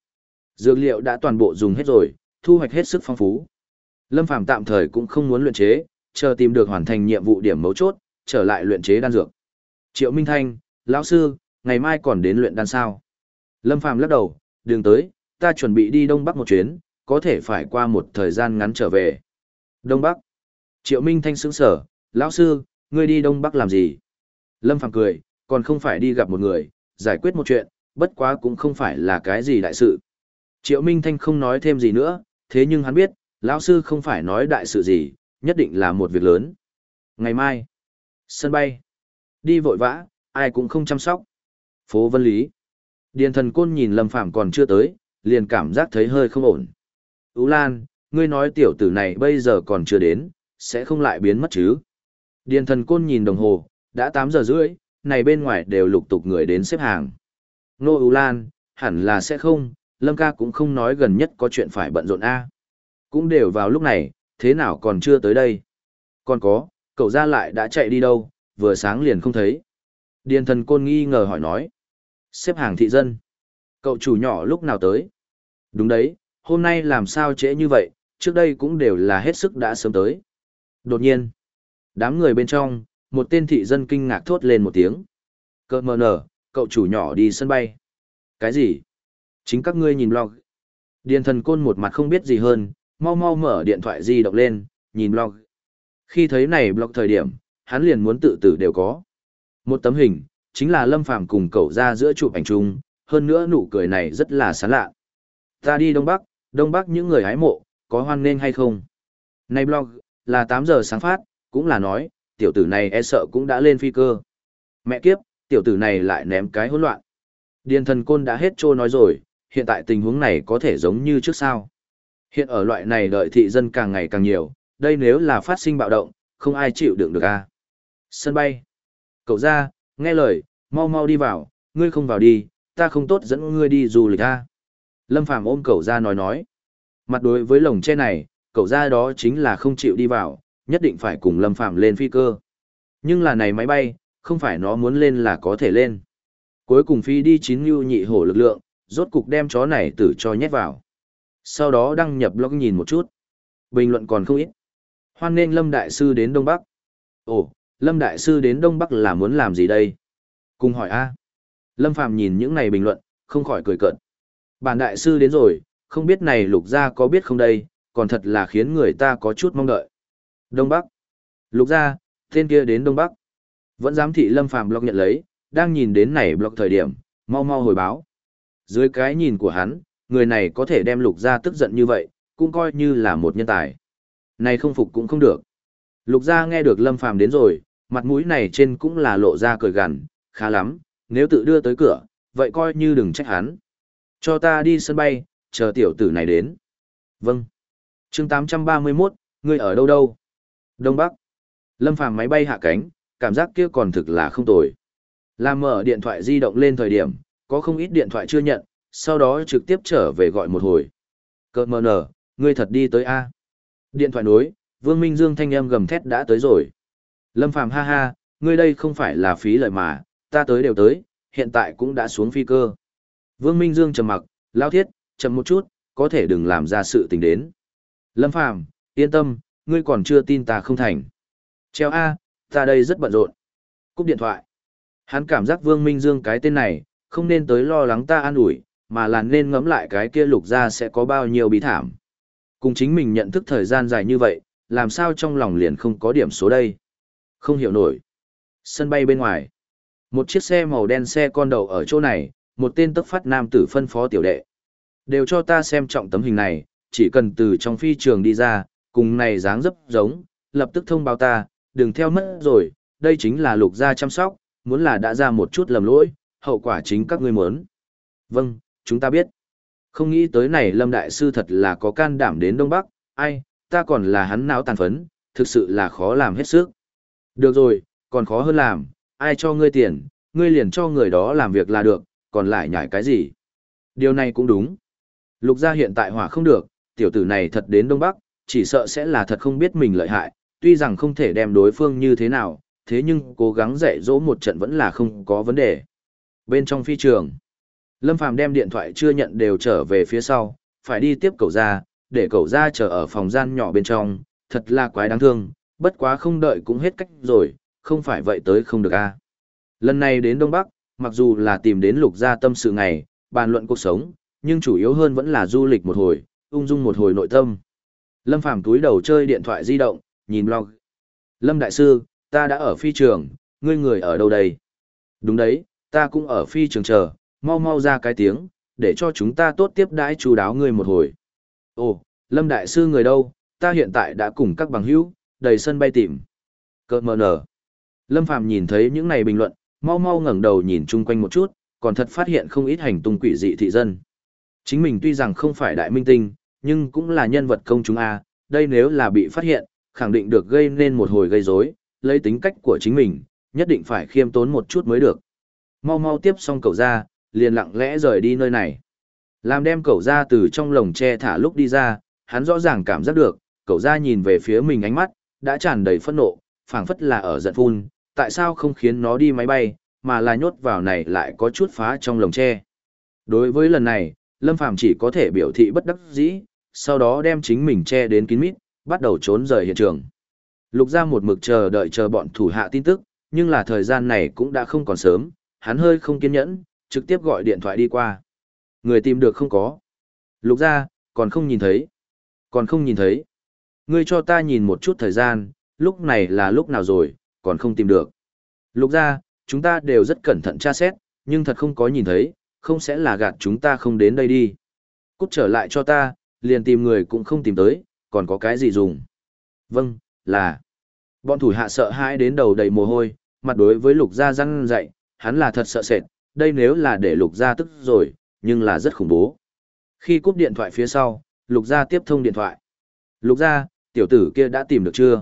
Dược liệu đã toàn bộ dùng hết rồi, thu hoạch hết sức phong phú. Lâm Phàm tạm thời cũng không muốn luyện chế, chờ tìm được hoàn thành nhiệm vụ điểm mấu chốt, trở lại luyện chế đan dược. Triệu Minh Thanh, lão sư, ngày mai còn đến luyện đan sao? Lâm Phàm lắc đầu, đường tới, ta chuẩn bị đi Đông Bắc một chuyến, có thể phải qua một thời gian ngắn trở về. Đông Bắc. Triệu Minh Thanh sững sở, lão sư, ngươi đi Đông Bắc làm gì? Lâm Phàm cười, còn không phải đi gặp một người, giải quyết một chuyện, bất quá cũng không phải là cái gì đại sự. Triệu Minh Thanh không nói thêm gì nữa, thế nhưng hắn biết, lão sư không phải nói đại sự gì, nhất định là một việc lớn. Ngày mai, sân bay, đi vội vã, ai cũng không chăm sóc. Phố Vân Lý, Điền thần côn nhìn Lâm Phàm còn chưa tới, liền cảm giác thấy hơi không ổn. Ú Lan, ngươi nói tiểu tử này bây giờ còn chưa đến, sẽ không lại biến mất chứ. Điền thần côn nhìn đồng hồ, đã 8 giờ rưỡi, này bên ngoài đều lục tục người đến xếp hàng. Nô Ú Lan, hẳn là sẽ không, Lâm ca cũng không nói gần nhất có chuyện phải bận rộn A. Cũng đều vào lúc này, thế nào còn chưa tới đây. Còn có, cậu ra lại đã chạy đi đâu, vừa sáng liền không thấy. Điền thần côn nghi ngờ hỏi nói. Xếp hàng thị dân. Cậu chủ nhỏ lúc nào tới? Đúng đấy, hôm nay làm sao trễ như vậy, trước đây cũng đều là hết sức đã sớm tới. Đột nhiên, đám người bên trong, một tên thị dân kinh ngạc thốt lên một tiếng. Cơ mờ nở, cậu chủ nhỏ đi sân bay. Cái gì? Chính các ngươi nhìn blog. Điền thần côn một mặt không biết gì hơn, mau mau mở điện thoại di động lên, nhìn blog. Khi thấy này blog thời điểm, hắn liền muốn tự tử đều có. Một tấm hình, chính là Lâm Phàm cùng cậu ra giữa chụp ảnh chung, hơn nữa nụ cười này rất là sán lạ. Ta đi Đông Bắc, Đông Bắc những người hái mộ, có hoan nghênh hay không? Này blog, là 8 giờ sáng phát, cũng là nói, tiểu tử này e sợ cũng đã lên phi cơ. Mẹ kiếp, tiểu tử này lại ném cái hỗn loạn. Điền thần côn đã hết trô nói rồi, hiện tại tình huống này có thể giống như trước sao. Hiện ở loại này đợi thị dân càng ngày càng nhiều, đây nếu là phát sinh bạo động, không ai chịu đựng được a. Sân bay. Cậu ra, nghe lời, mau mau đi vào, ngươi không vào đi, ta không tốt dẫn ngươi đi du lịch a. Lâm Phàm ôm cậu ra nói nói. Mặt đối với lồng tre này, cậu ra đó chính là không chịu đi vào, nhất định phải cùng Lâm Phàm lên phi cơ. Nhưng là này máy bay, không phải nó muốn lên là có thể lên. Cuối cùng phi đi chín như nhị hổ lực lượng, rốt cục đem chó này tử cho nhét vào. Sau đó đăng nhập blog nhìn một chút. Bình luận còn không ít. Hoan nghênh Lâm Đại Sư đến Đông Bắc. Ồ, Lâm Đại Sư đến Đông Bắc là muốn làm gì đây? Cùng hỏi A. Lâm Phàm nhìn những này bình luận, không khỏi cười cợt. Bản Đại Sư đến rồi, không biết này lục gia có biết không đây, còn thật là khiến người ta có chút mong đợi. Đông Bắc. Lục gia, tên kia đến Đông Bắc. Vẫn dám thị Lâm Phàm blog nhận lấy, đang nhìn đến này blog thời điểm, mau mau hồi báo. Dưới cái nhìn của hắn, người này có thể đem lục gia tức giận như vậy, cũng coi như là một nhân tài. Này không phục cũng không được. Lục gia nghe được Lâm Phàm đến rồi, mặt mũi này trên cũng là lộ ra cười gằn, khá lắm, nếu tự đưa tới cửa, vậy coi như đừng trách hắn. Cho ta đi sân bay, chờ tiểu tử này đến. Vâng. chương 831, ngươi ở đâu đâu? Đông Bắc. Lâm Phàm máy bay hạ cánh, cảm giác kia còn thực là không tồi. Làm mở điện thoại di động lên thời điểm, có không ít điện thoại chưa nhận, sau đó trực tiếp trở về gọi một hồi. Cơ mờ nở, ngươi thật đi tới A. Điện thoại nối, Vương Minh Dương thanh âm gầm thét đã tới rồi. Lâm Phàm ha ha, ngươi đây không phải là phí lợi mà, ta tới đều tới, hiện tại cũng đã xuống phi cơ. Vương Minh Dương trầm mặc, lao thiết, chậm một chút, có thể đừng làm ra sự tình đến. Lâm Phàm, yên tâm, ngươi còn chưa tin ta không thành. Treo A, ta đây rất bận rộn. Cúp điện thoại. Hắn cảm giác Vương Minh Dương cái tên này, không nên tới lo lắng ta an ủi, mà là nên ngẫm lại cái kia lục ra sẽ có bao nhiêu bí thảm. Cùng chính mình nhận thức thời gian dài như vậy, làm sao trong lòng liền không có điểm số đây? Không hiểu nổi. Sân bay bên ngoài. Một chiếc xe màu đen xe con đầu ở chỗ này, một tên tức phát nam tử phân phó tiểu đệ. Đều cho ta xem trọng tấm hình này, chỉ cần từ trong phi trường đi ra, cùng này dáng dấp giống, lập tức thông báo ta, đừng theo mất rồi, đây chính là lục gia chăm sóc, muốn là đã ra một chút lầm lỗi, hậu quả chính các ngươi muốn. Vâng, chúng ta biết. Không nghĩ tới này Lâm Đại Sư thật là có can đảm đến Đông Bắc, ai, ta còn là hắn não tàn phấn, thực sự là khó làm hết sức. Được rồi, còn khó hơn làm, ai cho ngươi tiền, ngươi liền cho người đó làm việc là được, còn lại nhảy cái gì. Điều này cũng đúng. Lục gia hiện tại hỏa không được, tiểu tử này thật đến Đông Bắc, chỉ sợ sẽ là thật không biết mình lợi hại, tuy rằng không thể đem đối phương như thế nào, thế nhưng cố gắng dạy dỗ một trận vẫn là không có vấn đề. Bên trong phi trường, Lâm Phàm đem điện thoại chưa nhận đều trở về phía sau, phải đi tiếp cậu ra, để cậu ra chờ ở phòng gian nhỏ bên trong, thật là quái đáng thương, bất quá không đợi cũng hết cách rồi, không phải vậy tới không được a. Lần này đến Đông Bắc, mặc dù là tìm đến lục gia tâm sự ngày, bàn luận cuộc sống, nhưng chủ yếu hơn vẫn là du lịch một hồi, ung dung một hồi nội tâm. Lâm Phàm túi đầu chơi điện thoại di động, nhìn blog. Lâm Đại Sư, ta đã ở phi trường, ngươi người ở đâu đây? Đúng đấy, ta cũng ở phi trường chờ, mau mau ra cái tiếng, để cho chúng ta tốt tiếp đãi chú đáo ngươi một hồi. Ồ, Lâm Đại Sư người đâu, ta hiện tại đã cùng các bằng hữu, đầy sân bay tìm. Cơ mờ nở. Lâm Phàm nhìn thấy những này bình luận, mau mau ngẩng đầu nhìn chung quanh một chút, còn thật phát hiện không ít hành tung quỷ dị thị dân. Chính mình tuy rằng không phải đại minh tinh, nhưng cũng là nhân vật công chúng A, đây nếu là bị phát hiện, khẳng định được gây nên một hồi gây rối, lấy tính cách của chính mình, nhất định phải khiêm tốn một chút mới được. Mau mau tiếp xong cậu ra, liền lặng lẽ rời đi nơi này. Làm đem cậu ra từ trong lồng tre thả lúc đi ra, hắn rõ ràng cảm giác được, cậu ra nhìn về phía mình ánh mắt, đã tràn đầy phẫn nộ, phảng phất là ở giận phun, tại sao không khiến nó đi máy bay, mà là nhốt vào này lại có chút phá trong lồng tre. Đối với lần này, Lâm Phàm chỉ có thể biểu thị bất đắc dĩ, sau đó đem chính mình che đến kín mít, bắt đầu trốn rời hiện trường. Lục ra một mực chờ đợi chờ bọn thủ hạ tin tức, nhưng là thời gian này cũng đã không còn sớm, hắn hơi không kiên nhẫn, trực tiếp gọi điện thoại đi qua. Người tìm được không có. Lục ra, còn không nhìn thấy. Còn không nhìn thấy. Ngươi cho ta nhìn một chút thời gian, lúc này là lúc nào rồi, còn không tìm được. Lục ra, chúng ta đều rất cẩn thận tra xét, nhưng thật không có nhìn thấy, không sẽ là gạt chúng ta không đến đây đi. Cút trở lại cho ta, liền tìm người cũng không tìm tới, còn có cái gì dùng. Vâng, là. Bọn thủ hạ sợ hãi đến đầu đầy mồ hôi, mặt đối với lục gia răng dậy, hắn là thật sợ sệt, đây nếu là để lục gia tức rồi, nhưng là rất khủng bố. Khi cúp điện thoại phía sau, lục gia tiếp thông điện thoại. Lục gia, tiểu tử kia đã tìm được chưa?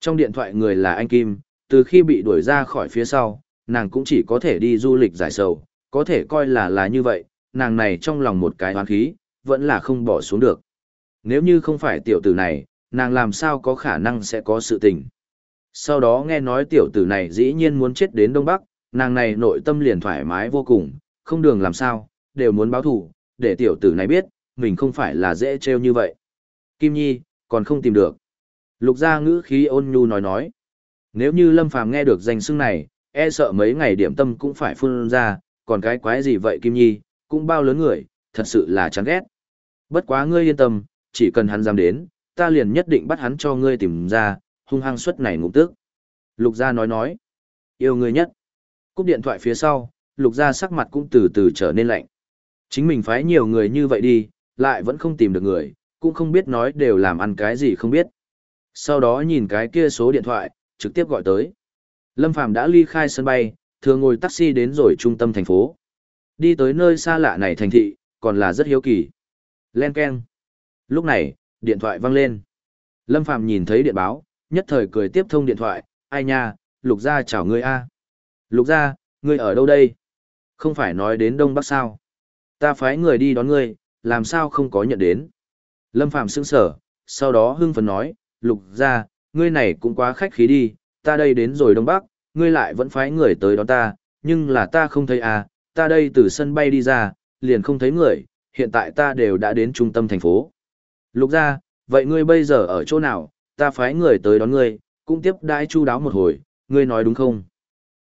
Trong điện thoại người là anh Kim, từ khi bị đuổi ra khỏi phía sau, nàng cũng chỉ có thể đi du lịch giải sầu, có thể coi là là như vậy, nàng này trong lòng một cái hoán khí, vẫn là không bỏ xuống được. Nếu như không phải tiểu tử này, nàng làm sao có khả năng sẽ có sự tình. Sau đó nghe nói tiểu tử này dĩ nhiên muốn chết đến Đông Bắc, nàng này nội tâm liền thoải mái vô cùng, không đường làm sao, đều muốn báo thù, để tiểu tử này biết, mình không phải là dễ trêu như vậy. Kim Nhi, còn không tìm được. Lục gia ngữ khí ôn nhu nói nói. Nếu như Lâm Phàm nghe được danh xưng này, e sợ mấy ngày điểm tâm cũng phải phun ra, còn cái quái gì vậy Kim Nhi, cũng bao lớn người, thật sự là chán ghét. Bất quá ngươi yên tâm, chỉ cần hắn dám đến, ta liền nhất định bắt hắn cho ngươi tìm ra, hung hăng suất này ngụm tức. Lục gia nói nói, yêu ngươi nhất. Cúp điện thoại phía sau, lục gia sắc mặt cũng từ từ trở nên lạnh. Chính mình phái nhiều người như vậy đi, lại vẫn không tìm được người, cũng không biết nói đều làm ăn cái gì không biết. Sau đó nhìn cái kia số điện thoại, trực tiếp gọi tới. Lâm Phàm đã ly khai sân bay, thường ngồi taxi đến rồi trung tâm thành phố. Đi tới nơi xa lạ này thành thị, còn là rất hiếu kỳ. Len Ken. Lúc này, điện thoại vang lên. Lâm Phàm nhìn thấy điện báo, nhất thời cười tiếp thông điện thoại, ai nha, Lục Gia chào ngươi a. Lục Gia, ngươi ở đâu đây? Không phải nói đến Đông Bắc sao? Ta phái người đi đón ngươi, làm sao không có nhận đến? Lâm Phàm sững sở, sau đó hưng phấn nói, Lục Gia, ngươi này cũng quá khách khí đi, ta đây đến rồi Đông Bắc, ngươi lại vẫn phái người tới đón ta, nhưng là ta không thấy à, ta đây từ sân bay đi ra, liền không thấy người, hiện tại ta đều đã đến trung tâm thành phố. Lục Gia, vậy ngươi bây giờ ở chỗ nào, ta phái người tới đón ngươi, cũng tiếp đãi chu đáo một hồi, ngươi nói đúng không?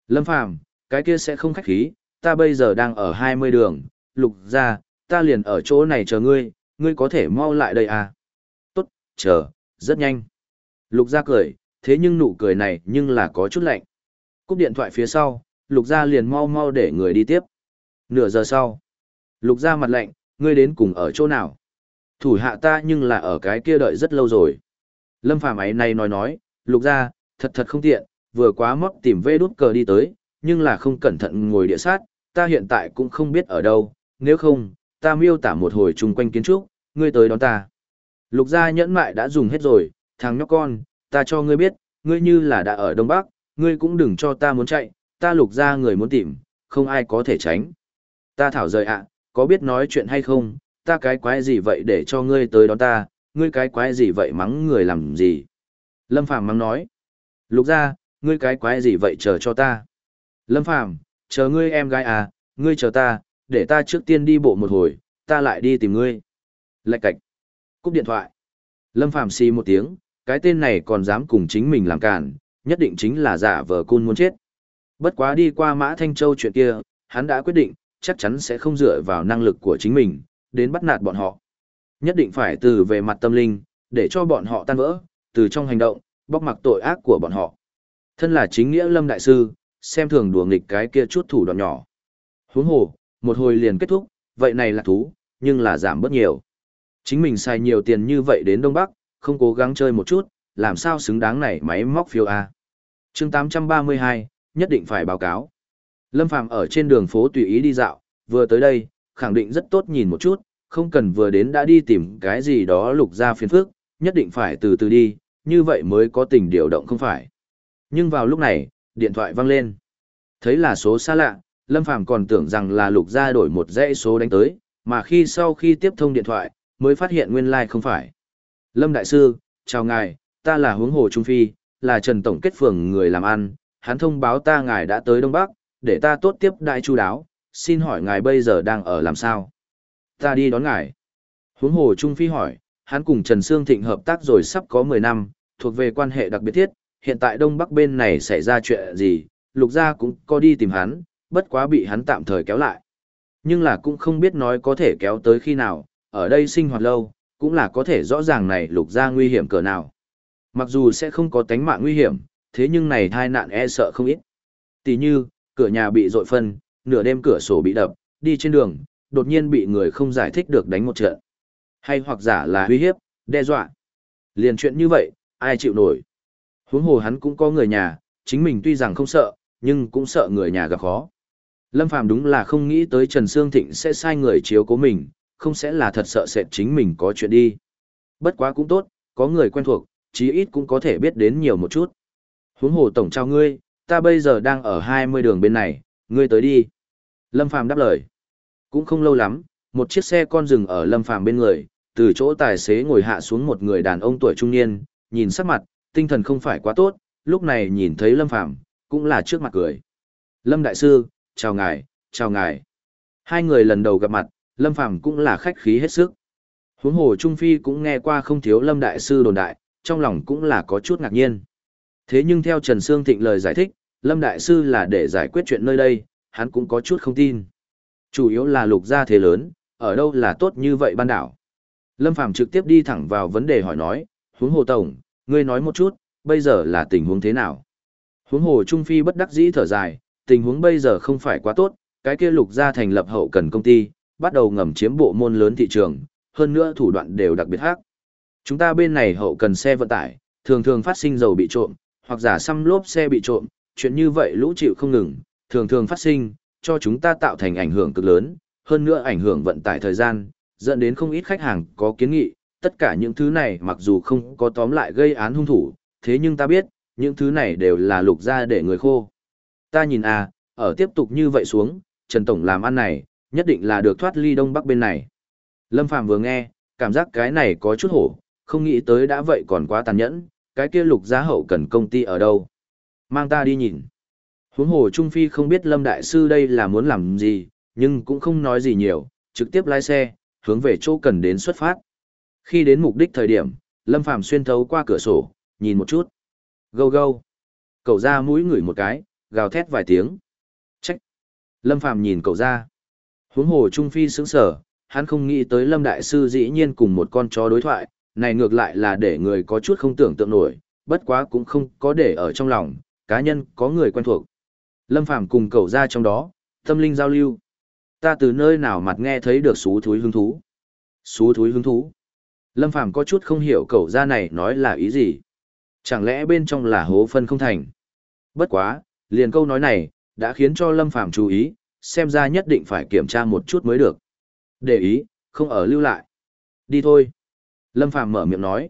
Lâm Phàm, cái kia sẽ không khách khí, ta bây giờ đang ở 20 đường, lục ra, ta liền ở chỗ này chờ ngươi, ngươi có thể mau lại đây à? Tốt, chờ, rất nhanh. Lục ra cười, thế nhưng nụ cười này nhưng là có chút lạnh. Cúp điện thoại phía sau, lục ra liền mau mau để người đi tiếp. Nửa giờ sau, lục ra mặt lạnh, ngươi đến cùng ở chỗ nào? Thủ hạ ta nhưng là ở cái kia đợi rất lâu rồi. Lâm Phàm ấy này nói nói, lục ra, thật thật không tiện, vừa quá móc tìm vê đút cờ đi tới, nhưng là không cẩn thận ngồi địa sát, ta hiện tại cũng không biết ở đâu, nếu không, ta miêu tả một hồi chung quanh kiến trúc, ngươi tới đón ta. Lục gia nhẫn mại đã dùng hết rồi, thằng nhóc con, ta cho ngươi biết, ngươi như là đã ở Đông Bắc, ngươi cũng đừng cho ta muốn chạy, ta lục gia người muốn tìm, không ai có thể tránh. Ta thảo rời ạ, có biết nói chuyện hay không, ta cái quái gì vậy để cho ngươi tới đón ta, ngươi cái quái gì vậy mắng người làm gì? Lâm Phàm mắng nói. Lục gia ngươi cái quái gì vậy chờ cho ta? Lâm Phàm chờ ngươi em gái à, ngươi chờ ta, để ta trước tiên đi bộ một hồi, ta lại đi tìm ngươi. Lạch cạch. Cúp điện thoại. Lâm Phàm xì một tiếng, cái tên này còn dám cùng chính mình làm cản, nhất định chính là giả vờ cun muốn chết. Bất quá đi qua Mã Thanh Châu chuyện kia, hắn đã quyết định, chắc chắn sẽ không dựa vào năng lực của chính mình, đến bắt nạt bọn họ. Nhất định phải từ về mặt tâm linh, để cho bọn họ tan vỡ, từ trong hành động, bóc mặc tội ác của bọn họ. Thân là chính nghĩa lâm đại sư, xem thường đùa nghịch cái kia chút thủ đoạn nhỏ. Huống hồ, một hồi liền kết thúc, vậy này là thú, nhưng là giảm bớt nhiều. Chính mình xài nhiều tiền như vậy đến Đông Bắc, không cố gắng chơi một chút, làm sao xứng đáng này máy móc phiêu A. chương 832, nhất định phải báo cáo. Lâm Phàm ở trên đường phố tùy ý đi dạo, vừa tới đây, khẳng định rất tốt nhìn một chút, không cần vừa đến đã đi tìm cái gì đó lục ra phiền phức, nhất định phải từ từ đi, như vậy mới có tình điều động không phải. Nhưng vào lúc này, điện thoại vang lên. Thấy là số xa lạ, Lâm Phàm còn tưởng rằng là lục ra đổi một dãy số đánh tới, mà khi sau khi tiếp thông điện thoại, mới phát hiện nguyên lai like không phải. Lâm Đại Sư, chào ngài, ta là hướng hồ Trung Phi, là Trần Tổng kết phường người làm ăn, hắn thông báo ta ngài đã tới Đông Bắc, để ta tốt tiếp đại chu đáo, xin hỏi ngài bây giờ đang ở làm sao? Ta đi đón ngài. Huống hồ Trung Phi hỏi, hắn cùng Trần Sương Thịnh hợp tác rồi sắp có 10 năm, thuộc về quan hệ đặc biệt thiết, hiện tại Đông Bắc bên này xảy ra chuyện gì, Lục Gia cũng có đi tìm hắn, bất quá bị hắn tạm thời kéo lại. Nhưng là cũng không biết nói có thể kéo tới khi nào, ở đây sinh hoạt lâu, cũng là có thể rõ ràng này Lục Gia nguy hiểm cỡ nào. Mặc dù sẽ không có tánh mạng nguy hiểm, thế nhưng này thai nạn e sợ không ít. Tỷ như, Cửa nhà bị dội phân, nửa đêm cửa sổ bị đập, đi trên đường, đột nhiên bị người không giải thích được đánh một trận. Hay hoặc giả là uy hiếp, đe dọa. Liền chuyện như vậy, ai chịu nổi. Huống hồ hắn cũng có người nhà, chính mình tuy rằng không sợ, nhưng cũng sợ người nhà gặp khó. Lâm Phàm đúng là không nghĩ tới Trần Sương Thịnh sẽ sai người chiếu cố mình, không sẽ là thật sợ sệt chính mình có chuyện đi. Bất quá cũng tốt, có người quen thuộc, chí ít cũng có thể biết đến nhiều một chút. Huống hồ tổng trao ngươi, ta bây giờ đang ở 20 đường bên này, ngươi tới đi. Lâm Phàm đáp lời. Cũng không lâu lắm, một chiếc xe con dừng ở Lâm Phàm bên người, từ chỗ tài xế ngồi hạ xuống một người đàn ông tuổi trung niên, nhìn sắc mặt, tinh thần không phải quá tốt, lúc này nhìn thấy Lâm Phàm cũng là trước mặt cười. Lâm Đại Sư, chào ngài, chào ngài. Hai người lần đầu gặp mặt, Lâm Phàm cũng là khách khí hết sức. Huống hồ Trung Phi cũng nghe qua không thiếu Lâm Đại Sư đồn đại, trong lòng cũng là có chút ngạc nhiên. Thế nhưng theo Trần Sương Thịnh lời giải thích, Lâm Đại Sư là để giải quyết chuyện nơi đây, hắn cũng có chút không tin. Chủ yếu là lục gia thế lớn, ở đâu là tốt như vậy ban đảo. Lâm Phàm trực tiếp đi thẳng vào vấn đề hỏi nói, huống hồ tổng, ngươi nói một chút, bây giờ là tình huống thế nào? Huống hồ Trung Phi bất đắc dĩ thở dài, tình huống bây giờ không phải quá tốt, cái kia lục gia thành lập hậu cần công ty, bắt đầu ngầm chiếm bộ môn lớn thị trường, hơn nữa thủ đoạn đều đặc biệt khác. Chúng ta bên này hậu cần xe vận tải, thường thường phát sinh dầu bị trộm, hoặc giả xăm lốp xe bị trộm, chuyện như vậy lũ chịu không ngừng, thường thường phát sinh, cho chúng ta tạo thành ảnh hưởng cực lớn, hơn nữa ảnh hưởng vận tải thời gian, dẫn đến không ít khách hàng có kiến nghị, tất cả những thứ này mặc dù không có tóm lại gây án hung thủ, thế nhưng ta biết, những thứ này đều là lục ra để người khô. Ta nhìn à, ở tiếp tục như vậy xuống, Trần Tổng làm ăn này, nhất định là được thoát ly đông bắc bên này. Lâm Phàm vừa nghe, cảm giác cái này có chút hổ, không nghĩ tới đã vậy còn quá tàn nhẫn, cái kia lục giá hậu cần công ty ở đâu. Mang ta đi nhìn. Huống hồ Trung Phi không biết Lâm Đại Sư đây là muốn làm gì, nhưng cũng không nói gì nhiều, trực tiếp lái xe, hướng về chỗ cần đến xuất phát. Khi đến mục đích thời điểm, Lâm Phàm xuyên thấu qua cửa sổ, nhìn một chút. Gâu gâu. Cậu ra mũi ngửi một cái, gào thét vài tiếng. Trách. Lâm Phàm nhìn cậu ra. Huống hồ Trung Phi sững sở, hắn không nghĩ tới Lâm Đại Sư dĩ nhiên cùng một con chó đối thoại, này ngược lại là để người có chút không tưởng tượng nổi, bất quá cũng không có để ở trong lòng, cá nhân có người quen thuộc. Lâm Phàm cùng cậu ra trong đó, tâm linh giao lưu. Ta từ nơi nào mặt nghe thấy được xú thúi hứng thú. Xú thúi hứng thú. Lâm Phàm có chút không hiểu cậu ra này nói là ý gì. Chẳng lẽ bên trong là hố phân không thành. Bất quá, liền câu nói này, đã khiến cho Lâm Phàm chú ý, xem ra nhất định phải kiểm tra một chút mới được. Để ý, không ở lưu lại. Đi thôi. Lâm Phàm mở miệng nói.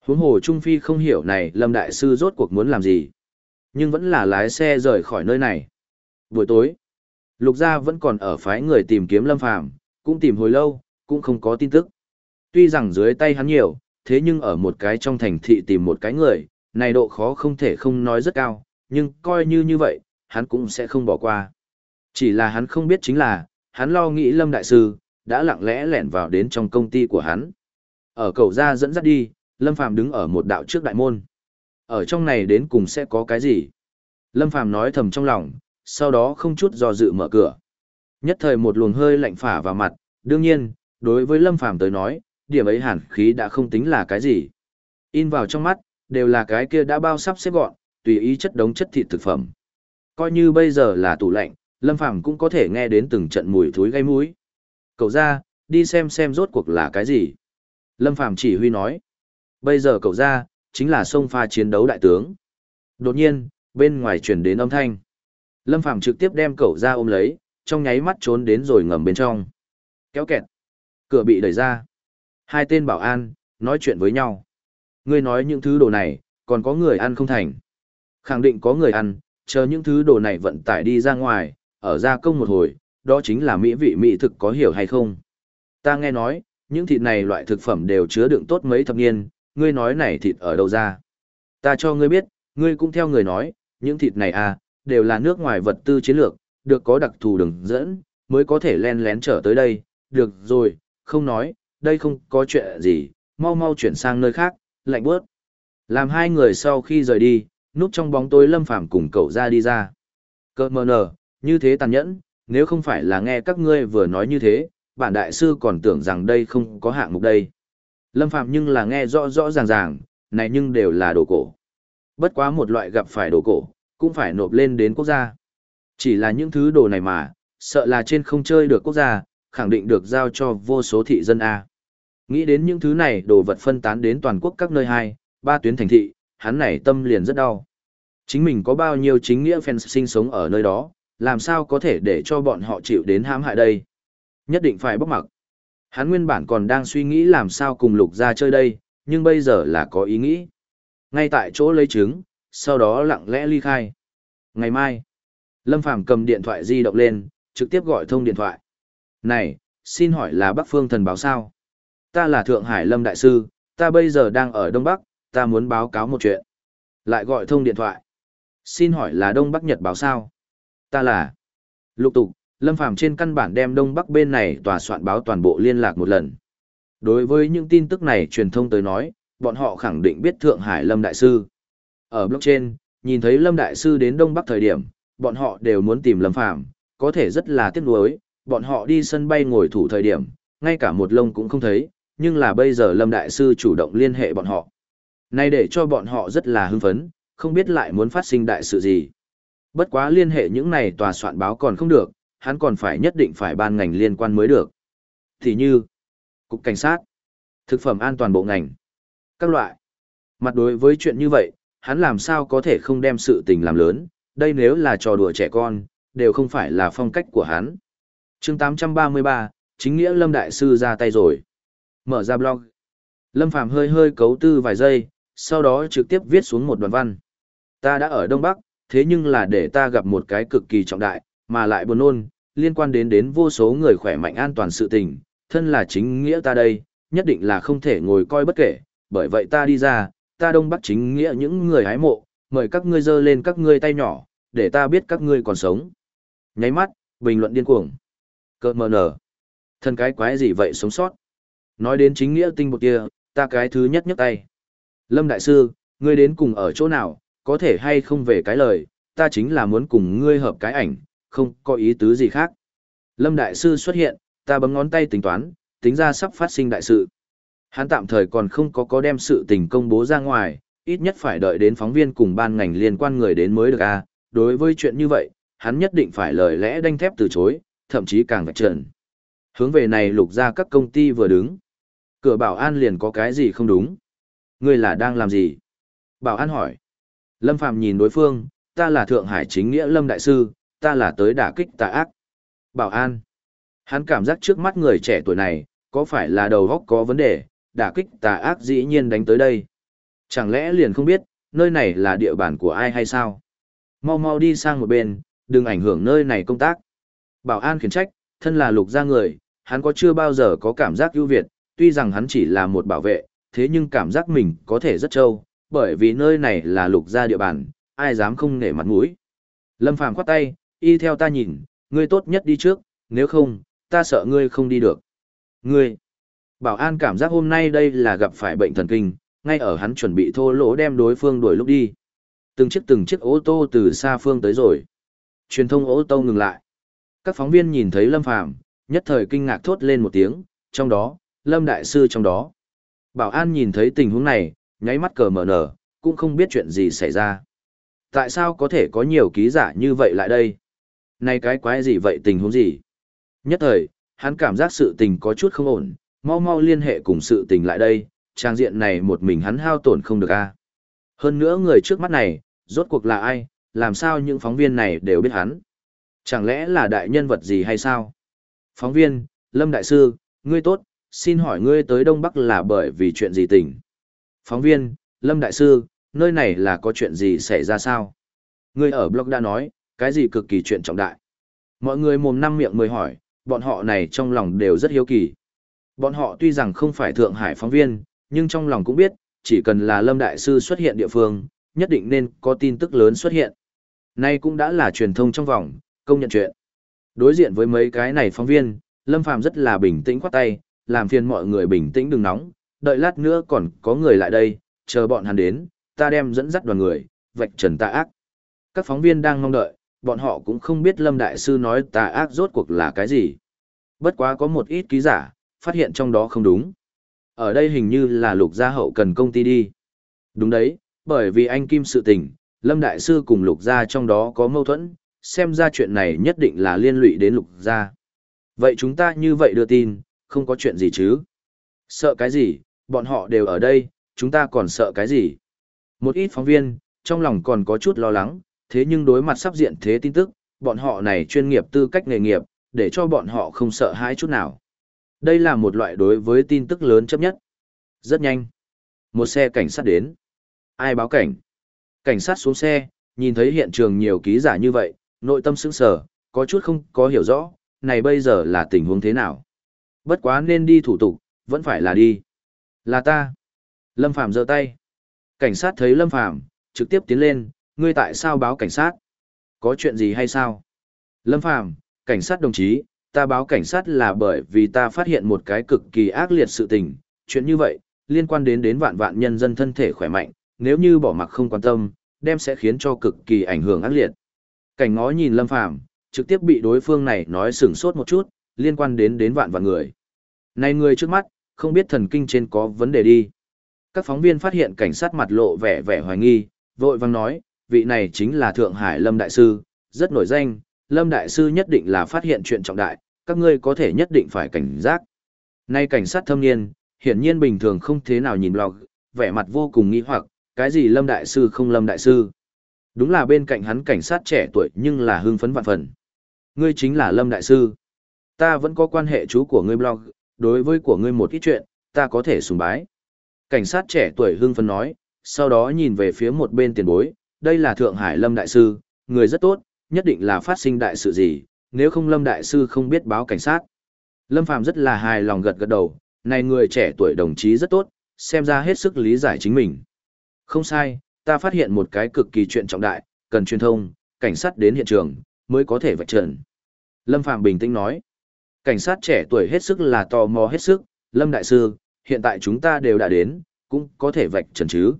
Huống hồ Trung Phi không hiểu này Lâm Đại Sư rốt cuộc muốn làm gì. Nhưng vẫn là lái xe rời khỏi nơi này. Buổi tối, Lục Gia vẫn còn ở phái người tìm kiếm Lâm Phàm cũng tìm hồi lâu, cũng không có tin tức. Tuy rằng dưới tay hắn nhiều, thế nhưng ở một cái trong thành thị tìm một cái người, này độ khó không thể không nói rất cao, nhưng coi như như vậy, hắn cũng sẽ không bỏ qua. Chỉ là hắn không biết chính là, hắn lo nghĩ Lâm Đại Sư, đã lặng lẽ lẻn vào đến trong công ty của hắn. Ở cầu ra dẫn dắt đi, Lâm Phàm đứng ở một đạo trước đại môn. Ở trong này đến cùng sẽ có cái gì? Lâm Phàm nói thầm trong lòng, sau đó không chút do dự mở cửa. Nhất thời một luồng hơi lạnh phả vào mặt, đương nhiên, đối với Lâm Phàm tới nói, điểm ấy hàn khí đã không tính là cái gì. In vào trong mắt, đều là cái kia đã bao sắp xếp gọn, tùy ý chất đống chất thịt thực phẩm. Coi như bây giờ là tủ lạnh, Lâm Phàm cũng có thể nghe đến từng trận mùi thối gây mũi. Cậu ra, đi xem xem rốt cuộc là cái gì. Lâm Phàm chỉ huy nói. Bây giờ cậu ra, chính là sông pha chiến đấu đại tướng. Đột nhiên, bên ngoài chuyển đến âm thanh. Lâm Phàm trực tiếp đem cậu ra ôm lấy, trong nháy mắt trốn đến rồi ngầm bên trong. Kéo kẹt. Cửa bị đẩy ra. Hai tên bảo an, nói chuyện với nhau. Ngươi nói những thứ đồ này, còn có người ăn không thành. Khẳng định có người ăn, chờ những thứ đồ này vận tải đi ra ngoài, ở gia công một hồi, đó chính là mỹ vị mỹ thực có hiểu hay không. Ta nghe nói, những thịt này loại thực phẩm đều chứa đựng tốt mấy thập niên, ngươi nói này thịt ở đâu ra. Ta cho ngươi biết, ngươi cũng theo người nói, những thịt này à, đều là nước ngoài vật tư chiến lược, được có đặc thù đường dẫn, mới có thể len lén trở tới đây, được rồi, không nói, đây không có chuyện gì, mau mau chuyển sang nơi khác, lạnh bước. Làm hai người sau khi rời đi, núp trong bóng tối lâm phàm cùng cậu ra đi ra. Cơ mờ nở, như thế tàn nhẫn, nếu không phải là nghe các ngươi vừa nói như thế, bản đại sư còn tưởng rằng đây không có hạng mục đây. Lâm phàm nhưng là nghe rõ rõ ràng ràng, này nhưng đều là đồ cổ. Bất quá một loại gặp phải đồ cổ, cũng phải nộp lên đến quốc gia. Chỉ là những thứ đồ này mà, sợ là trên không chơi được quốc gia, khẳng định được giao cho vô số thị dân A. Nghĩ đến những thứ này đồ vật phân tán đến toàn quốc các nơi hai, ba tuyến thành thị, hắn này tâm liền rất đau. Chính mình có bao nhiêu chính nghĩa fans sinh sống ở nơi đó, làm sao có thể để cho bọn họ chịu đến hãm hại đây. Nhất định phải bóc mặc. Hắn nguyên bản còn đang suy nghĩ làm sao cùng lục ra chơi đây, nhưng bây giờ là có ý nghĩ. Ngay tại chỗ lấy trứng, sau đó lặng lẽ ly khai. Ngày mai, Lâm Phàm cầm điện thoại di động lên, trực tiếp gọi thông điện thoại. Này, xin hỏi là Bắc Phương Thần báo sao? Ta là Thượng Hải Lâm Đại Sư, ta bây giờ đang ở Đông Bắc, ta muốn báo cáo một chuyện. Lại gọi thông điện thoại. Xin hỏi là Đông Bắc Nhật báo sao? Ta là. Lục tục, Lâm Phàm trên căn bản đem Đông Bắc bên này tòa soạn báo toàn bộ liên lạc một lần. Đối với những tin tức này truyền thông tới nói, bọn họ khẳng định biết Thượng Hải Lâm Đại Sư. Ở blockchain, nhìn thấy Lâm Đại Sư đến Đông Bắc thời điểm, bọn họ đều muốn tìm Lâm Phàm có thể rất là tiếc nuối, bọn họ đi sân bay ngồi thủ thời điểm, ngay cả một lông cũng không thấy, nhưng là bây giờ Lâm Đại Sư chủ động liên hệ bọn họ. nay để cho bọn họ rất là hưng phấn, không biết lại muốn phát sinh đại sự gì. Bất quá liên hệ những này tòa soạn báo còn không được, hắn còn phải nhất định phải ban ngành liên quan mới được. Thì như, Cục Cảnh sát, Thực phẩm an toàn bộ ngành, các loại. Mặt đối với chuyện như vậy, hắn làm sao có thể không đem sự tình làm lớn, đây nếu là trò đùa trẻ con, đều không phải là phong cách của hắn. chương 833, chính nghĩa Lâm Đại Sư ra tay rồi. Mở ra blog. Lâm Phàm hơi hơi cấu tư vài giây, sau đó trực tiếp viết xuống một đoạn văn. Ta đã ở Đông Bắc, thế nhưng là để ta gặp một cái cực kỳ trọng đại, mà lại buồn nôn, liên quan đến đến vô số người khỏe mạnh an toàn sự tình, thân là chính nghĩa ta đây, nhất định là không thể ngồi coi bất kể, bởi vậy ta đi ra, ta Đông Bắc chính nghĩa những người hái mộ, mời các ngươi giơ lên các ngươi tay nhỏ, để ta biết các ngươi còn sống. Nháy mắt, bình luận điên cuồng. Cơ mờ nở. Thân cái quái gì vậy sống sót? Nói đến chính nghĩa tinh bột kia, ta cái thứ nhất nhấc tay. Lâm Đại Sư, ngươi đến cùng ở chỗ nào, có thể hay không về cái lời, ta chính là muốn cùng ngươi hợp cái ảnh, không có ý tứ gì khác. Lâm Đại Sư xuất hiện, ta bấm ngón tay tính toán, tính ra sắp phát sinh đại sự. Hắn tạm thời còn không có có đem sự tình công bố ra ngoài, ít nhất phải đợi đến phóng viên cùng ban ngành liên quan người đến mới được a. đối với chuyện như vậy, hắn nhất định phải lời lẽ đanh thép từ chối, thậm chí càng vạch trần. Hướng về này lục ra các công ty vừa đứng. Cửa bảo an liền có cái gì không đúng. Ngươi là đang làm gì? Bảo an hỏi. Lâm Phàm nhìn đối phương, ta là Thượng Hải chính nghĩa Lâm Đại Sư, ta là tới đả kích tà ác. Bảo an. Hắn cảm giác trước mắt người trẻ tuổi này, có phải là đầu góc có vấn đề, đả kích tà ác dĩ nhiên đánh tới đây. Chẳng lẽ liền không biết, nơi này là địa bàn của ai hay sao? Mau mau đi sang một bên, đừng ảnh hưởng nơi này công tác. Bảo an khiển trách, thân là lục gia người, hắn có chưa bao giờ có cảm giác ưu việt, tuy rằng hắn chỉ là một bảo vệ, thế nhưng cảm giác mình có thể rất trâu, bởi vì nơi này là lục gia địa bàn, ai dám không nể mặt mũi. Lâm Phàm khoát tay, y theo ta nhìn, ngươi tốt nhất đi trước, nếu không, ta sợ ngươi không đi được. Ngươi, bảo an cảm giác hôm nay đây là gặp phải bệnh thần kinh, ngay ở hắn chuẩn bị thô lỗ đem đối phương đuổi lúc đi. Từng chiếc từng chiếc ô tô từ xa phương tới rồi. Truyền thông ô tô ngừng lại. Các phóng viên nhìn thấy Lâm Phàm nhất thời kinh ngạc thốt lên một tiếng, trong đó, Lâm Đại Sư trong đó. Bảo an nhìn thấy tình huống này, nháy mắt cờ mở nở, cũng không biết chuyện gì xảy ra. Tại sao có thể có nhiều ký giả như vậy lại đây? Này cái quái gì vậy tình huống gì? Nhất thời, hắn cảm giác sự tình có chút không ổn, mau mau liên hệ cùng sự tình lại đây, trang diện này một mình hắn hao tổn không được a. Hơn nữa người trước mắt này, rốt cuộc là ai, làm sao những phóng viên này đều biết hắn? Chẳng lẽ là đại nhân vật gì hay sao? Phóng viên, Lâm Đại Sư, ngươi tốt, xin hỏi ngươi tới Đông Bắc là bởi vì chuyện gì tỉnh Phóng viên, Lâm Đại Sư, nơi này là có chuyện gì xảy ra sao? Ngươi ở blog đã nói, cái gì cực kỳ chuyện trọng đại. Mọi người mồm năm miệng mười hỏi, bọn họ này trong lòng đều rất hiếu kỳ. Bọn họ tuy rằng không phải Thượng Hải phóng viên, nhưng trong lòng cũng biết, chỉ cần là Lâm Đại Sư xuất hiện địa phương, nhất định nên có tin tức lớn xuất hiện. Nay cũng đã là truyền thông trong vòng, công nhận chuyện. Đối diện với mấy cái này phóng viên, Lâm Phàm rất là bình tĩnh khoát tay, làm phiền mọi người bình tĩnh đừng nóng, đợi lát nữa còn có người lại đây, chờ bọn hắn đến, ta đem dẫn dắt đoàn người, vạch trần tà ác. Các phóng viên đang mong đợi, bọn họ cũng không biết Lâm Đại Sư nói tà ác rốt cuộc là cái gì. Bất quá có một ít ký giả, phát hiện trong đó không đúng. Ở đây hình như là lục gia hậu cần công ty đi. Đúng đấy, bởi vì anh Kim sự tình, Lâm Đại Sư cùng lục gia trong đó có mâu thuẫn, xem ra chuyện này nhất định là liên lụy đến lục gia. Vậy chúng ta như vậy đưa tin, không có chuyện gì chứ? Sợ cái gì, bọn họ đều ở đây, chúng ta còn sợ cái gì? Một ít phóng viên, trong lòng còn có chút lo lắng, thế nhưng đối mặt sắp diện thế tin tức, bọn họ này chuyên nghiệp tư cách nghề nghiệp, để cho bọn họ không sợ hãi chút nào. Đây là một loại đối với tin tức lớn chấp nhất. Rất nhanh. Một xe cảnh sát đến. Ai báo cảnh? Cảnh sát xuống xe, nhìn thấy hiện trường nhiều ký giả như vậy, nội tâm sững sờ, có chút không có hiểu rõ, này bây giờ là tình huống thế nào. Bất quá nên đi thủ tục, vẫn phải là đi. Là ta. Lâm Phàm giơ tay. Cảnh sát thấy Lâm Phàm trực tiếp tiến lên, ngươi tại sao báo cảnh sát? Có chuyện gì hay sao? Lâm Phàm cảnh sát đồng chí, ta báo cảnh sát là bởi vì ta phát hiện một cái cực kỳ ác liệt sự tình, chuyện như vậy, liên quan đến đến vạn vạn nhân dân thân thể khỏe mạnh, nếu như bỏ mặc không quan tâm, đem sẽ khiến cho cực kỳ ảnh hưởng ác liệt. Cảnh ngó nhìn Lâm Phàm trực tiếp bị đối phương này nói sửng sốt một chút, liên quan đến đến vạn vạn người. Này người trước mắt, không biết thần kinh trên có vấn đề đi. Các phóng viên phát hiện cảnh sát mặt lộ vẻ vẻ hoài nghi, vội vang nói, vị này chính là Thượng Hải Lâm Đại Sư, rất nổi danh, Lâm Đại Sư nhất định là phát hiện chuyện trọng đại, các ngươi có thể nhất định phải cảnh giác. Nay cảnh sát thâm niên, hiển nhiên bình thường không thế nào nhìn blog, vẻ mặt vô cùng nghi hoặc, cái gì Lâm Đại Sư không Lâm Đại Sư. Đúng là bên cạnh hắn cảnh sát trẻ tuổi nhưng là hưng phấn vạn phần. Ngươi chính là Lâm Đại Sư. Ta vẫn có quan hệ chú của ngươi blog, đối với của ngươi một ít chuyện, ta có thể sùng bái. Cảnh sát trẻ tuổi hưng phấn nói, sau đó nhìn về phía một bên tiền bối, đây là Thượng Hải Lâm Đại Sư, người rất tốt, nhất định là phát sinh đại sự gì, nếu không Lâm Đại Sư không biết báo cảnh sát. Lâm Phàm rất là hài lòng gật gật đầu, này người trẻ tuổi đồng chí rất tốt, xem ra hết sức lý giải chính mình. Không sai, ta phát hiện một cái cực kỳ chuyện trọng đại, cần truyền thông, cảnh sát đến hiện trường, mới có thể vạch trần. Lâm Phạm bình tĩnh nói, cảnh sát trẻ tuổi hết sức là tò mò hết sức, Lâm Đại Sư, hiện tại chúng ta đều đã đến, cũng có thể vạch trần chứ.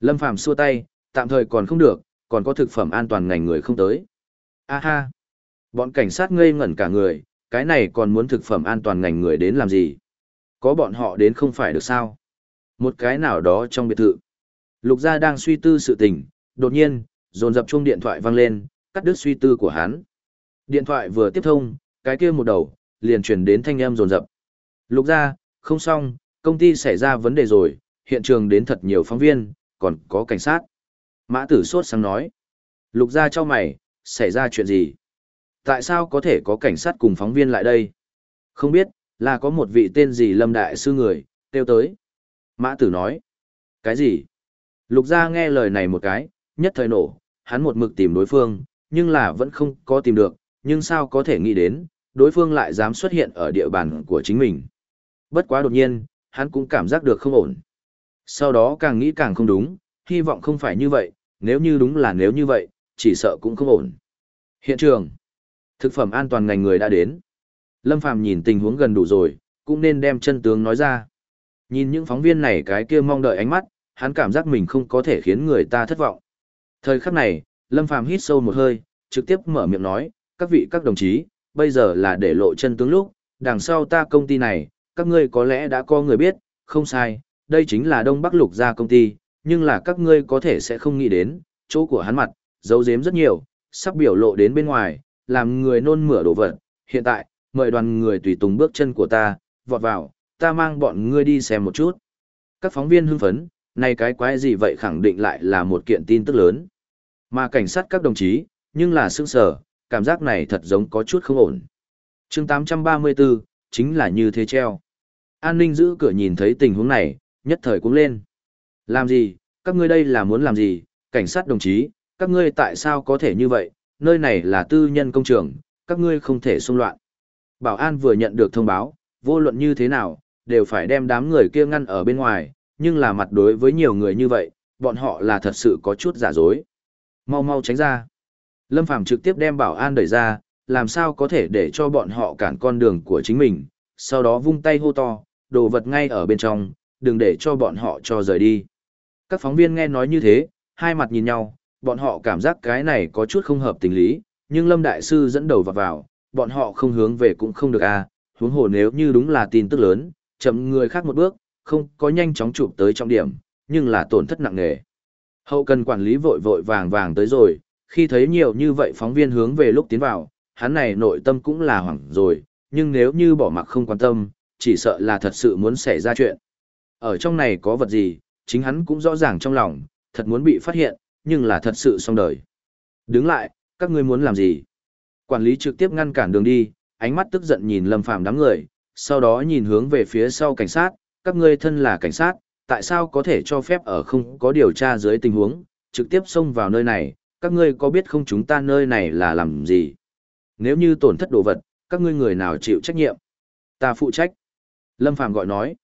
Lâm Phàm xua tay, tạm thời còn không được, còn có thực phẩm an toàn ngành người không tới. A ha, bọn cảnh sát ngây ngẩn cả người, cái này còn muốn thực phẩm an toàn ngành người đến làm gì? Có bọn họ đến không phải được sao? Một cái nào đó trong biệt thự. Lục gia đang suy tư sự tình, đột nhiên, dồn dập chuông điện thoại vang lên, cắt đứt suy tư của hắn. Điện thoại vừa tiếp thông, cái kia một đầu, liền truyền đến thanh âm rồn rập. Lục gia, không xong, công ty xảy ra vấn đề rồi, hiện trường đến thật nhiều phóng viên, còn có cảnh sát. Mã tử sốt sáng nói. Lục gia cho mày, xảy ra chuyện gì? Tại sao có thể có cảnh sát cùng phóng viên lại đây? Không biết, là có một vị tên gì lâm đại sư người, tiêu tới. Mã tử nói. Cái gì? Lục gia nghe lời này một cái, nhất thời nổ, hắn một mực tìm đối phương, nhưng là vẫn không có tìm được, nhưng sao có thể nghĩ đến, đối phương lại dám xuất hiện ở địa bàn của chính mình. Bất quá đột nhiên, hắn cũng cảm giác được không ổn. Sau đó càng nghĩ càng không đúng, hy vọng không phải như vậy, nếu như đúng là nếu như vậy, chỉ sợ cũng không ổn. Hiện trường, thực phẩm an toàn ngành người đã đến. Lâm Phàm nhìn tình huống gần đủ rồi, cũng nên đem chân tướng nói ra. Nhìn những phóng viên này cái kia mong đợi ánh mắt, hắn cảm giác mình không có thể khiến người ta thất vọng. Thời khắc này, Lâm Phàm hít sâu một hơi, trực tiếp mở miệng nói, các vị các đồng chí, bây giờ là để lộ chân tướng lúc, đằng sau ta công ty này, các ngươi có lẽ đã có người biết, không sai, đây chính là Đông Bắc Lục gia công ty, nhưng là các ngươi có thể sẽ không nghĩ đến, chỗ của hắn mặt, giấu giếm rất nhiều, sắp biểu lộ đến bên ngoài, làm người nôn mửa đổ vật. Hiện tại, mời đoàn người tùy tùng bước chân của ta, vọt vào, ta mang bọn ngươi đi xem một chút. Các phóng viên hưng phấn, này cái quái gì vậy khẳng định lại là một kiện tin tức lớn. Mà cảnh sát các đồng chí, nhưng là sững sở, cảm giác này thật giống có chút không ổn. chương 834, chính là như thế treo. An ninh giữ cửa nhìn thấy tình huống này, nhất thời cũng lên. Làm gì, các ngươi đây là muốn làm gì, cảnh sát đồng chí, các ngươi tại sao có thể như vậy, nơi này là tư nhân công trường, các ngươi không thể xung loạn. Bảo an vừa nhận được thông báo, vô luận như thế nào, đều phải đem đám người kia ngăn ở bên ngoài, nhưng là mặt đối với nhiều người như vậy, bọn họ là thật sự có chút giả dối. Mau mau tránh ra. Lâm Phàm trực tiếp đem bảo an đẩy ra, làm sao có thể để cho bọn họ cản con đường của chính mình, sau đó vung tay hô to, đồ vật ngay ở bên trong, đừng để cho bọn họ cho rời đi. Các phóng viên nghe nói như thế, hai mặt nhìn nhau, bọn họ cảm giác cái này có chút không hợp tình lý, nhưng Lâm Đại Sư dẫn đầu vào vào, bọn họ không hướng về cũng không được à, huống hồ nếu như đúng là tin tức lớn, chậm người khác một bước, không có nhanh chóng chụp tới trọng điểm, nhưng là tổn thất nặng nề. Hậu cần quản lý vội vội vàng vàng tới rồi, khi thấy nhiều như vậy phóng viên hướng về lúc tiến vào, hắn này nội tâm cũng là hoảng rồi, nhưng nếu như bỏ mặc không quan tâm, chỉ sợ là thật sự muốn xảy ra chuyện. Ở trong này có vật gì, chính hắn cũng rõ ràng trong lòng, thật muốn bị phát hiện, nhưng là thật sự xong đời. Đứng lại, các ngươi muốn làm gì? Quản lý trực tiếp ngăn cản đường đi, ánh mắt tức giận nhìn Lâm Phàm đám người, sau đó nhìn hướng về phía sau cảnh sát, các ngươi thân là cảnh sát, tại sao có thể cho phép ở không có điều tra dưới tình huống, trực tiếp xông vào nơi này, các ngươi có biết không chúng ta nơi này là làm gì? Nếu như tổn thất đồ vật, các ngươi người nào chịu trách nhiệm? Ta phụ trách. Lâm Phàm gọi nói.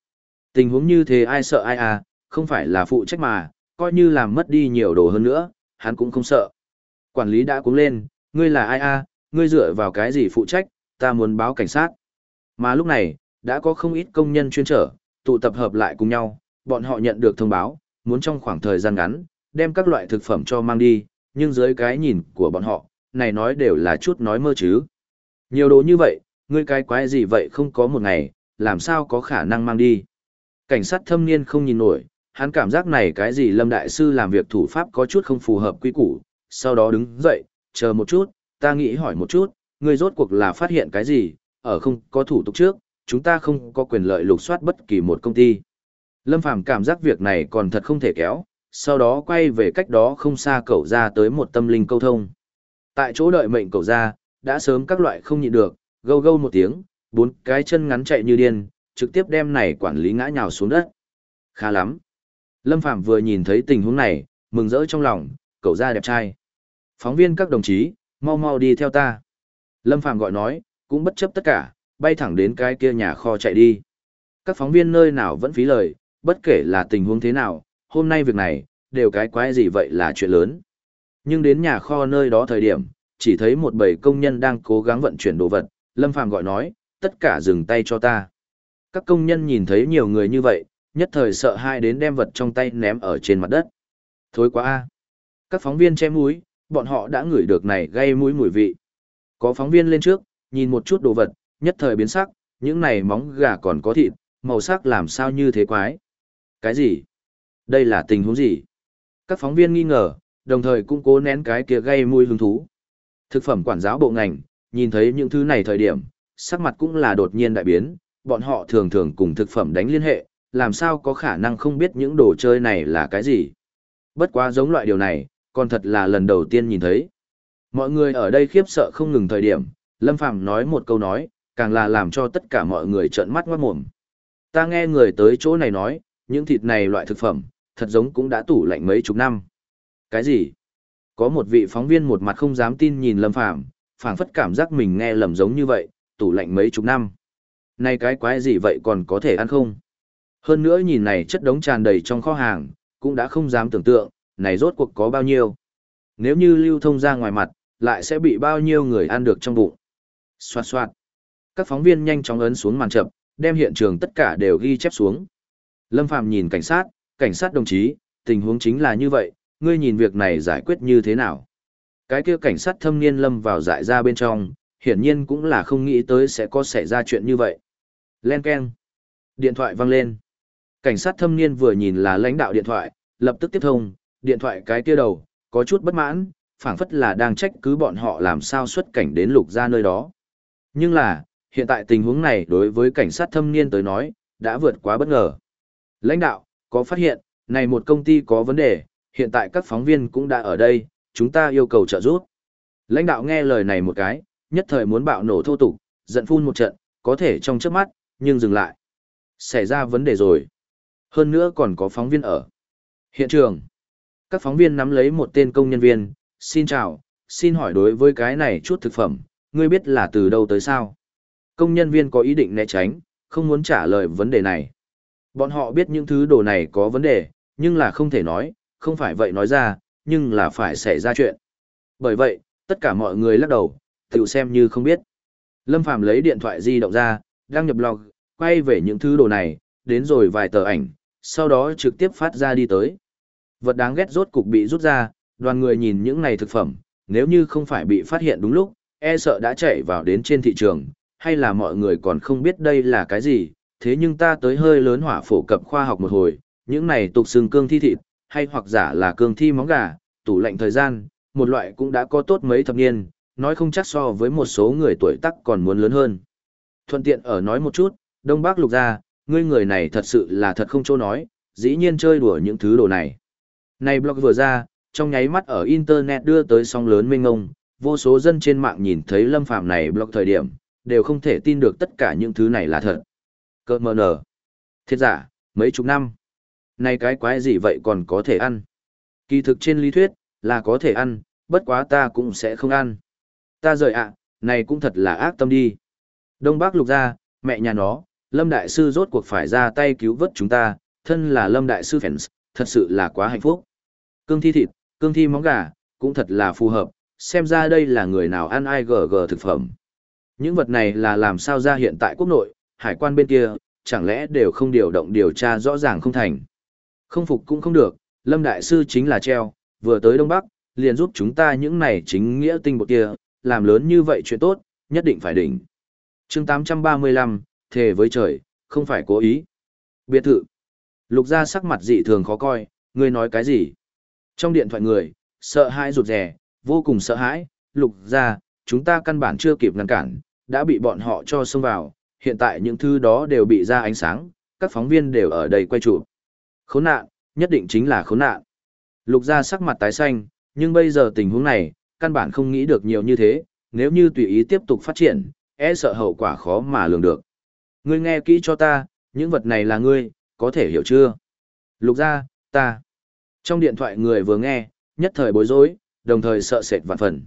Tình huống như thế ai sợ ai à, không phải là phụ trách mà, coi như làm mất đi nhiều đồ hơn nữa, hắn cũng không sợ. Quản lý đã cuống lên, ngươi là ai à, ngươi dựa vào cái gì phụ trách, ta muốn báo cảnh sát. Mà lúc này, đã có không ít công nhân chuyên trở, tụ tập hợp lại cùng nhau, bọn họ nhận được thông báo, muốn trong khoảng thời gian ngắn, đem các loại thực phẩm cho mang đi, nhưng dưới cái nhìn của bọn họ, này nói đều là chút nói mơ chứ. Nhiều đồ như vậy, ngươi cái quái gì vậy không có một ngày, làm sao có khả năng mang đi. Cảnh sát thâm niên không nhìn nổi, hắn cảm giác này cái gì Lâm Đại Sư làm việc thủ pháp có chút không phù hợp quy củ, sau đó đứng dậy, chờ một chút, ta nghĩ hỏi một chút, ngươi rốt cuộc là phát hiện cái gì, ở không có thủ tục trước, chúng ta không có quyền lợi lục soát bất kỳ một công ty. Lâm Phàm cảm giác việc này còn thật không thể kéo, sau đó quay về cách đó không xa cậu ra tới một tâm linh câu thông. Tại chỗ đợi mệnh cậu ra, đã sớm các loại không nhịn được, gâu gâu một tiếng, bốn cái chân ngắn chạy như điên, trực tiếp đem này quản lý ngã nhào xuống đất. Khá lắm. Lâm Phạm vừa nhìn thấy tình huống này, mừng rỡ trong lòng, cậu ra đẹp trai. Phóng viên các đồng chí, mau mau đi theo ta. Lâm Phạm gọi nói, cũng bất chấp tất cả, bay thẳng đến cái kia nhà kho chạy đi. Các phóng viên nơi nào vẫn phí lời, bất kể là tình huống thế nào, hôm nay việc này, đều cái quái gì vậy là chuyện lớn. Nhưng đến nhà kho nơi đó thời điểm, chỉ thấy một bầy công nhân đang cố gắng vận chuyển đồ vật, Lâm Phàm gọi nói, tất cả dừng tay cho ta. Các công nhân nhìn thấy nhiều người như vậy, nhất thời sợ hai đến đem vật trong tay ném ở trên mặt đất. Thối quá a. Các phóng viên che mũi, bọn họ đã ngửi được này gây mũi mùi vị. Có phóng viên lên trước, nhìn một chút đồ vật, nhất thời biến sắc, những này móng gà còn có thịt, màu sắc làm sao như thế quái. Cái gì? Đây là tình huống gì? Các phóng viên nghi ngờ, đồng thời cũng cố nén cái kia gây mùi hứng thú. Thực phẩm quản giáo bộ ngành, nhìn thấy những thứ này thời điểm, sắc mặt cũng là đột nhiên đại biến, bọn họ thường thường cùng thực phẩm đánh liên hệ, làm sao có khả năng không biết những đồ chơi này là cái gì. Bất quá giống loại điều này, còn thật là lần đầu tiên nhìn thấy. Mọi người ở đây khiếp sợ không ngừng thời điểm, Lâm Phàm nói một câu nói, càng là làm cho tất cả mọi người trợn mắt ngoát mồm. Ta nghe người tới chỗ này nói, những thịt này loại thực phẩm, thật giống cũng đã tủ lạnh mấy chục năm. Cái gì? Có một vị phóng viên một mặt không dám tin nhìn Lâm Phàm, phảng phất cảm giác mình nghe lầm giống như vậy, tủ lạnh mấy chục năm. Này cái quái gì vậy còn có thể ăn không? Hơn nữa nhìn này chất đống tràn đầy trong kho hàng, cũng đã không dám tưởng tượng, này rốt cuộc có bao nhiêu. Nếu như lưu thông ra ngoài mặt, lại sẽ bị bao nhiêu người ăn được trong bụng. Xoạt xoạt. Các phóng viên nhanh chóng ấn xuống màn chậm, đem hiện trường tất cả đều ghi chép xuống. Lâm Phàm nhìn cảnh sát, cảnh sát đồng chí, tình huống chính là như vậy, ngươi nhìn việc này giải quyết như thế nào? Cái kia cảnh sát thâm niên lâm vào dại ra bên trong, hiển nhiên cũng là không nghĩ tới sẽ có xảy ra chuyện như vậy. Len keng. Điện thoại vang lên. Cảnh sát thâm niên vừa nhìn là lãnh đạo điện thoại, lập tức tiếp thông, điện thoại cái kia đầu, có chút bất mãn, phảng phất là đang trách cứ bọn họ làm sao xuất cảnh đến lục ra nơi đó. Nhưng là, hiện tại tình huống này đối với cảnh sát thâm niên tới nói, đã vượt quá bất ngờ. Lãnh đạo, có phát hiện, này một công ty có vấn đề, hiện tại các phóng viên cũng đã ở đây, chúng ta yêu cầu trợ giúp. Lãnh đạo nghe lời này một cái, nhất thời muốn bạo nổ thô tục, giận phun một trận, có thể trong chớp mắt, nhưng dừng lại. Xảy ra vấn đề rồi. Hơn nữa còn có phóng viên ở. Hiện trường. Các phóng viên nắm lấy một tên công nhân viên, xin chào, xin hỏi đối với cái này chút thực phẩm, ngươi biết là từ đâu tới sao? Công nhân viên có ý định né tránh, không muốn trả lời vấn đề này. Bọn họ biết những thứ đồ này có vấn đề, nhưng là không thể nói, không phải vậy nói ra, nhưng là phải xảy ra chuyện. Bởi vậy, tất cả mọi người lắc đầu, tự xem như không biết. Lâm Phàm lấy điện thoại di động ra, đăng nhập log, quay về những thứ đồ này, đến rồi vài tờ ảnh, sau đó trực tiếp phát ra đi tới. Vật đáng ghét rốt cục bị rút ra, đoàn người nhìn những này thực phẩm, nếu như không phải bị phát hiện đúng lúc, e sợ đã chạy vào đến trên thị trường, hay là mọi người còn không biết đây là cái gì, thế nhưng ta tới hơi lớn hỏa phổ cập khoa học một hồi, những này tục xương cương thi thịt, hay hoặc giả là cương thi móng gà, tủ lạnh thời gian, một loại cũng đã có tốt mấy thập niên, nói không chắc so với một số người tuổi tác còn muốn lớn hơn. Thuận tiện ở nói một chút, Đông Bắc Lục gia, ngươi người này thật sự là thật không chỗ nói, dĩ nhiên chơi đùa những thứ đồ này. Này blog vừa ra, trong nháy mắt ở internet đưa tới sóng lớn mênh ngông, vô số dân trên mạng nhìn thấy lâm phạm này blog thời điểm, đều không thể tin được tất cả những thứ này là thật. Cơ mờ nở. Thiết giả, mấy chục năm. Này cái quái gì vậy còn có thể ăn? Kỳ thực trên lý thuyết, là có thể ăn, bất quá ta cũng sẽ không ăn. Ta rời ạ, này cũng thật là ác tâm đi. Đông Bắc lục ra, mẹ nhà nó, Lâm Đại Sư rốt cuộc phải ra tay cứu vớt chúng ta, thân là Lâm Đại Sư fans, thật sự là quá hạnh phúc. Cương thi thịt, cương thi móng gà, cũng thật là phù hợp, xem ra đây là người nào ăn ai gờ gờ thực phẩm. Những vật này là làm sao ra hiện tại quốc nội, hải quan bên kia, chẳng lẽ đều không điều động điều tra rõ ràng không thành. Không phục cũng không được, Lâm Đại Sư chính là treo, vừa tới Đông Bắc, liền giúp chúng ta những này chính nghĩa tinh bột kia, làm lớn như vậy chuyện tốt, nhất định phải đỉnh. chương 835, thề với trời, không phải cố ý. Biệt thự. Lục gia sắc mặt dị thường khó coi, ngươi nói cái gì? Trong điện thoại người, sợ hãi rụt rè, vô cùng sợ hãi, lục gia, chúng ta căn bản chưa kịp ngăn cản, đã bị bọn họ cho xông vào, hiện tại những thứ đó đều bị ra ánh sáng, các phóng viên đều ở đây quay chụp. Khốn nạn, nhất định chính là khốn nạn. Lục gia sắc mặt tái xanh, nhưng bây giờ tình huống này, căn bản không nghĩ được nhiều như thế, nếu như tùy ý tiếp tục phát triển, e sợ hậu quả khó mà lường được. Ngươi nghe kỹ cho ta, những vật này là ngươi, có thể hiểu chưa? Lục gia, ta. Trong điện thoại người vừa nghe, nhất thời bối rối, đồng thời sợ sệt vạn phần.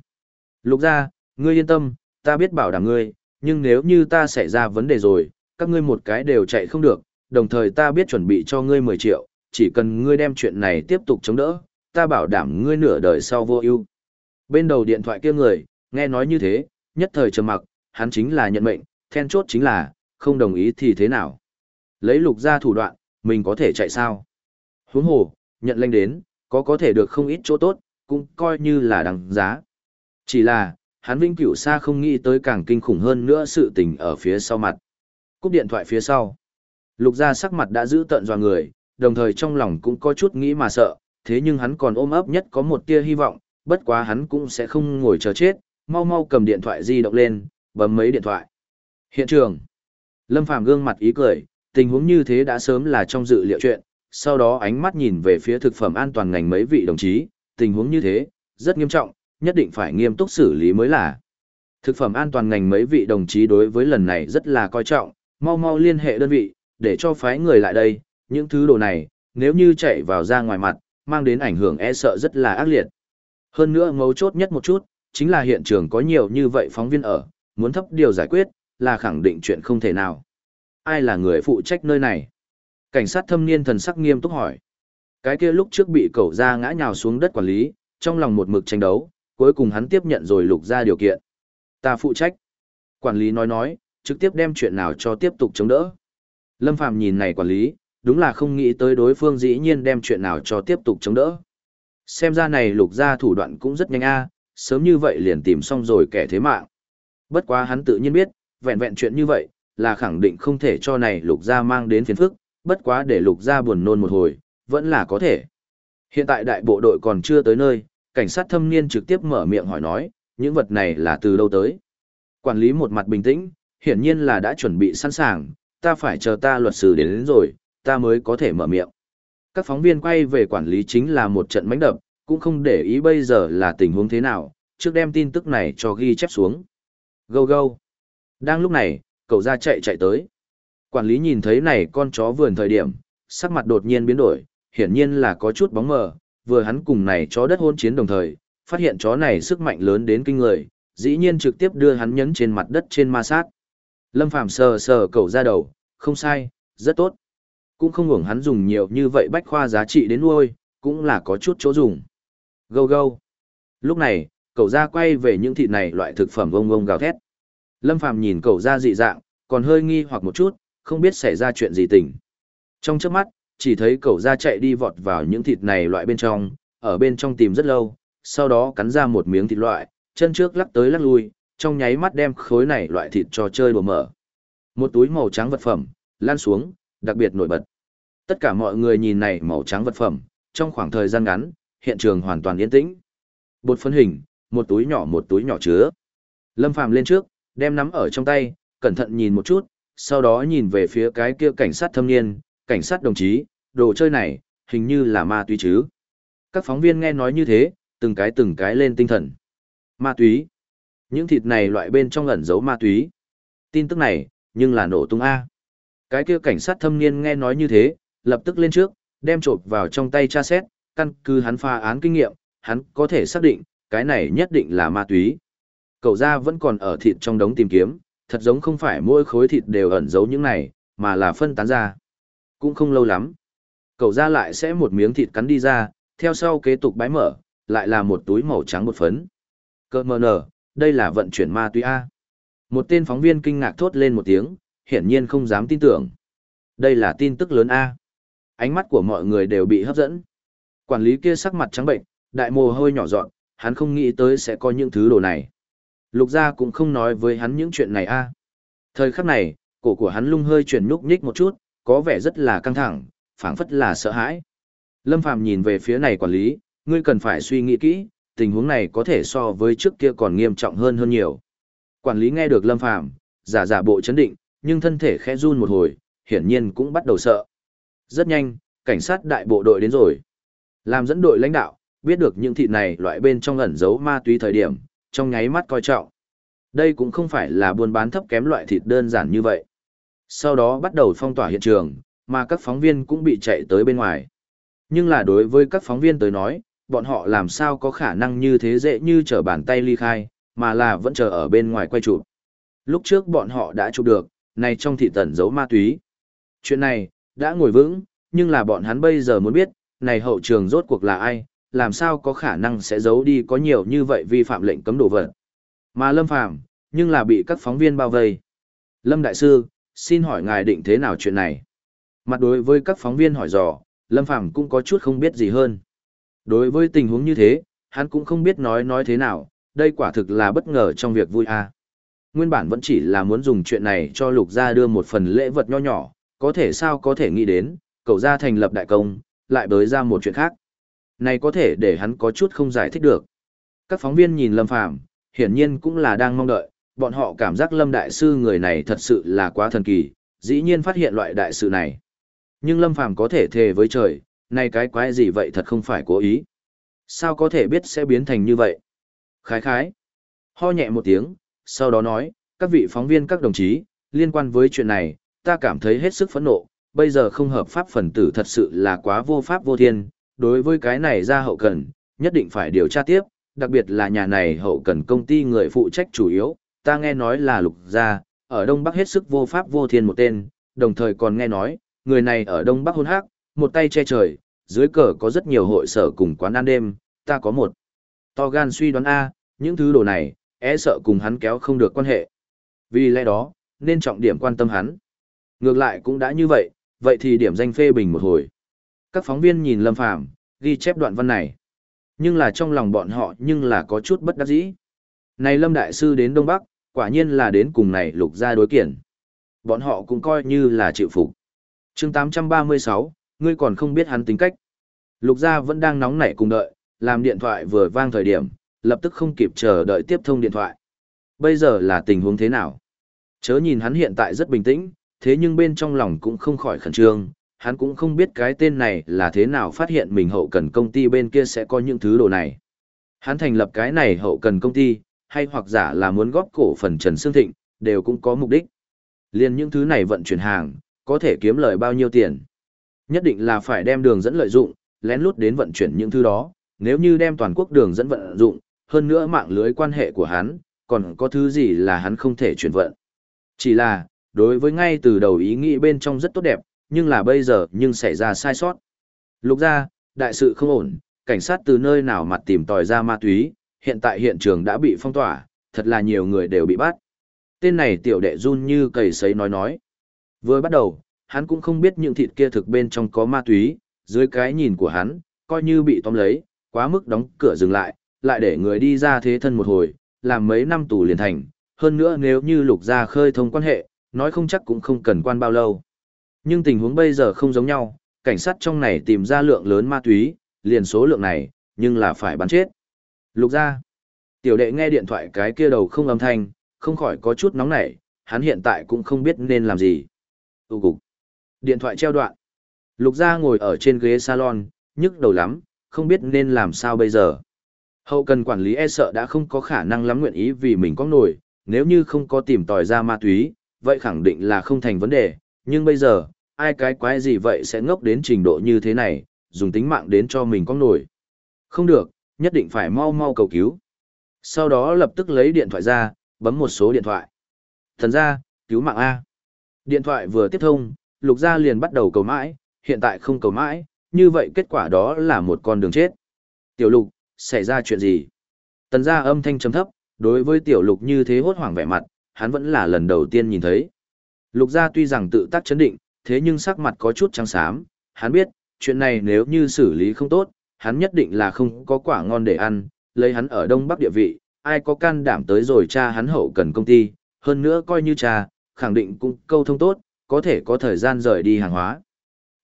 Lục gia, ngươi yên tâm, ta biết bảo đảm ngươi, nhưng nếu như ta xảy ra vấn đề rồi, các ngươi một cái đều chạy không được, đồng thời ta biết chuẩn bị cho ngươi 10 triệu, chỉ cần ngươi đem chuyện này tiếp tục chống đỡ, ta bảo đảm ngươi nửa đời sau vô ưu. Bên đầu điện thoại kia người, nghe nói như thế, nhất thời trầm mặc, hắn chính là nhận mệnh, then chốt chính là, không đồng ý thì thế nào. Lấy lục ra thủ đoạn, mình có thể chạy sao? Huống hồ, nhận lệnh đến, có có thể được không ít chỗ tốt, cũng coi như là đằng giá. Chỉ là, hắn vĩnh cửu xa không nghĩ tới càng kinh khủng hơn nữa sự tình ở phía sau mặt. Cúp điện thoại phía sau. Lục ra sắc mặt đã giữ tận dò người, đồng thời trong lòng cũng có chút nghĩ mà sợ, thế nhưng hắn còn ôm ấp nhất có một tia hy vọng, bất quá hắn cũng sẽ không ngồi chờ chết, mau mau cầm điện thoại di động lên, bấm mấy điện thoại. Hiện trường. Lâm Phàm gương mặt ý cười, tình huống như thế đã sớm là trong dự liệu chuyện, sau đó ánh mắt nhìn về phía thực phẩm an toàn ngành mấy vị đồng chí, tình huống như thế, rất nghiêm trọng, nhất định phải nghiêm túc xử lý mới là. Thực phẩm an toàn ngành mấy vị đồng chí đối với lần này rất là coi trọng, mau mau liên hệ đơn vị, để cho phái người lại đây, những thứ đồ này, nếu như chạy vào ra ngoài mặt, mang đến ảnh hưởng e sợ rất là ác liệt. Hơn nữa mấu chốt nhất một chút, chính là hiện trường có nhiều như vậy phóng viên ở, muốn thấp điều giải quyết, là khẳng định chuyện không thể nào. Ai là người phụ trách nơi này? Cảnh sát thâm niên thần sắc nghiêm túc hỏi. Cái kia lúc trước bị cậu ra ngã nhào xuống đất quản lý, trong lòng một mực tranh đấu, cuối cùng hắn tiếp nhận rồi lục ra điều kiện. Ta phụ trách. Quản lý nói nói, trực tiếp đem chuyện nào cho tiếp tục chống đỡ. Lâm Phàm nhìn này quản lý, đúng là không nghĩ tới đối phương dĩ nhiên đem chuyện nào cho tiếp tục chống đỡ. Xem ra này lục ra thủ đoạn cũng rất nhanh a, sớm như vậy liền tìm xong rồi kẻ thế mạng. Bất quá hắn tự nhiên biết, vẹn vẹn chuyện như vậy, là khẳng định không thể cho này lục ra mang đến phiền phức, bất quá để lục ra buồn nôn một hồi, vẫn là có thể. Hiện tại đại bộ đội còn chưa tới nơi, cảnh sát thâm niên trực tiếp mở miệng hỏi nói, những vật này là từ đâu tới. Quản lý một mặt bình tĩnh, hiển nhiên là đã chuẩn bị sẵn sàng, ta phải chờ ta luật sư đến, đến rồi, ta mới có thể mở miệng. Các phóng viên quay về quản lý chính là một trận mánh đập, cũng không để ý bây giờ là tình huống thế nào, trước đem tin tức này cho ghi chép xuống. Gâu gâu. Đang lúc này, cậu ra chạy chạy tới. Quản lý nhìn thấy này con chó vườn thời điểm, sắc mặt đột nhiên biến đổi, hiển nhiên là có chút bóng mờ, vừa hắn cùng này chó đất hôn chiến đồng thời, phát hiện chó này sức mạnh lớn đến kinh người, dĩ nhiên trực tiếp đưa hắn nhấn trên mặt đất trên ma sát. Lâm Phàm sờ sờ cậu ra đầu, không sai, rất tốt. Cũng không ngủng hắn dùng nhiều như vậy bách khoa giá trị đến nuôi, cũng là có chút chỗ dùng. Gâu gâu. Lúc này, cậu ra quay về những thịt này loại thực phẩm vông vông gào thét. Lâm Phàm nhìn cậu ra dị dạng, còn hơi nghi hoặc một chút, không biết xảy ra chuyện gì tình. Trong trước mắt, chỉ thấy cậu ra chạy đi vọt vào những thịt này loại bên trong, ở bên trong tìm rất lâu, sau đó cắn ra một miếng thịt loại, chân trước lắc tới lắc lui, trong nháy mắt đem khối này loại thịt cho chơi đùa mở. Một túi màu trắng vật phẩm, lan xuống, đặc biệt nổi bật. Tất cả mọi người nhìn này màu trắng vật phẩm, trong khoảng thời gian ngắn, hiện trường hoàn toàn yên tĩnh. Bột phân hình, một túi nhỏ một túi nhỏ chứa. Lâm Phàm lên trước, đem nắm ở trong tay, cẩn thận nhìn một chút, sau đó nhìn về phía cái kia cảnh sát thâm niên, cảnh sát đồng chí, đồ chơi này, hình như là ma túy chứ. Các phóng viên nghe nói như thế, từng cái từng cái lên tinh thần. Ma túy. Những thịt này loại bên trong ẩn giấu ma túy. Tin tức này, nhưng là nổ tung A. Cái kia cảnh sát thâm niên nghe nói như thế, lập tức lên trước, đem trộp vào trong tay tra xét, căn cứ hắn pha án kinh nghiệm, hắn có thể xác định, cái này nhất định là ma túy. Cậu ra vẫn còn ở thịt trong đống tìm kiếm, thật giống không phải mỗi khối thịt đều ẩn giấu những này, mà là phân tán ra. Cũng không lâu lắm. Cậu ra lại sẽ một miếng thịt cắn đi ra, theo sau kế tục bái mở, lại là một túi màu trắng bột phấn. Cơ mờ nở, đây là vận chuyển ma túy A. Một tên phóng viên kinh ngạc thốt lên một tiếng, hiển nhiên không dám tin tưởng. Đây là tin tức lớn A. Ánh mắt của mọi người đều bị hấp dẫn. Quản lý kia sắc mặt trắng bệnh, đại mồ hôi nhỏ dọn, hắn không nghĩ tới sẽ có những thứ đồ này. Lục gia cũng không nói với hắn những chuyện này a. Thời khắc này, cổ của hắn lung hơi chuyển nhúc nhích một chút, có vẻ rất là căng thẳng, phảng phất là sợ hãi. Lâm Phàm nhìn về phía này quản lý, ngươi cần phải suy nghĩ kỹ, tình huống này có thể so với trước kia còn nghiêm trọng hơn hơn nhiều. Quản lý nghe được Lâm Phàm, giả giả bộ chấn định, nhưng thân thể khẽ run một hồi, hiển nhiên cũng bắt đầu sợ. Rất nhanh, cảnh sát đại bộ đội đến rồi. Làm dẫn đội lãnh đạo, biết được những thịt này loại bên trong ẩn giấu ma túy thời điểm, trong nháy mắt coi trọng. Đây cũng không phải là buôn bán thấp kém loại thịt đơn giản như vậy. Sau đó bắt đầu phong tỏa hiện trường, mà các phóng viên cũng bị chạy tới bên ngoài. Nhưng là đối với các phóng viên tới nói, bọn họ làm sao có khả năng như thế dễ như trở bàn tay ly khai, mà là vẫn chờ ở bên ngoài quay chụp. Lúc trước bọn họ đã chụp được, này trong thị tẩn giấu ma túy. Chuyện này, đã ngồi vững, nhưng là bọn hắn bây giờ muốn biết, này hậu trường rốt cuộc là ai, làm sao có khả năng sẽ giấu đi có nhiều như vậy vi phạm lệnh cấm đồ vật. Mà Lâm Phàm nhưng là bị các phóng viên bao vây. Lâm Đại Sư, xin hỏi ngài định thế nào chuyện này? Mặt đối với các phóng viên hỏi dò, Lâm Phàm cũng có chút không biết gì hơn. Đối với tình huống như thế, hắn cũng không biết nói nói thế nào, đây quả thực là bất ngờ trong việc vui a. Nguyên bản vẫn chỉ là muốn dùng chuyện này cho Lục Gia đưa một phần lễ vật nho nhỏ, có thể sao có thể nghĩ đến, cậu gia thành lập đại công, lại bới ra một chuyện khác. Này có thể để hắn có chút không giải thích được. Các phóng viên nhìn Lâm Phàm, hiển nhiên cũng là đang mong đợi, bọn họ cảm giác Lâm Đại Sư người này thật sự là quá thần kỳ, dĩ nhiên phát hiện loại đại sự này. Nhưng Lâm Phàm có thể thề với trời, này cái quái gì vậy thật không phải cố ý. Sao có thể biết sẽ biến thành như vậy? Khái khái. Ho nhẹ một tiếng, sau đó nói, các vị phóng viên các đồng chí, liên quan với chuyện này, ta cảm thấy hết sức phẫn nộ, bây giờ không hợp pháp phần tử thật sự là quá vô pháp vô thiên, đối với cái này ra hậu cần, nhất định phải điều tra tiếp, đặc biệt là nhà này hậu cần công ty người phụ trách chủ yếu, ta nghe nói là lục gia, ở Đông Bắc hết sức vô pháp vô thiên một tên, đồng thời còn nghe nói, người này ở Đông Bắc hôn hắc, một tay che trời, dưới cờ có rất nhiều hội sở cùng quán ăn đêm, ta có một. To gan suy đoán A, những thứ đồ này, e sợ cùng hắn kéo không được quan hệ. Vì lẽ đó, nên trọng điểm quan tâm hắn. Ngược lại cũng đã như vậy, vậy thì điểm danh phê bình một hồi. Các phóng viên nhìn Lâm Phàm ghi chép đoạn văn này. Nhưng là trong lòng bọn họ nhưng là có chút bất đắc dĩ. Này Lâm Đại Sư đến Đông Bắc, quả nhiên là đến cùng này lục gia đối kiện. Bọn họ cũng coi như là chịu phục chương 836, ngươi còn không biết hắn tính cách. Lục gia vẫn đang nóng nảy cùng đợi, làm điện thoại vừa vang thời điểm, lập tức không kịp chờ đợi tiếp thông điện thoại. Bây giờ là tình huống thế nào? Chớ nhìn hắn hiện tại rất bình tĩnh, thế nhưng bên trong lòng cũng không khỏi khẩn trương, hắn cũng không biết cái tên này là thế nào phát hiện mình hậu cần công ty bên kia sẽ có những thứ đồ này. Hắn thành lập cái này hậu cần công ty, hay hoặc giả là muốn góp cổ phần Trần Sương Thịnh, đều cũng có mục đích. Liên những thứ này vận chuyển hàng, có thể kiếm lời bao nhiêu tiền. Nhất định là phải đem đường dẫn lợi dụng, lén lút đến vận chuyển những thứ đó, nếu như đem toàn quốc đường dẫn vận dụng, hơn nữa mạng lưới quan hệ của hắn, còn có thứ gì là hắn không thể chuyển vận. Chỉ là, đối với ngay từ đầu ý nghĩ bên trong rất tốt đẹp, nhưng là bây giờ nhưng xảy ra sai sót. Lục ra, đại sự không ổn, cảnh sát từ nơi nào mặt tìm tòi ra ma túy, hiện tại hiện trường đã bị phong tỏa, thật là nhiều người đều bị bắt. Tên này tiểu đệ run như cầy sấy nói nói. Vừa bắt đầu, hắn cũng không biết những thịt kia thực bên trong có ma túy, dưới cái nhìn của hắn, coi như bị tóm lấy, quá mức đóng cửa dừng lại, lại để người đi ra thế thân một hồi, làm mấy năm tù liền thành, hơn nữa nếu như lục gia khơi thông quan hệ, nói không chắc cũng không cần quan bao lâu. Nhưng tình huống bây giờ không giống nhau, cảnh sát trong này tìm ra lượng lớn ma túy, liền số lượng này, nhưng là phải bắn chết. Lục gia. Tiểu đệ nghe điện thoại cái kia đầu không âm thanh, không khỏi có chút nóng nảy, hắn hiện tại cũng không biết nên làm gì ưu cục. Điện thoại treo đoạn. Lục gia ngồi ở trên ghế salon, nhức đầu lắm, không biết nên làm sao bây giờ. Hậu cần quản lý e sợ đã không có khả năng lắm nguyện ý vì mình có nổi, nếu như không có tìm tòi ra ma túy, vậy khẳng định là không thành vấn đề, nhưng bây giờ, ai cái quái gì vậy sẽ ngốc đến trình độ như thế này, dùng tính mạng đến cho mình có nổi. Không được, nhất định phải mau mau cầu cứu. Sau đó lập tức lấy điện thoại ra, bấm một số điện thoại. Thần ra, cứu mạng A. Điện thoại vừa tiếp thông, lục gia liền bắt đầu cầu mãi, hiện tại không cầu mãi, như vậy kết quả đó là một con đường chết. Tiểu lục, xảy ra chuyện gì? Tần gia âm thanh trầm thấp, đối với tiểu lục như thế hốt hoảng vẻ mặt, hắn vẫn là lần đầu tiên nhìn thấy. Lục gia tuy rằng tự tác chấn định, thế nhưng sắc mặt có chút trắng xám, hắn biết, chuyện này nếu như xử lý không tốt, hắn nhất định là không có quả ngon để ăn, lấy hắn ở Đông Bắc địa vị, ai có can đảm tới rồi cha hắn hậu cần công ty, hơn nữa coi như cha, khẳng định cũng câu thông tốt, có thể có thời gian rời đi hàng hóa.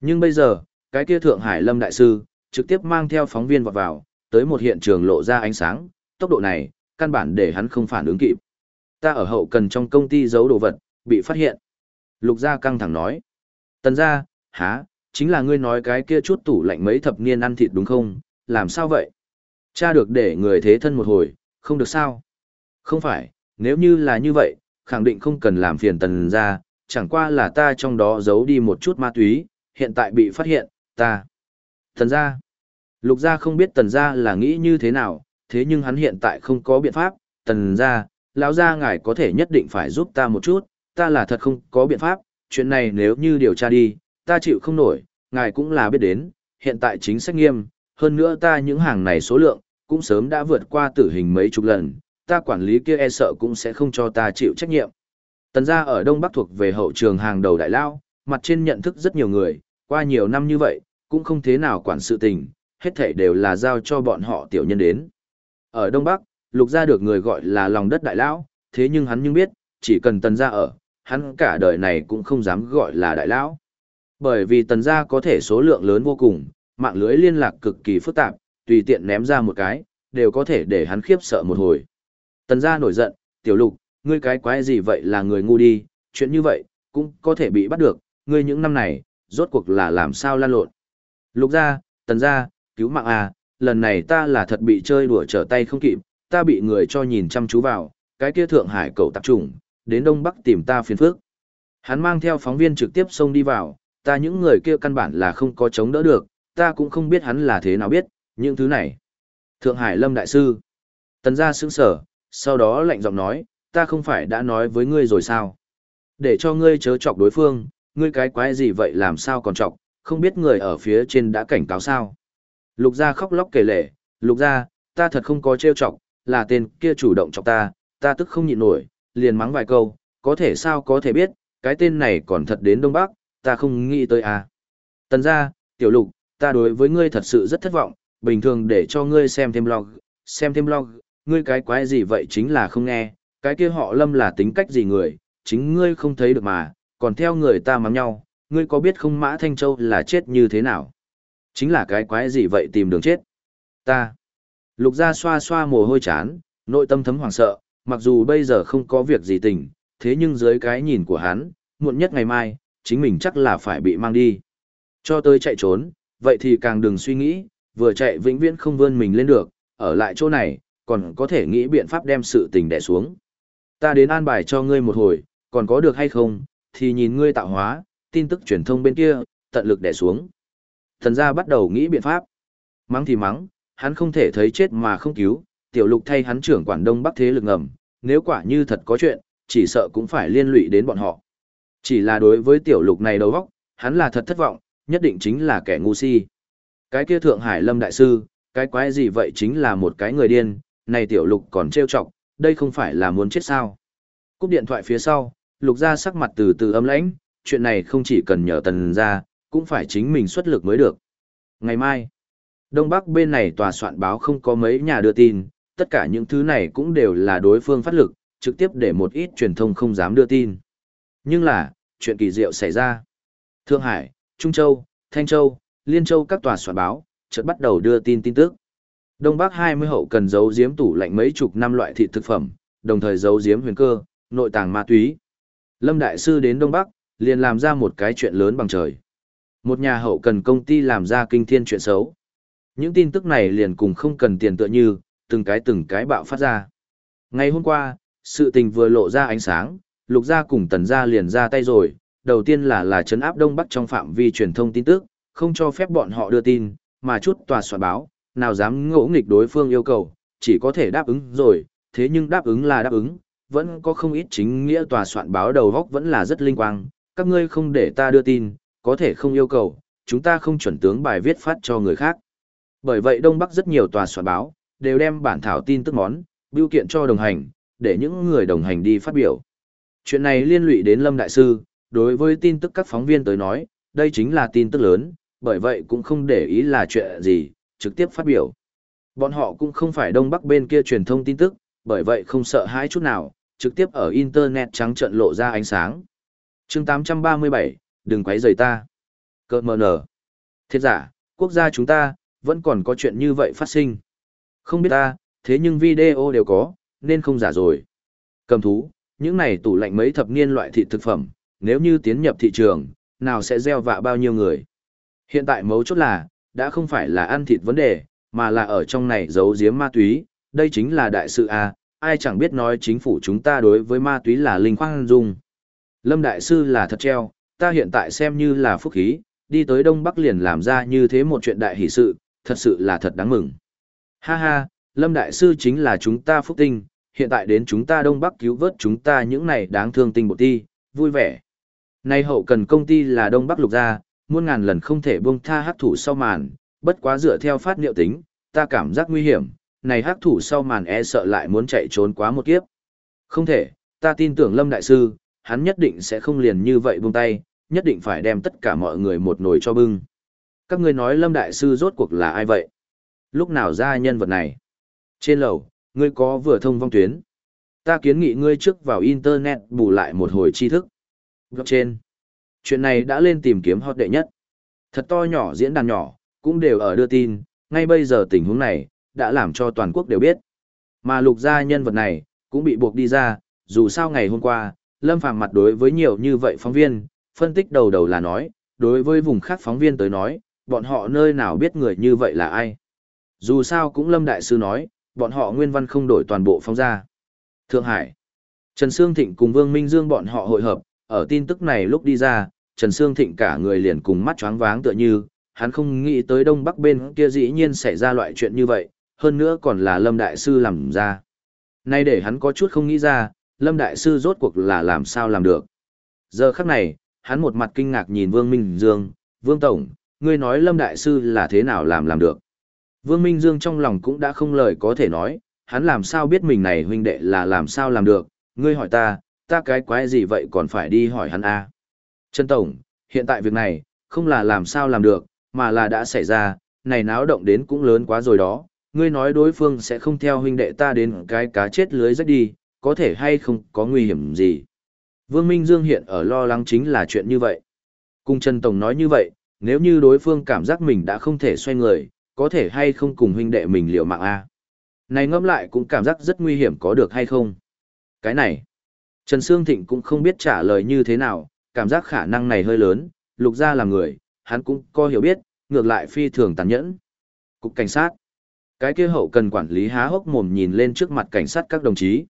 Nhưng bây giờ, cái kia Thượng Hải Lâm Đại Sư, trực tiếp mang theo phóng viên vào vào, tới một hiện trường lộ ra ánh sáng, tốc độ này, căn bản để hắn không phản ứng kịp. Ta ở hậu cần trong công ty giấu đồ vật, bị phát hiện. Lục gia căng thẳng nói. Tần gia, há, chính là ngươi nói cái kia chút tủ lạnh mấy thập niên ăn thịt đúng không, làm sao vậy? Cha được để người thế thân một hồi, không được sao? Không phải, nếu như là như vậy, khẳng định không cần làm phiền tần gia, chẳng qua là ta trong đó giấu đi một chút ma túy, hiện tại bị phát hiện, ta. Tần gia. Lục gia không biết tần gia là nghĩ như thế nào, thế nhưng hắn hiện tại không có biện pháp, tần gia, lão gia ngài có thể nhất định phải giúp ta một chút, ta là thật không có biện pháp, chuyện này nếu như điều tra đi, ta chịu không nổi, ngài cũng là biết đến, hiện tại chính sách nghiêm, hơn nữa ta những hàng này số lượng, cũng sớm đã vượt qua tử hình mấy chục lần, ta quản lý kia e sợ cũng sẽ không cho ta chịu trách nhiệm. Tần gia ở Đông Bắc thuộc về hậu trường hàng đầu đại lao, mặt trên nhận thức rất nhiều người, qua nhiều năm như vậy, cũng không thế nào quản sự tình, hết thảy đều là giao cho bọn họ tiểu nhân đến. Ở Đông Bắc, lục gia được người gọi là lòng đất đại lão, thế nhưng hắn nhưng biết, chỉ cần tần gia ở, hắn cả đời này cũng không dám gọi là đại lão. Bởi vì tần gia có thể số lượng lớn vô cùng, mạng lưới liên lạc cực kỳ phức tạp, tùy tiện ném ra một cái, đều có thể để hắn khiếp sợ một hồi. Tần gia nổi giận, tiểu lục, ngươi cái quái gì vậy là người ngu đi, chuyện như vậy, cũng có thể bị bắt được, ngươi những năm này, rốt cuộc là làm sao lan lộn. Lục gia, tần gia, cứu mạng à, lần này ta là thật bị chơi đùa trở tay không kịp, ta bị người cho nhìn chăm chú vào, cái kia Thượng Hải cầu tập trung, đến Đông Bắc tìm ta phiền phức. Hắn mang theo phóng viên trực tiếp xông đi vào, ta những người kia căn bản là không có chống đỡ được, ta cũng không biết hắn là thế nào biết, những thứ này. Thượng Hải Lâm Đại Sư. Tần gia sững sở, sau đó lạnh giọng nói, ta không phải đã nói với ngươi rồi sao? Để cho ngươi chớ chọc đối phương, ngươi cái quái gì vậy làm sao còn chọc, không biết người ở phía trên đã cảnh cáo sao? Lục gia khóc lóc kể lể, lục gia, ta thật không có trêu chọc, là tên kia chủ động chọc ta, ta tức không nhịn nổi, liền mắng vài câu, có thể sao có thể biết, cái tên này còn thật đến Đông Bắc, ta không nghĩ tới à. Tần gia, tiểu lục, ta đối với ngươi thật sự rất thất vọng, bình thường để cho ngươi xem thêm log, xem thêm log, ngươi cái quái gì vậy chính là không nghe, cái kia họ lâm là tính cách gì người, chính ngươi không thấy được mà, còn theo người ta mắng nhau, ngươi có biết không Mã Thanh Châu là chết như thế nào? Chính là cái quái gì vậy tìm đường chết? Ta. Lục gia xoa xoa mồ hôi chán, nội tâm thấm hoảng sợ, mặc dù bây giờ không có việc gì tình, thế nhưng dưới cái nhìn của hắn, muộn nhất ngày mai, chính mình chắc là phải bị mang đi. Cho tới chạy trốn, vậy thì càng đừng suy nghĩ, vừa chạy vĩnh viễn không vươn mình lên được, ở lại chỗ này, còn có thể nghĩ biện pháp đem sự tình đè xuống. Ta đến an bài cho ngươi một hồi, còn có được hay không, thì nhìn ngươi tạo hóa, tin tức truyền thông bên kia, tận lực đè xuống. Thần gia bắt đầu nghĩ biện pháp. Mắng thì mắng, hắn không thể thấy chết mà không cứu, tiểu lục thay hắn trưởng quản đông bắc thế lực ngầm, nếu quả như thật có chuyện, chỉ sợ cũng phải liên lụy đến bọn họ. Chỉ là đối với tiểu lục này đầu óc, hắn là thật thất vọng, nhất định chính là kẻ ngu si. Cái kia Thượng Hải Lâm Đại Sư, cái quái gì vậy chính là một cái người điên, này tiểu lục còn trêu chọc, đây không phải là muốn chết sao. Cúp điện thoại phía sau, lục ra sắc mặt từ từ âm lãnh, chuyện này không chỉ cần nhờ tần ra, cũng phải chính mình xuất lực mới được. Ngày mai, Đông Bắc bên này tòa soạn báo không có mấy nhà đưa tin, tất cả những thứ này cũng đều là đối phương phát lực, trực tiếp để một ít truyền thông không dám đưa tin. Nhưng là, chuyện kỳ diệu xảy ra. Thượng Hải, Trung Châu, Thanh Châu, Liên Châu các tòa soạn báo, chợt bắt đầu đưa tin tin tức. Đông Bắc 20 hậu cần giấu giếm tủ lạnh mấy chục năm loại thịt thực phẩm, đồng thời giấu giếm huyền cơ, nội tàng ma túy. Lâm Đại Sư đến Đông Bắc, liền làm ra một cái chuyện lớn bằng trời. Một nhà hậu cần công ty làm ra kinh thiên chuyện xấu. Những tin tức này liền cùng không cần tiền tựa như, từng cái từng cái bạo phát ra. Ngày hôm qua, sự tình vừa lộ ra ánh sáng, lục gia cùng tần gia liền ra tay rồi, đầu tiên là là chấn áp Đông Bắc trong phạm vi truyền thông tin tức, không cho phép bọn họ đưa tin, mà chút tòa soạn báo, nào dám ngỗ nghịch đối phương yêu cầu, chỉ có thể đáp ứng rồi, thế nhưng đáp ứng là đáp ứng, vẫn có không ít chính nghĩa tòa soạn báo đầu góc vẫn là rất linh quang, các ngươi không để ta đưa tin, có thể không yêu cầu, chúng ta không chuẩn tướng bài viết phát cho người khác. Bởi vậy Đông Bắc rất nhiều tòa soạn báo, đều đem bản thảo tin tức món, biểu kiện cho đồng hành, để những người đồng hành đi phát biểu. Chuyện này liên lụy đến Lâm Đại Sư, đối với tin tức các phóng viên tới nói, đây chính là tin tức lớn, bởi vậy cũng không để ý là chuyện gì, trực tiếp phát biểu. Bọn họ cũng không phải Đông Bắc bên kia truyền thông tin tức, bởi vậy không sợ hãi chút nào, trực tiếp ở Internet trắng trận lộ ra ánh sáng. chương 837, đừng quấy rầy ta. Cơ mờ nở. Thiết giả, quốc gia chúng ta, vẫn còn có chuyện như vậy phát sinh. Không biết ta, thế nhưng video đều có, nên không giả rồi. Cầm thú, những này tủ lạnh mấy thập niên loại thịt thực phẩm, nếu như tiến nhập thị trường, nào sẽ gieo vạ bao nhiêu người. Hiện tại mấu chốt là, đã không phải là ăn thịt vấn đề, mà là ở trong này giấu giếm ma túy, đây chính là đại sự a, ai chẳng biết nói chính phủ chúng ta đối với ma túy là linh khoan dung. Lâm Đại Sư là thật treo, ta hiện tại xem như là phúc khí, đi tới Đông Bắc liền làm ra như thế một chuyện đại hỷ sự, thật sự là thật đáng mừng. Ha ha, Lâm Đại Sư chính là chúng ta phúc tinh, hiện tại đến chúng ta Đông Bắc cứu vớt chúng ta những này đáng thương tinh bột ti, vui vẻ. Nay hậu cần công ty là Đông Bắc lục gia, muôn ngàn lần không thể buông tha hắc thủ sau màn, bất quá dựa theo phát liệu tính, ta cảm giác nguy hiểm, này hắc thủ sau màn e sợ lại muốn chạy trốn quá một kiếp. Không thể, ta tin tưởng Lâm Đại Sư, hắn nhất định sẽ không liền như vậy buông tay, nhất định phải đem tất cả mọi người một nồi cho bưng. Các ngươi nói Lâm Đại Sư rốt cuộc là ai vậy? Lúc nào ra nhân vật này? Trên lầu, ngươi có vừa thông vong tuyến. Ta kiến nghị ngươi trước vào Internet bù lại một hồi tri thức. Trên. Chuyện này đã lên tìm kiếm hot đệ nhất. Thật to nhỏ diễn đàn nhỏ, cũng đều ở đưa tin, ngay bây giờ tình huống này, đã làm cho toàn quốc đều biết. Mà lục gia nhân vật này, cũng bị buộc đi ra, dù sao ngày hôm qua, Lâm Phàm mặt đối với nhiều như vậy phóng viên, phân tích đầu đầu là nói, đối với vùng khác phóng viên tới nói, bọn họ nơi nào biết người như vậy là ai. Dù sao cũng Lâm Đại Sư nói, bọn họ nguyên văn không đổi toàn bộ phóng ra. Thượng Hải, Trần Sương Thịnh cùng Vương Minh Dương bọn họ hội hợp, ở tin tức này lúc đi ra, Trần Sương Thịnh cả người liền cùng mắt choáng váng tựa như, hắn không nghĩ tới Đông Bắc bên kia dĩ nhiên xảy ra loại chuyện như vậy, hơn nữa còn là Lâm Đại Sư làm ra. Nay để hắn có chút không nghĩ ra, Lâm Đại Sư rốt cuộc là làm sao làm được. Giờ khắc này, hắn một mặt kinh ngạc nhìn Vương Minh Dương, Vương Tổng, ngươi nói Lâm Đại Sư là thế nào làm làm được. Vương Minh Dương trong lòng cũng đã không lời có thể nói, hắn làm sao biết mình này huynh đệ là làm sao làm được, ngươi hỏi ta, ta cái quái gì vậy còn phải đi hỏi hắn a à? Trần Tổng, hiện tại việc này, không là làm sao làm được, mà là đã xảy ra, này náo động đến cũng lớn quá rồi đó, ngươi nói đối phương sẽ không theo huynh đệ ta đến cái cá chết lưới rách đi, có thể hay không có nguy hiểm gì. Vương Minh Dương hiện ở lo lắng chính là chuyện như vậy. Cung Trần Tổng nói như vậy, nếu như đối phương cảm giác mình đã không thể xoay người, có thể hay không cùng huynh đệ mình liều mạng a Này ngẫm lại cũng cảm giác rất nguy hiểm có được hay không. Cái này, Trần Sương Thịnh cũng không biết trả lời như thế nào, cảm giác khả năng này hơi lớn, lục ra là người, hắn cũng có hiểu biết, ngược lại phi thường tàn nhẫn. Cục cảnh sát. Cái kia hậu cần quản lý há hốc mồm nhìn lên trước mặt cảnh sát các đồng chí.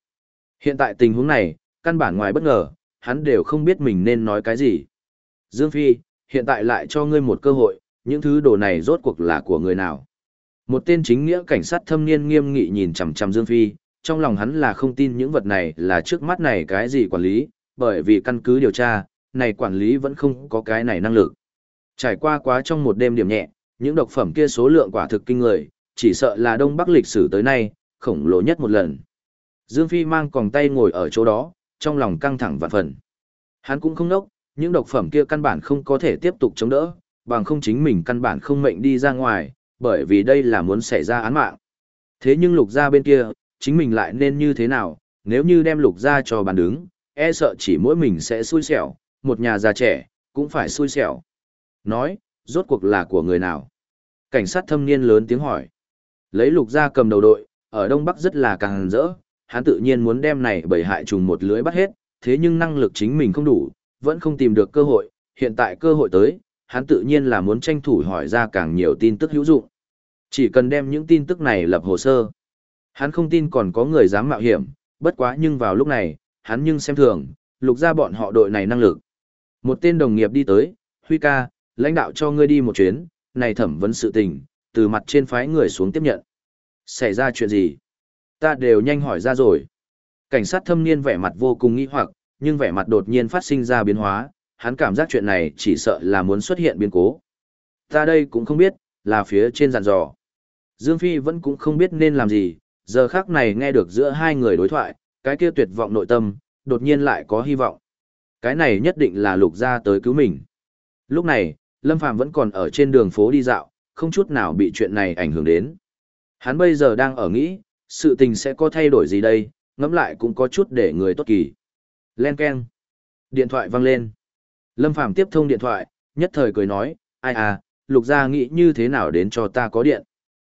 Hiện tại tình huống này, căn bản ngoài bất ngờ, hắn đều không biết mình nên nói cái gì. Dương Phi, hiện tại lại cho ngươi một cơ hội, những thứ đồ này rốt cuộc là của người nào. Một tên chính nghĩa cảnh sát thâm niên nghiêm nghị nhìn chằm chằm Dương Phi, trong lòng hắn là không tin những vật này là trước mắt này cái gì quản lý, bởi vì căn cứ điều tra, này quản lý vẫn không có cái này năng lực. Trải qua quá trong một đêm điểm nhẹ, những độc phẩm kia số lượng quả thực kinh người, chỉ sợ là Đông Bắc lịch sử tới nay, khổng lồ nhất một lần. Dương Phi mang còng tay ngồi ở chỗ đó, trong lòng căng thẳng vạn phần. Hắn cũng không nốc, những độc phẩm kia căn bản không có thể tiếp tục chống đỡ, bằng không chính mình căn bản không mệnh đi ra ngoài, bởi vì đây là muốn xảy ra án mạng. Thế nhưng lục gia bên kia, chính mình lại nên như thế nào, nếu như đem lục gia cho bàn đứng, e sợ chỉ mỗi mình sẽ xui xẻo, một nhà già trẻ, cũng phải xui xẻo. Nói, rốt cuộc là của người nào? Cảnh sát thâm niên lớn tiếng hỏi. Lấy lục gia cầm đầu đội, ở Đông Bắc rất là càng rỡ, hắn tự nhiên muốn đem này bầy hại trùng một lưới bắt hết, thế nhưng năng lực chính mình không đủ, vẫn không tìm được cơ hội, hiện tại cơ hội tới, hắn tự nhiên là muốn tranh thủ hỏi ra càng nhiều tin tức hữu dụng. Chỉ cần đem những tin tức này lập hồ sơ. Hắn không tin còn có người dám mạo hiểm, bất quá nhưng vào lúc này, hắn nhưng xem thường, lục ra bọn họ đội này năng lực. Một tên đồng nghiệp đi tới, Huy ca, lãnh đạo cho ngươi đi một chuyến, này thẩm vấn sự tình, từ mặt trên phái người xuống tiếp nhận. Xảy ra chuyện gì? Ta đều nhanh hỏi ra rồi. Cảnh sát thâm niên vẻ mặt vô cùng nghi hoặc, nhưng vẻ mặt đột nhiên phát sinh ra biến hóa, hắn cảm giác chuyện này chỉ sợ là muốn xuất hiện biến cố. Ta đây cũng không biết, là phía trên dàn dò. Dương Phi vẫn cũng không biết nên làm gì, giờ khác này nghe được giữa hai người đối thoại, cái kia tuyệt vọng nội tâm, đột nhiên lại có hy vọng. Cái này nhất định là lục ra tới cứu mình. Lúc này, Lâm Phàm vẫn còn ở trên đường phố đi dạo, không chút nào bị chuyện này ảnh hưởng đến. Hắn bây giờ đang ở nghĩ, sự tình sẽ có thay đổi gì đây, ngẫm lại cũng có chút để người tốt kỳ. Len keng Điện thoại vang lên. Lâm Phàm tiếp thông điện thoại, nhất thời cười nói, ai à, lục gia nghĩ như thế nào đến cho ta có điện.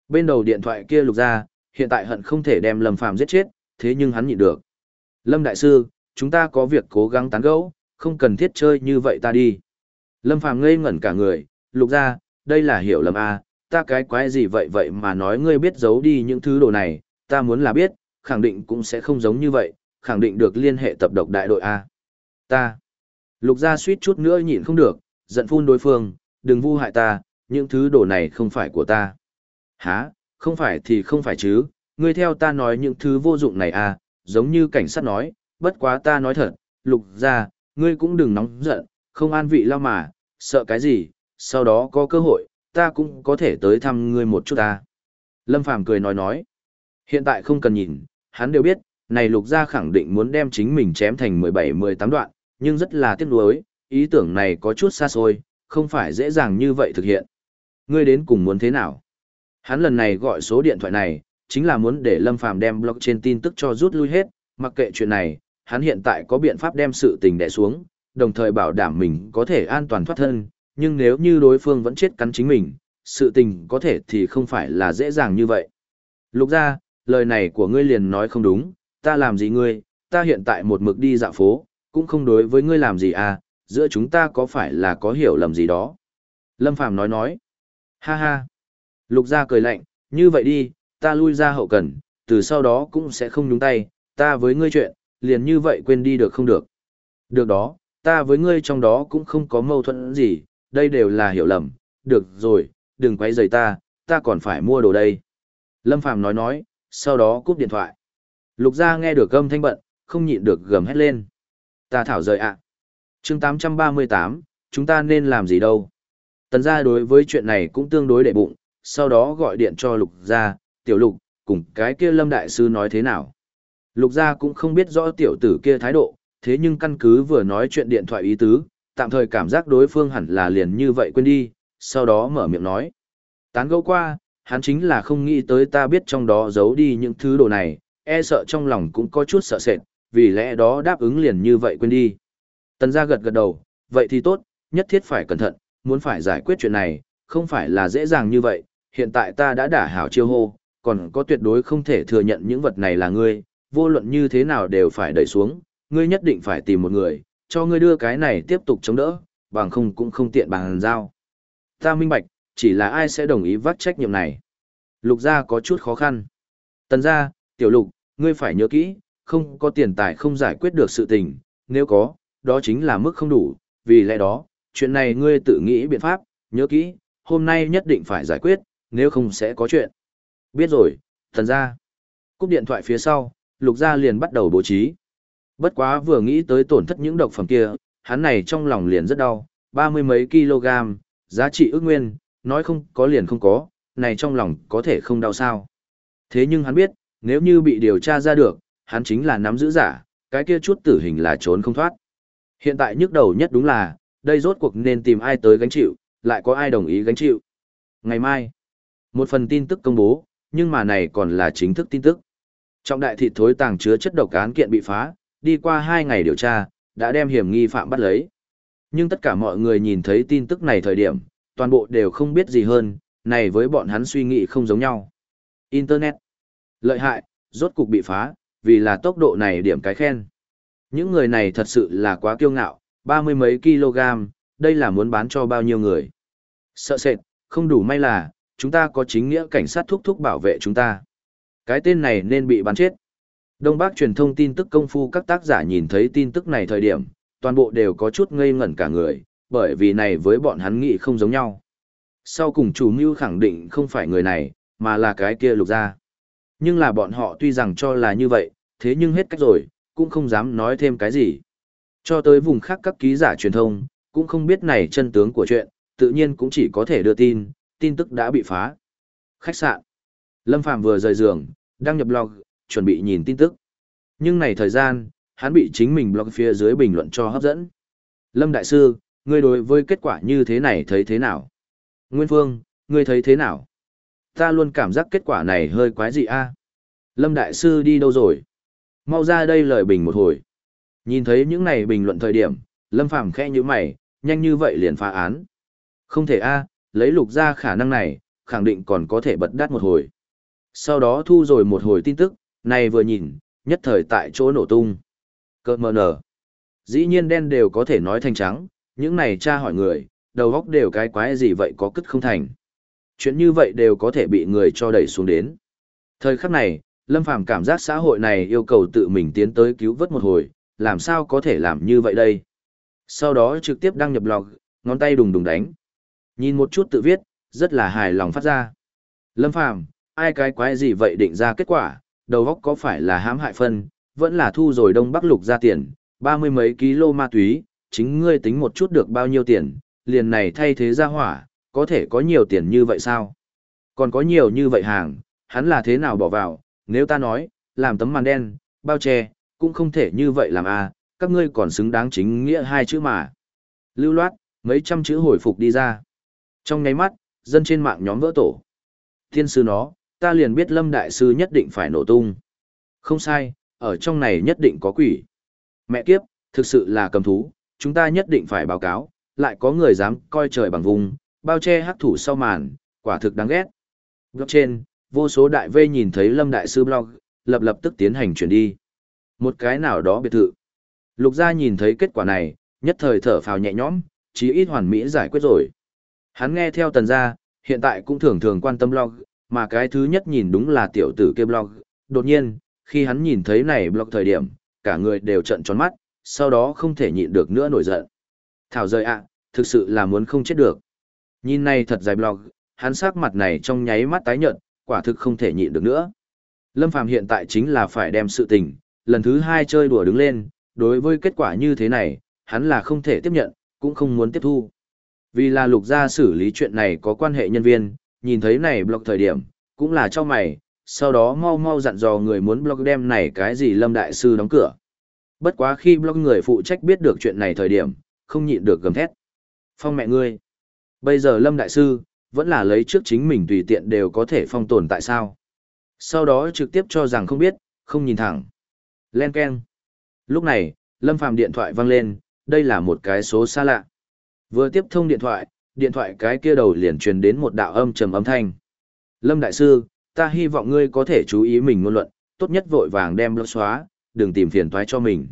Bên đầu điện thoại kia lục gia, hiện tại hận không thể đem Lâm Phàm giết chết, thế nhưng hắn nhịn được. Lâm Đại Sư, chúng ta có việc cố gắng tán gẫu, không cần thiết chơi như vậy ta đi. Lâm Phàm ngây ngẩn cả người, lục gia, đây là hiểu lầm a ta cái quái gì vậy vậy mà nói ngươi biết giấu đi những thứ đồ này, ta muốn là biết, khẳng định cũng sẽ không giống như vậy, khẳng định được liên hệ tập độc đại đội A. Ta. Lục gia suýt chút nữa nhịn không được, giận phun đối phương, đừng vu hại ta, những thứ đồ này không phải của ta. Hả, không phải thì không phải chứ, ngươi theo ta nói những thứ vô dụng này à, giống như cảnh sát nói, bất quá ta nói thật, lục gia, ngươi cũng đừng nóng giận, không an vị lao mà, sợ cái gì, sau đó có cơ hội, ta cũng có thể tới thăm ngươi một chút ta. Lâm Phàm cười nói nói, hiện tại không cần nhìn, hắn đều biết, này lục gia khẳng định muốn đem chính mình chém thành 17-18 đoạn, nhưng rất là tiếc nuối, ý tưởng này có chút xa xôi, không phải dễ dàng như vậy thực hiện. Ngươi đến cùng muốn thế nào? Hắn lần này gọi số điện thoại này, chính là muốn để Lâm Phàm đem blog trên tin tức cho rút lui hết, mặc kệ chuyện này, hắn hiện tại có biện pháp đem sự tình đè xuống, đồng thời bảo đảm mình có thể an toàn thoát thân, nhưng nếu như đối phương vẫn chết cắn chính mình, sự tình có thể thì không phải là dễ dàng như vậy. Lục ra, lời này của ngươi liền nói không đúng, ta làm gì ngươi, ta hiện tại một mực đi dạo phố, cũng không đối với ngươi làm gì à, giữa chúng ta có phải là có hiểu lầm gì đó. Lâm Phàm nói nói, ha ha. Lục gia cười lạnh, như vậy đi, ta lui ra hậu cần, từ sau đó cũng sẽ không nhúng tay, ta với ngươi chuyện, liền như vậy quên đi được không được. Được đó, ta với ngươi trong đó cũng không có mâu thuẫn gì, đây đều là hiểu lầm, được rồi, đừng quay rầy ta, ta còn phải mua đồ đây. Lâm Phàm nói nói, sau đó cúp điện thoại. Lục gia nghe được gầm thanh bận, không nhịn được gầm hét lên. Ta thảo rời ạ. À. chương 838, chúng ta nên làm gì đâu. Tần gia đối với chuyện này cũng tương đối đệ bụng, sau đó gọi điện cho lục gia, tiểu lục, cùng cái kia lâm đại sư nói thế nào. Lục gia cũng không biết rõ tiểu tử kia thái độ, thế nhưng căn cứ vừa nói chuyện điện thoại ý tứ, tạm thời cảm giác đối phương hẳn là liền như vậy quên đi, sau đó mở miệng nói. Tán gẫu qua, hắn chính là không nghĩ tới ta biết trong đó giấu đi những thứ đồ này, e sợ trong lòng cũng có chút sợ sệt, vì lẽ đó đáp ứng liền như vậy quên đi. Tần gia gật gật đầu, vậy thì tốt, nhất thiết phải cẩn thận, muốn phải giải quyết chuyện này, không phải là dễ dàng như vậy, hiện tại ta đã đả hảo chiêu hô, còn có tuyệt đối không thể thừa nhận những vật này là ngươi, vô luận như thế nào đều phải đẩy xuống, ngươi nhất định phải tìm một người, cho ngươi đưa cái này tiếp tục chống đỡ, bằng không cũng không tiện bằng giao. Ta minh bạch, chỉ là ai sẽ đồng ý vác trách nhiệm này. Lục gia có chút khó khăn. Tần gia, tiểu lục, ngươi phải nhớ kỹ, không có tiền tài không giải quyết được sự tình, nếu có, đó chính là mức không đủ, vì lẽ đó, chuyện này ngươi tự nghĩ biện pháp, nhớ kỹ, hôm nay nhất định phải giải quyết, nếu không sẽ có chuyện. Biết rồi, thần gia. Cúp điện thoại phía sau, lục gia liền bắt đầu bố trí. Bất quá vừa nghĩ tới tổn thất những độc phẩm kia, hắn này trong lòng liền rất đau, ba mươi mấy kg, giá trị ước nguyên, nói không có liền không có, này trong lòng có thể không đau sao. Thế nhưng hắn biết, nếu như bị điều tra ra được, hắn chính là nắm giữ giả, cái kia chút tử hình là trốn không thoát. Hiện tại nhức đầu nhất đúng là, đây rốt cuộc nên tìm ai tới gánh chịu, lại có ai đồng ý gánh chịu. Ngày mai, một phần tin tức công bố, nhưng mà này còn là chính thức tin tức. Trọng đại thị thối tàng chứa chất độc án kiện bị phá, đi qua hai ngày điều tra, đã đem hiểm nghi phạm bắt lấy. Nhưng tất cả mọi người nhìn thấy tin tức này thời điểm, toàn bộ đều không biết gì hơn, này với bọn hắn suy nghĩ không giống nhau. Internet. Lợi hại, rốt cục bị phá, vì là tốc độ này điểm cái khen. Những người này thật sự là quá kiêu ngạo, ba mươi mấy kg, đây là muốn bán cho bao nhiêu người. Sợ sệt, không đủ may là, chúng ta có chính nghĩa cảnh sát thúc thúc bảo vệ chúng ta. Cái tên này nên bị bắn chết. Đông Bắc truyền thông tin tức công phu các tác giả nhìn thấy tin tức này thời điểm, toàn bộ đều có chút ngây ngẩn cả người, bởi vì này với bọn hắn nghĩ không giống nhau. Sau cùng chủ mưu khẳng định không phải người này, mà là cái kia lục gia. Nhưng là bọn họ tuy rằng cho là như vậy, thế nhưng hết cách rồi, cũng không dám nói thêm cái gì. Cho tới vùng khác các ký giả truyền thông, cũng không biết này chân tướng của chuyện, tự nhiên cũng chỉ có thể đưa tin, tin tức đã bị phá. Khách sạn. Lâm Phàm vừa rời giường, đăng nhập blog, chuẩn bị nhìn tin tức. Nhưng này thời gian, hắn bị chính mình blog phía dưới bình luận cho hấp dẫn. Lâm Đại Sư, ngươi đối với kết quả như thế này thấy thế nào? Nguyên Phương, ngươi thấy thế nào? Ta luôn cảm giác kết quả này hơi quái dị a. À? Lâm Đại Sư đi đâu rồi? Mau ra đây lời bình một hồi. Nhìn thấy những này bình luận thời điểm, Lâm Phàm khẽ như mày, nhanh như vậy liền phá án. Không thể a, lấy lục ra khả năng này, khẳng định còn có thể bật đắt một hồi. Sau đó thu rồi một hồi tin tức, này vừa nhìn, nhất thời tại chỗ nổ tung. Cơ mờ nở. Dĩ nhiên đen đều có thể nói thành trắng, những này tra hỏi người, đầu góc đều cái quái gì vậy có cất không thành. Chuyện như vậy đều có thể bị người cho đẩy xuống đến. Thời khắc này, Lâm Phàm cảm giác xã hội này yêu cầu tự mình tiến tới cứu vớt một hồi, làm sao có thể làm như vậy đây. Sau đó trực tiếp đăng nhập log, ngón tay đùng đùng đánh. Nhìn một chút tự viết, rất là hài lòng phát ra. Lâm Phàm ai cái quái gì vậy định ra kết quả, đầu góc có phải là hãm hại phân, vẫn là thu rồi đông bắc lục ra tiền, ba mươi mấy kg ma túy, chính ngươi tính một chút được bao nhiêu tiền, liền này thay thế ra hỏa, có thể có nhiều tiền như vậy sao? Còn có nhiều như vậy hàng, hắn là thế nào bỏ vào, nếu ta nói, làm tấm màn đen, bao che, cũng không thể như vậy làm à, các ngươi còn xứng đáng chính nghĩa hai chữ mà. Lưu loát, mấy trăm chữ hồi phục đi ra. Trong nháy mắt, dân trên mạng nhóm vỡ tổ. Thiên sư nó, ta liền biết Lâm Đại Sư nhất định phải nổ tung. Không sai, ở trong này nhất định có quỷ. Mẹ kiếp, thực sự là cầm thú, chúng ta nhất định phải báo cáo, lại có người dám coi trời bằng vùng, bao che hắc thủ sau màn, quả thực đáng ghét. Blog trên, vô số đại vê nhìn thấy Lâm Đại Sư blog, lập lập tức tiến hành chuyển đi. Một cái nào đó biệt thự. Lục gia nhìn thấy kết quả này, nhất thời thở phào nhẹ nhõm, chí ít hoàn mỹ giải quyết rồi. Hắn nghe theo tần gia, hiện tại cũng thường thường quan tâm blog, mà cái thứ nhất nhìn đúng là tiểu tử kia blog. Đột nhiên, khi hắn nhìn thấy này blog thời điểm, cả người đều trận tròn mắt, sau đó không thể nhịn được nữa nổi giận. Thảo rời ạ, thực sự là muốn không chết được. Nhìn này thật dài blog, hắn sắc mặt này trong nháy mắt tái nhợt, quả thực không thể nhịn được nữa. Lâm Phàm hiện tại chính là phải đem sự tình, lần thứ hai chơi đùa đứng lên, đối với kết quả như thế này, hắn là không thể tiếp nhận, cũng không muốn tiếp thu. Vì là lục gia xử lý chuyện này có quan hệ nhân viên, nhìn thấy này blog thời điểm, cũng là cho mày, sau đó mau mau dặn dò người muốn blog đem này cái gì Lâm Đại Sư đóng cửa. Bất quá khi blog người phụ trách biết được chuyện này thời điểm, không nhịn được gầm thét. Phong mẹ ngươi. Bây giờ Lâm Đại Sư, vẫn là lấy trước chính mình tùy tiện đều có thể phong tồn tại sao. Sau đó trực tiếp cho rằng không biết, không nhìn thẳng. Len Ken. Lúc này, Lâm Phàm điện thoại vang lên, đây là một cái số xa lạ. Vừa tiếp thông điện thoại, điện thoại cái kia đầu liền truyền đến một đạo âm trầm âm thanh. Lâm Đại Sư, ta hy vọng ngươi có thể chú ý mình ngôn luận, tốt nhất vội vàng đem lỡ xóa, đừng tìm phiền toái cho mình.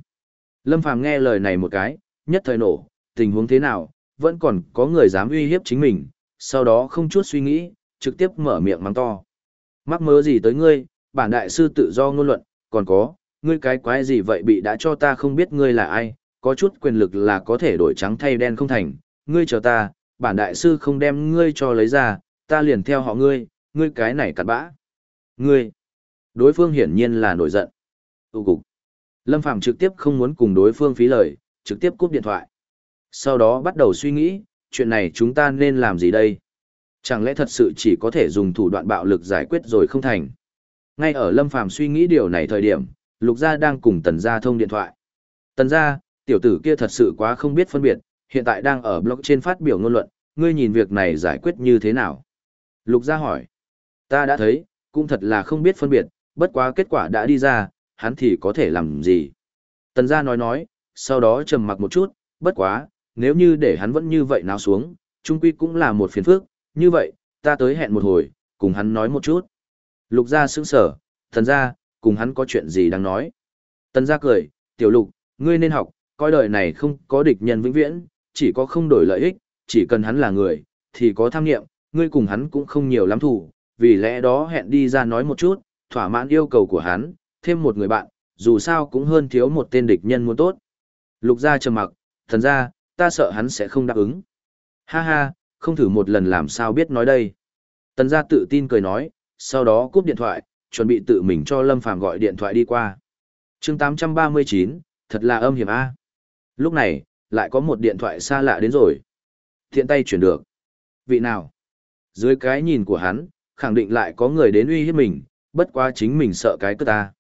Lâm Phàm nghe lời này một cái, nhất thời nổ, tình huống thế nào, vẫn còn có người dám uy hiếp chính mình, sau đó không chút suy nghĩ, trực tiếp mở miệng mắng to. Mắc mớ gì tới ngươi, bản đại sư tự do ngôn luận, còn có, ngươi cái quái gì vậy bị đã cho ta không biết ngươi là ai, có chút quyền lực là có thể đổi trắng thay đen không thành, ngươi chờ ta, bản đại sư không đem ngươi cho lấy ra, ta liền theo họ ngươi, ngươi cái này cặn bã. Ngươi, đối phương hiển nhiên là nổi giận. Tụ cục. Lâm Phàm trực tiếp không muốn cùng đối phương phí lời, trực tiếp cúp điện thoại. Sau đó bắt đầu suy nghĩ, chuyện này chúng ta nên làm gì đây? Chẳng lẽ thật sự chỉ có thể dùng thủ đoạn bạo lực giải quyết rồi không thành? Ngay ở Lâm Phàm suy nghĩ điều này thời điểm, Lục Gia đang cùng Tần Gia thông điện thoại. Tần Gia, tiểu tử kia thật sự quá không biết phân biệt, hiện tại đang ở blog trên phát biểu ngôn luận, ngươi nhìn việc này giải quyết như thế nào? Lục Gia hỏi. Ta đã thấy, cũng thật là không biết phân biệt, bất quá kết quả đã đi ra, hắn thì có thể làm gì? Tần Gia nói nói, sau đó trầm mặc một chút, bất quá, nếu như để hắn vẫn như vậy nào xuống, trung quy cũng là một phiền phức, như vậy, ta tới hẹn một hồi, cùng hắn nói một chút. Lục gia sững sở, thần gia, cùng hắn có chuyện gì đang nói. Tần gia cười, tiểu lục, ngươi nên học, coi đời này không có địch nhân vĩnh viễn, chỉ có không đổi lợi ích, chỉ cần hắn là người, thì có tham nghiệm, ngươi cùng hắn cũng không nhiều lắm thủ, vì lẽ đó hẹn đi ra nói một chút, thỏa mãn yêu cầu của hắn, thêm một người bạn, dù sao cũng hơn thiếu một tên địch nhân muốn tốt. Lục gia trầm mặc, thần gia, ta sợ hắn sẽ không đáp ứng. Ha ha, không thử một lần làm sao biết nói đây. Tần gia tự tin cười nói, sau đó cúp điện thoại, chuẩn bị tự mình cho Lâm Phàm gọi điện thoại đi qua. chương 839, thật là âm hiểm A. Lúc này, lại có một điện thoại xa lạ đến rồi. Thiện tay chuyển được. Vị nào? Dưới cái nhìn của hắn, khẳng định lại có người đến uy hiếp mình, bất quá chính mình sợ cái cơ ta.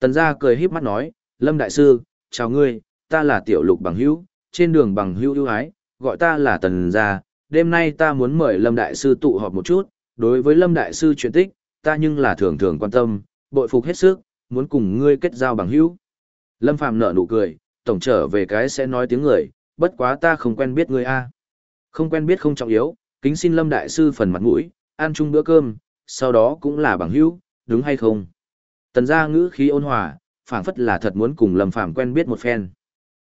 Tần gia cười híp mắt nói, Lâm Đại Sư, chào ngươi, ta là tiểu lục bằng hữu, trên đường bằng hữu ưu ái, gọi ta là Tần gia, đêm nay ta muốn mời Lâm Đại Sư tụ họp một chút, đối với Lâm Đại Sư chuyện tích, ta nhưng là thường thường quan tâm, bội phục hết sức, muốn cùng ngươi kết giao bằng hữu. Lâm Phàm nở nụ cười, tổng trở về cái sẽ nói tiếng người, bất quá ta không quen biết ngươi a. Không quen biết không trọng yếu, kính xin Lâm Đại Sư phần mặt mũi, ăn chung bữa cơm, sau đó cũng là bằng hữu, đúng hay không? Tần gia ngữ khí ôn hòa, phảng phất là thật muốn cùng Lâm Phàm quen biết một phen.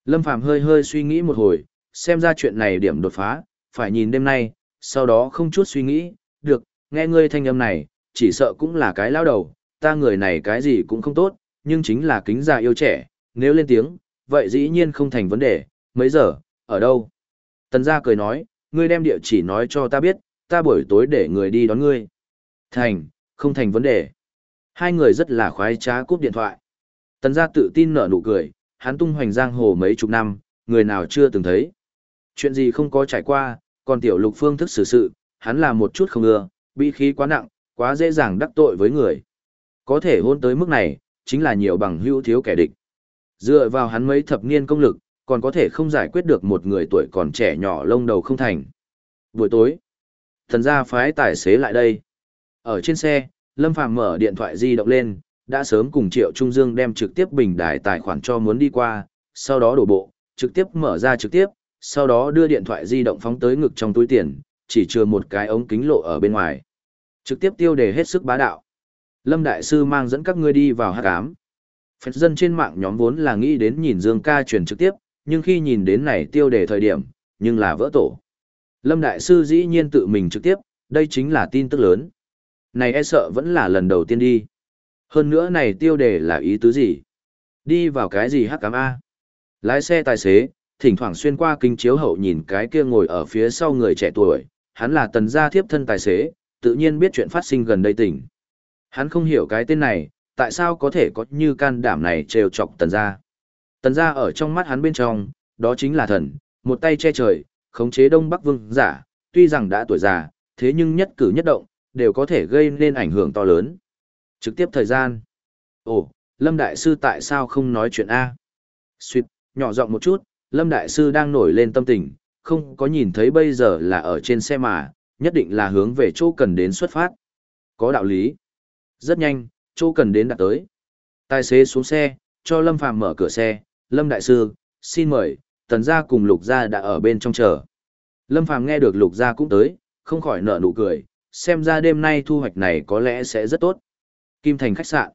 Lâm Phàm hơi hơi suy nghĩ một hồi, xem ra chuyện này điểm đột phá, phải nhìn đêm nay, sau đó không chút suy nghĩ, được, nghe ngươi thanh âm này, chỉ sợ cũng là cái lao đầu, ta người này cái gì cũng không tốt, nhưng chính là kính già yêu trẻ, nếu lên tiếng, vậy dĩ nhiên không thành vấn đề, mấy giờ, ở đâu? Tần gia cười nói, ngươi đem địa chỉ nói cho ta biết, ta buổi tối để người đi đón ngươi. Thành, không thành vấn đề. Hai người rất là khoái trá cúp điện thoại. Tần gia tự tin nở nụ cười, hắn tung hoành giang hồ mấy chục năm, người nào chưa từng thấy. Chuyện gì không có trải qua, còn tiểu lục phương thức xử sự, hắn là một chút không ưa, bị khí quá nặng, quá dễ dàng đắc tội với người. Có thể hôn tới mức này, chính là nhiều bằng hữu thiếu kẻ địch. Dựa vào hắn mấy thập niên công lực, còn có thể không giải quyết được một người tuổi còn trẻ nhỏ lông đầu không thành. Buổi tối, thần gia phái tài xế lại đây. Ở trên xe, Lâm Phàm mở điện thoại di động lên, đã sớm cùng Triệu Trung Dương đem trực tiếp bình đài tài khoản cho muốn đi qua, sau đó đổ bộ, trực tiếp mở ra trực tiếp, sau đó đưa điện thoại di động phóng tới ngực trong túi tiền, chỉ chừa một cái ống kính lộ ở bên ngoài. Trực tiếp tiêu đề hết sức bá đạo. Lâm Đại Sư mang dẫn các ngươi đi vào hát cám. Phật dân trên mạng nhóm vốn là nghĩ đến nhìn Dương ca truyền trực tiếp, nhưng khi nhìn đến này tiêu đề thời điểm, nhưng là vỡ tổ. Lâm Đại Sư dĩ nhiên tự mình trực tiếp, đây chính là tin tức lớn. Này e sợ vẫn là lần đầu tiên đi. Hơn nữa này tiêu đề là ý tứ gì? Đi vào cái gì hắc cám A? Lái xe tài xế, thỉnh thoảng xuyên qua kính chiếu hậu nhìn cái kia ngồi ở phía sau người trẻ tuổi, hắn là tần gia thiếp thân tài xế, tự nhiên biết chuyện phát sinh gần đây tỉnh. Hắn không hiểu cái tên này, tại sao có thể có như can đảm này trêu chọc tần gia. Tần gia ở trong mắt hắn bên trong, đó chính là thần, một tay che trời, khống chế đông bắc vương giả, tuy rằng đã tuổi già, thế nhưng nhất cử nhất động, đều có thể gây nên ảnh hưởng to lớn. Trực tiếp thời gian. Ồ, Lâm Đại Sư tại sao không nói chuyện A? Xuyệt, nhỏ giọng một chút, Lâm Đại Sư đang nổi lên tâm tình, không có nhìn thấy bây giờ là ở trên xe mà, nhất định là hướng về chỗ cần đến xuất phát. Có đạo lý. Rất nhanh, chỗ cần đến đã tới. Tài xế xuống xe, cho Lâm Phàm mở cửa xe, Lâm Đại Sư, xin mời, tần gia cùng lục gia đã ở bên trong chờ. Lâm Phàm nghe được lục gia cũng tới, không khỏi nở nụ cười, xem ra đêm nay thu hoạch này có lẽ sẽ rất tốt. Kim Thành khách sạn.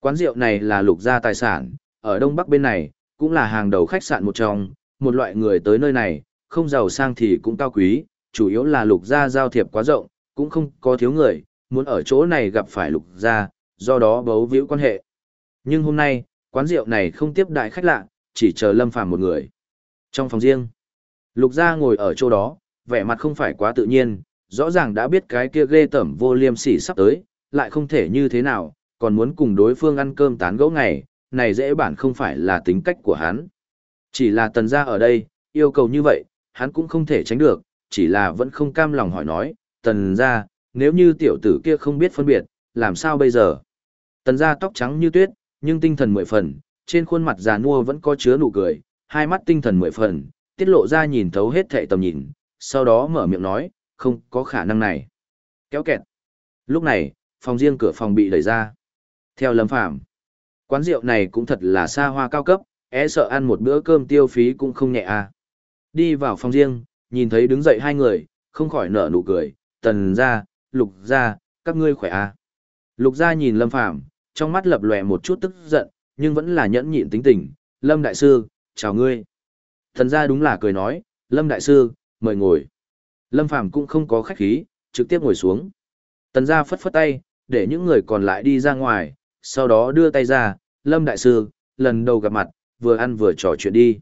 Quán rượu này là lục gia tài sản, ở đông bắc bên này, cũng là hàng đầu khách sạn một trong, một loại người tới nơi này, không giàu sang thì cũng cao quý, chủ yếu là lục gia giao thiệp quá rộng, cũng không có thiếu người, muốn ở chỗ này gặp phải lục gia, do đó bấu víu quan hệ. Nhưng hôm nay, quán rượu này không tiếp đại khách lạ, chỉ chờ Lâm Phàm một người. Trong phòng riêng, lục gia ngồi ở chỗ đó, vẻ mặt không phải quá tự nhiên, rõ ràng đã biết cái kia ghê tẩm vô liêm sỉ sắp tới, lại không thể như thế nào, còn muốn cùng đối phương ăn cơm tán gẫu ngày, này dễ bản không phải là tính cách của hắn. Chỉ là tần gia ở đây, yêu cầu như vậy, hắn cũng không thể tránh được, chỉ là vẫn không cam lòng hỏi nói, tần gia, nếu như tiểu tử kia không biết phân biệt, làm sao bây giờ? Tần gia tóc trắng như tuyết, nhưng tinh thần mười phần, trên khuôn mặt già nua vẫn có chứa nụ cười, hai mắt tinh thần mười phần, tiết lộ ra nhìn thấu hết thệ tầm nhìn, sau đó mở miệng nói, không có khả năng này. Kéo kẹt. Lúc này, phòng riêng cửa phòng bị đẩy ra. Theo Lâm Phàm quán rượu này cũng thật là xa hoa cao cấp, e sợ ăn một bữa cơm tiêu phí cũng không nhẹ à. Đi vào phòng riêng, nhìn thấy đứng dậy hai người, không khỏi nở nụ cười, tần ra, lục ra, các ngươi khỏe à. Lục gia nhìn Lâm Phàm trong mắt lập lòe một chút tức giận, nhưng vẫn là nhẫn nhịn tính tình. Lâm Đại Sư, chào ngươi. Thần gia đúng là cười nói, Lâm Đại Sư, mời ngồi. Lâm Phàm cũng không có khách khí, trực tiếp ngồi xuống. Tần gia phất phất tay, để những người còn lại đi ra ngoài, sau đó đưa tay ra, Lâm Đại Sư, lần đầu gặp mặt, vừa ăn vừa trò chuyện đi.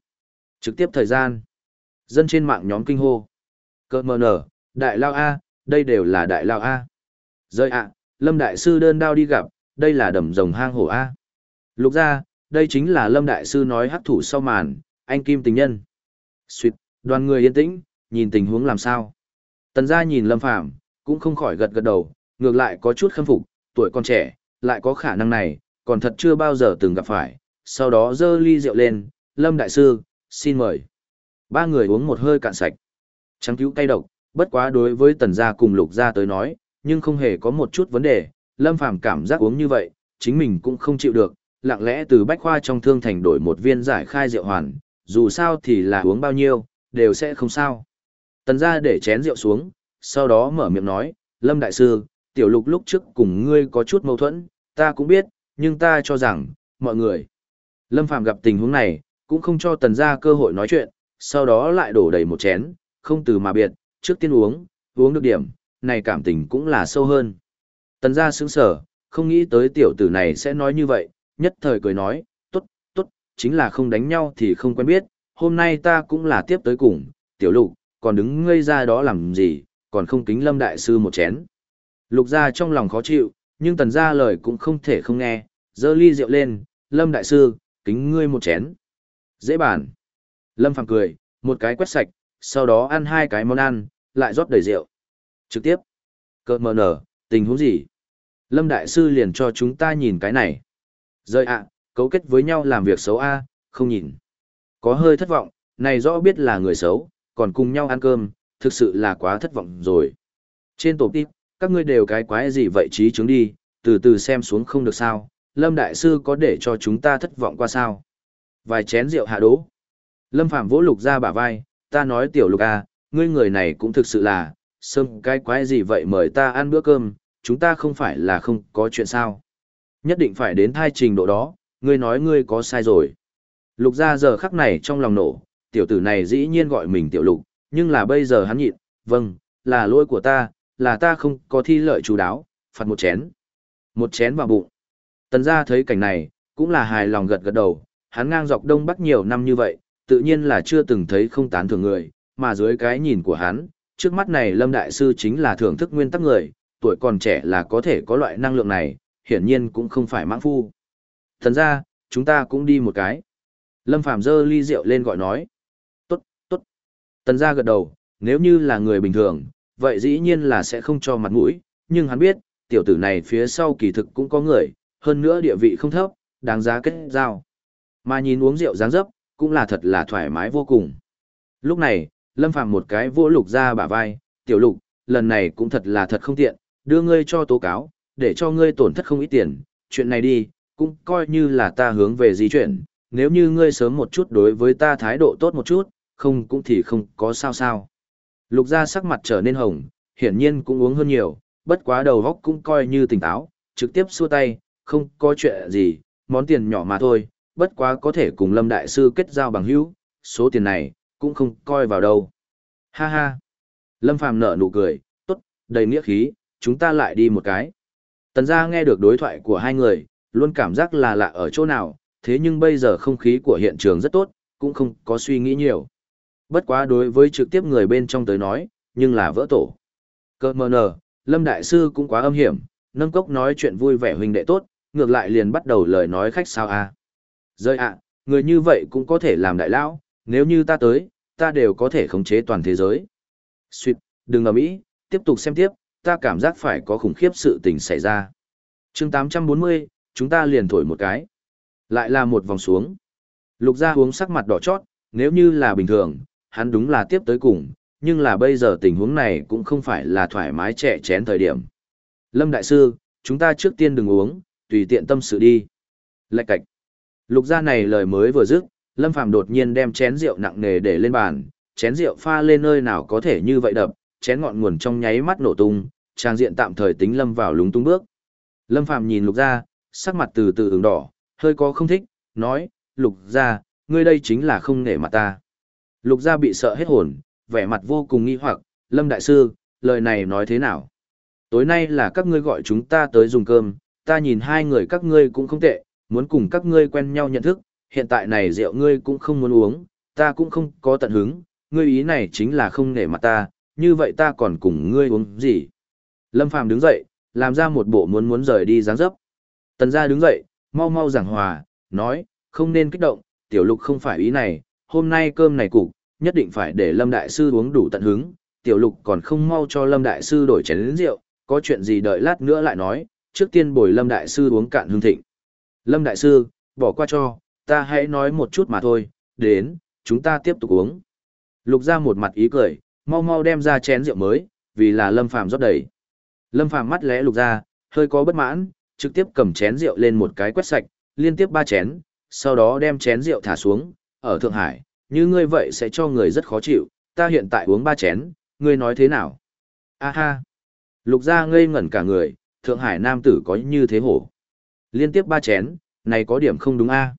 Trực tiếp thời gian. Dân trên mạng nhóm kinh hô. Cơ mờ nở, Đại Lao A, đây đều là Đại Lao A. Rơi ạ, Lâm Đại Sư đơn đao đi gặp, đây là đầm rồng hang hổ A. Lục ra, đây chính là Lâm Đại Sư nói hắc thủ sau màn, anh Kim tình nhân. Xuyệt, đoàn người yên tĩnh, nhìn tình huống làm sao. Tần gia nhìn Lâm Phàm cũng không khỏi gật gật đầu, ngược lại có chút khâm phục, tuổi còn trẻ, lại có khả năng này, còn thật chưa bao giờ từng gặp phải. Sau đó dơ ly rượu lên, Lâm Đại Sư, xin mời. Ba người uống một hơi cạn sạch. Trắng cứu cay độc, bất quá đối với tần gia cùng lục gia tới nói, nhưng không hề có một chút vấn đề. Lâm Phàm cảm giác uống như vậy, chính mình cũng không chịu được, lặng lẽ từ bách khoa trong thương thành đổi một viên giải khai rượu hoàn, dù sao thì là uống bao nhiêu, đều sẽ không sao. Tần gia để chén rượu xuống, sau đó mở miệng nói, Lâm Đại Sư, tiểu lục lúc trước cùng ngươi có chút mâu thuẫn, ta cũng biết, nhưng ta cho rằng, mọi người. Lâm Phàm gặp tình huống này, cũng không cho tần gia cơ hội nói chuyện, sau đó lại đổ đầy một chén, không từ mà biệt, trước tiên uống, uống được điểm, này cảm tình cũng là sâu hơn. Tần gia sững sở, không nghĩ tới tiểu tử này sẽ nói như vậy, nhất thời cười nói, tốt, tốt, chính là không đánh nhau thì không quen biết, hôm nay ta cũng là tiếp tới cùng, tiểu lục, còn đứng ngây ra đó làm gì, còn không kính lâm đại sư một chén. Lục gia trong lòng khó chịu, nhưng tần gia lời cũng không thể không nghe, dơ ly rượu lên, lâm đại sư, kính ngươi một chén. Dễ bàn. Lâm phàng cười, một cái quét sạch, sau đó ăn hai cái món ăn, lại rót đầy rượu. Trực tiếp. Cợt mờ nở, tình huống gì? Lâm đại sư liền cho chúng ta nhìn cái này. Rời ạ, cấu kết với nhau làm việc xấu a, không nhìn. Có hơi thất vọng, này rõ biết là người xấu, còn cùng nhau ăn cơm, thực sự là quá thất vọng rồi. Trên tổ tiếp, các ngươi đều cái quái gì vậy trí chứng đi, từ từ xem xuống không được sao, Lâm Đại Sư có để cho chúng ta thất vọng qua sao. Vài chén rượu hạ đố. Lâm Phạm vỗ lục ra bả vai, ta nói tiểu lục à, ngươi người này cũng thực sự là, sâm cái quái gì vậy mời ta ăn bữa cơm, chúng ta không phải là không có chuyện sao. Nhất định phải đến thai trình độ đó, ngươi nói ngươi có sai rồi. Lục ra giờ khắc này trong lòng nổ, tiểu tử này dĩ nhiên gọi mình tiểu lục, nhưng là bây giờ hắn nhịn, vâng, là lỗi của ta, là ta không có thi lợi chú đáo, phạt một chén. Một chén vào bụng. Tần gia thấy cảnh này, cũng là hài lòng gật gật đầu, hắn ngang dọc đông bắc nhiều năm như vậy, tự nhiên là chưa từng thấy không tán thưởng người, mà dưới cái nhìn của hắn, trước mắt này Lâm Đại Sư chính là thưởng thức nguyên tắc người, tuổi còn trẻ là có thể có loại năng lượng này, hiển nhiên cũng không phải mãng phu. Thần ra, chúng ta cũng đi một cái. Lâm Phàm dơ ly rượu lên gọi nói. Tốt, tốt. Tần ra gật đầu, nếu như là người bình thường, vậy dĩ nhiên là sẽ không cho mặt mũi, nhưng hắn biết, tiểu tử này phía sau kỳ thực cũng có người, hơn nữa địa vị không thấp, đáng giá kết giao. Mà nhìn uống rượu dáng dấp, cũng là thật là thoải mái vô cùng. Lúc này, Lâm Phàm một cái vỗ lục ra bả vai, tiểu lục, lần này cũng thật là thật không tiện, đưa ngươi cho tố cáo, để cho ngươi tổn thất không ít tiền, chuyện này đi, cũng coi như là ta hướng về di chuyển, nếu như ngươi sớm một chút đối với ta thái độ tốt một chút, không cũng thì không có sao sao. Lục gia sắc mặt trở nên hồng, hiển nhiên cũng uống hơn nhiều, bất quá đầu góc cũng coi như tỉnh táo, trực tiếp xua tay, không có chuyện gì, món tiền nhỏ mà thôi, bất quá có thể cùng Lâm Đại Sư kết giao bằng hữu, số tiền này, cũng không coi vào đâu. Ha ha. Lâm Phàm nở nụ cười, tốt, đầy nghĩa khí, chúng ta lại đi một cái. Tần gia nghe được đối thoại của hai người, luôn cảm giác là lạ ở chỗ nào, thế nhưng bây giờ không khí của hiện trường rất tốt, cũng không có suy nghĩ nhiều. Bất quá đối với trực tiếp người bên trong tới nói, nhưng là vỡ tổ. Cơ mờ nờ, Lâm Đại Sư cũng quá âm hiểm, nâng cốc nói chuyện vui vẻ huynh đệ tốt, ngược lại liền bắt đầu lời nói khách sao à. a Rơi ạ, người như vậy cũng có thể làm đại lão, nếu như ta tới, ta đều có thể khống chế toàn thế giới. Xuyệt, đừng ầm mỹ, tiếp tục xem tiếp, ta cảm giác phải có khủng khiếp sự tình xảy ra. chương 840, chúng ta liền thổi một cái. Lại là một vòng xuống. Lục gia uống sắc mặt đỏ chót, nếu như là bình thường, hắn đúng là tiếp tới cùng, nhưng là bây giờ tình huống này cũng không phải là thoải mái trẻ chén thời điểm. Lâm Đại Sư, chúng ta trước tiên đừng uống, tùy tiện tâm sự đi. Lạch cạch. Lục gia này lời mới vừa dứt, Lâm Phàm đột nhiên đem chén rượu nặng nề để lên bàn, chén rượu pha lên nơi nào có thể như vậy đập, chén ngọn nguồn trong nháy mắt nổ tung, trang diện tạm thời tính lâm vào lúng tung bước. Lâm Phàm nhìn lục gia, sắc mặt từ từ ửng đỏ, hơi có không thích, nói, lục gia, ngươi đây chính là không nể mặt ta. Lục gia bị sợ hết hồn, vẻ mặt vô cùng nghi hoặc, Lâm Đại Sư, lời này nói thế nào? Tối nay là các ngươi gọi chúng ta tới dùng cơm, ta nhìn hai người các ngươi cũng không tệ, muốn cùng các ngươi quen nhau nhận thức, hiện tại này rượu ngươi cũng không muốn uống, ta cũng không có tận hứng, ngươi ý này chính là không nể mặt ta, như vậy ta còn cùng ngươi uống gì? Lâm Phàm đứng dậy, làm ra một bộ muốn muốn rời đi dáng dấp. Tần gia đứng dậy, mau mau giảng hòa, nói, không nên kích động, tiểu lục không phải ý này, hôm nay cơm này cục, nhất định phải để Lâm Đại Sư uống đủ tận hứng, tiểu lục còn không mau cho Lâm Đại Sư đổi chén rượu, có chuyện gì đợi lát nữa lại nói, trước tiên bồi Lâm Đại Sư uống cạn hương thịnh. Lâm Đại Sư, bỏ qua cho, ta hãy nói một chút mà thôi, đến, chúng ta tiếp tục uống. Lục ra một mặt ý cười, mau mau đem ra chén rượu mới, vì là Lâm Phàm rót đầy. Lâm Phàm mắt lẽ lục ra, hơi có bất mãn, trực tiếp cầm chén rượu lên một cái quét sạch, liên tiếp ba chén, sau đó đem chén rượu thả xuống, ở Thượng Hải, như ngươi vậy sẽ cho người rất khó chịu, ta hiện tại uống ba chén, ngươi nói thế nào? A ha! Lục gia ngây ngẩn cả người, Thượng Hải nam tử có như thế hổ. Liên tiếp ba chén, này có điểm không đúng a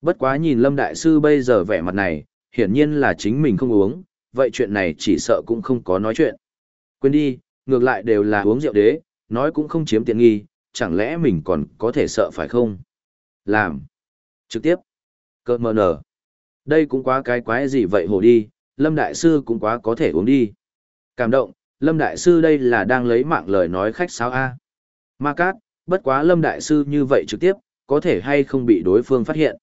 Bất quá nhìn Lâm Đại Sư bây giờ vẻ mặt này, hiển nhiên là chính mình không uống, vậy chuyện này chỉ sợ cũng không có nói chuyện. Quên đi, ngược lại đều là uống rượu đế, nói cũng không chiếm tiện nghi, chẳng lẽ mình còn có thể sợ phải không? Làm. Trực tiếp. Cơ mờ nở. Đây cũng quá cái quái gì vậy hồ đi, Lâm Đại Sư cũng quá có thể uống đi. Cảm động, Lâm Đại Sư đây là đang lấy mạng lời nói khách sáo A. Ma Cát, bất quá Lâm Đại Sư như vậy trực tiếp, có thể hay không bị đối phương phát hiện.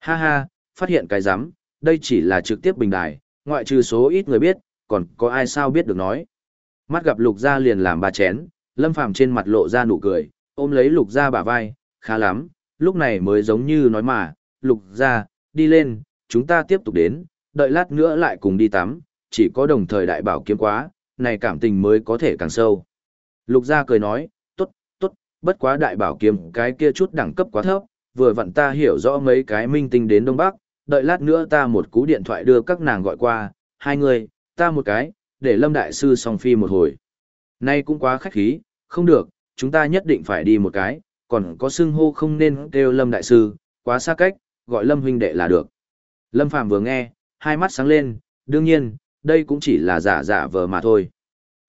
Ha ha, phát hiện cái rắm đây chỉ là trực tiếp bình đài, ngoại trừ số ít người biết, còn có ai sao biết được nói. Mắt gặp lục gia liền làm ba chén, lâm phàm trên mặt lộ ra nụ cười, ôm lấy lục gia bả vai, khá lắm, lúc này mới giống như nói mà, lục gia, đi lên, chúng ta tiếp tục đến, đợi lát nữa lại cùng đi tắm, chỉ có đồng thời đại bảo kiếm quá, này cảm tình mới có thể càng sâu. Lục gia cười nói, tốt, tốt, bất quá đại bảo kiếm cái kia chút đẳng cấp quá thấp, vừa vặn ta hiểu rõ mấy cái minh tinh đến Đông Bắc, đợi lát nữa ta một cú điện thoại đưa các nàng gọi qua, hai người, ta một cái, để Lâm Đại Sư song phi một hồi. Nay cũng quá khách khí, không được, chúng ta nhất định phải đi một cái, còn có xưng hô không nên kêu Lâm Đại Sư, quá xa cách, gọi Lâm huynh đệ là được. Lâm Phàm vừa nghe, hai mắt sáng lên, đương nhiên, đây cũng chỉ là giả giả vờ mà thôi.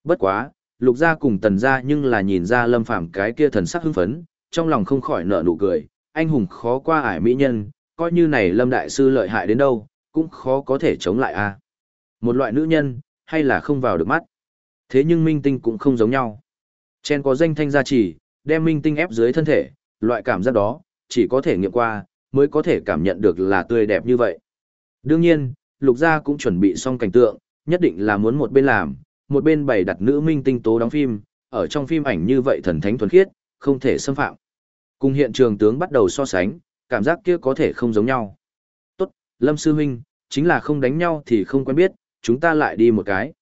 Bất quá, lục gia cùng tần gia nhưng là nhìn ra Lâm Phàm cái kia thần sắc hưng phấn, trong lòng không khỏi nở nụ cười, anh hùng khó qua ải mỹ nhân, coi như này Lâm Đại Sư lợi hại đến đâu, cũng khó có thể chống lại a. Một loại nữ nhân, hay là không vào được mắt. Thế nhưng minh tinh cũng không giống nhau. Chen có danh thanh gia trì, đem minh tinh ép dưới thân thể, loại cảm giác đó, chỉ có thể nghiệm qua, mới có thể cảm nhận được là tươi đẹp như vậy. Đương nhiên, lục gia cũng chuẩn bị xong cảnh tượng, nhất định là muốn một bên làm, một bên bày đặt nữ minh tinh tố đóng phim, ở trong phim ảnh như vậy thần thánh thuần khiết, không thể xâm phạm. Cùng hiện trường tướng bắt đầu so sánh, cảm giác kia có thể không giống nhau. Tốt, Lâm Sư Huynh, chính là không đánh nhau thì không quen biết, chúng ta lại đi một cái.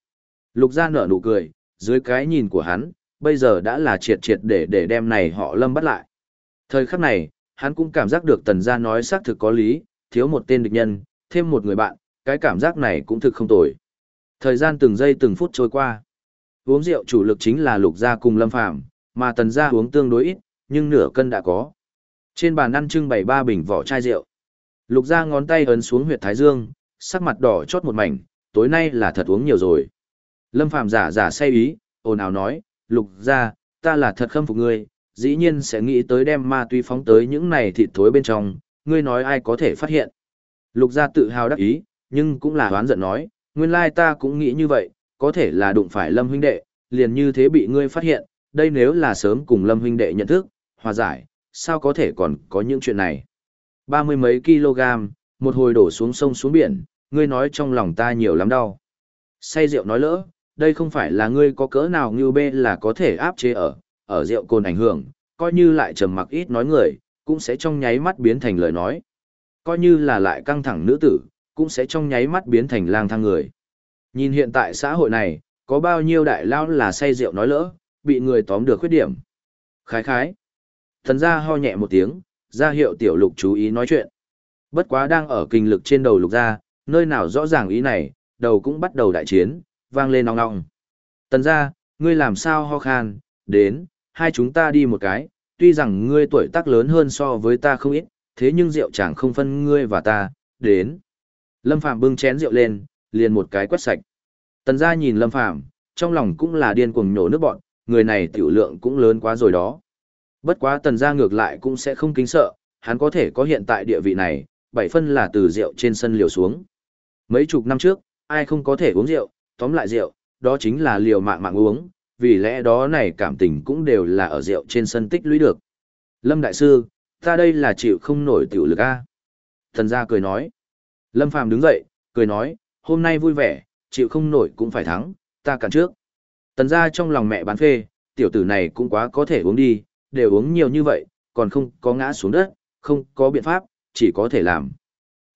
Lục gia nở nụ cười, dưới cái nhìn của hắn, bây giờ đã là triệt triệt để để đem này họ Lâm bắt lại. Thời khắc này, hắn cũng cảm giác được tần gia nói xác thực có lý, thiếu một tên địch nhân, thêm một người bạn, cái cảm giác này cũng thực không tồi. Thời gian từng giây từng phút trôi qua. Uống rượu chủ lực chính là lục gia cùng lâm phàm, mà tần gia uống tương đối ít, nhưng nửa cân đã có. Trên bàn ăn trưng bày ba bình vỏ chai rượu. Lục gia ngón tay ấn xuống huyệt thái dương, sắc mặt đỏ chót một mảnh, tối nay là thật uống nhiều rồi. Lâm Phàm giả giả say ý, ồn ào nói, lục gia, ta là thật khâm phục ngươi, dĩ nhiên sẽ nghĩ tới đem ma túy phóng tới những này thịt thối bên trong, ngươi nói ai có thể phát hiện. Lục gia tự hào đắc ý, nhưng cũng là hoán giận nói, nguyên lai ta cũng nghĩ như vậy, có thể là đụng phải Lâm huynh đệ, liền như thế bị ngươi phát hiện, đây nếu là sớm cùng Lâm huynh đệ nhận thức, hòa giải, sao có thể còn có những chuyện này. Ba mươi mấy kg, một hồi đổ xuống sông xuống biển, ngươi nói trong lòng ta nhiều lắm đau. Say rượu nói lỡ, đây không phải là ngươi có cỡ nào như bê là có thể áp chế ở, ở rượu cồn ảnh hưởng, coi như lại trầm mặc ít nói người, cũng sẽ trong nháy mắt biến thành lời nói. Coi như là lại căng thẳng nữ tử, cũng sẽ trong nháy mắt biến thành lang thang người. Nhìn hiện tại xã hội này, có bao nhiêu đại lao là say rượu nói lỡ, bị người tóm được khuyết điểm. Khái khái. Thần gia ho nhẹ một tiếng, ra hiệu tiểu lục chú ý nói chuyện. Bất quá đang ở kinh lực trên đầu lục gia, nơi nào rõ ràng ý này, đầu cũng bắt đầu đại chiến, vang lên nong nong. Tần gia, ngươi làm sao ho khan, đến, hai chúng ta đi một cái, tuy rằng ngươi tuổi tác lớn hơn so với ta không ít, thế nhưng rượu chẳng không phân ngươi và ta, đến. Lâm Phạm bưng chén rượu lên, liền một cái quét sạch. Tần gia nhìn Lâm Phạm, trong lòng cũng là điên cuồng nhổ nước bọn, người này tiểu lượng cũng lớn quá rồi đó. Bất quá tần gia ngược lại cũng sẽ không kính sợ, hắn có thể có hiện tại địa vị này, bảy phân là từ rượu trên sân liều xuống. Mấy chục năm trước, ai không có thể uống rượu, tóm lại rượu, đó chính là liều mạng mạng uống, vì lẽ đó này cảm tình cũng đều là ở rượu trên sân tích lũy được. Lâm Đại Sư, ta đây là chịu không nổi tiểu lực a. Thần gia cười nói. Lâm Phàm đứng dậy, cười nói, hôm nay vui vẻ, chịu không nổi cũng phải thắng, ta cản trước. Tần gia trong lòng mẹ bán phê, tiểu tử này cũng quá có thể uống đi, đều uống nhiều như vậy, còn không có ngã xuống đất, không có biện pháp, chỉ có thể làm.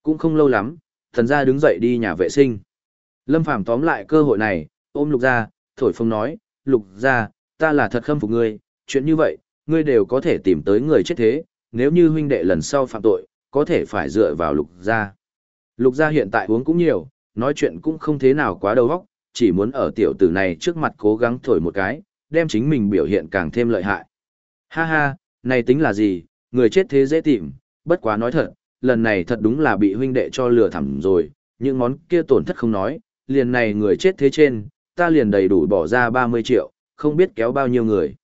Cũng không lâu lắm, thần gia đứng dậy đi nhà vệ sinh. Lâm Phàm tóm lại cơ hội này, ôm lục gia, thổi phồng nói, lục gia, ta là thật khâm phục ngươi, chuyện như vậy, ngươi đều có thể tìm tới người chết thế, nếu như huynh đệ lần sau phạm tội, có thể phải dựa vào lục gia. Lục gia hiện tại uống cũng nhiều, nói chuyện cũng không thế nào quá đầu óc, chỉ muốn ở tiểu tử này trước mặt cố gắng thổi một cái, đem chính mình biểu hiện càng thêm lợi hại. Ha ha, này tính là gì, người chết thế dễ tìm, bất quá nói thật, lần này thật đúng là bị huynh đệ cho lừa thẳm rồi, những món kia tổn thất không nói, liền này người chết thế trên, ta liền đầy đủ bỏ ra 30 triệu, không biết kéo bao nhiêu người.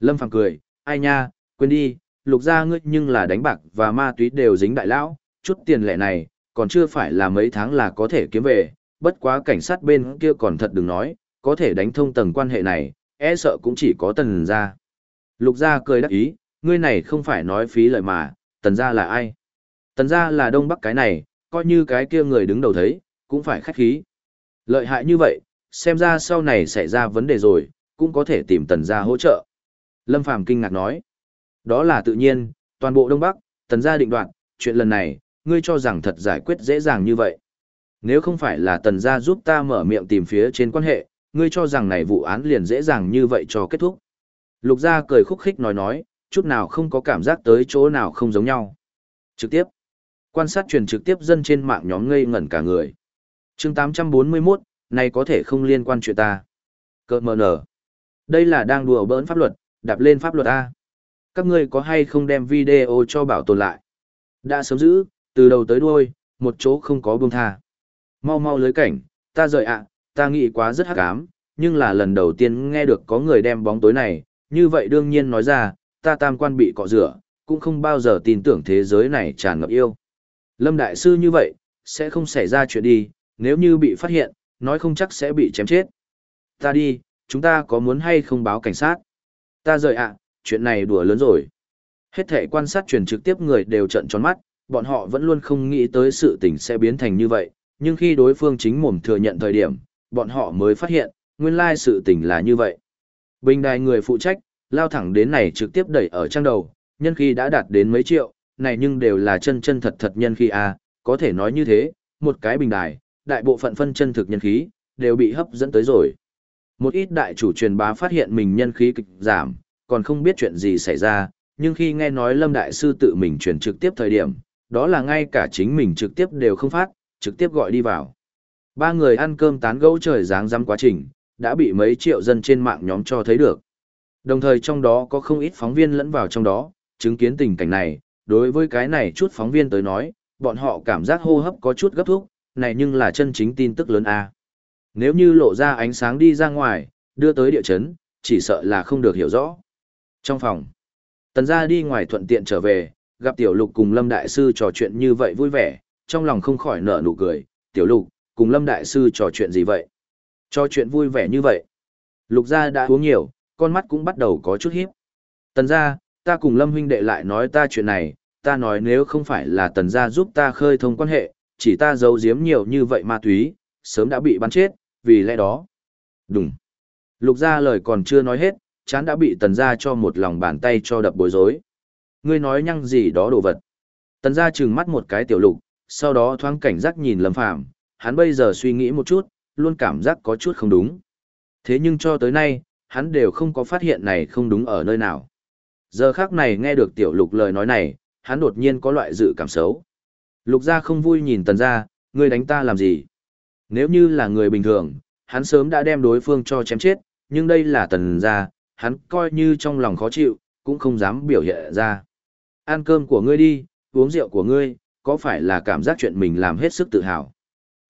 Lâm Phàm cười, ai nha, quên đi, lục gia ngươi nhưng là đánh bạc và ma túy đều dính đại lão, chút tiền lệ này, còn chưa phải là mấy tháng là có thể kiếm về, bất quá cảnh sát bên kia còn thật đừng nói, có thể đánh thông tầng quan hệ này, e sợ cũng chỉ có tần gia. Lục gia cười đắc ý, ngươi này không phải nói phí lời mà, tần gia là ai? Tần gia là đông bắc cái này, coi như cái kia người đứng đầu thấy, cũng phải khách khí. Lợi hại như vậy, xem ra sau này xảy ra vấn đề rồi, cũng có thể tìm tần gia hỗ trợ. Lâm Phàm kinh ngạc nói, đó là tự nhiên, toàn bộ Đông Bắc, tần gia định đoạt, chuyện lần này, ngươi cho rằng thật giải quyết dễ dàng như vậy. Nếu không phải là tần gia giúp ta mở miệng tìm phía trên quan hệ, ngươi cho rằng này vụ án liền dễ dàng như vậy cho kết thúc. Lục gia cười khúc khích nói nói, chút nào không có cảm giác tới chỗ nào không giống nhau. Trực tiếp, quan sát truyền trực tiếp dân trên mạng nhóm ngây ngẩn cả người. chương 841, này có thể không liên quan chuyện ta. Cơ mờ nở. Đây là đang đùa bỡn pháp luật, đạp lên pháp luật A. Các ngươi có hay không đem video cho bảo tồn lại? Đã sớm giữ, từ đầu tới đuôi, một chỗ không có buông tha. Mau mau lưới cảnh, ta rời ạ, ta nghĩ quá rất hắc ám, nhưng là lần đầu tiên nghe được có người đem bóng tối này, như vậy đương nhiên nói ra, ta tam quan bị cọ rửa, cũng không bao giờ tin tưởng thế giới này tràn ngập yêu. Lâm Đại Sư như vậy, sẽ không xảy ra chuyện đi, nếu như bị phát hiện, nói không chắc sẽ bị chém chết. Ta đi, chúng ta có muốn hay không báo cảnh sát? Ta rời ạ, chuyện này đùa lớn rồi. Hết thể quan sát truyền trực tiếp người đều trận tròn mắt, bọn họ vẫn luôn không nghĩ tới sự tình sẽ biến thành như vậy, nhưng khi đối phương chính mồm thừa nhận thời điểm, bọn họ mới phát hiện, nguyên lai sự tình là như vậy. Bình đài người phụ trách, lao thẳng đến này trực tiếp đẩy ở trang đầu, nhân khi đã đạt đến mấy triệu, này nhưng đều là chân chân thật thật nhân khí a, à, có thể nói như thế, một cái bình đài, đại bộ phận phân chân thực nhân khí, đều bị hấp dẫn tới rồi. Một ít đại chủ truyền bá phát hiện mình nhân khí kịch giảm, còn không biết chuyện gì xảy ra, nhưng khi nghe nói Lâm Đại Sư tự mình truyền trực tiếp thời điểm, đó là ngay cả chính mình trực tiếp đều không phát, trực tiếp gọi đi vào. Ba người ăn cơm tán gẫu trời dáng dăm quá trình, đã bị mấy triệu dân trên mạng nhóm cho thấy được. Đồng thời trong đó có không ít phóng viên lẫn vào trong đó, chứng kiến tình cảnh này, đối với cái này chút phóng viên tới nói, bọn họ cảm giác hô hấp có chút gấp thúc, này nhưng là chân chính tin tức lớn a. Nếu như lộ ra ánh sáng đi ra ngoài, đưa tới địa chấn, chỉ sợ là không được hiểu rõ. Trong phòng, tần gia đi ngoài thuận tiện trở về, gặp tiểu lục cùng lâm đại sư trò chuyện như vậy vui vẻ, trong lòng không khỏi nở nụ cười, tiểu lục, cùng lâm đại sư trò chuyện gì vậy? Cho chuyện vui vẻ như vậy. Lục gia đã uống nhiều, con mắt cũng bắt đầu có chút hiếp. Tần gia, ta cùng lâm huynh đệ lại nói ta chuyện này, ta nói nếu không phải là tần gia giúp ta khơi thông quan hệ, chỉ ta giấu giếm nhiều như vậy ma túy, sớm đã bị bắn chết, vì lẽ đó. Đúng. Lục gia lời còn chưa nói hết, chán đã bị tần gia cho một lòng bàn tay cho đập bối rối. Ngươi nói nhăng gì đó đồ vật. Tần gia trừng mắt một cái tiểu lục, sau đó thoáng cảnh giác nhìn lâm phàm, hắn bây giờ suy nghĩ một chút, luôn cảm giác có chút không đúng. Thế nhưng cho tới nay, hắn đều không có phát hiện này không đúng ở nơi nào. Giờ khác này nghe được tiểu lục lời nói này, hắn đột nhiên có loại dự cảm xấu. Lục gia không vui nhìn tần gia, ngươi đánh ta làm gì? Nếu như là người bình thường, hắn sớm đã đem đối phương cho chém chết, nhưng đây là tần gia, hắn coi như trong lòng khó chịu, cũng không dám biểu hiện ra. Ăn cơm của ngươi đi, uống rượu của ngươi, có phải là cảm giác chuyện mình làm hết sức tự hào.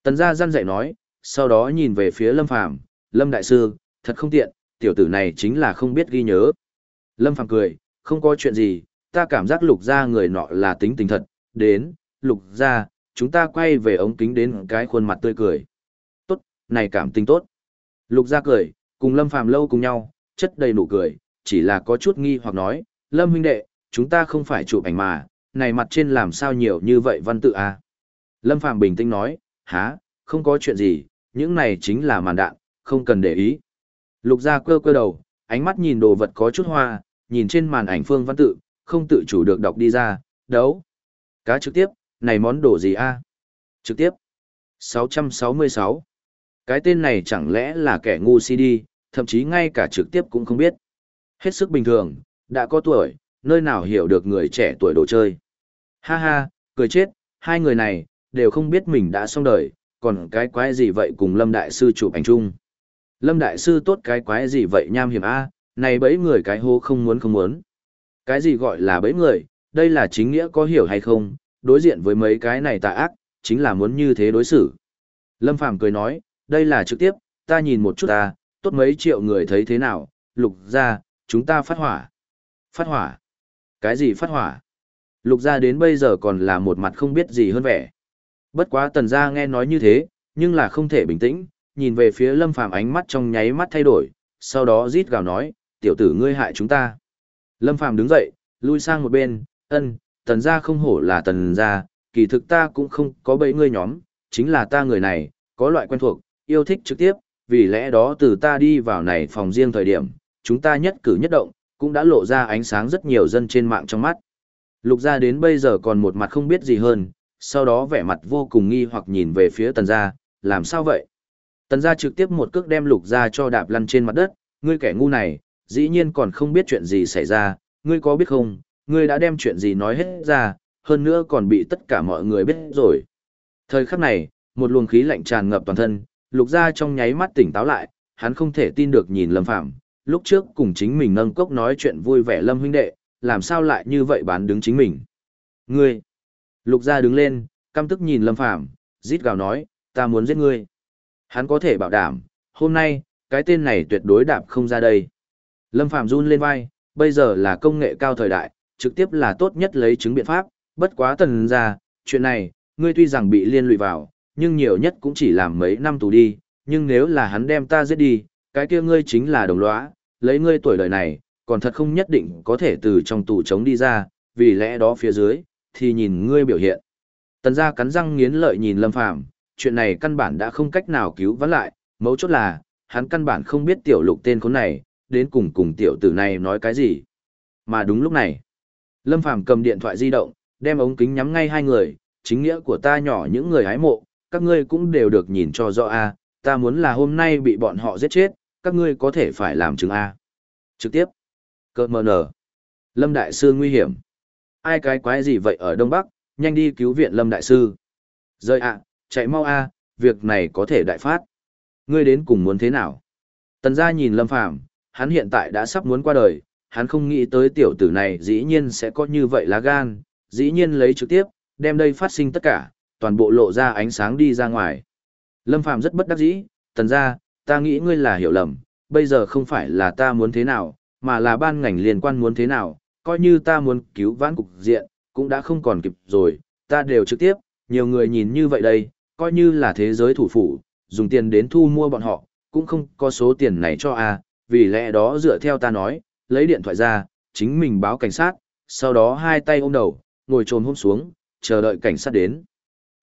Tần gia răn dạy nói, sau đó nhìn về phía Lâm Phàm Lâm Đại Sư, thật không tiện, tiểu tử này chính là không biết ghi nhớ. Lâm Phàm cười, không có chuyện gì, ta cảm giác lục gia người nọ là tính tình thật, đến, lục gia, chúng ta quay về ống kính đến cái khuôn mặt tươi cười. Tốt, này cảm tình tốt. Lục gia cười, cùng Lâm Phàm lâu cùng nhau, chất đầy nụ cười, chỉ là có chút nghi hoặc nói, Lâm huynh đệ, chúng ta không phải chụp ảnh mà, này mặt trên làm sao nhiều như vậy văn tự à? Lâm Phàm bình tĩnh nói, há, không có chuyện gì, những này chính là màn đạn, không cần để ý. Lục gia cơ cơ đầu, ánh mắt nhìn đồ vật có chút hoa, nhìn trên màn ảnh phương văn tự, không tự chủ được đọc đi ra, đấu. Cá trực tiếp, này món đồ gì a? Trực tiếp. 666. Cái tên này chẳng lẽ là kẻ ngu si đi, thậm chí ngay cả trực tiếp cũng không biết. Hết sức bình thường, đã có tuổi, nơi nào hiểu được người trẻ tuổi đồ chơi. Ha ha, cười chết, hai người này, đều không biết mình đã xong đời, còn cái quái gì vậy cùng Lâm Đại Sư chụp ảnh chung. Lâm Đại Sư tốt cái quái gì vậy nham hiểm A, này bấy người cái hô không muốn không muốn. Cái gì gọi là bấy người, đây là chính nghĩa có hiểu hay không, đối diện với mấy cái này tà ác, chính là muốn như thế đối xử. Lâm Phàm cười nói, đây là trực tiếp, ta nhìn một chút ta, tốt mấy triệu người thấy thế nào, lục ra, chúng ta phát hỏa. Phát hỏa? Cái gì phát hỏa? Lục ra đến bây giờ còn là một mặt không biết gì hơn vẻ. Bất quá tần gia nghe nói như thế, nhưng là không thể bình tĩnh, nhìn về phía lâm phàm ánh mắt trong nháy mắt thay đổi, sau đó rít gào nói, tiểu tử ngươi hại chúng ta. Lâm phàm đứng dậy, lui sang một bên, ân, tần gia không hổ là tần gia, kỳ thực ta cũng không có bẫy ngươi nhóm, chính là ta người này, có loại quen thuộc, yêu thích trực tiếp, vì lẽ đó từ ta đi vào này phòng riêng thời điểm, chúng ta nhất cử nhất động, cũng đã lộ ra ánh sáng rất nhiều dân trên mạng trong mắt. Lục gia đến bây giờ còn một mặt không biết gì hơn, sau đó vẻ mặt vô cùng nghi hoặc nhìn về phía tần gia, làm sao vậy? Tần gia trực tiếp một cước đem lục gia cho đạp lăn trên mặt đất, ngươi kẻ ngu này, dĩ nhiên còn không biết chuyện gì xảy ra, ngươi có biết không, ngươi đã đem chuyện gì nói hết ra, hơn nữa còn bị tất cả mọi người biết rồi. Thời khắc này, một luồng khí lạnh tràn ngập toàn thân, lục gia trong nháy mắt tỉnh táo lại, hắn không thể tin được nhìn Lâm Phàm lúc trước cùng chính mình nâng cốc nói chuyện vui vẻ Lâm huynh đệ, làm sao lại như vậy bán đứng chính mình. Ngươi! Lục gia đứng lên, căm tức nhìn Lâm Phàm rít gào nói, ta muốn giết ngươi. Hắn có thể bảo đảm, hôm nay, cái tên này tuyệt đối đạp không ra đây. Lâm Phàm run lên vai, bây giờ là công nghệ cao thời đại, trực tiếp là tốt nhất lấy chứng biện pháp, bất quá tần ra, chuyện này, ngươi tuy rằng bị liên lụy vào, nhưng nhiều nhất cũng chỉ làm mấy năm tù đi, nhưng nếu là hắn đem ta giết đi, cái kia ngươi chính là đồng lõa, lấy ngươi tuổi đời này, còn thật không nhất định có thể từ trong tù chống đi ra, vì lẽ đó phía dưới, thì nhìn ngươi biểu hiện. Tần gia cắn răng nghiến lợi nhìn Lâm Phàm chuyện này căn bản đã không cách nào cứu vãn lại, mấu chốt là, hắn căn bản không biết tiểu lục tên khốn này, đến cùng cùng tiểu tử này nói cái gì. Mà đúng lúc này, Lâm Phàm cầm điện thoại di động, đem ống kính nhắm ngay hai người, chính nghĩa của ta nhỏ những người hái mộ, các ngươi cũng đều được nhìn cho rõ a, ta muốn là hôm nay bị bọn họ giết chết, các ngươi có thể phải làm chứng a. Trực tiếp. Cơ mờ nở. Lâm Đại Sư nguy hiểm. Ai cái quái gì vậy ở Đông Bắc, nhanh đi cứu viện Lâm Đại Sư. Rời ạ, chạy mau a, việc này có thể đại phát. Ngươi đến cùng muốn thế nào? Tần gia nhìn Lâm Phàm hắn hiện tại đã sắp muốn qua đời, hắn không nghĩ tới tiểu tử này dĩ nhiên sẽ có như vậy lá gan, dĩ nhiên lấy trực tiếp, đem đây phát sinh tất cả, toàn bộ lộ ra ánh sáng đi ra ngoài. Lâm Phàm rất bất đắc dĩ, tần gia, ta nghĩ ngươi là hiểu lầm, bây giờ không phải là ta muốn thế nào, mà là ban ngành liên quan muốn thế nào, coi như ta muốn cứu vãn cục diện, cũng đã không còn kịp rồi, ta đều trực tiếp, nhiều người nhìn như vậy đây, coi như là thế giới thủ phủ, dùng tiền đến thu mua bọn họ, cũng không có số tiền này cho a vì lẽ đó dựa theo ta nói, lấy điện thoại ra, chính mình báo cảnh sát, sau đó hai tay ôm đầu, ngồi trồn hôm xuống, chờ đợi cảnh sát đến.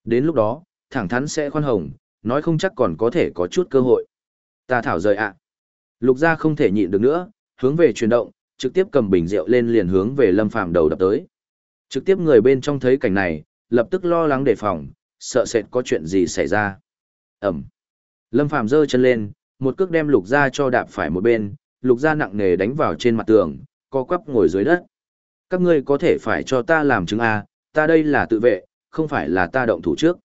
Đến lúc đó, thẳng thắn sẽ khoan hồng, nói không chắc còn có thể có chút cơ hội. Ta thảo rời ạ. Lục gia không thể nhịn được nữa, hướng về chuyển động, trực tiếp cầm bình rượu lên liền hướng về Lâm Phàm đầu đập tới. Trực tiếp người bên trong thấy cảnh này, lập tức lo lắng đề phòng, sợ sệt có chuyện gì xảy ra. Ẩm. Lâm Phàm giơ chân lên, một cước đem lục gia cho đạp phải một bên, lục gia nặng nề đánh vào trên mặt tường, co quắp ngồi dưới đất. Các ngươi có thể phải cho ta làm chứng A, ta đây là tự vệ, không phải là ta động thủ trước.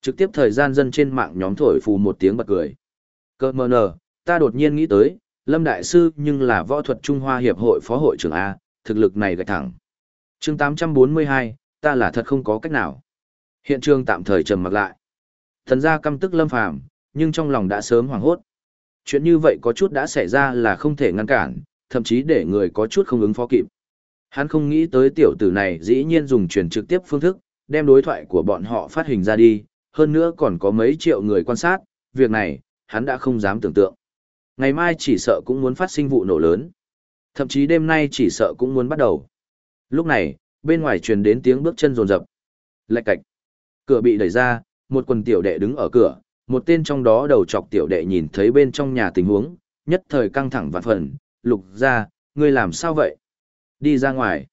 Trực tiếp thời gian dân trên mạng nhóm thổi phù một tiếng bật cười. Cơ mờ nờ, ta đột nhiên nghĩ tới, Lâm Đại Sư nhưng là võ thuật Trung Hoa Hiệp hội Phó hội trưởng A, thực lực này gạch thẳng. chương 842, ta là thật không có cách nào. Hiện trường tạm thời trầm mặc lại. Thần gia căm tức lâm phàm, nhưng trong lòng đã sớm hoảng hốt. Chuyện như vậy có chút đã xảy ra là không thể ngăn cản, thậm chí để người có chút không ứng phó kịp. Hắn không nghĩ tới tiểu tử này dĩ nhiên dùng truyền trực tiếp phương thức, đem đối thoại của bọn họ phát hình ra đi, hơn nữa còn có mấy triệu người quan sát, việc này, hắn đã không dám tưởng tượng. Ngày mai chỉ sợ cũng muốn phát sinh vụ nổ lớn. Thậm chí đêm nay chỉ sợ cũng muốn bắt đầu. Lúc này, bên ngoài truyền đến tiếng bước chân rồn rập. Lạch cạch. Cửa bị đẩy ra, một quần tiểu đệ đứng ở cửa, một tên trong đó đầu chọc tiểu đệ nhìn thấy bên trong nhà tình huống, nhất thời căng thẳng vạn phần, lục ra, ngươi làm sao vậy? Đi ra ngoài.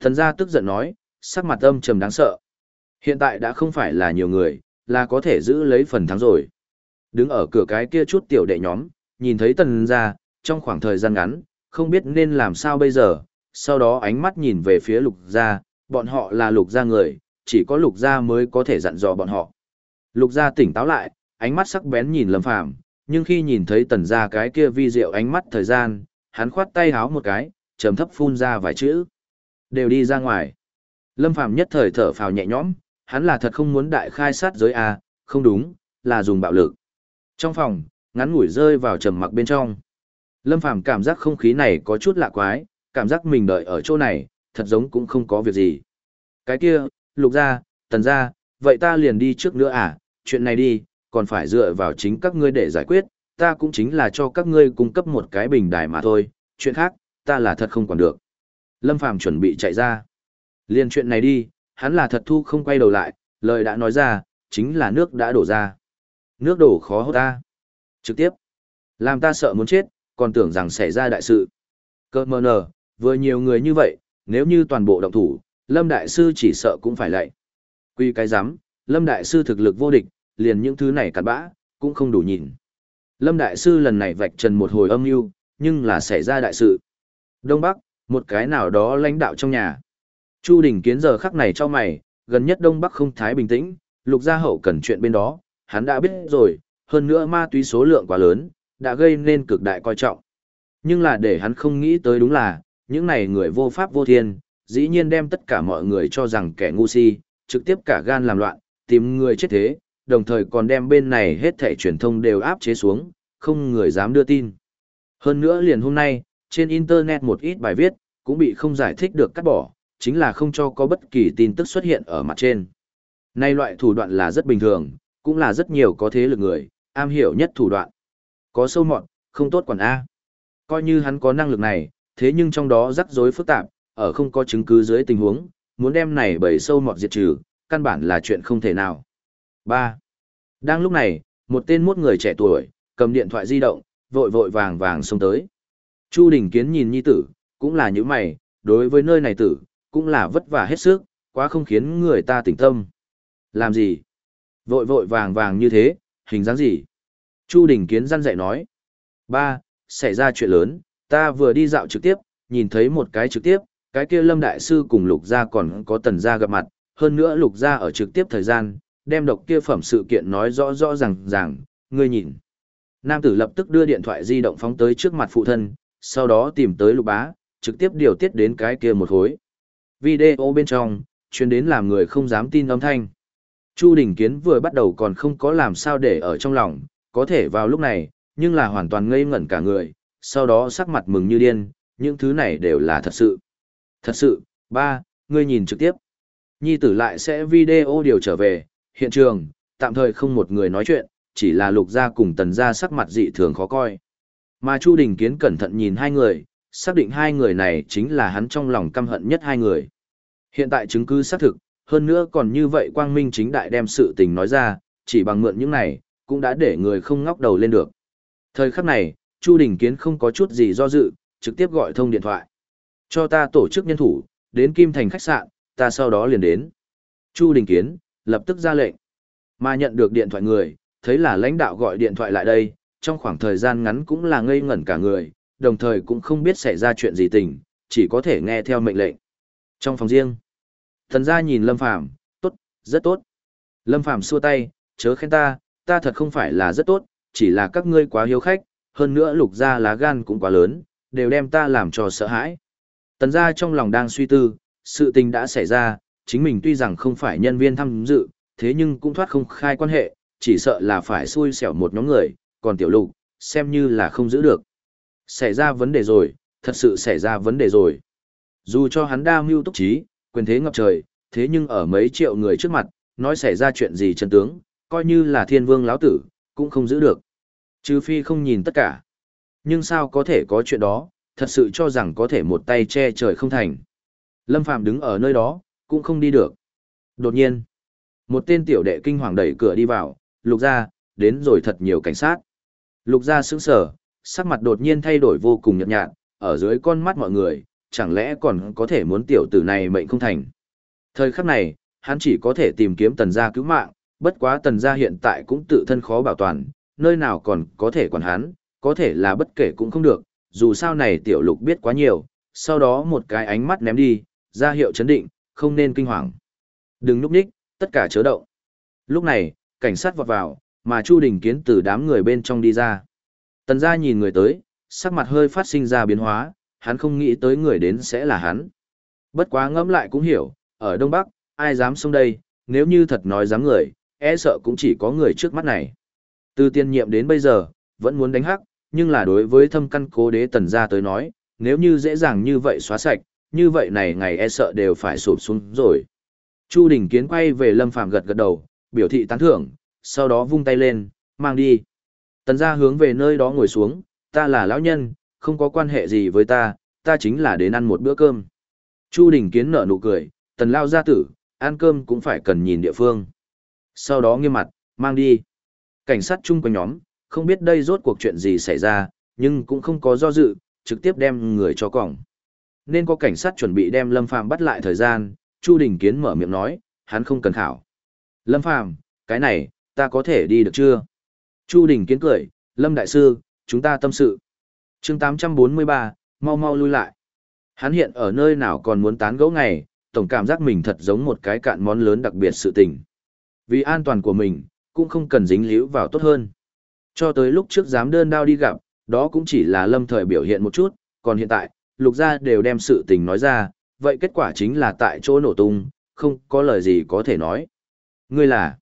Thần gia tức giận nói, sắc mặt âm trầm đáng sợ. Hiện tại đã không phải là nhiều người, là có thể giữ lấy phần thắng rồi. Đứng ở cửa cái kia chút tiểu đệ nhóm, nhìn thấy tần gia, trong khoảng thời gian ngắn, không biết nên làm sao bây giờ, sau đó ánh mắt nhìn về phía lục gia, bọn họ là lục gia người, chỉ có lục gia mới có thể dặn dò bọn họ. Lục gia tỉnh táo lại, ánh mắt sắc bén nhìn lâm phàm, nhưng khi nhìn thấy tần gia cái kia vi diệu ánh mắt thời gian, hắn khoát tay háo một cái, trầm thấp phun ra vài chữ. Đều đi ra ngoài. Lâm phàm nhất thời thở phào nhẹ nhõm, hắn là thật không muốn đại khai sát giới à, không đúng, là dùng bạo lực. Trong phòng, ngắn ngủi rơi vào trầm mặc bên trong. Lâm Phàm cảm giác không khí này có chút lạ quái, cảm giác mình đợi ở chỗ này, thật giống cũng không có việc gì. Cái kia, lục ra, tần ra, vậy ta liền đi trước nữa à, chuyện này đi, còn phải dựa vào chính các ngươi để giải quyết, ta cũng chính là cho các ngươi cung cấp một cái bình đài mà thôi, chuyện khác, ta là thật không còn được. Lâm Phàm chuẩn bị chạy ra. Liên chuyện này đi, hắn là thật thu không quay đầu lại, lời đã nói ra, chính là nước đã đổ ra. Nước đổ khó hốt ta. Trực tiếp. Làm ta sợ muốn chết, còn tưởng rằng xảy ra đại sự. Cơ mờ nờ, vừa nhiều người như vậy, nếu như toàn bộ động thủ, Lâm Đại Sư chỉ sợ cũng phải lạy. Quy cái giám, Lâm Đại Sư thực lực vô địch, liền những thứ này cặn bã, cũng không đủ nhìn. Lâm Đại Sư lần này vạch trần một hồi âm mưu nhưng là xảy ra đại sự. Đông Bắc, một cái nào đó lãnh đạo trong nhà. Chu Đình Kiến giờ khắc này cho mày, gần nhất Đông Bắc không thái bình tĩnh, lục gia hậu cần chuyện bên đó, hắn đã biết rồi, hơn nữa ma túy số lượng quá lớn, đã gây nên cực đại coi trọng. Nhưng là để hắn không nghĩ tới đúng là, những này người vô pháp vô thiên, dĩ nhiên đem tất cả mọi người cho rằng kẻ ngu si, trực tiếp cả gan làm loạn, tìm người chết thế, đồng thời còn đem bên này hết thảy truyền thông đều áp chế xuống, không người dám đưa tin. Hơn nữa liền hôm nay, trên Internet một ít bài viết, cũng bị không giải thích được cắt bỏ, chính là không cho có bất kỳ tin tức xuất hiện ở mặt trên. Nay loại thủ đoạn là rất bình thường, cũng là rất nhiều có thế lực người, am hiểu nhất thủ đoạn. Có sâu mọn, không tốt quản A. Coi như hắn có năng lực này, thế nhưng trong đó rắc rối phức tạp, ở không có chứng cứ dưới tình huống, muốn đem này bầy sâu mọt diệt trừ, căn bản là chuyện không thể nào. 3. Đang lúc này, một tên mốt người trẻ tuổi, cầm điện thoại di động, vội vội vàng vàng xông tới. Chu Đình Kiến nhìn nhi tử, cũng là những mày, đối với nơi này tử, cũng là vất vả hết sức, quá không khiến người ta tỉnh tâm. Làm gì? Vội vội vàng vàng như thế, hình dáng gì? Chu Đình Kiến răn dạy nói. Ba, xảy ra chuyện lớn, ta vừa đi dạo trực tiếp, nhìn thấy một cái trực tiếp, cái kia Lâm Đại Sư cùng Lục Gia còn có tần gia gặp mặt, hơn nữa Lục Gia ở trực tiếp thời gian, đem độc kia phẩm sự kiện nói rõ rõ ràng ràng, ngươi nhìn. Nam tử lập tức đưa điện thoại di động phóng tới trước mặt phụ thân, sau đó tìm tới Lục Bá, trực tiếp điều tiết đến cái kia một hối. Video bên trong, truyền đến làm người không dám tin âm thanh. Chu Đình Kiến vừa bắt đầu còn không có làm sao để ở trong lòng, có thể vào lúc này, nhưng là hoàn toàn ngây ngẩn cả người, sau đó sắc mặt mừng như điên, những thứ này đều là thật sự. Thật sự, ba, ngươi nhìn trực tiếp. Nhi tử lại sẽ video điều trở về, hiện trường, tạm thời không một người nói chuyện, chỉ là lục gia cùng tần gia sắc mặt dị thường khó coi. Mà Chu Đình Kiến cẩn thận nhìn hai người, xác định hai người này chính là hắn trong lòng căm hận nhất hai người. Hiện tại chứng cứ xác thực, hơn nữa còn như vậy quang minh chính đại đem sự tình nói ra, chỉ bằng mượn những này, cũng đã để người không ngóc đầu lên được. Thời khắc này, Chu Đình Kiến không có chút gì do dự, trực tiếp gọi thông điện thoại. Cho ta tổ chức nhân thủ, đến Kim Thành khách sạn, ta sau đó liền đến. Chu Đình Kiến, lập tức ra lệnh. Mà nhận được điện thoại người, thấy là lãnh đạo gọi điện thoại lại đây, trong khoảng thời gian ngắn cũng là ngây ngẩn cả người, đồng thời cũng không biết xảy ra chuyện gì tình, chỉ có thể nghe theo mệnh lệnh. Trong phòng riêng, thần gia nhìn Lâm Phàm tốt, rất tốt. Lâm Phàm xua tay, chớ khen ta, ta thật không phải là rất tốt, chỉ là các ngươi quá hiếu khách, hơn nữa lục gia lá gan cũng quá lớn, đều đem ta làm cho sợ hãi. Tần gia trong lòng đang suy tư, sự tình đã xảy ra, chính mình tuy rằng không phải nhân viên tham dự, thế nhưng cũng thoát không khai quan hệ, chỉ sợ là phải xui xẻo một nhóm người, còn tiểu lục, xem như là không giữ được. Xảy ra vấn đề rồi, thật sự xảy ra vấn đề rồi. Dù cho hắn đa mưu túc trí, quyền thế ngập trời, thế nhưng ở mấy triệu người trước mặt, nói xảy ra chuyện gì chân tướng, coi như là thiên vương lão tử, cũng không giữ được. Trừ phi không nhìn tất cả. Nhưng sao có thể có chuyện đó, thật sự cho rằng có thể một tay che trời không thành. Lâm Phàm đứng ở nơi đó, cũng không đi được. Đột nhiên, một tên tiểu đệ kinh hoàng đẩy cửa đi vào, lục ra, đến rồi thật nhiều cảnh sát. Lục ra sững sở, sắc mặt đột nhiên thay đổi vô cùng nhợt nhạt, ở dưới con mắt mọi người, chẳng lẽ còn có thể muốn tiểu tử này mệnh không thành. Thời khắc này, hắn chỉ có thể tìm kiếm tần gia cứu mạng, bất quá tần gia hiện tại cũng tự thân khó bảo toàn, nơi nào còn có thể quản hắn, có thể là bất kể cũng không được, dù sao này tiểu lục biết quá nhiều, sau đó một cái ánh mắt ném đi, ra hiệu chấn định, không nên kinh hoàng. Đừng núp ních, tất cả chớ động. Lúc này, cảnh sát vọt vào, mà Chu Đình Kiến từ đám người bên trong đi ra. Tần gia nhìn người tới, sắc mặt hơi phát sinh ra biến hóa, hắn không nghĩ tới người đến sẽ là hắn. Bất quá ngẫm lại cũng hiểu, ở Đông Bắc, ai dám xông đây, nếu như thật nói dám người, e sợ cũng chỉ có người trước mắt này. Từ tiên nhiệm đến bây giờ, vẫn muốn đánh hắc, nhưng là đối với thâm căn cố đế tần gia tới nói, nếu như dễ dàng như vậy xóa sạch, như vậy này ngày e sợ đều phải sụp xuống rồi. Chu Đình Kiến quay về Lâm Phàm gật gật đầu, biểu thị tán thưởng, sau đó vung tay lên, mang đi. Tần gia hướng về nơi đó ngồi xuống, ta là lão nhân, không có quan hệ gì với ta, ta chính là đến ăn một bữa cơm. Chu Đình Kiến nở nụ cười, tần lao gia tử, ăn cơm cũng phải cần nhìn địa phương. Sau đó nghiêm mặt, mang đi. Cảnh sát chung quanh nhóm, không biết đây rốt cuộc chuyện gì xảy ra, nhưng cũng không có do dự, trực tiếp đem người cho cổng. Nên có cảnh sát chuẩn bị đem Lâm Phàm bắt lại thời gian, Chu Đình Kiến mở miệng nói, hắn không cần khảo. Lâm Phàm, cái này, ta có thể đi được chưa? Chu Đình Kiến cười, Lâm Đại Sư, chúng ta tâm sự chương 843, mau mau lui lại. Hắn hiện ở nơi nào còn muốn tán gẫu ngày, tổng cảm giác mình thật giống một cái cạn món lớn đặc biệt sự tình. Vì an toàn của mình, cũng không cần dính líu vào tốt hơn. Cho tới lúc trước dám đơn đao đi gặp, đó cũng chỉ là lâm thời biểu hiện một chút, còn hiện tại, lục gia đều đem sự tình nói ra, vậy kết quả chính là tại chỗ nổ tung, không có lời gì có thể nói. Ngươi là,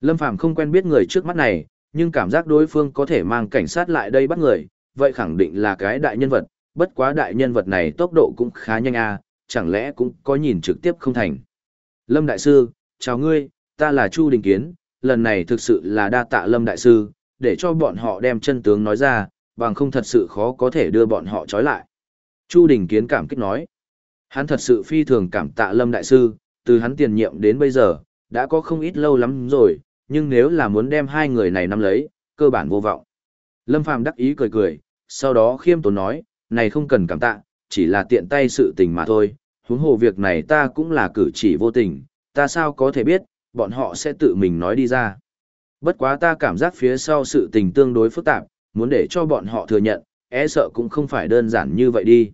Lâm Phàm không quen biết người trước mắt này, nhưng cảm giác đối phương có thể mang cảnh sát lại đây bắt người, vậy khẳng định là cái đại nhân vật, bất quá đại nhân vật này tốc độ cũng khá nhanh a, chẳng lẽ cũng có nhìn trực tiếp không thành. Lâm Đại Sư, chào ngươi, ta là Chu Đình Kiến, lần này thực sự là đa tạ Lâm Đại Sư, để cho bọn họ đem chân tướng nói ra, bằng không thật sự khó có thể đưa bọn họ trói lại. Chu Đình Kiến cảm kích nói, hắn thật sự phi thường cảm tạ Lâm Đại Sư, từ hắn tiền nhiệm đến bây giờ, đã có không ít lâu lắm rồi, nhưng nếu là muốn đem hai người này nắm lấy, cơ bản vô vọng. Lâm Phàm đắc ý cười cười, sau đó khiêm tốn nói, này không cần cảm tạ, chỉ là tiện tay sự tình mà thôi, huống hồ việc này ta cũng là cử chỉ vô tình, ta sao có thể biết, bọn họ sẽ tự mình nói đi ra. Bất quá ta cảm giác phía sau sự tình tương đối phức tạp, muốn để cho bọn họ thừa nhận, e sợ cũng không phải đơn giản như vậy đi.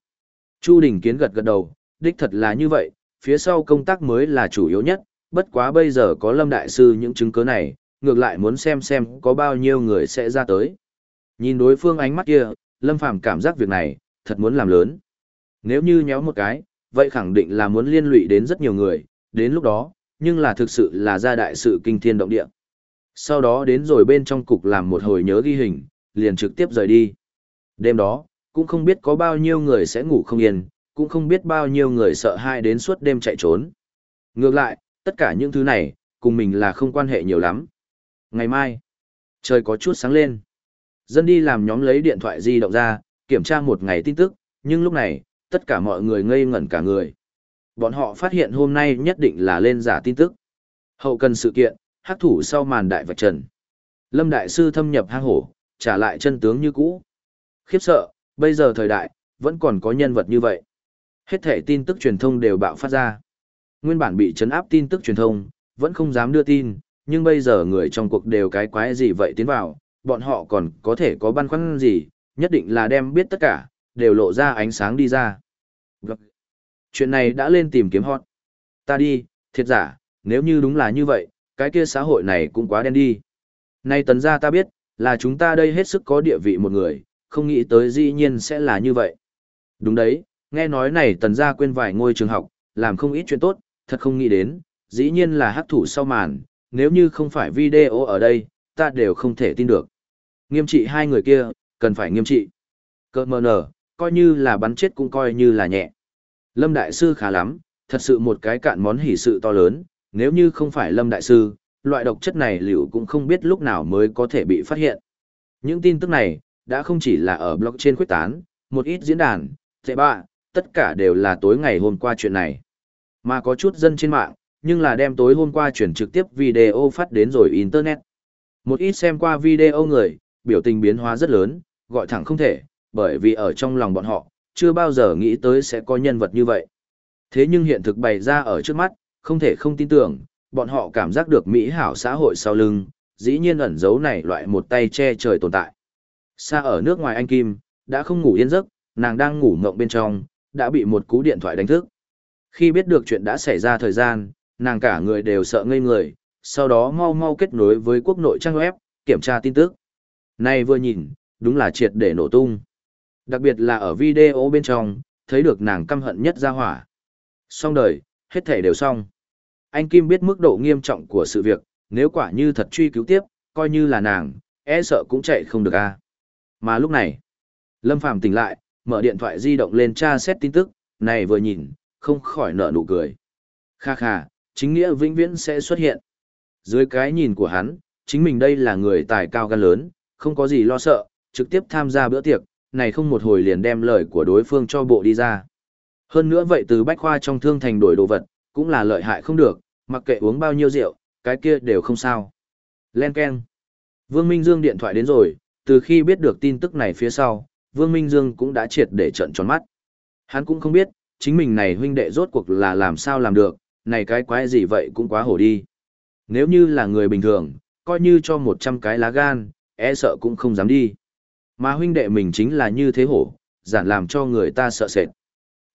Chu Đình Kiến gật gật đầu, đích thật là như vậy, phía sau công tác mới là chủ yếu nhất, bất quá bây giờ có Lâm Đại Sư những chứng cứ này, ngược lại muốn xem xem có bao nhiêu người sẽ ra tới. Nhìn đối phương ánh mắt kia, Lâm Phàm cảm giác việc này, thật muốn làm lớn. Nếu như nhéo một cái, vậy khẳng định là muốn liên lụy đến rất nhiều người, đến lúc đó, nhưng là thực sự là ra đại sự kinh thiên động địa. Sau đó đến rồi bên trong cục làm một hồi nhớ ghi hình, liền trực tiếp rời đi. Đêm đó, cũng không biết có bao nhiêu người sẽ ngủ không yên, cũng không biết bao nhiêu người sợ hai đến suốt đêm chạy trốn. Ngược lại, tất cả những thứ này, cùng mình là không quan hệ nhiều lắm. Ngày mai, trời có chút sáng lên. Dân đi làm nhóm lấy điện thoại di động ra, kiểm tra một ngày tin tức, nhưng lúc này, tất cả mọi người ngây ngẩn cả người. Bọn họ phát hiện hôm nay nhất định là lên giả tin tức. Hậu cần sự kiện, hắc thủ sau màn đại vạch trần. Lâm Đại Sư thâm nhập hang hổ, trả lại chân tướng như cũ. Khiếp sợ, bây giờ thời đại, vẫn còn có nhân vật như vậy. Hết thể tin tức truyền thông đều bạo phát ra. Nguyên bản bị chấn áp tin tức truyền thông, vẫn không dám đưa tin, nhưng bây giờ người trong cuộc đều cái quái gì vậy tiến vào, bọn họ còn có thể có băn khoăn gì, nhất định là đem biết tất cả, đều lộ ra ánh sáng đi ra. Chuyện này đã lên tìm kiếm hot. Ta đi, thiệt giả, nếu như đúng là như vậy, cái kia xã hội này cũng quá đen đi. Nay tấn ra ta biết, là chúng ta đây hết sức có địa vị một người, không nghĩ tới dĩ nhiên sẽ là như vậy. Đúng đấy, Nghe nói này tần gia quên vài ngôi trường học, làm không ít chuyện tốt, thật không nghĩ đến, dĩ nhiên là hắc thủ sau màn, nếu như không phải video ở đây, ta đều không thể tin được. Nghiêm trị hai người kia, cần phải nghiêm trị. Cơ mờ nở, coi như là bắn chết cũng coi như là nhẹ. Lâm Đại Sư khá lắm, thật sự một cái cạn món hỷ sự to lớn, nếu như không phải Lâm Đại Sư, loại độc chất này liệu cũng không biết lúc nào mới có thể bị phát hiện. Những tin tức này, đã không chỉ là ở blog trên khuyết tán, một ít diễn đàn, tệ bạ, tất cả đều là tối ngày hôm qua chuyện này. Mà có chút dân trên mạng, nhưng là đem tối hôm qua chuyển trực tiếp video phát đến rồi Internet. Một ít xem qua video người, biểu tình biến hóa rất lớn, gọi thẳng không thể, bởi vì ở trong lòng bọn họ, chưa bao giờ nghĩ tới sẽ có nhân vật như vậy. Thế nhưng hiện thực bày ra ở trước mắt, không thể không tin tưởng, bọn họ cảm giác được mỹ hảo xã hội sau lưng, dĩ nhiên ẩn giấu này loại một tay che trời tồn tại. Xa ở nước ngoài anh Kim, đã không ngủ yên giấc, nàng đang ngủ ngộng bên trong, đã bị một cú điện thoại đánh thức. Khi biết được chuyện đã xảy ra thời gian, nàng cả người đều sợ ngây người, sau đó mau mau kết nối với quốc nội trang web, kiểm tra tin tức. Này vừa nhìn, đúng là triệt để nổ tung. Đặc biệt là ở video bên trong, thấy được nàng căm hận nhất ra hỏa. Xong đời, hết thể đều xong. Anh Kim biết mức độ nghiêm trọng của sự việc, nếu quả như thật truy cứu tiếp, coi như là nàng, e sợ cũng chạy không được a. Mà lúc này, Lâm Phàm tỉnh lại, mở điện thoại di động lên tra xét tin tức, này vừa nhìn, không khỏi nở nụ cười. Kha kha, chính nghĩa vĩnh viễn sẽ xuất hiện. Dưới cái nhìn của hắn, chính mình đây là người tài cao gan lớn, không có gì lo sợ, trực tiếp tham gia bữa tiệc, này không một hồi liền đem lời của đối phương cho bộ đi ra. Hơn nữa vậy từ bách khoa trong thương thành đổi đồ vật, cũng là lợi hại không được, mặc kệ uống bao nhiêu rượu, cái kia đều không sao. Len Ken. Vương Minh Dương điện thoại đến rồi, từ khi biết được tin tức này phía sau, Vương Minh Dương cũng đã triệt để trận tròn mắt. Hắn cũng không biết, chính mình này huynh đệ rốt cuộc là làm sao làm được, này cái quái gì vậy cũng quá hổ đi. Nếu như là người bình thường, coi như cho 100 cái lá gan, e sợ cũng không dám đi. Mà huynh đệ mình chính là như thế hổ, giản làm cho người ta sợ sệt.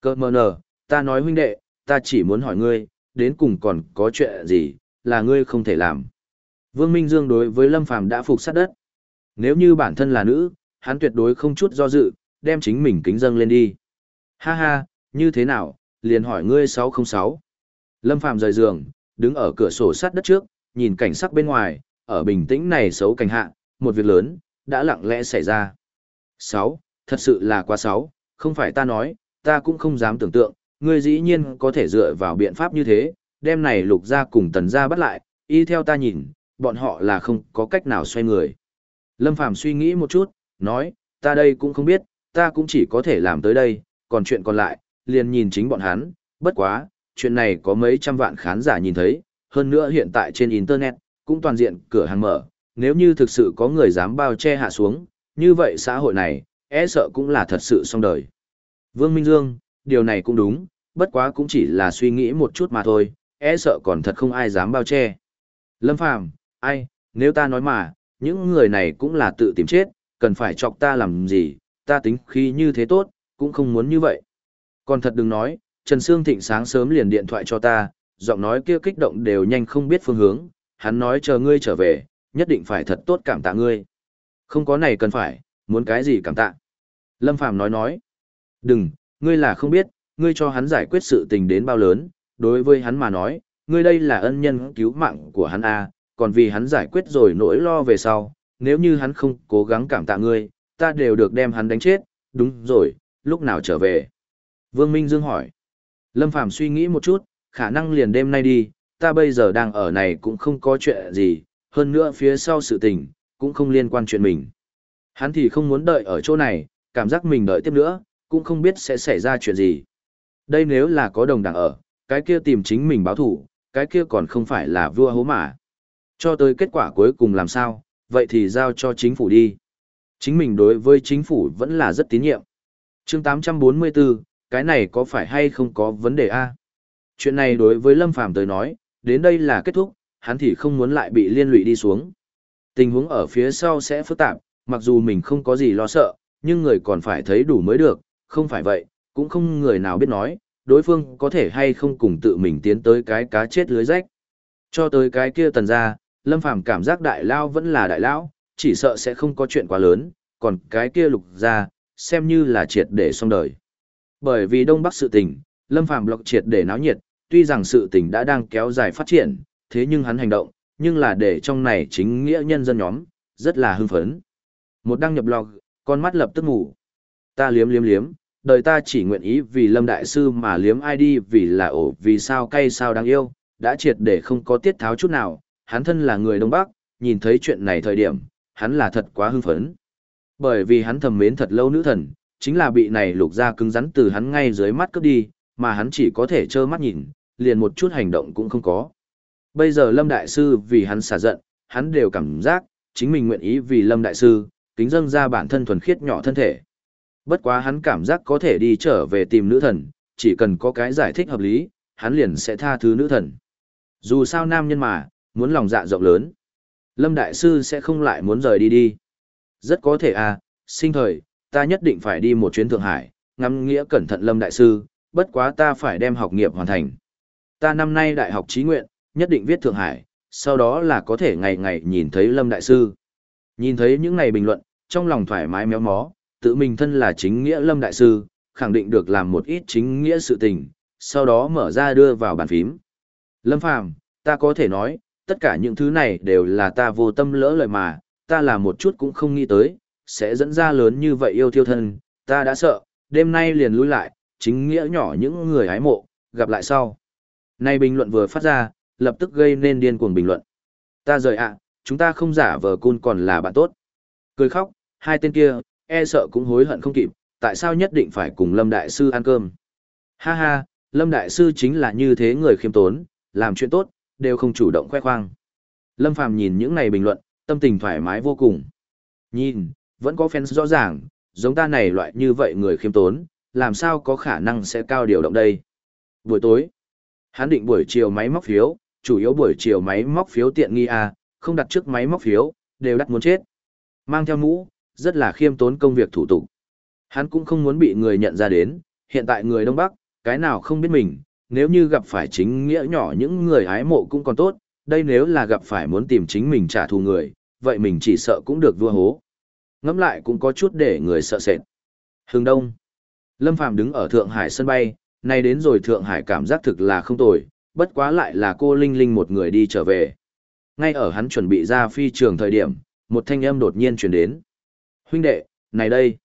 Cơ mờ nờ, ta nói huynh đệ, ta chỉ muốn hỏi ngươi, đến cùng còn có chuyện gì, là ngươi không thể làm. Vương Minh Dương đối với Lâm Phàm đã phục sát đất. Nếu như bản thân là nữ, hắn tuyệt đối không chút do dự, đem chính mình kính dâng lên đi. Ha ha, như thế nào, liền hỏi ngươi 606. Lâm Phàm rời giường, đứng ở cửa sổ sát đất trước, nhìn cảnh sắc bên ngoài, ở bình tĩnh này xấu cảnh hạ, một việc lớn, đã lặng lẽ xảy ra. 6. Thật sự là quá 6, không phải ta nói, ta cũng không dám tưởng tượng, ngươi dĩ nhiên có thể dựa vào biện pháp như thế, đem này lục ra cùng tần ra bắt lại, y theo ta nhìn, bọn họ là không có cách nào xoay người. Lâm Phàm suy nghĩ một chút, nói, ta đây cũng không biết, ta cũng chỉ có thể làm tới đây, còn chuyện còn lại, liền nhìn chính bọn hắn, bất quá, chuyện này có mấy trăm vạn khán giả nhìn thấy, hơn nữa hiện tại trên Internet, cũng toàn diện cửa hàng mở, nếu như thực sự có người dám bao che hạ xuống, như vậy xã hội này, e sợ cũng là thật sự xong đời. Vương Minh Dương, điều này cũng đúng, bất quá cũng chỉ là suy nghĩ một chút mà thôi, e sợ còn thật không ai dám bao che. Lâm Phàm, ai, nếu ta nói mà, những người này cũng là tự tìm chết, cần phải chọc ta làm gì, ta tính khi như thế tốt, cũng không muốn như vậy. Còn thật đừng nói, Trần Sương Thịnh sáng sớm liền điện thoại cho ta, giọng nói kia kích động đều nhanh không biết phương hướng, hắn nói chờ ngươi trở về, nhất định phải thật tốt cảm tạ ngươi. Không có này cần phải, muốn cái gì cảm tạ. Lâm Phàm nói nói, đừng, ngươi là không biết, ngươi cho hắn giải quyết sự tình đến bao lớn, đối với hắn mà nói, ngươi đây là ân nhân cứu mạng của hắn a, còn vì hắn giải quyết rồi nỗi lo về sau, nếu như hắn không cố gắng cảm tạ ngươi, ta đều được đem hắn đánh chết, đúng rồi, lúc nào trở về. Vương Minh Dương hỏi. Lâm Phàm suy nghĩ một chút, khả năng liền đêm nay đi, ta bây giờ đang ở này cũng không có chuyện gì, hơn nữa phía sau sự tình, cũng không liên quan chuyện mình. Hắn thì không muốn đợi ở chỗ này, cảm giác mình đợi tiếp nữa, cũng không biết sẽ xảy ra chuyện gì. Đây nếu là có đồng đảng ở, cái kia tìm chính mình báo thủ, cái kia còn không phải là vua hố mà. Cho tới kết quả cuối cùng làm sao, vậy thì giao cho chính phủ đi. Chính mình đối với chính phủ vẫn là rất tín nhiệm. chương 844, cái này có phải hay không có vấn đề a Chuyện này đối với Lâm Phàm tới nói, đến đây là kết thúc, hắn thì không muốn lại bị liên lụy đi xuống. Tình huống ở phía sau sẽ phức tạp, mặc dù mình không có gì lo sợ, nhưng người còn phải thấy đủ mới được, không phải vậy, cũng không người nào biết nói, đối phương có thể hay không cùng tự mình tiến tới cái cá chết lưới rách. Cho tới cái kia tần ra, Lâm Phàm cảm giác đại lao vẫn là đại lão, chỉ sợ sẽ không có chuyện quá lớn, còn cái kia lục ra, xem như là triệt để xong đời. Bởi vì Đông Bắc sự tình, Lâm Phàm blog triệt để náo nhiệt, tuy rằng sự tình đã đang kéo dài phát triển, thế nhưng hắn hành động, nhưng là để trong này chính nghĩa nhân dân nhóm, rất là hưng phấn. Một đăng nhập blog, con mắt lập tức ngủ. Ta liếm liếm liếm, đời ta chỉ nguyện ý vì Lâm Đại Sư mà liếm ai đi vì là ổ vì sao cay sao đáng yêu, đã triệt để không có tiết tháo chút nào, hắn thân là người Đông Bắc, nhìn thấy chuyện này thời điểm, hắn là thật quá hưng phấn. Bởi vì hắn thầm mến thật lâu nữ thần, chính là bị này lục ra cứng rắn từ hắn ngay dưới mắt cướp đi, mà hắn chỉ có thể trơ mắt nhìn, liền một chút hành động cũng không có. Bây giờ Lâm Đại Sư vì hắn xả giận, hắn đều cảm giác, chính mình nguyện ý vì Lâm Đại Sư, kính dâng ra bản thân thuần khiết nhỏ thân thể. Bất quá hắn cảm giác có thể đi trở về tìm nữ thần, chỉ cần có cái giải thích hợp lý, hắn liền sẽ tha thứ nữ thần. Dù sao nam nhân mà, muốn lòng dạ rộng lớn. Lâm Đại Sư sẽ không lại muốn rời đi đi. Rất có thể à, sinh thời, ta nhất định phải đi một chuyến Thượng Hải, ngắm nghĩa cẩn thận Lâm Đại Sư, bất quá ta phải đem học nghiệp hoàn thành. Ta năm nay đại học trí nguyện, nhất định viết Thượng Hải, sau đó là có thể ngày ngày nhìn thấy Lâm Đại Sư. Nhìn thấy những ngày bình luận, trong lòng thoải mái méo mó, tự mình thân là chính nghĩa Lâm Đại Sư, khẳng định được làm một ít chính nghĩa sự tình, sau đó mở ra đưa vào bàn phím. Lâm Phàm ta có thể nói, tất cả những thứ này đều là ta vô tâm lỡ lời mà, ta là một chút cũng không nghĩ tới, sẽ dẫn ra lớn như vậy yêu thiêu thân, ta đã sợ, đêm nay liền lui lại, chính nghĩa nhỏ những người hái mộ, gặp lại sau. Này bình luận vừa phát ra, lập tức gây nên điên cuồng bình luận. Ta rời ạ, chúng ta không giả vờ cun còn là bạn tốt. Cười khóc, hai tên kia, e sợ cũng hối hận không kịp, tại sao nhất định phải cùng Lâm Đại Sư ăn cơm. Ha ha, Lâm Đại Sư chính là như thế người khiêm tốn, làm chuyện tốt, đều không chủ động khoe khoang. Lâm Phàm nhìn những này bình luận, tâm tình thoải mái vô cùng. Nhìn, vẫn có fans rõ ràng, giống ta này loại như vậy người khiêm tốn, làm sao có khả năng sẽ cao điều động đây. Buổi tối, hắn định buổi chiều máy móc phiếu, chủ yếu buổi chiều máy móc phiếu tiện nghi à, không đặt trước máy móc phiếu, đều đắt muốn chết. Mang theo mũ, rất là khiêm tốn công việc thủ tục. Hắn cũng không muốn bị người nhận ra đến, hiện tại người Đông Bắc, cái nào không biết mình, nếu như gặp phải chính nghĩa nhỏ những người hái mộ cũng còn tốt, đây nếu là gặp phải muốn tìm chính mình trả thù người, vậy mình chỉ sợ cũng được vua hố. Ngẫm lại cũng có chút để người sợ sệt. Hướng Đông. Lâm Phàm đứng ở Thượng Hải sân bay, nay đến rồi Thượng Hải cảm giác thực là không tồi, bất quá lại là cô Linh Linh một người đi trở về. Ngay ở hắn chuẩn bị ra phi trường thời điểm, một thanh âm đột nhiên truyền đến. Huynh đệ, này đây.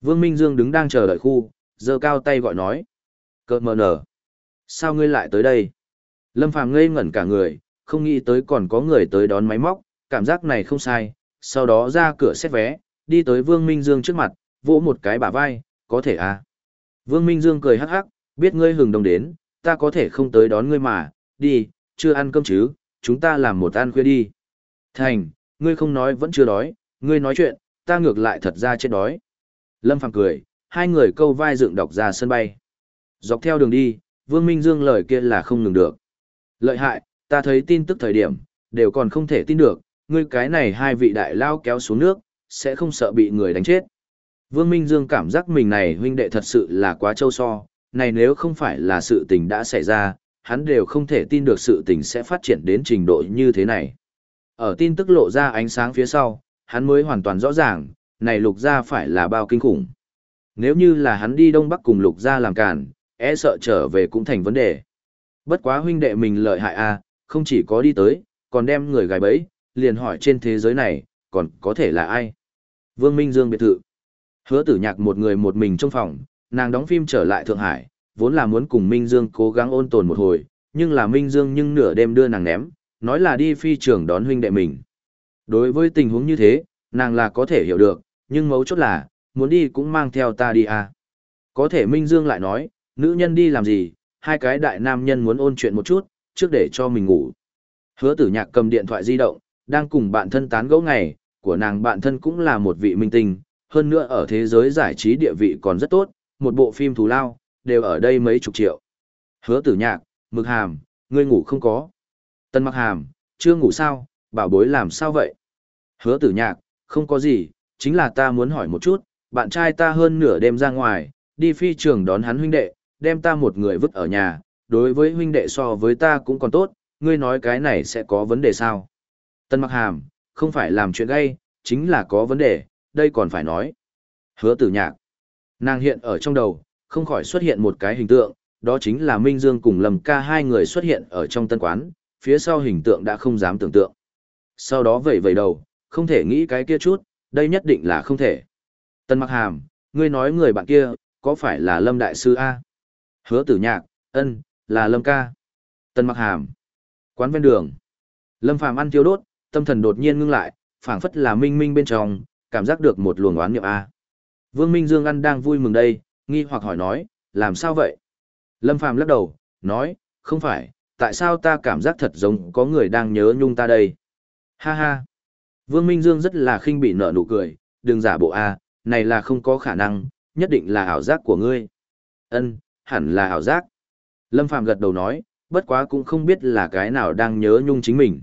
Vương Minh Dương đứng đang chờ đợi khu, giơ cao tay gọi nói. Cợt mờ nở. Sao ngươi lại tới đây? Lâm Phàm ngây ngẩn cả người, không nghĩ tới còn có người tới đón máy móc, cảm giác này không sai, sau đó ra cửa xét vé, đi tới Vương Minh Dương trước mặt, vỗ một cái bả vai, có thể à? Vương Minh Dương cười hắc hắc, biết ngươi hừng đồng đến, ta có thể không tới đón ngươi mà, đi, chưa ăn cơm chứ, chúng ta làm một ăn khuya đi. Thành, ngươi không nói vẫn chưa đói, ngươi nói chuyện, ta ngược lại thật ra chết đói. Lâm Phàm cười, hai người câu vai dựng đọc ra sân bay. Dọc theo đường đi, Vương Minh Dương lời kia là không ngừng được. Lợi hại, ta thấy tin tức thời điểm, đều còn không thể tin được, ngươi cái này hai vị đại lao kéo xuống nước, sẽ không sợ bị người đánh chết. Vương Minh Dương cảm giác mình này huynh đệ thật sự là quá trâu so, này nếu không phải là sự tình đã xảy ra, hắn đều không thể tin được sự tình sẽ phát triển đến trình độ như thế này. Ở tin tức lộ ra ánh sáng phía sau, hắn mới hoàn toàn rõ ràng, này lục gia phải là bao kinh khủng. Nếu như là hắn đi Đông Bắc cùng lục gia làm cản, e sợ trở về cũng thành vấn đề. Bất quá huynh đệ mình lợi hại a, à, không chỉ có đi tới, còn đem người gài bẫy, liền hỏi trên thế giới này, còn có thể là ai? Vương Minh Dương biệt thự. Hứa tử nhạc một người một mình trong phòng, nàng đóng phim trở lại Thượng Hải, vốn là muốn cùng Minh Dương cố gắng ôn tồn một hồi, nhưng là Minh Dương nhưng nửa đêm đưa nàng ném, nói là đi phi trường đón huynh đệ mình. Đối với tình huống như thế, nàng là có thể hiểu được, nhưng mấu chốt là, muốn đi cũng mang theo ta đi à. Có thể Minh Dương lại nói, nữ nhân đi làm gì, hai cái đại nam nhân muốn ôn chuyện một chút, trước để cho mình ngủ. Hứa tử nhạc cầm điện thoại di động, đang cùng bạn thân tán gẫu ngày, của nàng bạn thân cũng là một vị minh tinh, hơn nữa ở thế giới giải trí địa vị còn rất tốt, một bộ phim thù lao, đều ở đây mấy chục triệu. Hứa tử nhạc, mực hàm, ngươi ngủ không có. Tân mặc hàm, chưa ngủ sao, bảo bối làm sao vậy? Hứa tử nhạc, không có gì, chính là ta muốn hỏi một chút, bạn trai ta hơn nửa đêm ra ngoài, đi phi trường đón hắn huynh đệ, đem ta một người vứt ở nhà, đối với huynh đệ so với ta cũng còn tốt, ngươi nói cái này sẽ có vấn đề sao? Tân mặc hàm, không phải làm chuyện gay, chính là có vấn đề, đây còn phải nói. Hứa tử nhạc, nàng hiện ở trong đầu, không khỏi xuất hiện một cái hình tượng, đó chính là Minh Dương cùng Lâm ca hai người xuất hiện ở trong tân quán, phía sau hình tượng đã không dám tưởng tượng. Sau đó vẩy vẩy đầu, không thể nghĩ cái kia chút, đây nhất định là không thể. Tân Mặc Hàm, ngươi nói người bạn kia, có phải là Lâm Đại Sư A? Hứa tử nhạc, ân, là Lâm ca. Tân Mặc Hàm, quán ven đường. Lâm Phàm ăn tiêu đốt, tâm thần đột nhiên ngưng lại, phảng phất là minh minh bên trong, cảm giác được một luồng oán niệm A. Vương Minh Dương ăn đang vui mừng đây, nghi hoặc hỏi nói, làm sao vậy? Lâm Phàm lắc đầu, nói, không phải, tại sao ta cảm giác thật giống có người đang nhớ nhung ta đây? Ha ha! Vương Minh Dương rất là khinh bị nở nụ cười, đừng giả bộ A, này là không có khả năng, nhất định là ảo giác của ngươi. Ân, hẳn là ảo giác. Lâm Phàm gật đầu nói, bất quá cũng không biết là cái nào đang nhớ nhung chính mình.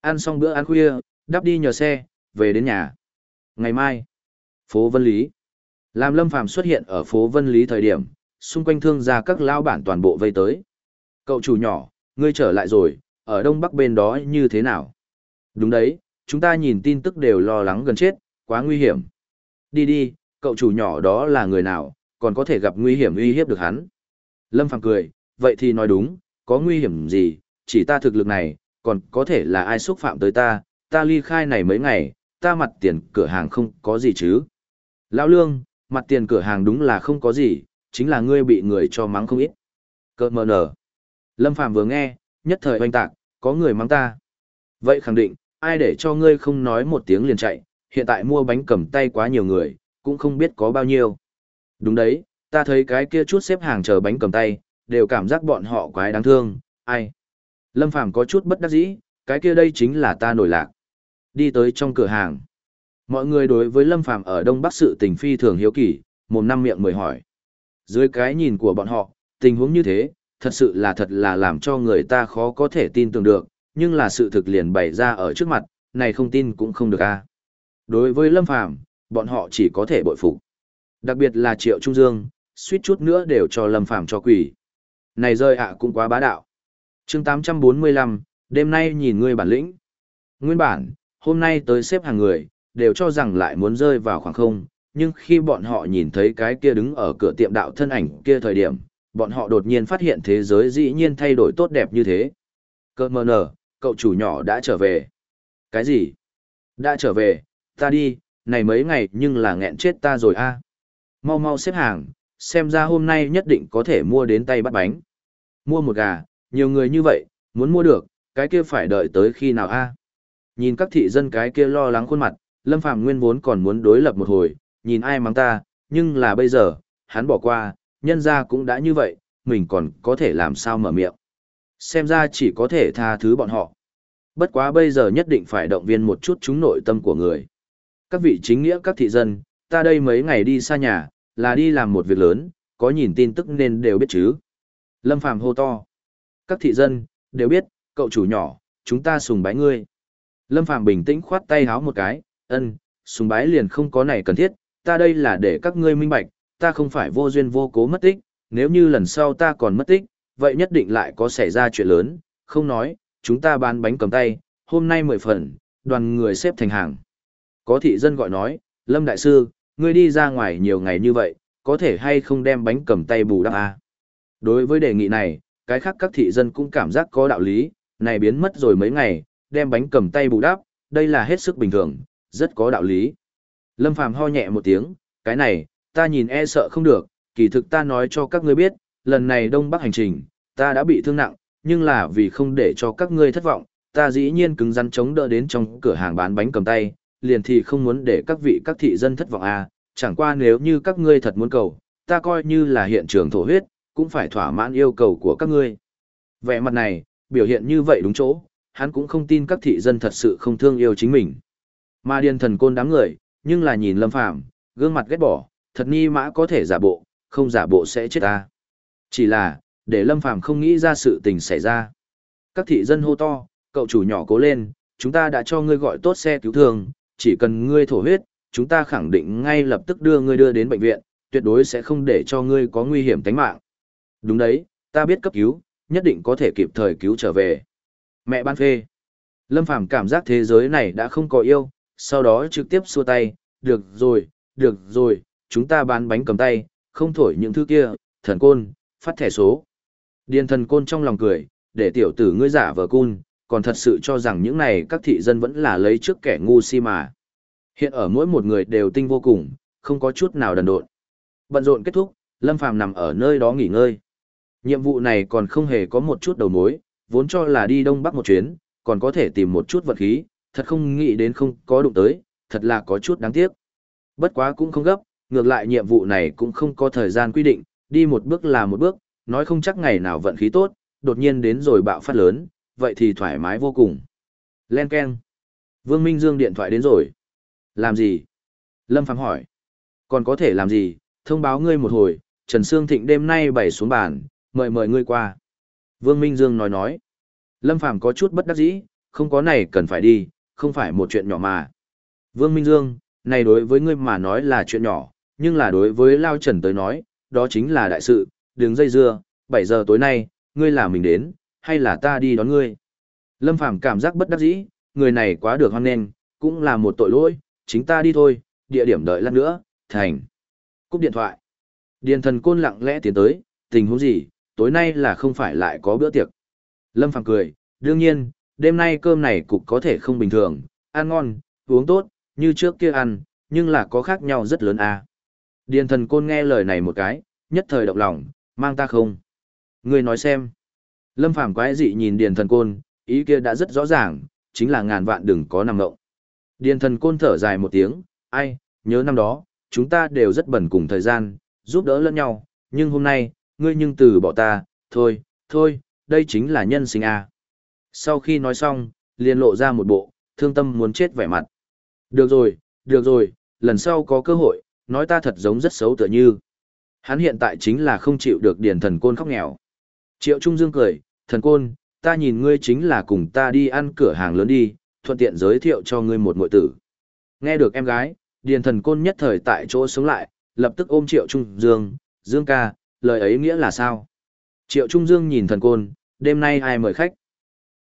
Ăn xong bữa ăn khuya, đắp đi nhờ xe, về đến nhà. Ngày mai, phố Vân Lý. Làm Lâm Phàm xuất hiện ở phố Vân Lý thời điểm, xung quanh thương gia các lao bản toàn bộ vây tới. Cậu chủ nhỏ, ngươi trở lại rồi, ở đông bắc bên đó như thế nào? Đúng đấy, chúng ta nhìn tin tức đều lo lắng gần chết, quá nguy hiểm. Đi đi, cậu chủ nhỏ đó là người nào, còn có thể gặp nguy hiểm uy hiếp được hắn. Lâm Phàm cười, vậy thì nói đúng, có nguy hiểm gì, chỉ ta thực lực này, còn có thể là ai xúc phạm tới ta, ta ly khai này mấy ngày, ta mặt tiền cửa hàng không có gì chứ. Lão Lương, mặt tiền cửa hàng đúng là không có gì, chính là ngươi bị người cho mắng không ít. Cơ mờ nở. Lâm Phàm vừa nghe, nhất thời oanh tạc, có người mắng ta. Vậy khẳng định, ai để cho ngươi không nói một tiếng liền chạy, hiện tại mua bánh cầm tay quá nhiều người, cũng không biết có bao nhiêu. Đúng đấy, ta thấy cái kia chút xếp hàng chờ bánh cầm tay, đều cảm giác bọn họ quái đáng thương, ai. Lâm Phàm có chút bất đắc dĩ, cái kia đây chính là ta nổi lạc. Đi tới trong cửa hàng. Mọi người đối với Lâm Phàm ở Đông Bắc sự tình phi thường hiếu kỳ, mồm năm miệng mười hỏi. Dưới cái nhìn của bọn họ, tình huống như thế, thật sự là thật là làm cho người ta khó có thể tin tưởng được, nhưng là sự thực liền bày ra ở trước mặt, này không tin cũng không được a. Đối với Lâm Phàm, bọn họ chỉ có thể bội phục. Đặc biệt là Triệu Trung Dương, suýt chút nữa đều cho Lâm Phàm cho quỷ. Này rơi ạ cũng quá bá đạo. Chương 845, đêm nay nhìn ngươi bản lĩnh. Nguyên bản, hôm nay tới xếp hàng người, đều cho rằng lại muốn rơi vào khoảng không, nhưng khi bọn họ nhìn thấy cái kia đứng ở cửa tiệm đạo thân ảnh kia thời điểm, bọn họ đột nhiên phát hiện thế giới dĩ nhiên thay đổi tốt đẹp như thế. Cơ mơ nở, cậu chủ nhỏ đã trở về. Cái gì? Đã trở về, ta đi, này mấy ngày nhưng là nghẹn chết ta rồi a. Mau mau xếp hàng, xem ra hôm nay nhất định có thể mua đến tay bắt bánh. Mua một gà, nhiều người như vậy, muốn mua được, cái kia phải đợi tới khi nào a? Nhìn các thị dân cái kia lo lắng khuôn mặt, Lâm Phàm nguyên vốn còn muốn đối lập một hồi, nhìn ai mắng ta, nhưng là bây giờ, hắn bỏ qua, nhân ra cũng đã như vậy, mình còn có thể làm sao mở miệng. Xem ra chỉ có thể tha thứ bọn họ. Bất quá bây giờ nhất định phải động viên một chút chúng nội tâm của người. Các vị chính nghĩa các thị dân, ta đây mấy ngày đi xa nhà, là đi làm một việc lớn, có nhìn tin tức nên đều biết chứ. Lâm Phàm hô to. Các thị dân, đều biết, cậu chủ nhỏ, chúng ta sùng bái ngươi. Lâm Phàm bình tĩnh khoát tay háo một cái, ân, sùng bái liền không có này cần thiết, ta đây là để các ngươi minh bạch, ta không phải vô duyên vô cố mất tích, nếu như lần sau ta còn mất tích, vậy nhất định lại có xảy ra chuyện lớn, không nói, chúng ta bán bánh cầm tay, hôm nay mười phần, đoàn người xếp thành hàng. Có thị dân gọi nói, Lâm Đại Sư, ngươi đi ra ngoài nhiều ngày như vậy, có thể hay không đem bánh cầm tay bù đắp à? Đối với đề nghị này, cái khác các thị dân cũng cảm giác có đạo lý, này biến mất rồi mấy ngày, đem bánh cầm tay bù đắp, đây là hết sức bình thường, rất có đạo lý. Lâm Phàm ho nhẹ một tiếng, cái này, ta nhìn e sợ không được, kỳ thực ta nói cho các ngươi biết, lần này Đông Bắc hành trình, ta đã bị thương nặng, nhưng là vì không để cho các ngươi thất vọng, ta dĩ nhiên cứng rắn chống đỡ đến trong cửa hàng bán bánh cầm tay, liền thì không muốn để các vị các thị dân thất vọng à, chẳng qua nếu như các ngươi thật muốn cầu, ta coi như là hiện trường thổ huyết, cũng phải thỏa mãn yêu cầu của các ngươi. Vẻ mặt này, biểu hiện như vậy đúng chỗ, hắn cũng không tin các thị dân thật sự không thương yêu chính mình. Mà điên thần côn đám người, nhưng là nhìn lâm phàm, gương mặt ghét bỏ, thật ni mã có thể giả bộ, không giả bộ sẽ chết ta. Chỉ là, để lâm phàm không nghĩ ra sự tình xảy ra. Các thị dân hô to, cậu chủ nhỏ cố lên, chúng ta đã cho ngươi gọi tốt xe cứu thương, chỉ cần ngươi thổ huyết, chúng ta khẳng định ngay lập tức đưa ngươi đưa đến bệnh viện, tuyệt đối sẽ không để cho ngươi có nguy hiểm tính mạng. Đúng đấy, ta biết cấp cứu, nhất định có thể kịp thời cứu trở về. Mẹ ban phê. Lâm Phàm cảm giác thế giới này đã không có yêu, sau đó trực tiếp xua tay, được rồi, được rồi, chúng ta bán bánh cầm tay, không thổi những thứ kia, thần côn, phát thẻ số. Điền thần côn trong lòng cười, để tiểu tử ngươi giả vờ cun, còn thật sự cho rằng những này các thị dân vẫn là lấy trước kẻ ngu si mà. Hiện ở mỗi một người đều tinh vô cùng, không có chút nào đần độn. Bận rộn kết thúc, Lâm Phàm nằm ở nơi đó nghỉ ngơi. Nhiệm vụ này còn không hề có một chút đầu mối, vốn cho là đi Đông Bắc một chuyến, còn có thể tìm một chút vật khí, thật không nghĩ đến không có đụng tới, thật là có chút đáng tiếc. Bất quá cũng không gấp, ngược lại nhiệm vụ này cũng không có thời gian quy định, đi một bước là một bước, nói không chắc ngày nào vận khí tốt, đột nhiên đến rồi bạo phát lớn, vậy thì thoải mái vô cùng. Len Ken. Vương Minh Dương điện thoại đến rồi. Làm gì? Lâm Phạm hỏi. Còn có thể làm gì? Thông báo ngươi một hồi, Trần Sương Thịnh đêm nay bày xuống bàn, mời mời ngươi qua. Vương Minh Dương nói nói. Lâm Phàm có chút bất đắc dĩ, không có này cần phải đi, không phải một chuyện nhỏ mà. Vương Minh Dương, này đối với ngươi mà nói là chuyện nhỏ, nhưng là đối với Lao Trần tới nói, đó chính là đại sự, đường dây dưa, 7 giờ tối nay, ngươi là mình đến, hay là ta đi đón ngươi. Lâm Phàm cảm giác bất đắc dĩ, người này quá được hoan nghênh, cũng là một tội lỗi, chính ta đi thôi, địa điểm đợi lát nữa, thành. Cúp điện thoại. Điền thần côn lặng lẽ tiến tới, tình huống gì, tối nay là không phải lại có bữa tiệc. Lâm Phàm cười, đương nhiên, đêm nay cơm này cục có thể không bình thường, ăn ngon, uống tốt, như trước kia ăn, nhưng là có khác nhau rất lớn à. Điền thần côn nghe lời này một cái, nhất thời động lòng, mang ta không. Người nói xem. Lâm Phàm quái dị nhìn Điền thần côn, ý kia đã rất rõ ràng, chính là ngàn vạn đừng có nằm ngộng. Điền thần côn thở dài một tiếng, ai, nhớ năm đó, chúng ta đều rất bẩn cùng thời gian, giúp đỡ lẫn nhau, nhưng hôm nay, ngươi nhưng từ bỏ ta, thôi, thôi, đây chính là nhân sinh à. Sau khi nói xong, liền lộ ra một bộ, thương tâm muốn chết vẻ mặt. Được rồi, được rồi, lần sau có cơ hội, nói ta thật giống rất xấu tựa như. Hắn hiện tại chính là không chịu được điền thần côn khóc nghèo. Triệu Trung Dương cười, thần côn, ta nhìn ngươi chính là cùng ta đi ăn cửa hàng lớn đi, thuận tiện giới thiệu cho ngươi một mội tử. Nghe được em gái, điền thần côn nhất thời tại chỗ sống lại, lập tức ôm Triệu Trung Dương, Dương ca, lời ấy nghĩa là sao? Triệu Trung Dương nhìn thần côn, đêm nay ai mời khách?